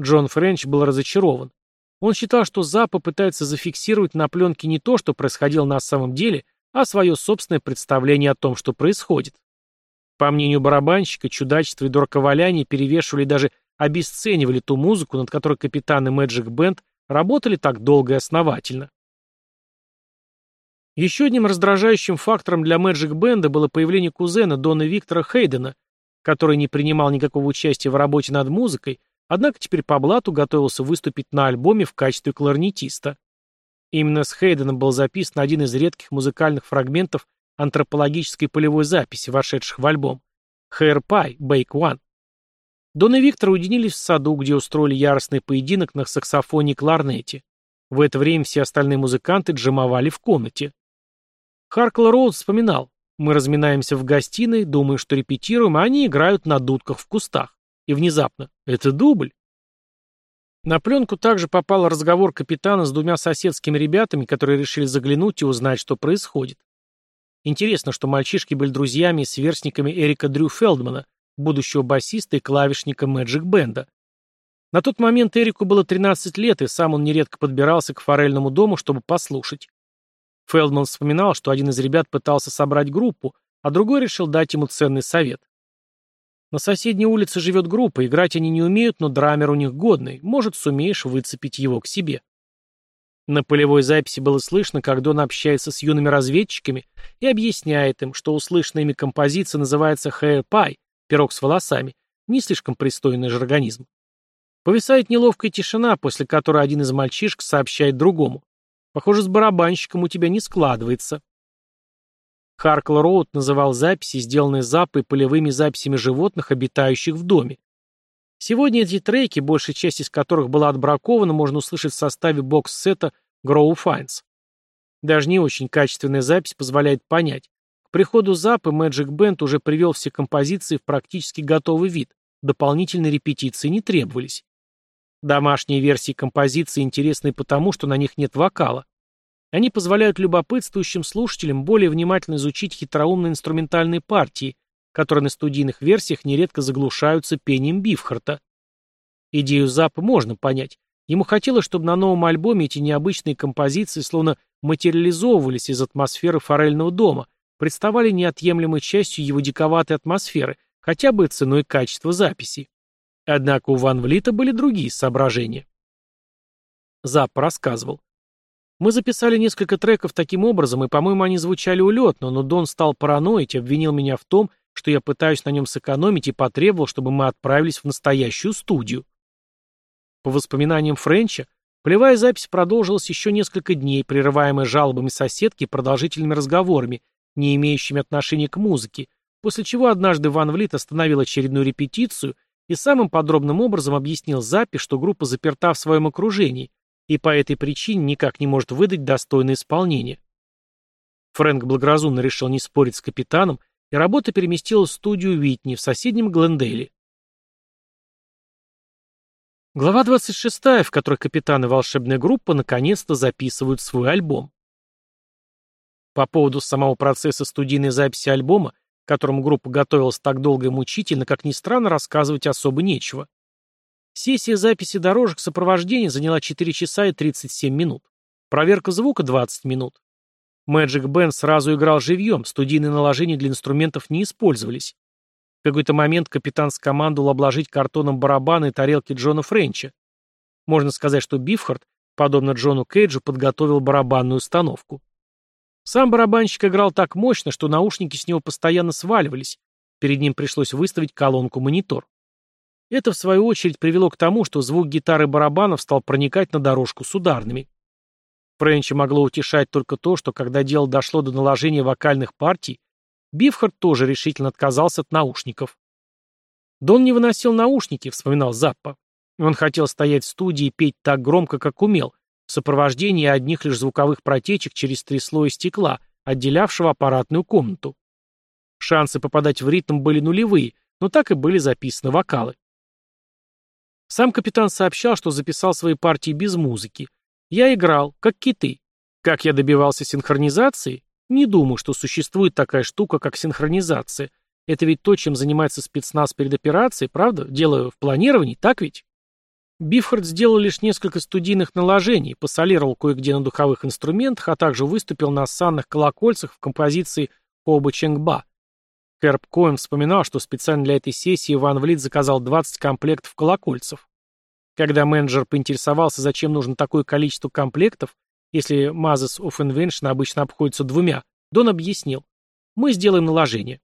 Джон Френч был разочарован. Он считал, что Запа пытается зафиксировать на пленке не то, что происходило на самом деле, а свое собственное представление о том, что происходит. По мнению барабанщика, чудачество и дураковаляние перевешивали даже обесценивали ту музыку, над которой капитаны Magic Band работали так долго и основательно. Еще одним раздражающим фактором для Magic Band было появление кузена Дона Виктора Хейдена, который не принимал никакого участия в работе над музыкой, однако теперь по блату готовился выступить на альбоме в качестве кларнетиста. Именно с Хейденом был записан один из редких музыкальных фрагментов антропологической полевой записи, вошедших в альбом «Hair Pie, Bake One». Дон и Виктор уединились в саду, где устроили яростный поединок на саксофоне и кларнете. В это время все остальные музыканты джимовали в комнате. Харкл Роуд вспоминал. Мы разминаемся в гостиной, думаю, что репетируем, а они играют на дудках в кустах. И внезапно. Это дубль. На пленку также попал разговор капитана с двумя соседскими ребятами, которые решили заглянуть и узнать, что происходит. Интересно, что мальчишки были друзьями и сверстниками Эрика Дрю Фелдмана, будущего басиста и клавишника Мэджик Бенда. На тот момент Эрику было 13 лет, и сам он нередко подбирался к форельному дому, чтобы послушать. Фелдман вспоминал, что один из ребят пытался собрать группу, а другой решил дать ему ценный совет. На соседней улице живет группа, играть они не умеют, но драмер у них годный, может, сумеешь выцепить его к себе. На полевой записи было слышно, как Дон общается с юными разведчиками и объясняет им, что услышанная ими композиция называется «hair pie» — пирог с волосами, не слишком пристойный жаргонизм. Повисает неловкая тишина, после которой один из мальчишек сообщает другому. Похоже, с барабанщиком у тебя не складывается. Харкл Роуд называл записи, сделанные запой, полевыми записями животных, обитающих в доме. Сегодня эти треки, большая часть из которых была отбракована, можно услышать в составе бокс-сета Grow Finds. Даже не очень качественная запись позволяет понять. К приходу Запы Magic Band уже привел все композиции в практически готовый вид, дополнительные репетиции не требовались. Домашние версии композиции интересны потому, что на них нет вокала. Они позволяют любопытствующим слушателям более внимательно изучить хитроумные инструментальные партии, которые на студийных версиях нередко заглушаются пением Бифхарта. Идею Запа можно понять. Ему хотелось, чтобы на новом альбоме эти необычные композиции словно материализовывались из атмосферы форельного дома, представали неотъемлемой частью его диковатой атмосферы, хотя бы ценой качества записи. Однако у Ван Влита были другие соображения. Зап рассказывал. Мы записали несколько треков таким образом, и, по-моему, они звучали улетно, но Дон стал параноить, обвинил меня в том, что я пытаюсь на нем сэкономить и потребовал, чтобы мы отправились в настоящую студию. По воспоминаниям Френча, полевая запись продолжилась еще несколько дней, прерываемая жалобами соседки и продолжительными разговорами, не имеющими отношения к музыке, после чего однажды Ван Влит остановил очередную репетицию и самым подробным образом объяснил Запи, что группа заперта в своем окружении и по этой причине никак не может выдать достойное исполнение. Фрэнк благоразумно решил не спорить с капитаном, и работа переместилась в студию Витни в соседнем Глендейле. Глава 26, в которой капитан и волшебная группа наконец-то записывают свой альбом. По поводу самого процесса студийной записи альбома которому группа готовилась так долго и мучительно, как ни странно, рассказывать особо нечего. Сессия записи дорожек сопровождения заняла 4 часа и 37 минут. Проверка звука 20 минут. Magic Band сразу играл живьем, студийные наложения для инструментов не использовались. В какой-то момент капитан скомандовал обложить картоном барабаны и тарелки Джона Френча. Можно сказать, что Бифхард, подобно Джону Кейджу, подготовил барабанную установку. Сам барабанщик играл так мощно, что наушники с него постоянно сваливались. Перед ним пришлось выставить колонку-монитор. Это, в свою очередь, привело к тому, что звук гитары барабанов стал проникать на дорожку с ударными. Френча могло утешать только то, что когда дело дошло до наложения вокальных партий, Бифхард тоже решительно отказался от наушников. «Дон не выносил наушники», — вспоминал Заппа. Он хотел стоять в студии и петь так громко, как умел, в сопровождении одних лишь звуковых протечек через три слоя стекла, отделявшего аппаратную комнату. Шансы попадать в ритм были нулевые, но так и были записаны вокалы. Сам капитан сообщал, что записал свои партии без музыки. Я играл, как киты. Как я добивался синхронизации? Не думаю, что существует такая штука, как синхронизация. Это ведь то, чем занимается спецназ перед операцией, правда? Дело в планировании, так ведь? Бифхард сделал лишь несколько студийных наложений, посолировал кое-где на духовых инструментах, а также выступил на санных колокольцах в композиции «Оба Ченгба». Кэрп Коэн вспоминал, что специально для этой сессии Ван Влит заказал 20 комплектов колокольцев. Когда менеджер поинтересовался, зачем нужно такое количество комплектов, если Mazes of Invention обычно обходится двумя, Дон объяснил. Мы сделаем наложение.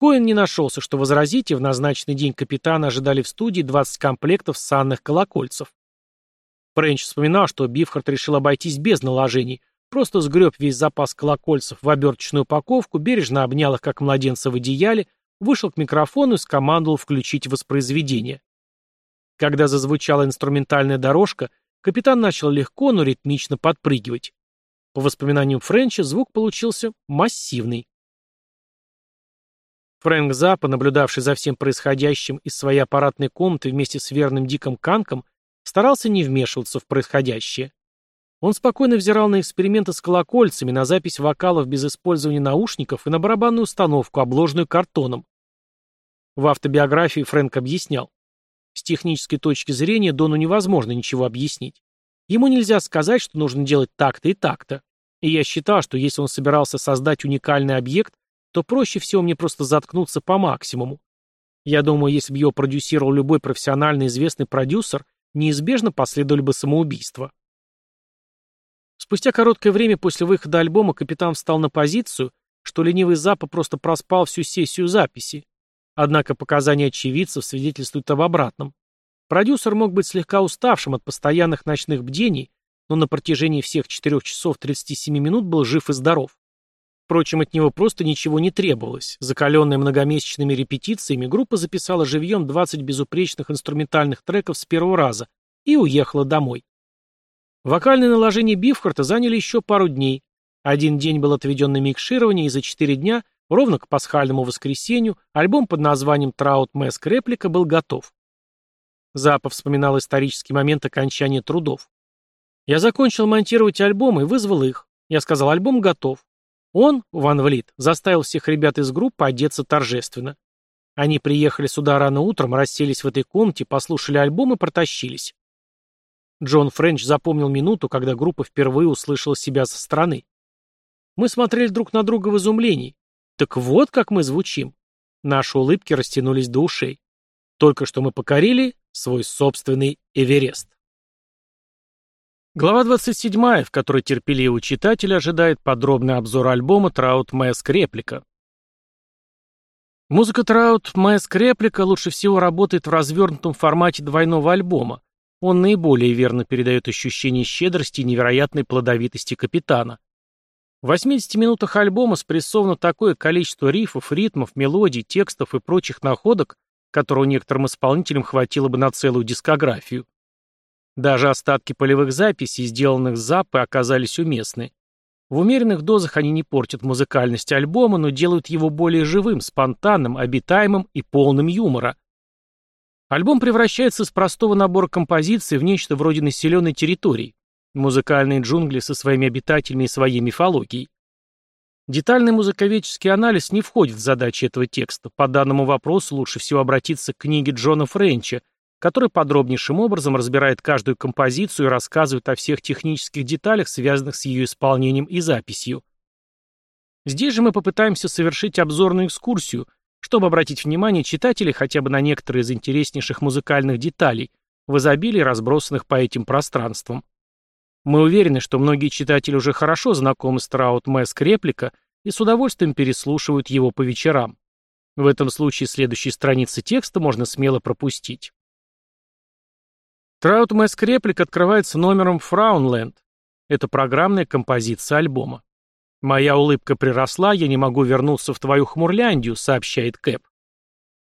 Коэн не нашелся, что возразить, и в назначенный день капитана ожидали в студии 20 комплектов санных колокольцев. Френч вспоминал, что Бифхард решил обойтись без наложений, просто сгреб весь запас колокольцев в оберточную упаковку, бережно обнял их, как младенца в одеяле, вышел к микрофону и скомандовал включить воспроизведение. Когда зазвучала инструментальная дорожка, капитан начал легко, но ритмично подпрыгивать. По воспоминаниям Френча, звук получился массивный. Фрэнк Запа, наблюдавший за всем происходящим из своей аппаратной комнаты вместе с верным Диком Канком, старался не вмешиваться в происходящее. Он спокойно взирал на эксперименты с колокольцами, на запись вокалов без использования наушников и на барабанную установку, обложенную картоном. В автобиографии Фрэнк объяснял. С технической точки зрения Дону невозможно ничего объяснить. Ему нельзя сказать, что нужно делать так-то и так-то. И я считал, что если он собирался создать уникальный объект, то проще всего мне просто заткнуться по максимуму. Я думаю, если бы его продюсировал любой профессиональный известный продюсер, неизбежно последовали бы самоубийство. Спустя короткое время после выхода альбома капитан встал на позицию, что ленивый Запа просто проспал всю сессию записи. Однако показания очевидцев свидетельствуют об обратном. Продюсер мог быть слегка уставшим от постоянных ночных бдений, но на протяжении всех 4 часов 37 минут был жив и здоров. Впрочем, от него просто ничего не требовалось. Закаленная многомесячными репетициями, группа записала живьем 20 безупречных инструментальных треков с первого раза и уехала домой. Вокальные наложения Бифхарта заняли еще пару дней. Один день был отведен на микширование, и за четыре дня, ровно к пасхальному воскресенью, альбом под названием «Траут Мэск Реплика» был готов. Запа вспоминал исторический момент окончания трудов. «Я закончил монтировать альбом и вызвал их. Я сказал, альбом готов. Он, Ван Влит, заставил всех ребят из группы одеться торжественно. Они приехали сюда рано утром, расселись в этой комнате, послушали альбом и протащились. Джон Френч запомнил минуту, когда группа впервые услышала себя со стороны. Мы смотрели друг на друга в изумлении. Так вот, как мы звучим. Наши улыбки растянулись до ушей. Только что мы покорили свой собственный Эверест. Глава 27, в которой терпеливый читатель ожидает подробный обзор альбома «Траут Мэск Реплика». Музыка «Траут Мэск Реплика» лучше всего работает в развернутом формате двойного альбома. Он наиболее верно передает ощущение щедрости и невероятной плодовитости капитана. В 80 минутах альбома спрессовано такое количество рифов, ритмов, мелодий, текстов и прочих находок, которого некоторым исполнителям хватило бы на целую дискографию. Даже остатки полевых записей, сделанных Заппы, оказались уместны. В умеренных дозах они не портят музыкальность альбома, но делают его более живым, спонтанным, обитаемым и полным юмора. Альбом превращается из простого набора композиций в нечто вроде населенной территории. Музыкальные джунгли со своими обитателями и своей мифологией. Детальный музыковедческий анализ не входит в задачи этого текста. По данному вопросу лучше всего обратиться к книге Джона Френча который подробнейшим образом разбирает каждую композицию и рассказывает о всех технических деталях, связанных с ее исполнением и записью. Здесь же мы попытаемся совершить обзорную экскурсию, чтобы обратить внимание читателей хотя бы на некоторые из интереснейших музыкальных деталей, в изобилии разбросанных по этим пространствам. Мы уверены, что многие читатели уже хорошо знакомы с Траут Мэск реплика и с удовольствием переслушивают его по вечерам. В этом случае следующие страницы текста можно смело пропустить. Траутмэск реплик открывается номером «Фраунленд». Это программная композиция альбома. «Моя улыбка приросла, я не могу вернуться в твою хмурляндию», — сообщает Кэп.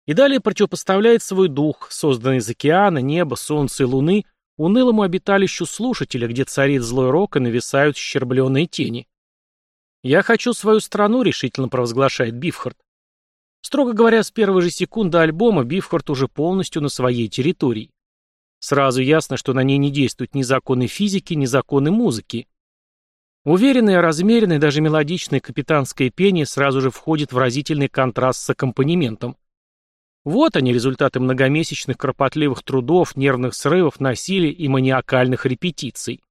И далее противопоставляет свой дух, созданный из океана, неба, солнца и луны, унылому обиталищу слушателя, где царит злой рок и нависают щербленные тени. «Я хочу свою страну», — решительно провозглашает Бифхард. Строго говоря, с первой же секунды альбома Бифхард уже полностью на своей территории. Сразу ясно, что на ней не действуют ни законы физики, ни законы музыки. Уверенное, размеренное, даже мелодичное капитанское пение сразу же входит в разительный контраст с аккомпанементом. Вот они, результаты многомесячных кропотливых трудов, нервных срывов, насилия и маниакальных репетиций.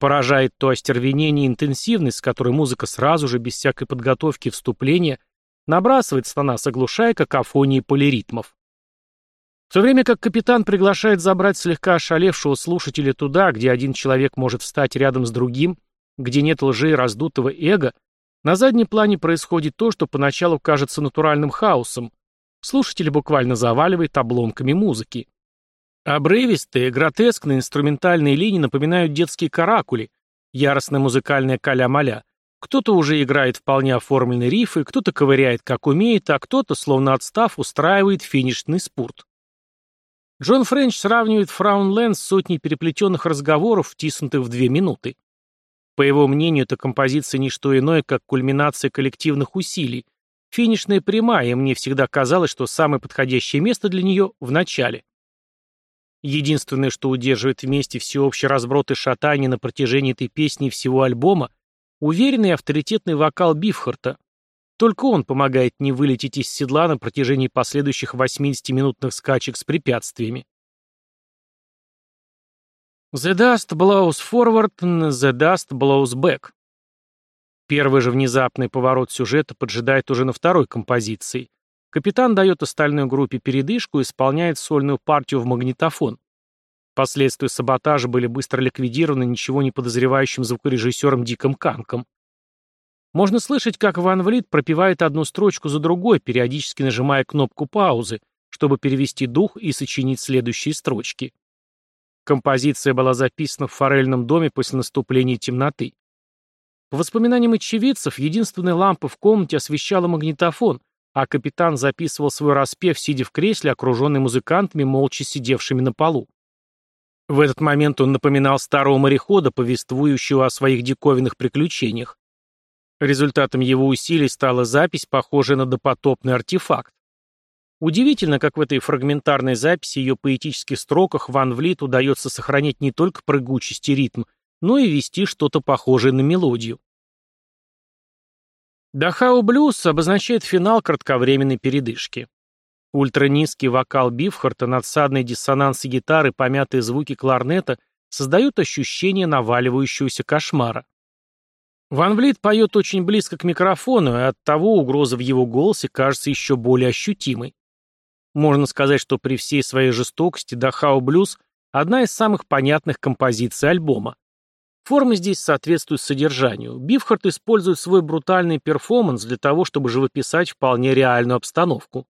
Поражает то остервенение и интенсивность, с которой музыка сразу же, без всякой подготовки вступления, набрасывается на нас, оглушая какофонии полиритмов. В то время как капитан приглашает забрать слегка ошалевшего слушателя туда, где один человек может встать рядом с другим, где нет лжи и раздутого эго, на заднем плане происходит то, что поначалу кажется натуральным хаосом, Слушатель буквально заваливает обломками музыки. Обрывистые, гротескные инструментальные линии напоминают детские каракули, яростная музыкальная каля-маля. Кто-то уже играет вполне оформленные рифы, кто-то ковыряет как умеет, а кто-то, словно отстав, устраивает финишный спорт. Джон Френч сравнивает Фраунленд с сотней переплетенных разговоров, втиснутых в две минуты. По его мнению, эта композиция не что иное, как кульминация коллективных усилий, Финишная прямая, и мне всегда казалось, что самое подходящее место для нее в начале. Единственное, что удерживает вместе всеобщий разброд и шатание на протяжении этой песни и всего альбома, уверенный и авторитетный вокал Бифхарта. Только он помогает не вылететь из седла на протяжении последующих 80-минутных скачек с препятствиями. The dust blows forward, the dust blows back. Первый же внезапный поворот сюжета поджидает уже на второй композиции. Капитан дает остальной группе передышку и исполняет сольную партию в магнитофон. Последствия саботажа были быстро ликвидированы ничего не подозревающим звукорежиссером Диком Канком. Можно слышать, как Ван Влит пропевает одну строчку за другой, периодически нажимая кнопку паузы, чтобы перевести дух и сочинить следующие строчки. Композиция была записана в форельном доме после наступления темноты. По воспоминаниям очевидцев, единственная лампа в комнате освещала магнитофон, а капитан записывал свой распев, сидя в кресле, окруженный музыкантами, молча сидевшими на полу. В этот момент он напоминал старого морехода, повествующего о своих диковинных приключениях. Результатом его усилий стала запись, похожая на допотопный артефакт. Удивительно, как в этой фрагментарной записи ее поэтических строках Ван Влит удается сохранять не только прыгучесть и ритм, но и вести что-то похожее на мелодию. Дахау блюз обозначает финал кратковременной передышки. Ультранизкий вокал Бифхарта, надсадные диссонансы гитары, помятые звуки кларнета создают ощущение наваливающегося кошмара. Ван Влит поет очень близко к микрофону, и оттого угроза в его голосе кажется еще более ощутимой. Можно сказать, что при всей своей жестокости Дахау блюз – одна из самых понятных композиций альбома. Форма здесь соответствует содержанию. Бифхард использует свой брутальный перформанс для того, чтобы живописать вполне реальную обстановку.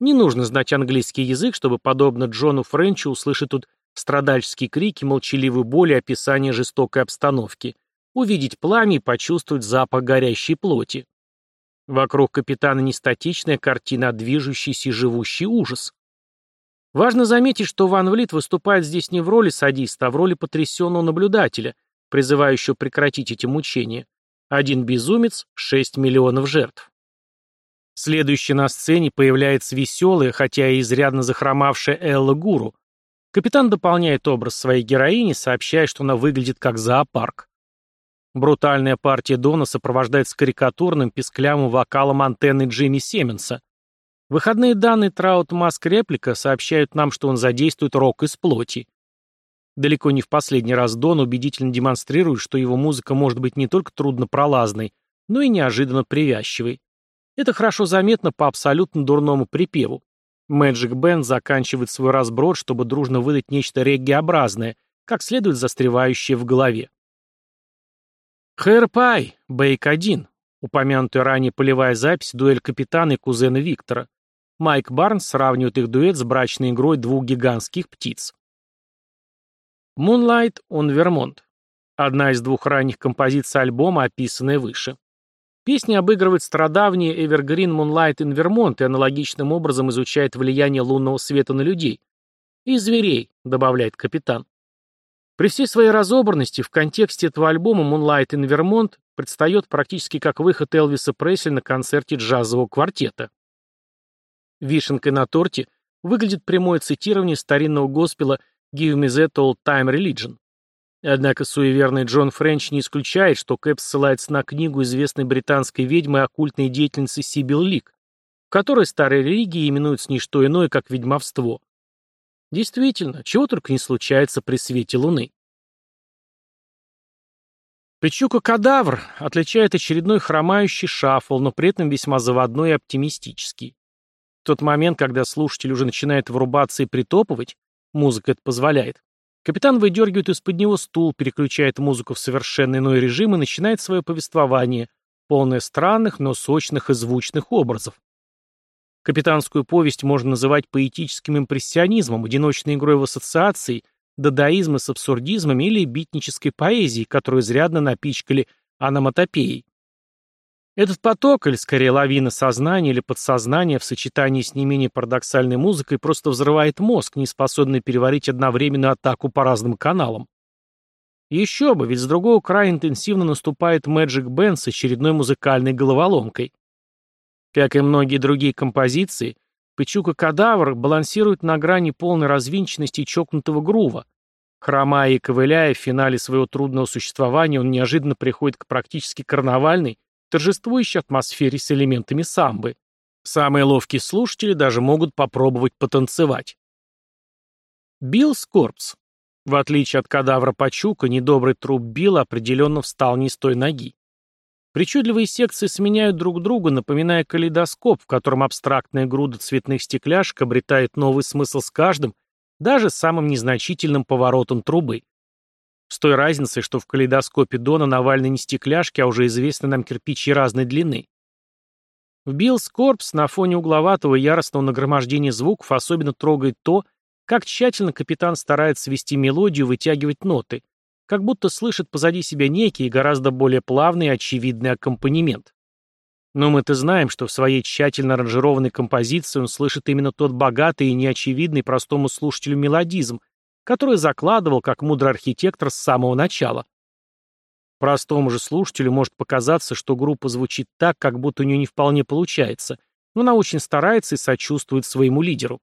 Не нужно знать английский язык, чтобы, подобно Джону Френчу, услышать тут страдальческие крики, молчаливую боль и описание жестокой обстановки, увидеть пламя и почувствовать запах горящей плоти. Вокруг капитана не статичная картина, а движущийся и живущий ужас. Важно заметить, что Ван Влит выступает здесь не в роли садиста, а в роли потрясенного наблюдателя – призывающего прекратить эти мучения. Один безумец, шесть миллионов жертв. Следующей на сцене появляется веселая, хотя и изрядно захромавшая Элла Гуру. Капитан дополняет образ своей героини, сообщая, что она выглядит как зоопарк. Брутальная партия Дона сопровождается карикатурным писклявым вокалом антенны Джимми Семенса. Выходные данные Траут Маск реплика сообщают нам, что он задействует рок из плоти. Далеко не в последний раз Дон убедительно демонстрирует, что его музыка может быть не только труднопролазной, но и неожиданно привязчивой. Это хорошо заметно по абсолютно дурному припеву. Magic Band заканчивает свой разброд, чтобы дружно выдать нечто реггиобразное, как следует застревающее в голове. Хэрпай, Бейк-1, упомянутая ранее полевая запись, дуэль капитана и кузена Виктора. Майк Барнс сравнивает их дуэт с брачной игрой двух гигантских птиц. Moonlight on Vermont. Одна из двух ранних композиций альбома, описанная выше. Песня обыгрывает страдавние Evergreen Moonlight in Vermont и аналогичным образом изучает влияние лунного света на людей. И зверей, добавляет капитан. При всей своей разобранности в контексте этого альбома Moonlight in Vermont предстает практически как выход Элвиса Пресли на концерте джазового квартета. Вишенкой на торте выглядит прямое цитирование старинного госпела «Give me that old time religion». Однако суеверный Джон Френч не исключает, что Кэп ссылается на книгу известной британской ведьмы оккультной деятельницы Сибил Лик, в которой старые религии именуются не что иное, как ведьмовство. Действительно, чего только не случается при свете луны. Печука-кадавр отличает очередной хромающий шаффл, но при этом весьма заводной и оптимистический. В тот момент, когда слушатель уже начинает врубаться и притопывать, музыка это позволяет, капитан выдергивает из-под него стул, переключает музыку в совершенно иной режим и начинает свое повествование, полное странных, но сочных и звучных образов. Капитанскую повесть можно называть поэтическим импрессионизмом, одиночной игрой в ассоциации, дадаизмом с абсурдизмом или битнической поэзией, которую изрядно напичкали аноматопеей. Этот поток, или скорее лавина сознания или подсознания в сочетании с не менее парадоксальной музыкой просто взрывает мозг, не способный переварить одновременную атаку по разным каналам. Еще бы, ведь с другого края интенсивно наступает Magic Band с очередной музыкальной головоломкой. Как и многие другие композиции, Пычука Кадавр балансирует на грани полной развинченности и чокнутого грува. Хромая и ковыляя в финале своего трудного существования, он неожиданно приходит к практически карнавальной, торжествующей атмосфере с элементами самбы. Самые ловкие слушатели даже могут попробовать потанцевать. Bill's Corpse. В отличие от кадавра Пачука, недобрый труп Билла определенно встал не с той ноги. Причудливые секции сменяют друг друга, напоминая калейдоскоп, в котором абстрактная груда цветных стекляшек обретает новый смысл с каждым, даже самым незначительным поворотом трубы. С той разницей, что в калейдоскопе Дона навалены не стекляшки, а уже известные нам кирпичи разной длины. В Bill's Corpse на фоне угловатого яростного нагромождения звуков особенно трогает то, как тщательно капитан старается свести мелодию, вытягивать ноты – как будто слышит позади себя некий гораздо более плавный и очевидный аккомпанемент. Но мы-то знаем, что в своей тщательно аранжированной композиции он слышит именно тот богатый и неочевидный простому слушателю мелодизм, который закладывал как мудрый архитектор с самого начала. Простому же слушателю может показаться, что группа звучит так, как будто у нее не вполне получается, но она очень старается и сочувствует своему лидеру.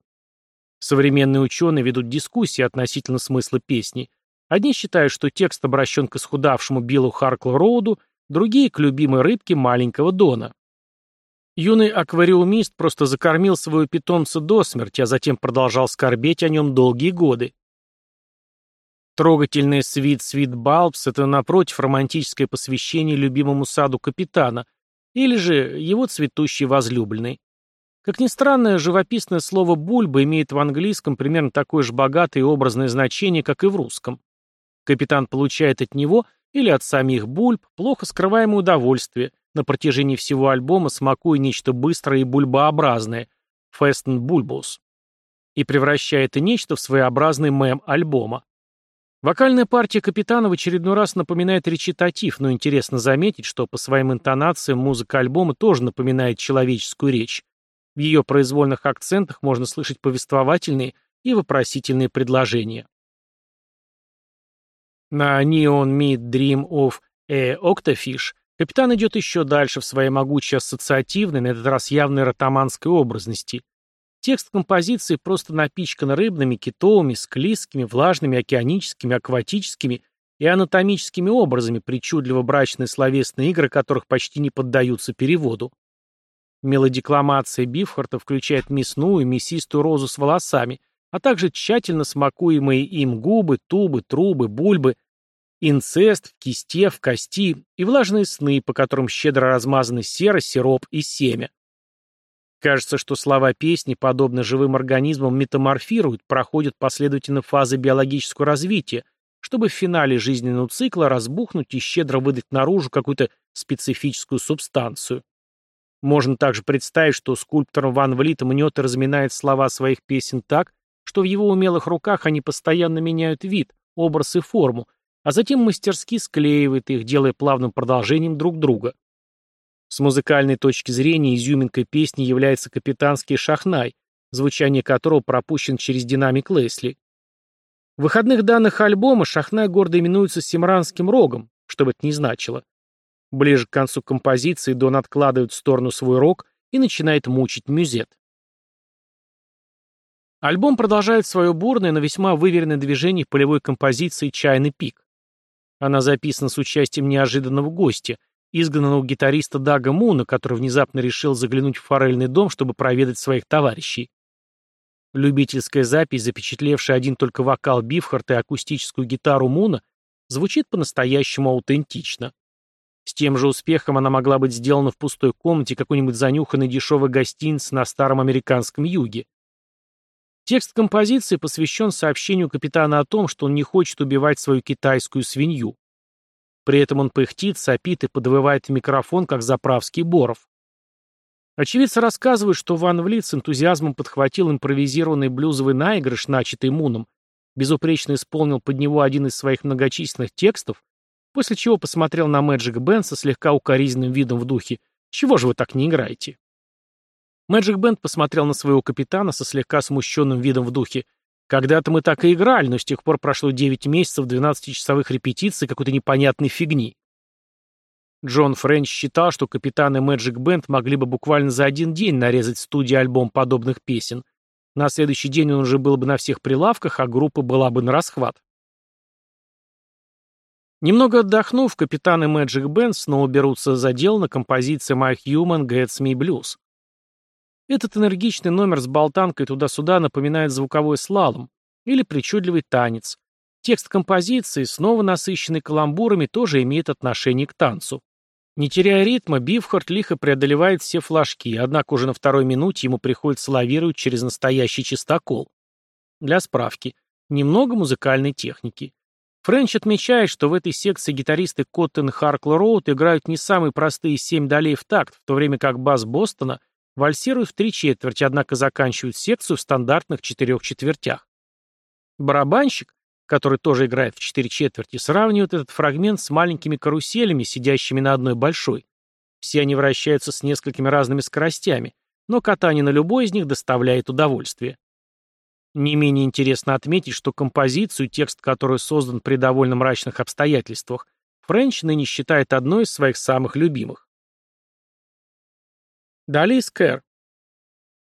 Современные ученые ведут дискуссии относительно смысла песни, Одни считают, что текст обращен к исхудавшему Биллу Харкл Роуду, другие — к любимой рыбке маленького Дона. Юный аквариумист просто закормил своего питомца до смерти, а затем продолжал скорбеть о нем долгие годы. Трогательный «Свит Свит Балбс» — это, напротив, романтическое посвящение любимому саду капитана, или же его цветущей возлюбленной. Как ни странно, живописное слово «бульба» имеет в английском примерно такое же богатое и образное значение, как и в русском. Капитан получает от него или от самих бульб плохо скрываемое удовольствие, на протяжении всего альбома смакуя нечто быстрое и бульбообразное – Festen Bulbous, и превращает это нечто в своеобразный мем альбома. Вокальная партия капитана в очередной раз напоминает речитатив, но интересно заметить, что по своим интонациям музыка альбома тоже напоминает человеческую речь. В ее произвольных акцентах можно слышать повествовательные и вопросительные предложения. На Neon Meet Dream of a Octofish капитан идет еще дальше в своей могучей ассоциативной, на этот раз явной ротаманской образности. Текст композиции просто напичкан рыбными, китовыми, склизкими, влажными, океаническими, акватическими и анатомическими образами, причудливо брачные словесные игры которых почти не поддаются переводу. Мелодикламация Бифхарта включает мясную, мясистую розу с волосами, а также тщательно смакуемые им губы, тубы, трубы, бульбы, инцест в кисте, в кости и влажные сны, по которым щедро размазаны сера, сироп и семя. Кажется, что слова песни, подобно живым организмам, метаморфируют, проходят последовательно фазы биологического развития, чтобы в финале жизненного цикла разбухнуть и щедро выдать наружу какую-то специфическую субстанцию. Можно также представить, что скульптор Ван Влит мнет и разминает слова своих песен так, что в его умелых руках они постоянно меняют вид, образ и форму, а затем мастерски склеивает их, делая плавным продолжением друг друга. С музыкальной точки зрения изюминкой песни является капитанский шахнай, звучание которого пропущен через динамик Лесли. В выходных данных альбома шахнай гордо именуется Симранским рогом, что бы это ни значило. Ближе к концу композиции Дон откладывает в сторону свой рог и начинает мучить мюзет. Альбом продолжает свое бурное, но весьма выверенное движение полевой композиции «Чайный пик». Она записана с участием неожиданного гостя, изгнанного гитариста Дага Муна, который внезапно решил заглянуть в форельный дом, чтобы проведать своих товарищей. Любительская запись, запечатлевшая один только вокал Бифхарта и акустическую гитару Муна, звучит по-настоящему аутентично. С тем же успехом она могла быть сделана в пустой комнате какой-нибудь занюханной дешевой гостиницы на старом американском юге. Текст композиции посвящен сообщению капитана о том, что он не хочет убивать свою китайскую свинью. При этом он пыхтит, сопит и подвывает в микрофон, как заправский Боров. Очевидцы рассказывают, что Ван Влит с энтузиазмом подхватил импровизированный блюзовый наигрыш, начатый Муном, безупречно исполнил под него один из своих многочисленных текстов, после чего посмотрел на Мэджик Бен со слегка укоризненным видом в духе «Чего же вы так не играете?» Мэджик Бенд посмотрел на своего капитана со слегка смущенным видом в духе. «Когда-то мы так и играли, но с тех пор прошло 9 месяцев 12-часовых репетиций какой-то непонятной фигни». Джон Френч считал, что капитаны Мэджик Бенд могли бы буквально за один день нарезать в студии альбом подобных песен. На следующий день он уже был бы на всех прилавках, а группа была бы на расхват. Немного отдохнув, капитаны Magic Band снова берутся за дело на композиции My Human Gets Me Blues. Этот энергичный номер с болтанкой туда-сюда напоминает звуковой слалом или причудливый танец. Текст композиции, снова насыщенный каламбурами, тоже имеет отношение к танцу. Не теряя ритма, Бифхард лихо преодолевает все флажки, однако уже на второй минуте ему приходится лавировать через настоящий чистокол. Для справки. Немного музыкальной техники. Френч отмечает, что в этой секции гитаристы Коттен Харкл Роуд играют не самые простые семь долей в такт, в то время как бас Бостона – Вальсируют в три четверти, однако заканчивают секцию в стандартных четырех четвертях. Барабанщик, который тоже играет в четыре четверти, сравнивает этот фрагмент с маленькими каруселями, сидящими на одной большой. Все они вращаются с несколькими разными скоростями, но катание на любой из них доставляет удовольствие. Не менее интересно отметить, что композицию, текст которой создан при довольно мрачных обстоятельствах, Френч ныне считает одной из своих самых любимых. Далее Скэр.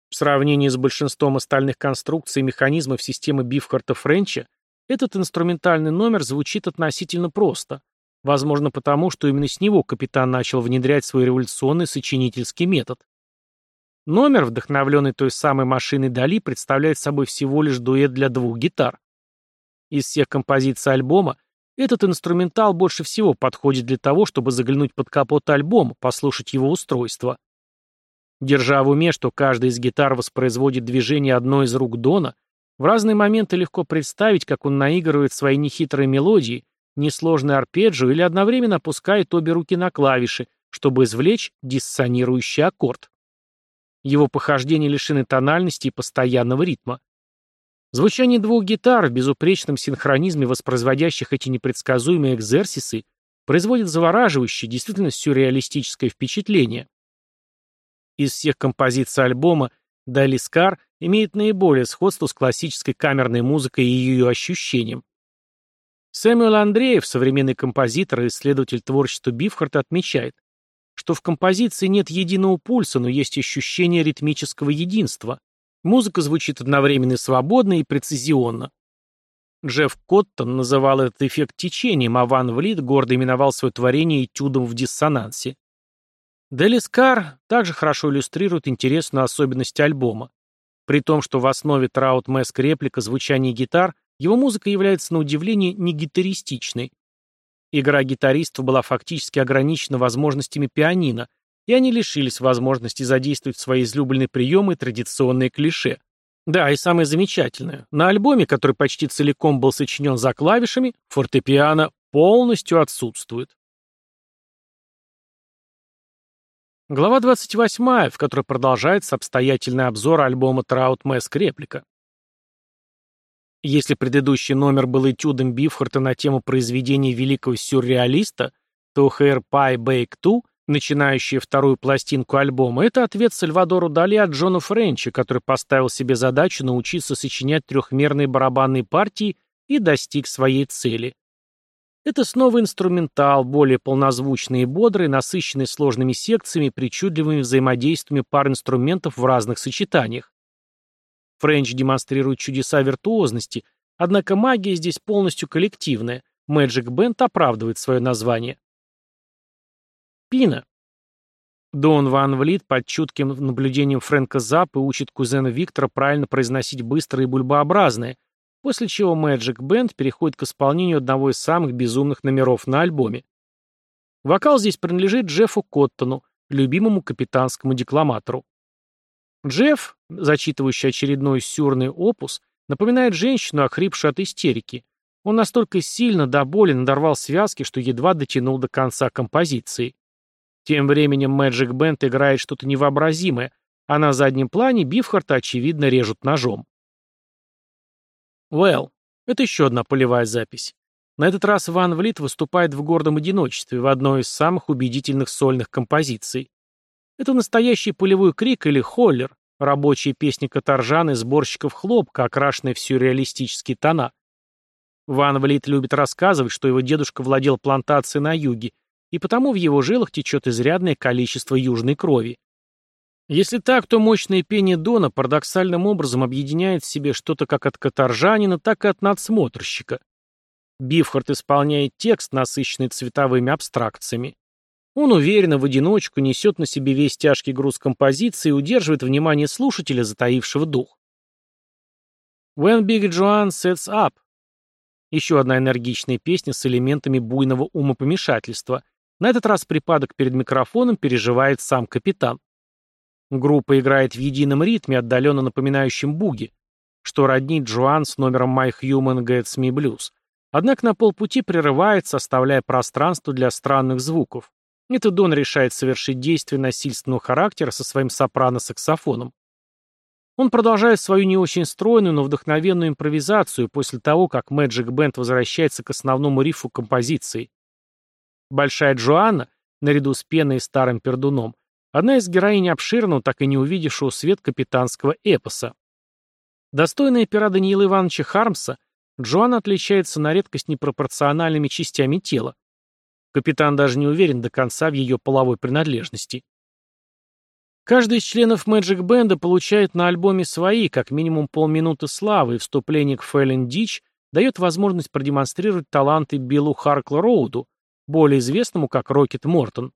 В сравнении с большинством остальных конструкций и механизмов системы Бифхарта-Френча, этот инструментальный номер звучит относительно просто. Возможно потому, что именно с него капитан начал внедрять свой революционный сочинительский метод. Номер, вдохновленный той самой машиной Дали, представляет собой всего лишь дуэт для двух гитар. Из всех композиций альбома этот инструментал больше всего подходит для того, чтобы заглянуть под капот альбома, послушать его устройство. Держа в уме, что каждая из гитар воспроизводит движение одной из рук Дона, в разные моменты легко представить, как он наигрывает свои нехитрые мелодии, несложный арпеджио или одновременно опускает обе руки на клавиши, чтобы извлечь диссонирующий аккорд. Его похождения лишены тональности и постоянного ритма. Звучание двух гитар в безупречном синхронизме, воспроизводящих эти непредсказуемые экзерсисы, производит завораживающее, действительно сюрреалистическое впечатление. Из всех композиций альбома «Далискар» имеет наиболее сходство с классической камерной музыкой и ее ощущением. Сэмюэл Андреев, современный композитор и исследователь творчества Бифхарта, отмечает, что в композиции нет единого пульса, но есть ощущение ритмического единства. Музыка звучит одновременно свободно и прецизионно. Джефф Коттон называл этот эффект течением, а Ван Влит гордо именовал свое творение этюдом в диссонансе. Делискар также хорошо иллюстрирует интересную особенность альбома. При том, что в основе Траут Мэск реплика звучания гитар, его музыка является на удивление не гитаристичной. Игра гитаристов была фактически ограничена возможностями пианино, и они лишились возможности задействовать свои излюбленные приемы и традиционные клише. Да, и самое замечательное, на альбоме, который почти целиком был сочинен за клавишами, фортепиано полностью отсутствует. Глава 28, в которой продолжается обстоятельный обзор альбома Траут Мэск Реплика. Если предыдущий номер был этюдом Бифхарта на тему произведения великого сюрреалиста, то Hair Pie Bake 2, начинающая вторую пластинку альбома, это ответ Сальвадору Дали от Джона Френча, который поставил себе задачу научиться сочинять трехмерные барабанные партии и достиг своей цели. Это снова инструментал, более полнозвучный и бодрый, насыщенный сложными секциями и причудливыми взаимодействиями пар инструментов в разных сочетаниях. Френч демонстрирует чудеса виртуозности, однако магия здесь полностью коллективная, Magic Band оправдывает свое название. Пина. Дон Ван Влит под чутким наблюдением Фрэнка Заппа учит кузена Виктора правильно произносить быстрые и бульбообразные, после чего Magic Band переходит к исполнению одного из самых безумных номеров на альбоме. Вокал здесь принадлежит Джеффу Коттону, любимому капитанскому декламатору. Джефф, зачитывающий очередной сюрный опус, напоминает женщину, охрипшую от истерики. Он настолько сильно до боли надорвал связки, что едва дотянул до конца композиции. Тем временем Magic Band играет что-то невообразимое, а на заднем плане Бифхарта, очевидно, режут ножом. Well, это еще одна полевая запись. На этот раз Ван Влит выступает в гордом одиночестве в одной из самых убедительных сольных композиций. Это настоящий полевой крик или холлер, рабочие песни каторжан и сборщиков хлопка, окрашенные в сюрреалистические тона. Ван Влит любит рассказывать, что его дедушка владел плантацией на юге, и потому в его жилах течет изрядное количество южной крови. Если так, то мощное пение Дона парадоксальным образом объединяет в себе что-то как от каторжанина, так и от надсмотрщика. Бифхард исполняет текст, насыщенный цветовыми абстракциями. Он уверенно в одиночку несет на себе весь тяжкий груз композиции и удерживает внимание слушателя, затаившего дух. When Big Joan Sets Up еще одна энергичная песня с элементами буйного умопомешательства – на этот раз припадок перед микрофоном переживает сам капитан. Группа играет в едином ритме, отдаленно напоминающем буги, что роднит Джоан с номером My Human Gets Me Blues. Однако на полпути прерывается, оставляя пространство для странных звуков. Это Дон решает совершить действие насильственного характера со своим сопрано-саксофоном. Он продолжает свою не очень стройную, но вдохновенную импровизацию после того, как Magic Band возвращается к основному рифу композиции. Большая Джоанна, наряду с пеной и старым пердуном, одна из героинь обширного, так и не увидевшего свет капитанского эпоса. Достойная пера Даниила Ивановича Хармса, Джоанна отличается на редкость непропорциональными частями тела. Капитан даже не уверен до конца в ее половой принадлежности. Каждый из членов Magic Band получает на альбоме свои, как минимум полминуты славы, и вступление к Фэллен Дич дает возможность продемонстрировать таланты Биллу Харкл Роуду, более известному как Рокет Мортон.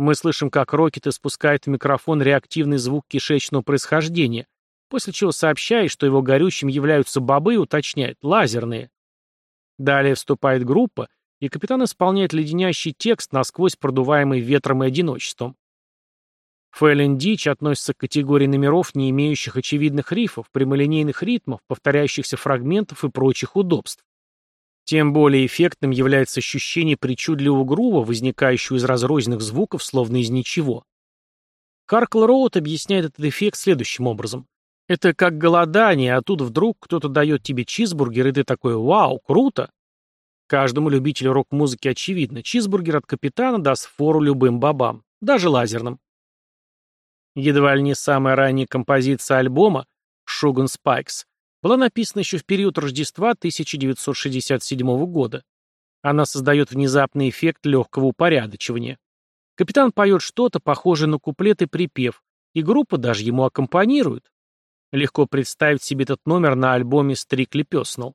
Мы слышим, как Рокет испускает в микрофон реактивный звук кишечного происхождения, после чего сообщает, что его горючим являются бобы и уточняет «лазерные». Далее вступает группа, и капитан исполняет леденящий текст, насквозь продуваемый ветром и одиночеством. Фэллен Дич относится к категории номеров, не имеющих очевидных рифов, прямолинейных ритмов, повторяющихся фрагментов и прочих удобств. Тем более эффектным является ощущение причудливого грува, возникающего из разрозненных звуков, словно из ничего. Каркл Роуд объясняет этот эффект следующим образом. Это как голодание, а тут вдруг кто-то дает тебе чизбургер, и ты такой «Вау, круто!» Каждому любителю рок-музыки очевидно, чизбургер от капитана даст фору любым бабам, даже лазерным. Едва ли не самая ранняя композиция альбома «Шуган Спайкс» была написана еще в период Рождества 1967 года. Она создает внезапный эффект легкого упорядочивания. Капитан поет что-то, похожее на куплет и припев, и группа даже ему аккомпанирует. Легко представить себе этот номер на альбоме «Стрикли Песнел».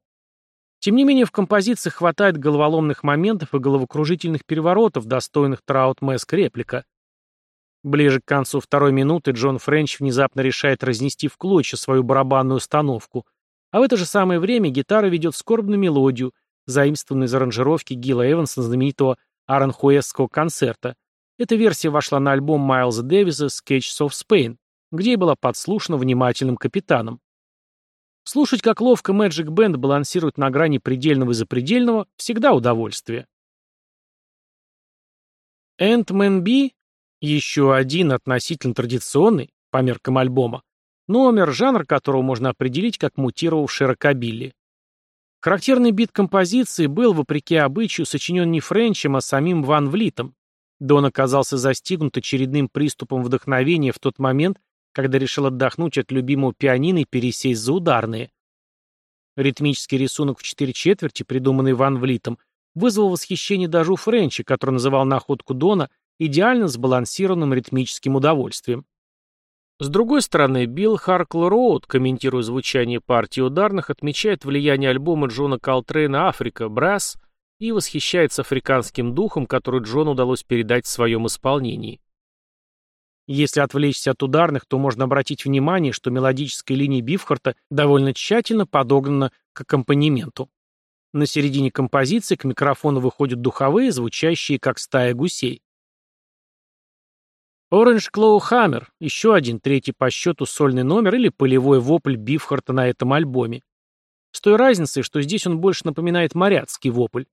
Тем не менее, в композиции хватает головоломных моментов и головокружительных переворотов, достойных Траут Мэск реплика. Ближе к концу второй минуты Джон Френч внезапно решает разнести в клочья свою барабанную установку, а в это же самое время гитара ведет скорбную мелодию, заимствованную из аранжировки Гила Эванса знаменитого Аранхуэсского концерта. Эта версия вошла на альбом Майлза Дэвиса «Sketches of Spain», где и была подслушана внимательным капитаном. Слушать, как ловко Magic Band балансирует на грани предельного и запредельного, всегда удовольствие. Ant-Man B — еще один относительно традиционный, по меркам альбома, Номер, жанр которого можно определить как мутировавший рокобилли. Характерный бит композиции был, вопреки обычаю, сочинен не Френчем, а самим Ван Влитом. Дон оказался застигнут очередным приступом вдохновения в тот момент, когда решил отдохнуть от любимого пианино и пересесть за ударные. Ритмический рисунок в четыре четверти, придуманный Ван Влитом, вызвал восхищение даже у Френча, который называл находку Дона идеально сбалансированным ритмическим удовольствием. С другой стороны, Билл Харкл Роуд, комментируя звучание партии ударных, отмечает влияние альбома Джона Колтрейна «Африка», «Брасс», и восхищается африканским духом, который Джону удалось передать в своем исполнении. Если отвлечься от ударных, то можно обратить внимание, что мелодическая линия Бифхарта довольно тщательно подогнана к аккомпанементу. На середине композиции к микрофону выходят духовые, звучащие как стая гусей. Orange Claw Hammer – еще один третий по счету сольный номер или полевой вопль Бифхарта на этом альбоме. С той разницей, что здесь он больше напоминает моряцкий вопль.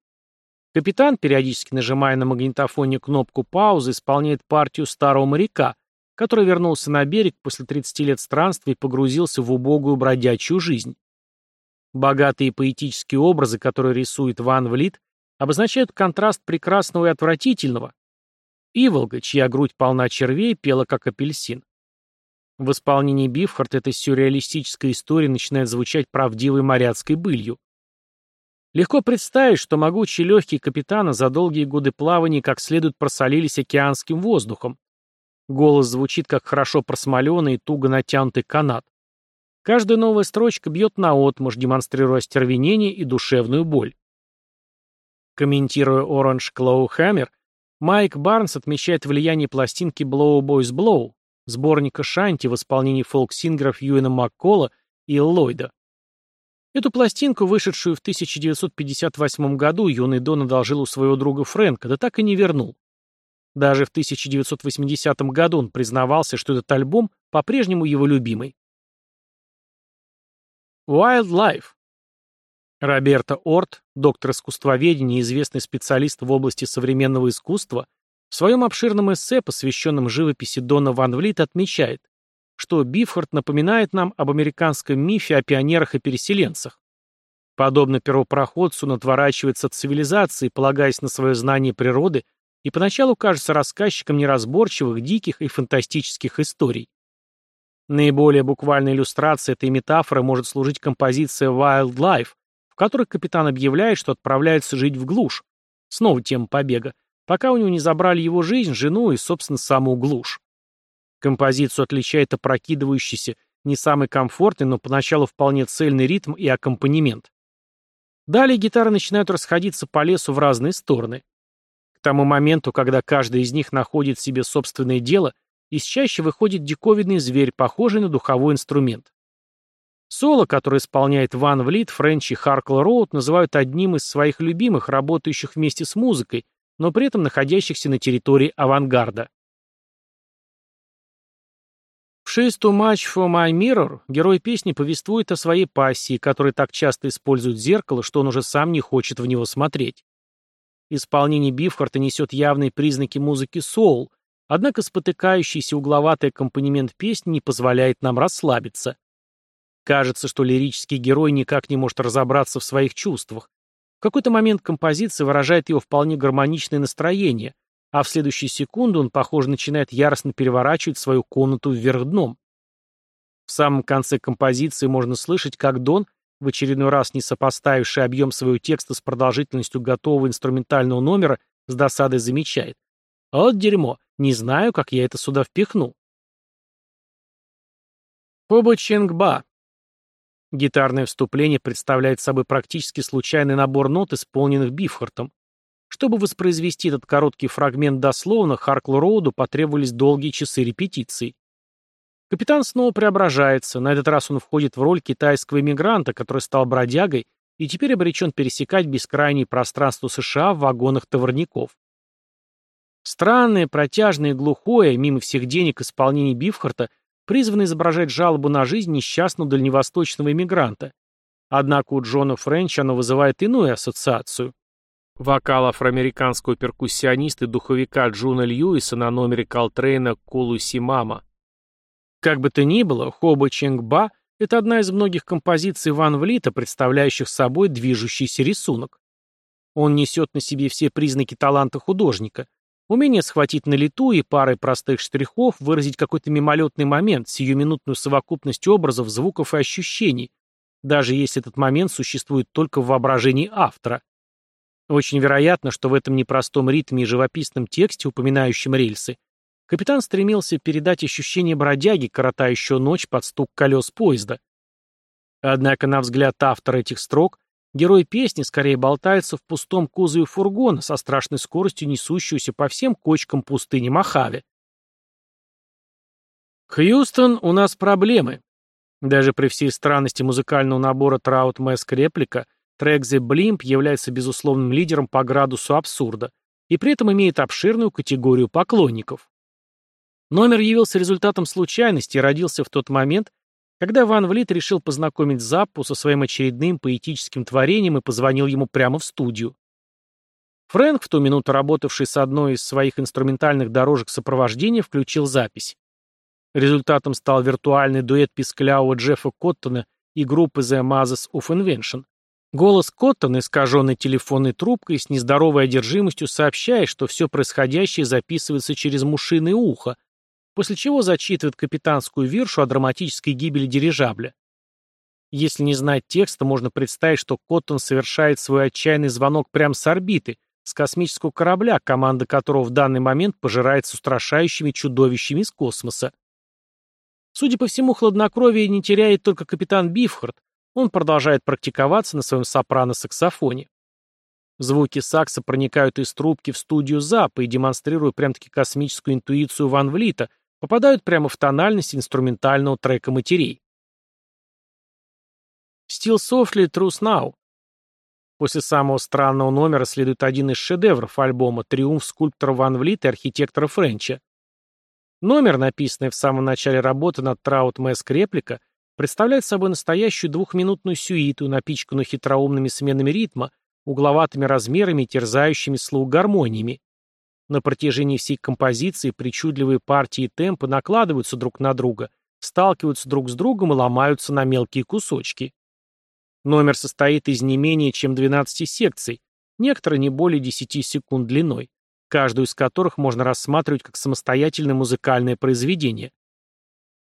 Капитан, периодически нажимая на магнитофоне кнопку паузы, исполняет партию старого моряка, который вернулся на берег после 30 лет странствий и погрузился в убогую бродячую жизнь. Богатые поэтические образы, которые рисует Ван Влит, обозначают контраст прекрасного и отвратительного. Иволга, чья грудь полна червей, пела как апельсин. В исполнении Бифхарт эта сюрреалистическая история начинает звучать правдивой моряцкой былью. Легко представить, что могучие легкие капитана за долгие годы плавания как следует просолились океанским воздухом. Голос звучит, как хорошо просмоленный и туго натянутый канат. Каждая новая строчка бьет наотмашь, демонстрируя остервенение и душевную боль. Комментируя Claw Hammer, Майк Барнс отмечает влияние пластинки Blow Boys Blow, сборника Шанти в исполнении фолк-сингеров Юэна Маккола и Ллойда. Эту пластинку, вышедшую в 1958 году, юный Дон одолжил у своего друга Фрэнка, да так и не вернул. Даже в 1980 году он признавался, что этот альбом по-прежнему его любимый. Wildlife. Роберто Орт, доктор искусствоведения и известный специалист в области современного искусства, в своем обширном эссе, посвященном живописи Дона Ван Влита, отмечает, что Бифхард напоминает нам об американском мифе о пионерах и переселенцах. Подобно первопроходцу он от цивилизации, полагаясь на свое знание природы, и поначалу кажется рассказчиком неразборчивых, диких и фантастических историй. Наиболее буквальной иллюстрацией этой метафоры может служить композиция Wildlife, в которой капитан объявляет, что отправляется жить в глушь. Снова тема побега. Пока у него не забрали его жизнь, жену и, собственно, саму глушь. Композицию отличает опрокидывающийся, не самый комфортный, но поначалу вполне цельный ритм и аккомпанемент. Далее гитары начинают расходиться по лесу в разные стороны. К тому моменту, когда каждый из них находит себе собственное дело, из чаще выходит диковинный зверь, похожий на духовой инструмент. Соло, которое исполняет Ван Влит, Френч и Харкл Роуд, называют одним из своих любимых, работающих вместе с музыкой, но при этом находящихся на территории авангарда. She's too for my mirror герой песни повествует о своей пассии, который так часто использует зеркало, что он уже сам не хочет в него смотреть. Исполнение Бифхарта несет явные признаки музыки соул, однако спотыкающийся угловатый аккомпанемент песни не позволяет нам расслабиться. Кажется, что лирический герой никак не может разобраться в своих чувствах. В какой-то момент композиция выражает его вполне гармоничное настроение, а в следующую секунду он, похоже, начинает яростно переворачивать свою комнату вверх дном. В самом конце композиции можно слышать, как Дон, в очередной раз не сопоставивший объем своего текста с продолжительностью готового инструментального номера, с досадой замечает. «Вот дерьмо, не знаю, как я это сюда впихну». Коба Ченгба. Гитарное вступление представляет собой практически случайный набор нот, исполненных Бифхартом. Чтобы воспроизвести этот короткий фрагмент дословно, Харклу Роуду потребовались долгие часы репетиций. Капитан снова преображается, на этот раз он входит в роль китайского иммигранта, который стал бродягой и теперь обречен пересекать бескрайние пространства США в вагонах товарников. Странное, протяжное и глухое, мимо всех денег исполнение Бифхарта, призвано изображать жалобу на жизнь несчастного дальневосточного иммигранта. Однако у Джона Френча оно вызывает иную ассоциацию. Вокал афроамериканского перкуссиониста и духовика Джуно Льюиса на номере Колтрейна «Kulu Sé Mama». Как бы то ни было, Hobo Chang Ba – это одна из многих композиций Ван Влита, представляющих собой движущийся рисунок. Он несет на себе все признаки таланта художника. Умение схватить на лету и парой простых штрихов выразить какой-то мимолетный момент, сиюминутную совокупность образов, звуков и ощущений, даже если этот момент существует только в воображении автора. Очень вероятно, что в этом непростом ритме и живописном тексте, упоминающем рельсы, капитан стремился передать ощущение бродяги, коротающего ночь под стук колес поезда. Однако, на взгляд автора этих строк, Герой песни скорее болтается в пустом кузове фургона со страшной скоростью несущегося по всем кочкам пустыни Мохаве. «Хьюстон, у нас проблемы». Даже при всей странности музыкального набора Траут Мэск реплика, трек The Blimp является безусловным лидером по градусу абсурда и при этом имеет обширную категорию поклонников. Номер явился результатом случайности и родился в тот момент, когда Ван Влит решил познакомить Заппу со своим очередным поэтическим творением и позвонил ему прямо в студию. Фрэнк, в ту минуту работавший с одной из своих инструментальных дорожек сопровождения, включил запись. Результатом стал виртуальный дуэт писклявого Джеффа Коттона и группы The Mazes of Invention. Голос Коттона, искаженный телефонной трубкой, с нездоровой одержимостью сообщает, что все происходящее записывается через мушиное ухо, после чего зачитывает капитанскую виршу о драматической гибели дирижабля. Если не знать текста, можно представить, что Коттон совершает свой отчаянный звонок прямо с орбиты, с космического корабля, команда которого в данный момент пожирается устрашающими чудовищами из космоса. Судя по всему, хладнокровие не теряет только капитан Бифхард. Он продолжает практиковаться на своем сопрано-саксофоне. Звуки сакса проникают из трубки в студию Запа и, демонстрируя прям-таки космическую интуицию Ван Влита, попадают прямо в тональность инструментального трека матерей. Still Softly Truth Now. После самого странного номера следует один из шедевров альбома «Триумф скульптора Ван Влита и архитектора Френча». Номер, написанный в самом начале работы над Траут Мэск реплика, представляет собой настоящую двухминутную сюиту, напичканную хитроумными сменами ритма, угловатыми размерами терзающими слух гармониями. На протяжении всей композиции причудливые партии и темпы накладываются друг на друга, сталкиваются друг с другом и ломаются на мелкие кусочки. Номер состоит из не менее чем 12 секций, некоторые не более 10 секунд длиной каждую из которых можно рассматривать как самостоятельное музыкальное произведение.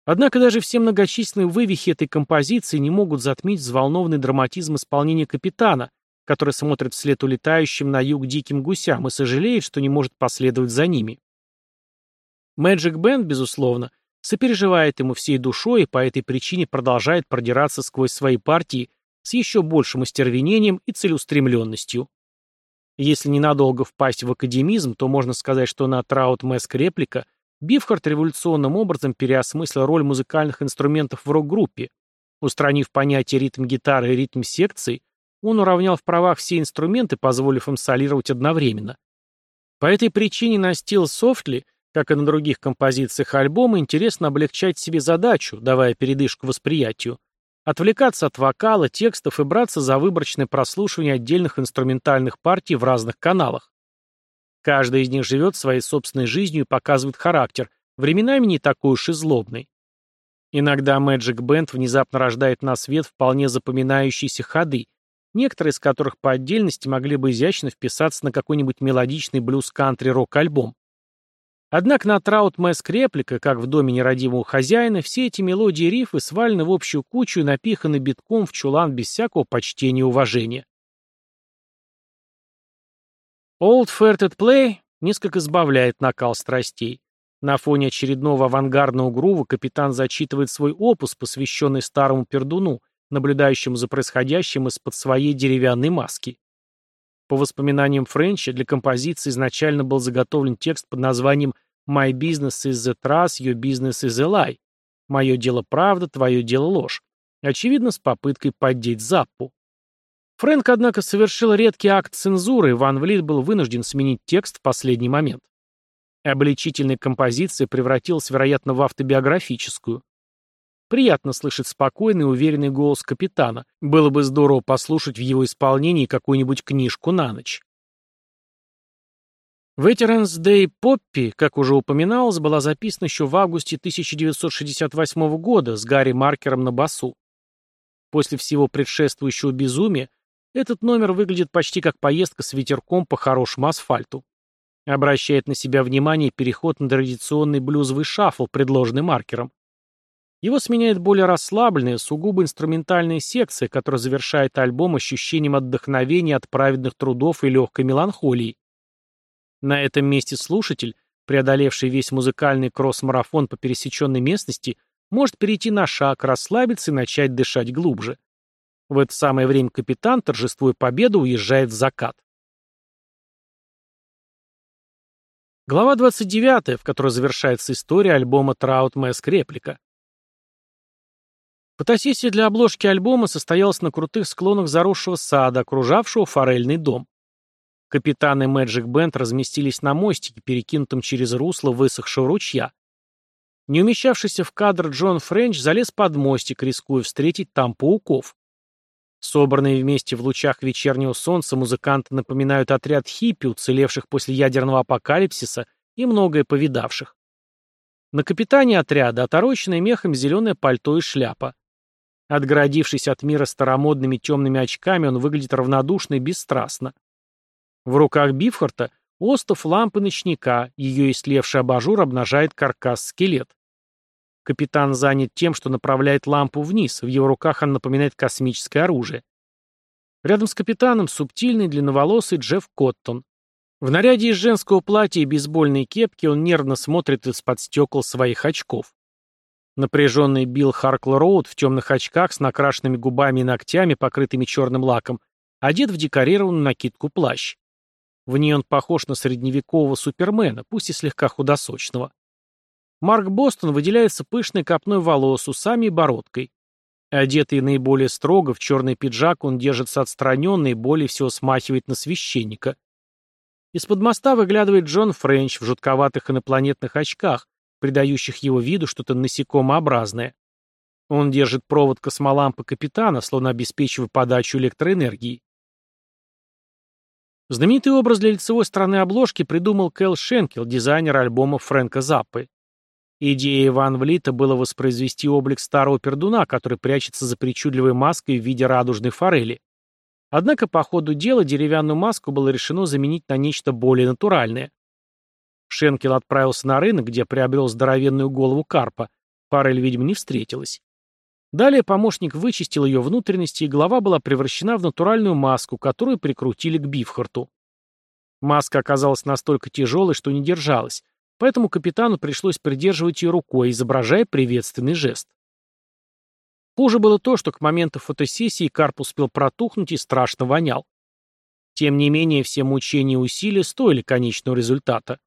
Однако даже все многочисленные вывихи этой композиции не могут затмить взволнованный драматизм исполнения капитана, который смотрит вслед улетающим на юг диким гусям и сожалеет, что не может последовать за ними. Magic Band, безусловно, сопереживает ему всей душой и по этой причине продолжает продираться сквозь свои партии с еще большим остервенением и целеустремленностью. Если ненадолго впасть в академизм, то можно сказать, что на Траут Мэск реплика Бифхард революционным образом переосмыслил роль музыкальных инструментов в рок-группе. Устранив понятие ритм гитары и ритм секций, он уравнял в правах все инструменты, позволив им солировать одновременно. По этой причине на стил Софтли, как и на других композициях альбома, интересно облегчать себе задачу, давая передышку восприятию, Отвлекаться от вокала, текстов и браться за выборочное прослушивание отдельных инструментальных партий в разных каналах. Каждый из них живет своей собственной жизнью и показывает характер, временами не такой уж и злобный. Иногда Magic Band внезапно рождает на свет вполне запоминающиеся ходы, некоторые из которых по отдельности могли бы изящно вписаться на какой-нибудь мелодичный блюз-кантри-рок-альбом. Однако на Траут Мэск реплика, как в доме нерадивого хозяина, все эти мелодии и рифы свалены в общую кучу и напиханы битком в чулан без всякого почтения и уважения. Old Fairted Play несколько сбавляет накал страстей. На фоне очередного авангардного грува капитан зачитывает свой опус, посвященный старому пердуну, наблюдающему за происходящим из-под своей деревянной маски. По воспоминаниям Френча, для композиции изначально был заготовлен текст под названием «My business is the trust, your business is a lie». «Мое дело правда, твое дело ложь». Очевидно, с попыткой поддеть Заппу. Фрэнк, однако, совершил редкий акт цензуры, и Ван Влит был вынужден сменить текст в последний момент. Обличительная композиция превратилась, вероятно, в автобиографическую. Приятно слышать спокойный и уверенный голос капитана. Было бы здорово послушать в его исполнении какую-нибудь книжку на ночь. Veterans Day Поппи, как уже упоминалось, была записана еще в августе 1968 года с Гарри Маркером на басу. После всего предшествующего безумия этот номер выглядит почти как поездка с ветерком по хорошему асфальту. Обращает на себя внимание переход на традиционный блюзовый шаффл, предложенный маркером. Его сменяет более расслабленная, сугубо инструментальная секция, которая завершает альбом ощущением отдохновения от праведных трудов и легкой меланхолии. На этом месте слушатель, преодолевший весь музыкальный кросс-марафон по пересеченной местности, может перейти на шаг, расслабиться и начать дышать глубже. В это самое время капитан, торжествуя победу, уезжает в закат. Глава 29, в которой завершается история альбома «Траут Мэск Реплика». Фотосессия для обложки альбома состоялась на крутых склонах заросшего сада, окружавшего форельный дом. Капитаны Magic Band разместились на мостике, перекинутом через русло высохшего ручья. Не умещавшийся в кадр Джон Френч залез под мостик, рискуя встретить там пауков. Собранные вместе в лучах вечернего солнца музыканты напоминают отряд хиппи, уцелевших после ядерного апокалипсиса и многое повидавших. На капитане отряда отороченное мехом зеленое пальто и шляпа. Отгородившись от мира старомодными темными очками, он выглядит равнодушно и бесстрастно. В руках Бифхарта остов лампы ночника, ее истлевший абажур обнажает каркас-скелет. Капитан занят тем, что направляет лампу вниз, в его руках она напоминает космическое оружие. Рядом с капитаном субтильный длинноволосый Джефф Коттон. В наряде из женского платья и бейсбольной кепки он нервно смотрит из-под стекол своих очков. Напряженный Билл Харкл Роуд в темных очках с накрашенными губами и ногтями, покрытыми черным лаком, одет в декорированную накидку плащ. В ней он похож на средневекового супермена, пусть и слегка худосочного. Марк Бостон выделяется пышной копной волос, усами и бородкой. Одетый наиболее строго, в черный пиджак, он держится отстраненно и более всего смахивает на священника. Из-под моста выглядывает Джон Френч в жутковатых инопланетных очках, придающих его виду что-то насекомообразное. Он держит провод космолампы капитана, словно обеспечивая подачу электроэнергии. Знаменитый образ для лицевой стороны обложки придумал Кэл Шенкел, дизайнер альбома Фрэнка Заппы. Идея Ван Влита было воспроизвести облик старого пердуна, который прячется за причудливой маской в виде радужной форели. Однако по ходу дела деревянную маску было решено заменить на нечто более натуральное. Шенкел отправился на рынок, где приобрел здоровенную голову карпа. Форель, видимо, не встретилась. Далее помощник вычистил ее внутренности, и голова была превращена в натуральную маску, которую прикрутили к Бифхарту. Маска оказалась настолько тяжелой, что не держалась, поэтому капитану пришлось придерживать ее рукой, изображая приветственный жест. Хуже было то, что к моменту фотосессии Карп успел протухнуть и страшно вонял. Тем не менее, все мучения и усилия стоили конечного результата.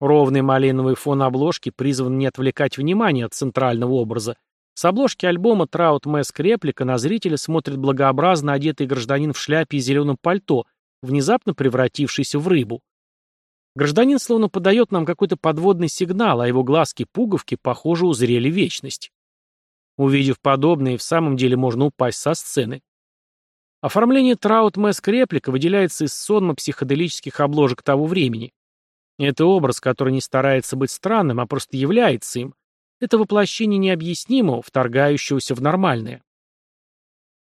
Ровный малиновый фон обложки призван не отвлекать внимание от центрального образа. С обложки альбома «Траут Мэск Реплика» на зрителя смотрит благообразно одетый гражданин в шляпе и зеленом пальто, внезапно превратившийся в рыбу. Гражданин словно подает нам какой-то подводный сигнал, а его глазки-пуговки, похоже, узрели вечность. Увидев подобное, в самом деле можно упасть со сцены. Оформление Траут Мэск реплика выделяется из сонма психоделических обложек того времени. Это образ, который не старается быть странным, а просто является им. Это воплощение необъяснимого, вторгающегося в нормальное.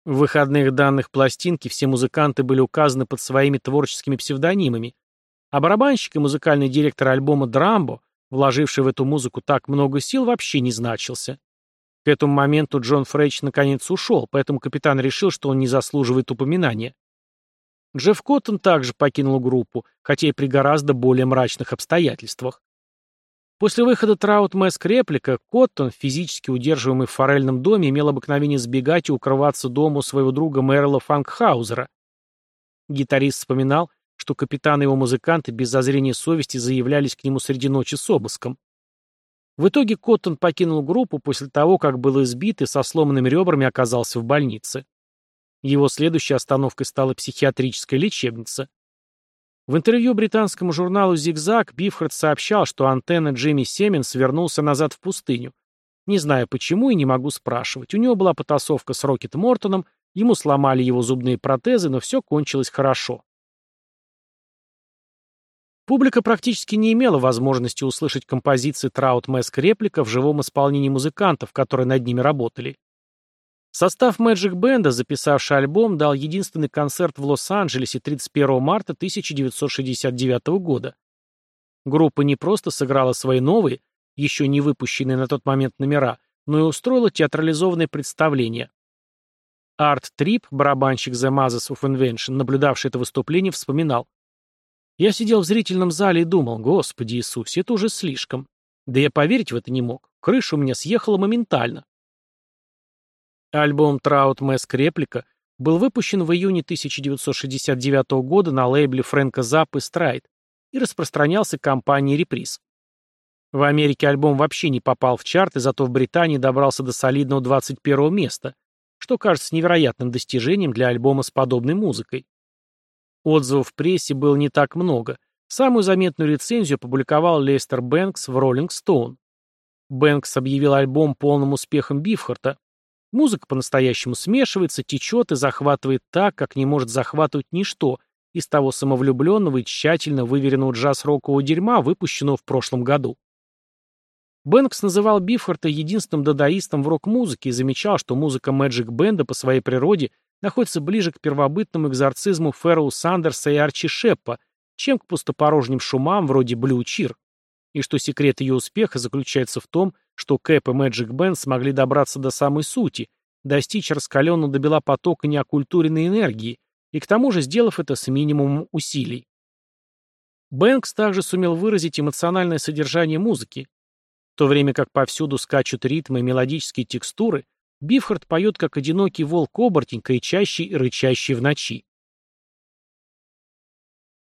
В выходных данных пластинки все музыканты были указаны под своими творческими псевдонимами, а барабанщик и музыкальный директор альбома Драмбо, вложивший в эту музыку так много сил, вообще не значился. К этому моменту Джон Фрейч наконец ушел, поэтому капитан решил, что он не заслуживает упоминания. Джефф Коттон также покинул группу, хотя и при гораздо более мрачных обстоятельствах. После выхода Траут Мэск реплика, Коттон, физически удерживаемый в форельном доме, имел обыкновение сбегать и укрываться дома у своего друга Мэрила Фанкхаузера. Гитарист вспоминал, что капитан и его музыканты без зазрения совести заявлялись к нему среди ночи с обыском. В итоге Коттон покинул группу после того, как был избит и со сломанными ребрами оказался в больнице. Его следующей остановкой стала психиатрическая лечебница. В интервью британскому журналу «Зигзаг» Бифхард сообщал, что антенна Джимми Семенс вернулся назад в пустыню. Не знаю почему и не могу спрашивать. У него была потасовка с Рокет Мортоном, ему сломали его зубные протезы, но все кончилось хорошо. Публика практически не имела возможности услышать композиции Траут Мэск реплика в живом исполнении музыкантов, которые над ними работали. Состав Magic Band, записавший альбом, дал единственный концерт в Лос-Анджелесе 31 марта 1969 года. Группа не просто сыграла свои новые, еще не выпущенные на тот момент номера, но и устроила театрализованное представление. Арт Трип, барабанщик The Mazes of Invention, наблюдавший это выступление, вспоминал. Я сидел в зрительном зале и думал, Господи Иисусе, это уже слишком. Да я поверить в это не мог. Крыша у меня съехала моментально. Альбом «Траут Мэск Реплика» был выпущен в июне 1969 года на лейбле Фрэнка Запп и Страйт и распространялся компанией «Реприз». В Америке альбом вообще не попал в чарты, зато в Британии добрался до солидного 21 места, что кажется невероятным достижением для альбома с подобной музыкой. Отзывов в прессе было не так много. Самую заметную рецензию опубликовал Лестер Бэнкс в Rolling Stone. Бэнкс объявил альбом полным успехом Бифхарта. Музыка по-настоящему смешивается, течет и захватывает так, как не может захватывать ничто из того самовлюбленного и тщательно выверенного джаз-рокового дерьма, выпущенного в прошлом году. Бэнкс называл Бифхарта единственным дадаистом в рок-музыке и замечал, что музыка Мэджик Бенда по своей природе находится ближе к первобытному экзорцизму Фэрроу Сандерса и Арчи Шеппа, чем к пустопорожним шумам вроде Блю Чир, и что секрет ее успеха заключается в том, что Кэп и Мэджик Бенд смогли добраться до самой сути, достичь раскаленного до бела потока неокультуренной энергии, и к тому же сделав это с минимумом усилий. Бэнкс также сумел выразить эмоциональное содержание музыки, в то время как повсюду скачут ритмы и мелодические текстуры, Бифхард поет как одинокий волк-оборотень, кричащий и рычащий в ночи.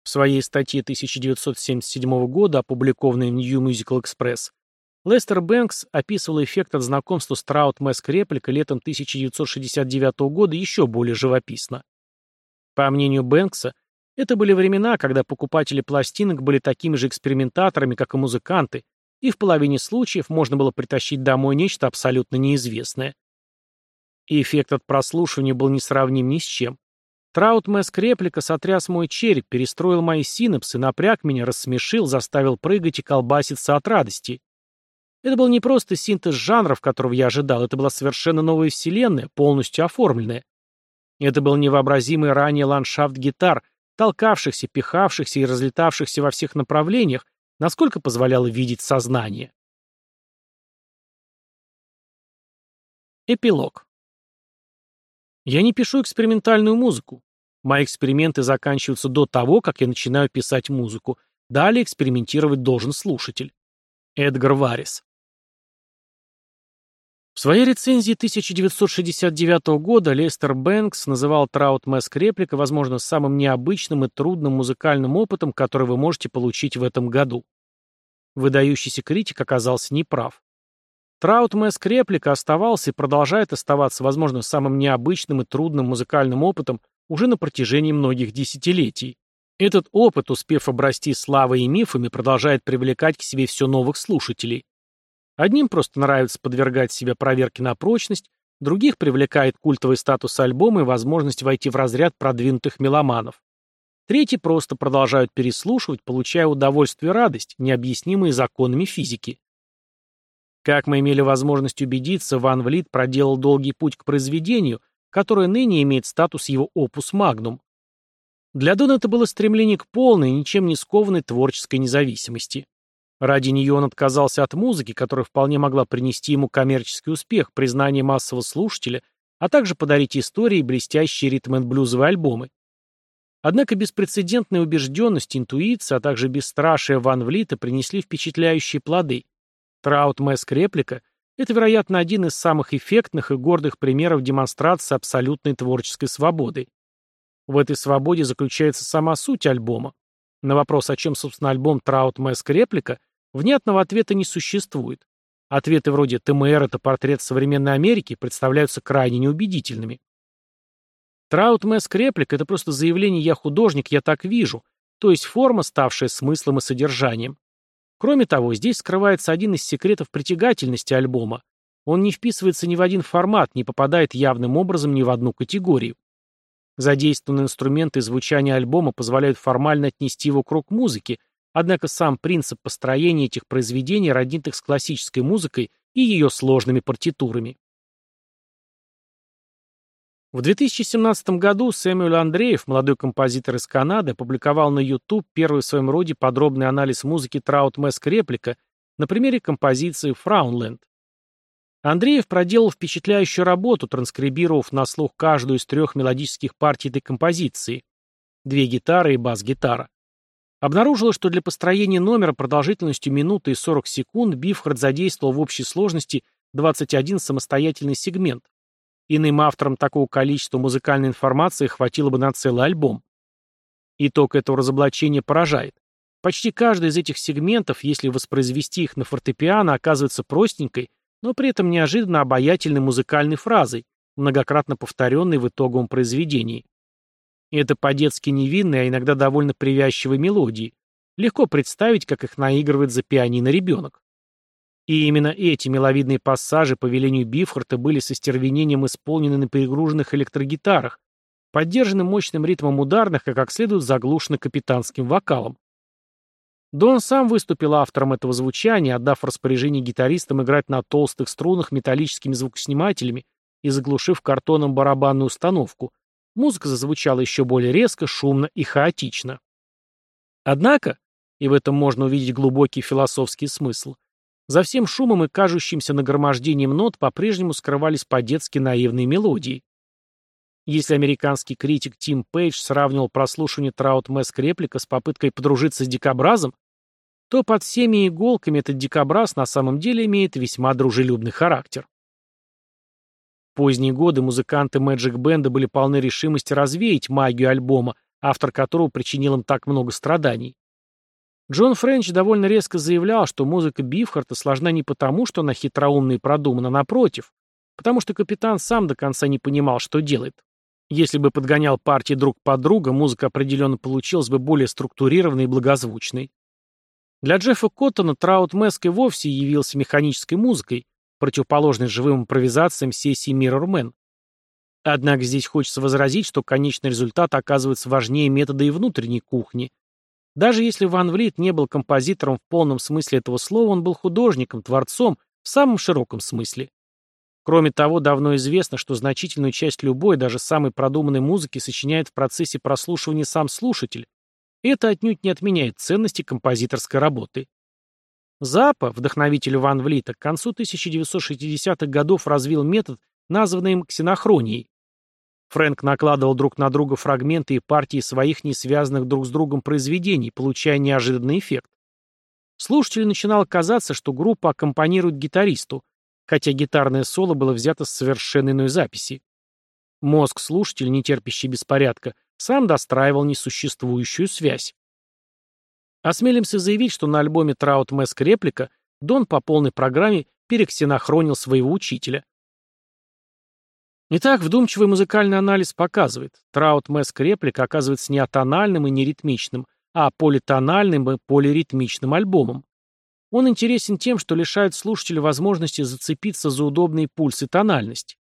В своей статье 1977 года, опубликованной в New Musical Express, Лестер Бэнкс описывал эффект от знакомства с Траут Мэск реплика летом 1969 года еще более живописно. По мнению Бэнкса, это были времена, когда покупатели пластинок были такими же экспериментаторами, как и музыканты, и в половине случаев можно было притащить домой нечто абсолютно неизвестное. И эффект от прослушивания был несравним ни с чем. Траутмэск реплика сотряс мой череп, перестроил мои синапсы, напряг меня, рассмешил, заставил прыгать и колбаситься от радости. Это был не просто синтез жанров, которого я ожидал, это была совершенно новая вселенная, полностью оформленная. Это был невообразимый ранее ландшафт гитар, толкавшихся, пихавшихся и разлетавшихся во всех направлениях, насколько позволяло видеть сознание. Эпилог. Я не пишу экспериментальную музыку. Мои эксперименты заканчиваются до того, как я начинаю писать музыку. Далее экспериментировать должен слушатель. Эдгар Варис. В своей рецензии 1969 года Лестер Бэнкс называл Траут Мэск реплика, возможно, самым необычным и трудным музыкальным опытом, который вы можете получить в этом году. Выдающийся критик оказался неправ. Траут Мэск реплика оставался и продолжает оставаться, возможно, самым необычным и трудным музыкальным опытом уже на протяжении многих десятилетий. Этот опыт, успев обрасти славой и мифами, продолжает привлекать к себе все новых слушателей. Одним просто нравится подвергать себя проверке на прочность, других привлекает культовый статус альбома и возможность войти в разряд продвинутых меломанов. Третьи просто продолжают переслушивать, получая удовольствие и радость, необъяснимые законами физики. Как мы имели возможность убедиться, Ван Влит проделал долгий путь к произведению, которое ныне имеет статус его опус магнум. Для Дона это было стремление к полной, ничем не скованной творческой независимости. Ради нее он отказался от музыки, которая вполне могла принести ему коммерческий успех, признание массового слушателя, а также подарить истории блестящие ритм-н-блюзовые альбомы. Однако беспрецедентная убежденность, интуиция, а также бесстрашие Ван Влита принесли впечатляющие плоды. Траут Мэск реплика – это, вероятно, один из самых эффектных и гордых примеров демонстрации абсолютной творческой свободы. В этой свободе заключается сама суть альбома. На вопрос, о чем, собственно, альбом Траут Мэск реплика, внятного ответа не существует. Ответы вроде «ТМР – это портрет современной Америки» представляются крайне неубедительными. Траут Мэск реплик – это просто заявление «я художник, я так вижу», то есть форма, ставшая смыслом и содержанием. Кроме того, здесь скрывается один из секретов притягательности альбома. Он не вписывается ни в один формат, не попадает явным образом ни в одну категорию. Задействованные инструменты и звучание альбома позволяют формально отнести его к рок-музыке, однако сам принцип построения этих произведений роднит их с классической музыкой и ее сложными партитурами. В 2017 году Сэмюэл Андреев, молодой композитор из Канады, опубликовал на YouTube первый в своем роде подробный анализ музыки Траут Мэск реплика на примере композиции «Фраунленд». Андреев проделал впечатляющую работу, транскрибировав на слух каждую из трех мелодических партий этой композиции. Две гитары и бас-гитара. Обнаружилось, что для построения номера продолжительностью минуты и 40 секунд Бифхард задействовал в общей сложности 21 самостоятельный сегмент. Иным авторам такого количества музыкальной информации хватило бы на целый альбом. Итог этого разоблачения поражает. Почти каждый из этих сегментов, если воспроизвести их на фортепиано, оказывается простенькой, но при этом неожиданно обаятельной музыкальной фразой, многократно повторенной в итоговом произведении. И это по-детски невинные, а иногда довольно привязчивые мелодии. Легко представить, как их наигрывает за пианино ребенок. И именно эти меловидные пассажи по велению Бифхарта были со стервенением исполнены на перегруженных электрогитарах, поддержаны мощным ритмом ударных и как следует заглушены капитанским вокалом. Дон сам выступил автором этого звучания, отдав распоряжение гитаристам играть на толстых струнах металлическими звукоснимателями и заглушив картоном барабанную установку. Музыка зазвучала еще более резко, шумно и хаотично. Однако, и в этом можно увидеть глубокий философский смысл, за всем шумом и кажущимся нагромождением нот по-прежнему скрывались по-детски наивные мелодии. Если американский критик Тим Пейдж сравнивал прослушивание Траут Мэск реплика с попыткой подружиться с дикобразом, то под всеми иголками этот дикобраз на самом деле имеет весьма дружелюбный характер. В поздние годы музыканты Magic Band были полны решимости развеять магию альбома, автор которого причинил им так много страданий. Джон Френч довольно резко заявлял, что музыка Бифхарта сложна не потому, что она хитроумна и продумана, напротив, потому что капитан сам до конца не понимал, что делает. Если бы подгонял партии друг под друга, музыка определенно получилась бы более структурированной и благозвучной. Для Джеффа Коттона Траут Мэск и вовсе явился механической музыкой, противоположной живым импровизациям сессии Mirror Man. Однако здесь хочется возразить, что конечный результат оказывается важнее метода и внутренней кухни, даже если Ван Влит не был композитором в полном смысле этого слова, он был художником, творцом в самом широком смысле. Кроме того, давно известно, что значительную часть любой, даже самой продуманной музыки сочиняет в процессе прослушивания сам слушатель. И это отнюдь не отменяет ценности композиторской работы. Запа, вдохновитель Ван Влита, к концу 1960-х годов развил метод, названный им ксенохронией. Фрэнк накладывал друг на друга фрагменты и партии своих не связанных друг с другом произведений, получая неожиданный эффект. Слушателю начинало казаться, что группа аккомпанирует гитаристу, хотя гитарное соло было взято с совершенно иной записи. Мозг слушателя, не терпящий беспорядка, сам достраивал несуществующую связь. Осмелимся заявить, что на альбоме Траут Мэск Реплика Дон по полной программе перексенохронил своего учителя. Итак, вдумчивый музыкальный анализ показывает, Траут Мэск реплика оказывается не атональным и не ритмичным, а политональным и полиритмичным альбомом. Он интересен тем, что лишает слушателя возможности зацепиться за удобные пульсы тональность.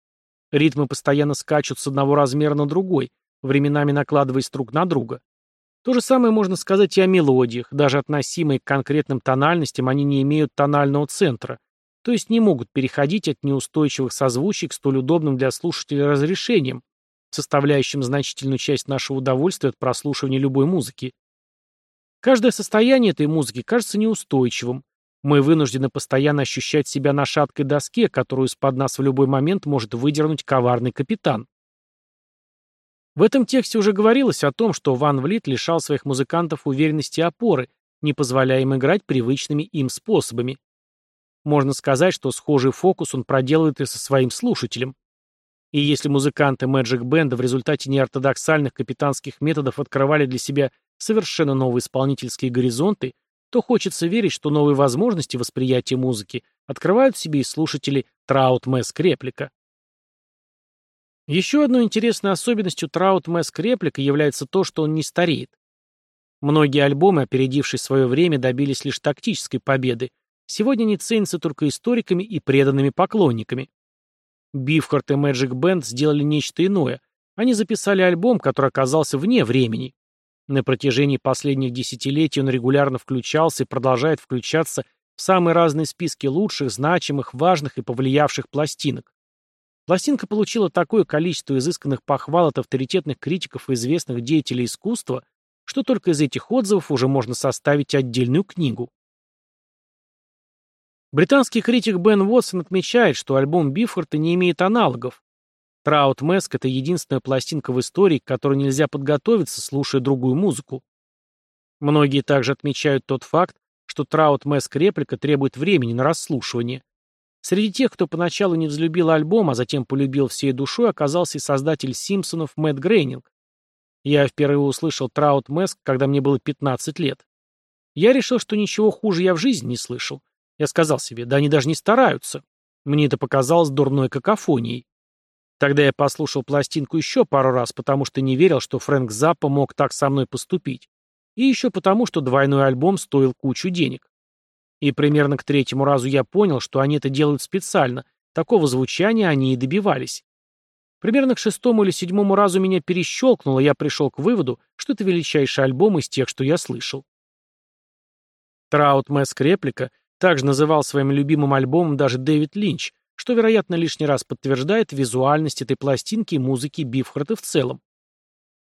Ритмы постоянно скачут с одного размера на другой, временами накладываясь друг на друга. То же самое можно сказать и о мелодиях, даже относимые к конкретным тональностям, они не имеют тонального центра, то есть не могут переходить от неустойчивых созвучий к столь удобным для слушателя разрешениям, составляющим значительную часть нашего удовольствия от прослушивания любой музыки. Каждое состояние этой музыки кажется неустойчивым. Мы вынуждены постоянно ощущать себя на шаткой доске, которую из-под нас в любой момент может выдернуть коварный капитан. В этом тексте уже говорилось о том, что Ван Влит лишал своих музыкантов уверенности и опоры, не позволяя им играть привычными им способами. Можно сказать, что схожий фокус он проделывает и со своим слушателем. И если музыканты Magic Band в результате неортодоксальных капитанских методов открывали для себя совершенно новые исполнительские горизонты, то хочется верить, что новые возможности восприятия музыки открывают в себе и слушатели Траут Мэск Реплика. Еще одной интересной особенностью Траут Мэск Реплика является то, что он не стареет. Многие альбомы, опередившие свое время, добились лишь тактической победы, сегодня не ценится только историками и преданными поклонниками. Бифхарт и Magic Band сделали нечто иное. Они записали альбом, который оказался вне времени. На протяжении последних десятилетий он регулярно включался и продолжает включаться в самые разные списки лучших, значимых, важных и повлиявших пластинок. Пластинка получила такое количество изысканных похвал от авторитетных критиков и известных деятелей искусства, что только из этих отзывов уже можно составить отдельную книгу. Британский критик Бен Уотсон отмечает, что альбом Бифорта не имеет аналогов. Траут Мэск — это единственная пластинка в истории, к которой нельзя подготовиться, слушая другую музыку. Многие также отмечают тот факт, что Траут Мэск реплика требует времени на расслушивание. Среди тех, кто поначалу не взлюбил альбом, а затем полюбил всей душой, оказался и создатель «Симпсонов» Мэтт Грейнинг. Я впервые услышал «Траут Мэск», когда мне было 15 лет. Я решил, что ничего хуже я в жизни не слышал. Я сказал себе, да они даже не стараются. Мне это показалось дурной какофонией. Тогда я послушал пластинку еще пару раз, потому что не верил, что Фрэнк Заппа мог так со мной поступить. И еще потому, что двойной альбом стоил кучу денег. И примерно к третьему разу я понял, что они это делают специально. Такого звучания они и добивались. Примерно к шестому или седьмому разу меня перещелкнуло, я пришел к выводу, что это величайший альбом из тех, что я слышал. Траут Мэск Реплика также называл своим любимым альбомом даже Дэвид Линч, что, вероятно, лишний раз подтверждает визуальность этой пластинки и музыки Бифхарта в целом.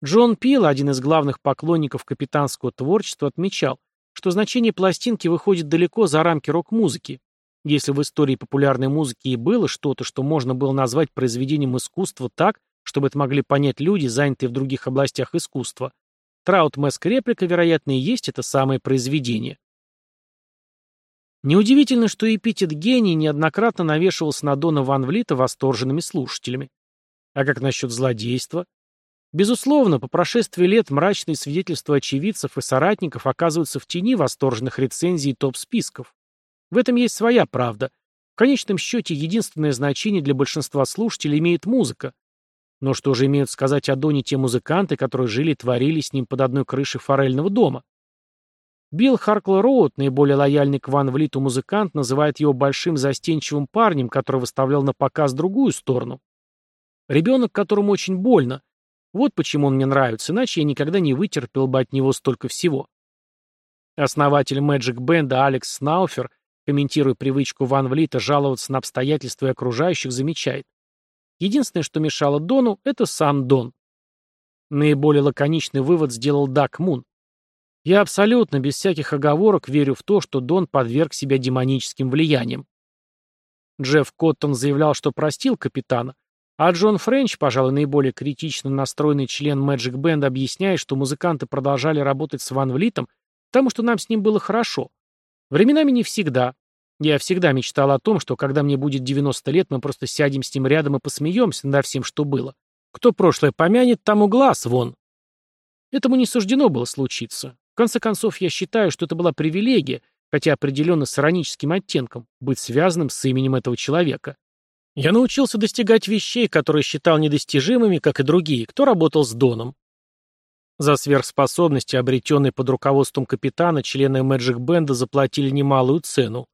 Джон Пил, один из главных поклонников капитанского творчества, отмечал, что значение пластинки выходит далеко за рамки рок-музыки. Если в истории популярной музыки и было что-то, что можно было назвать произведением искусства так, чтобы это могли понять люди, занятые в других областях искусства, Траут Мэск реплика, вероятно, и есть это самое произведение. Неудивительно, что эпитет «гений» неоднократно навешивался на Дона Ван Влита восторженными слушателями. А как насчет злодейства? Безусловно, по прошествии лет мрачные свидетельства очевидцев и соратников оказываются в тени восторженных рецензий топ-списков. В этом есть своя правда. В конечном счете, единственное значение для большинства слушателей имеет музыка. Но что же имеют сказать о Доне те музыканты, которые жили и творили с ним под одной крышей форельного дома? Билл Харкл Роуд, наиболее лояльный к Ван Влиту музыкант, называет его большим застенчивым парнем, который выставлял на показ другую сторону. Ребенок, которому очень больно, вот почему он мне нравится, иначе я никогда не вытерпел бы от него столько всего. Основатель Magic Band Алекс Снауфер, комментируя привычку Ван Влита жаловаться на обстоятельства и окружающих, замечает. Единственное, что мешало Дону, это сам Дон. Наиболее лаконичный вывод сделал Дак Мун. Я абсолютно, без всяких оговорок, верю в то, что Дон подверг себя демоническим влияниям. Джефф Коттон заявлял, что простил капитана, а Джон Френч, пожалуй, наиболее критично настроенный член Magic Band, объясняет, что музыканты продолжали работать с Ван Влитом, потому что нам с ним было хорошо. Временами не всегда. Я всегда мечтал о том, что когда мне будет 90 лет, мы просто сядем с ним рядом и посмеемся над всем, что было. Кто прошлое помянет, тому глаз вон. Этому не суждено было случиться. В конце концов, я считаю, что это была привилегия, хотя определенно с ироническим оттенком, быть связанным с именем этого человека. Я научился достигать вещей, которые считал недостижимыми, как и другие, кто работал с Доном. За сверхспособности, обретенные под руководством капитана, члены Мэджик Бенда заплатили немалую цену.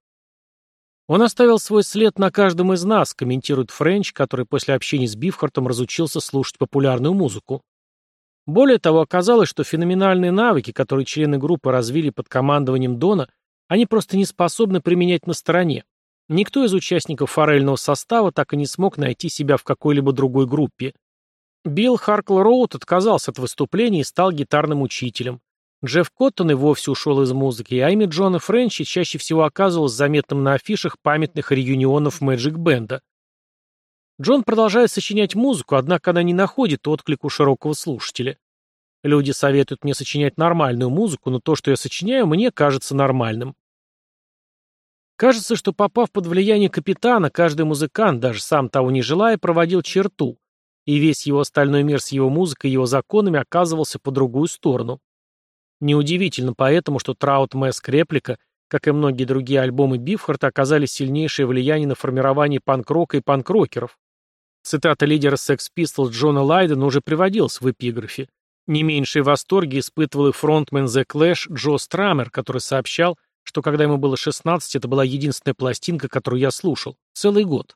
Он оставил свой след на каждом из нас, комментирует Френч, который после общения с Бифхартом разучился слушать популярную музыку. Более того, оказалось, что феноменальные навыки, которые члены группы развили под командованием Дона, они просто не способны применять на стороне. Никто из участников форельного состава так и не смог найти себя в какой-либо другой группе. Билл Харкл Роуд отказался от выступлений и стал гитарным учителем. Джефф Коттон и вовсе ушел из музыки, а имя Джона Френчи чаще всего оказывалось заметным на афишах памятных реюнионов Мэджик Бенда. Джон продолжает сочинять музыку, однако она не находит отклик у широкого слушателя. Люди советуют мне сочинять нормальную музыку, но то, что я сочиняю, мне кажется нормальным. Кажется, что попав под влияние капитана, каждый музыкант, даже сам того не желая, проводил черту, и весь его остальной мир с его музыкой и его законами оказывался по другую сторону. Неудивительно поэтому, что Траут Мэск Реплика, как и многие другие альбомы Бифхарта, оказали сильнейшее влияние на формирование панк-рока и панк-рокеров. Цитата лидера Sex Pistols Джона Лайдена уже приводилась в эпиграфе. Не меньшие восторги испытывал и фронтмен The Clash Джо Страмер, который сообщал, что когда ему было 16, это была единственная пластинка, которую я слушал. Целый год.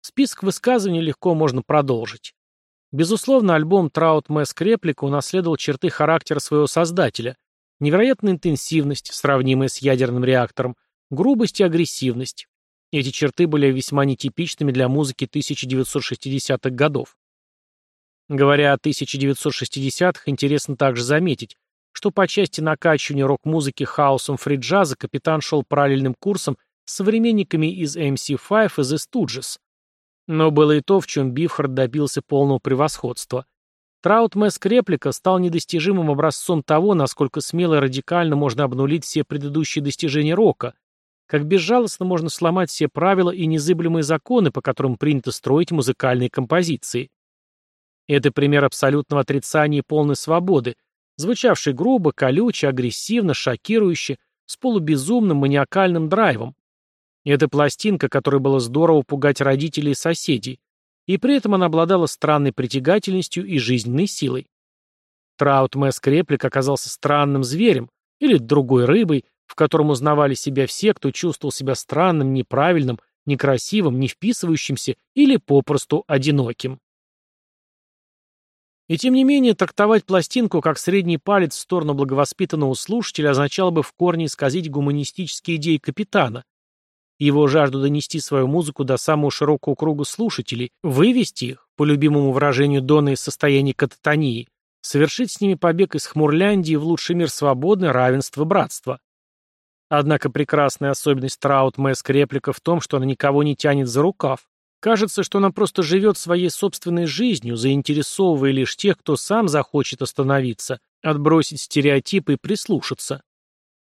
Список высказываний легко можно продолжить. Безусловно, альбом Траут Мэск Реплика унаследовал черты характера своего создателя. Невероятная интенсивность, сравнимая с ядерным реактором, грубость и агрессивность. Эти черты были весьма нетипичными для музыки 1960-х годов. Говоря о 1960-х, интересно также заметить, что по части накачивания рок-музыки хаосом фри-джаза капитан шел параллельным курсом с современниками из MC5 и The Stooges. Но было и то, в чем Бифхард добился полного превосходства. Траут Мэск реплика стал недостижимым образцом того, насколько смело и радикально можно обнулить все предыдущие достижения рока, как безжалостно можно сломать все правила и незыблемые законы, по которым принято строить музыкальные композиции. Это пример абсолютного отрицания и полной свободы, звучавший грубо, колюче, агрессивно, шокирующе, с полубезумным маниакальным драйвом. Это пластинка, которой было здорово пугать родителей и соседей, и при этом она обладала странной притягательностью и жизненной силой. Траут Мэск Реплик оказался странным зверем или другой рыбой, в котором узнавали себя все, кто чувствовал себя странным, неправильным, некрасивым, не вписывающимся или попросту одиноким. И тем не менее, трактовать пластинку как средний палец в сторону благовоспитанного слушателя означало бы в корне исказить гуманистические идеи капитана, его жажду донести свою музыку до самого широкого круга слушателей, вывести их, по любимому выражению Дона из состояния кататонии, совершить с ними побег из Хмурляндии в лучший мир свободный, равенства, братства. Однако прекрасная особенность Траут Мэск реплика в том, что она никого не тянет за рукав. Кажется, что она просто живет своей собственной жизнью, заинтересовывая лишь тех, кто сам захочет остановиться, отбросить стереотипы и прислушаться.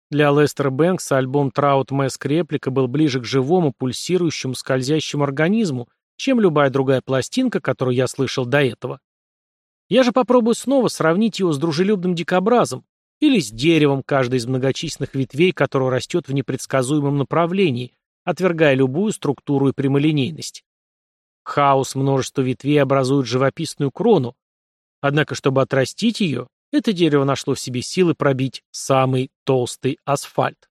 Для Лестера Бэнкса альбом Траут Мэск реплика был ближе к живому, пульсирующему, скользящему организму, чем любая другая пластинка, которую я слышал до этого. Я же попробую снова сравнить его с дружелюбным дикобразом, или с деревом, каждой из многочисленных ветвей, которое растет в непредсказуемом направлении, отвергая любую структуру и прямолинейность. Хаос множества ветвей образует живописную крону, однако, чтобы отрастить ее, это дерево нашло в себе силы пробить самый толстый асфальт.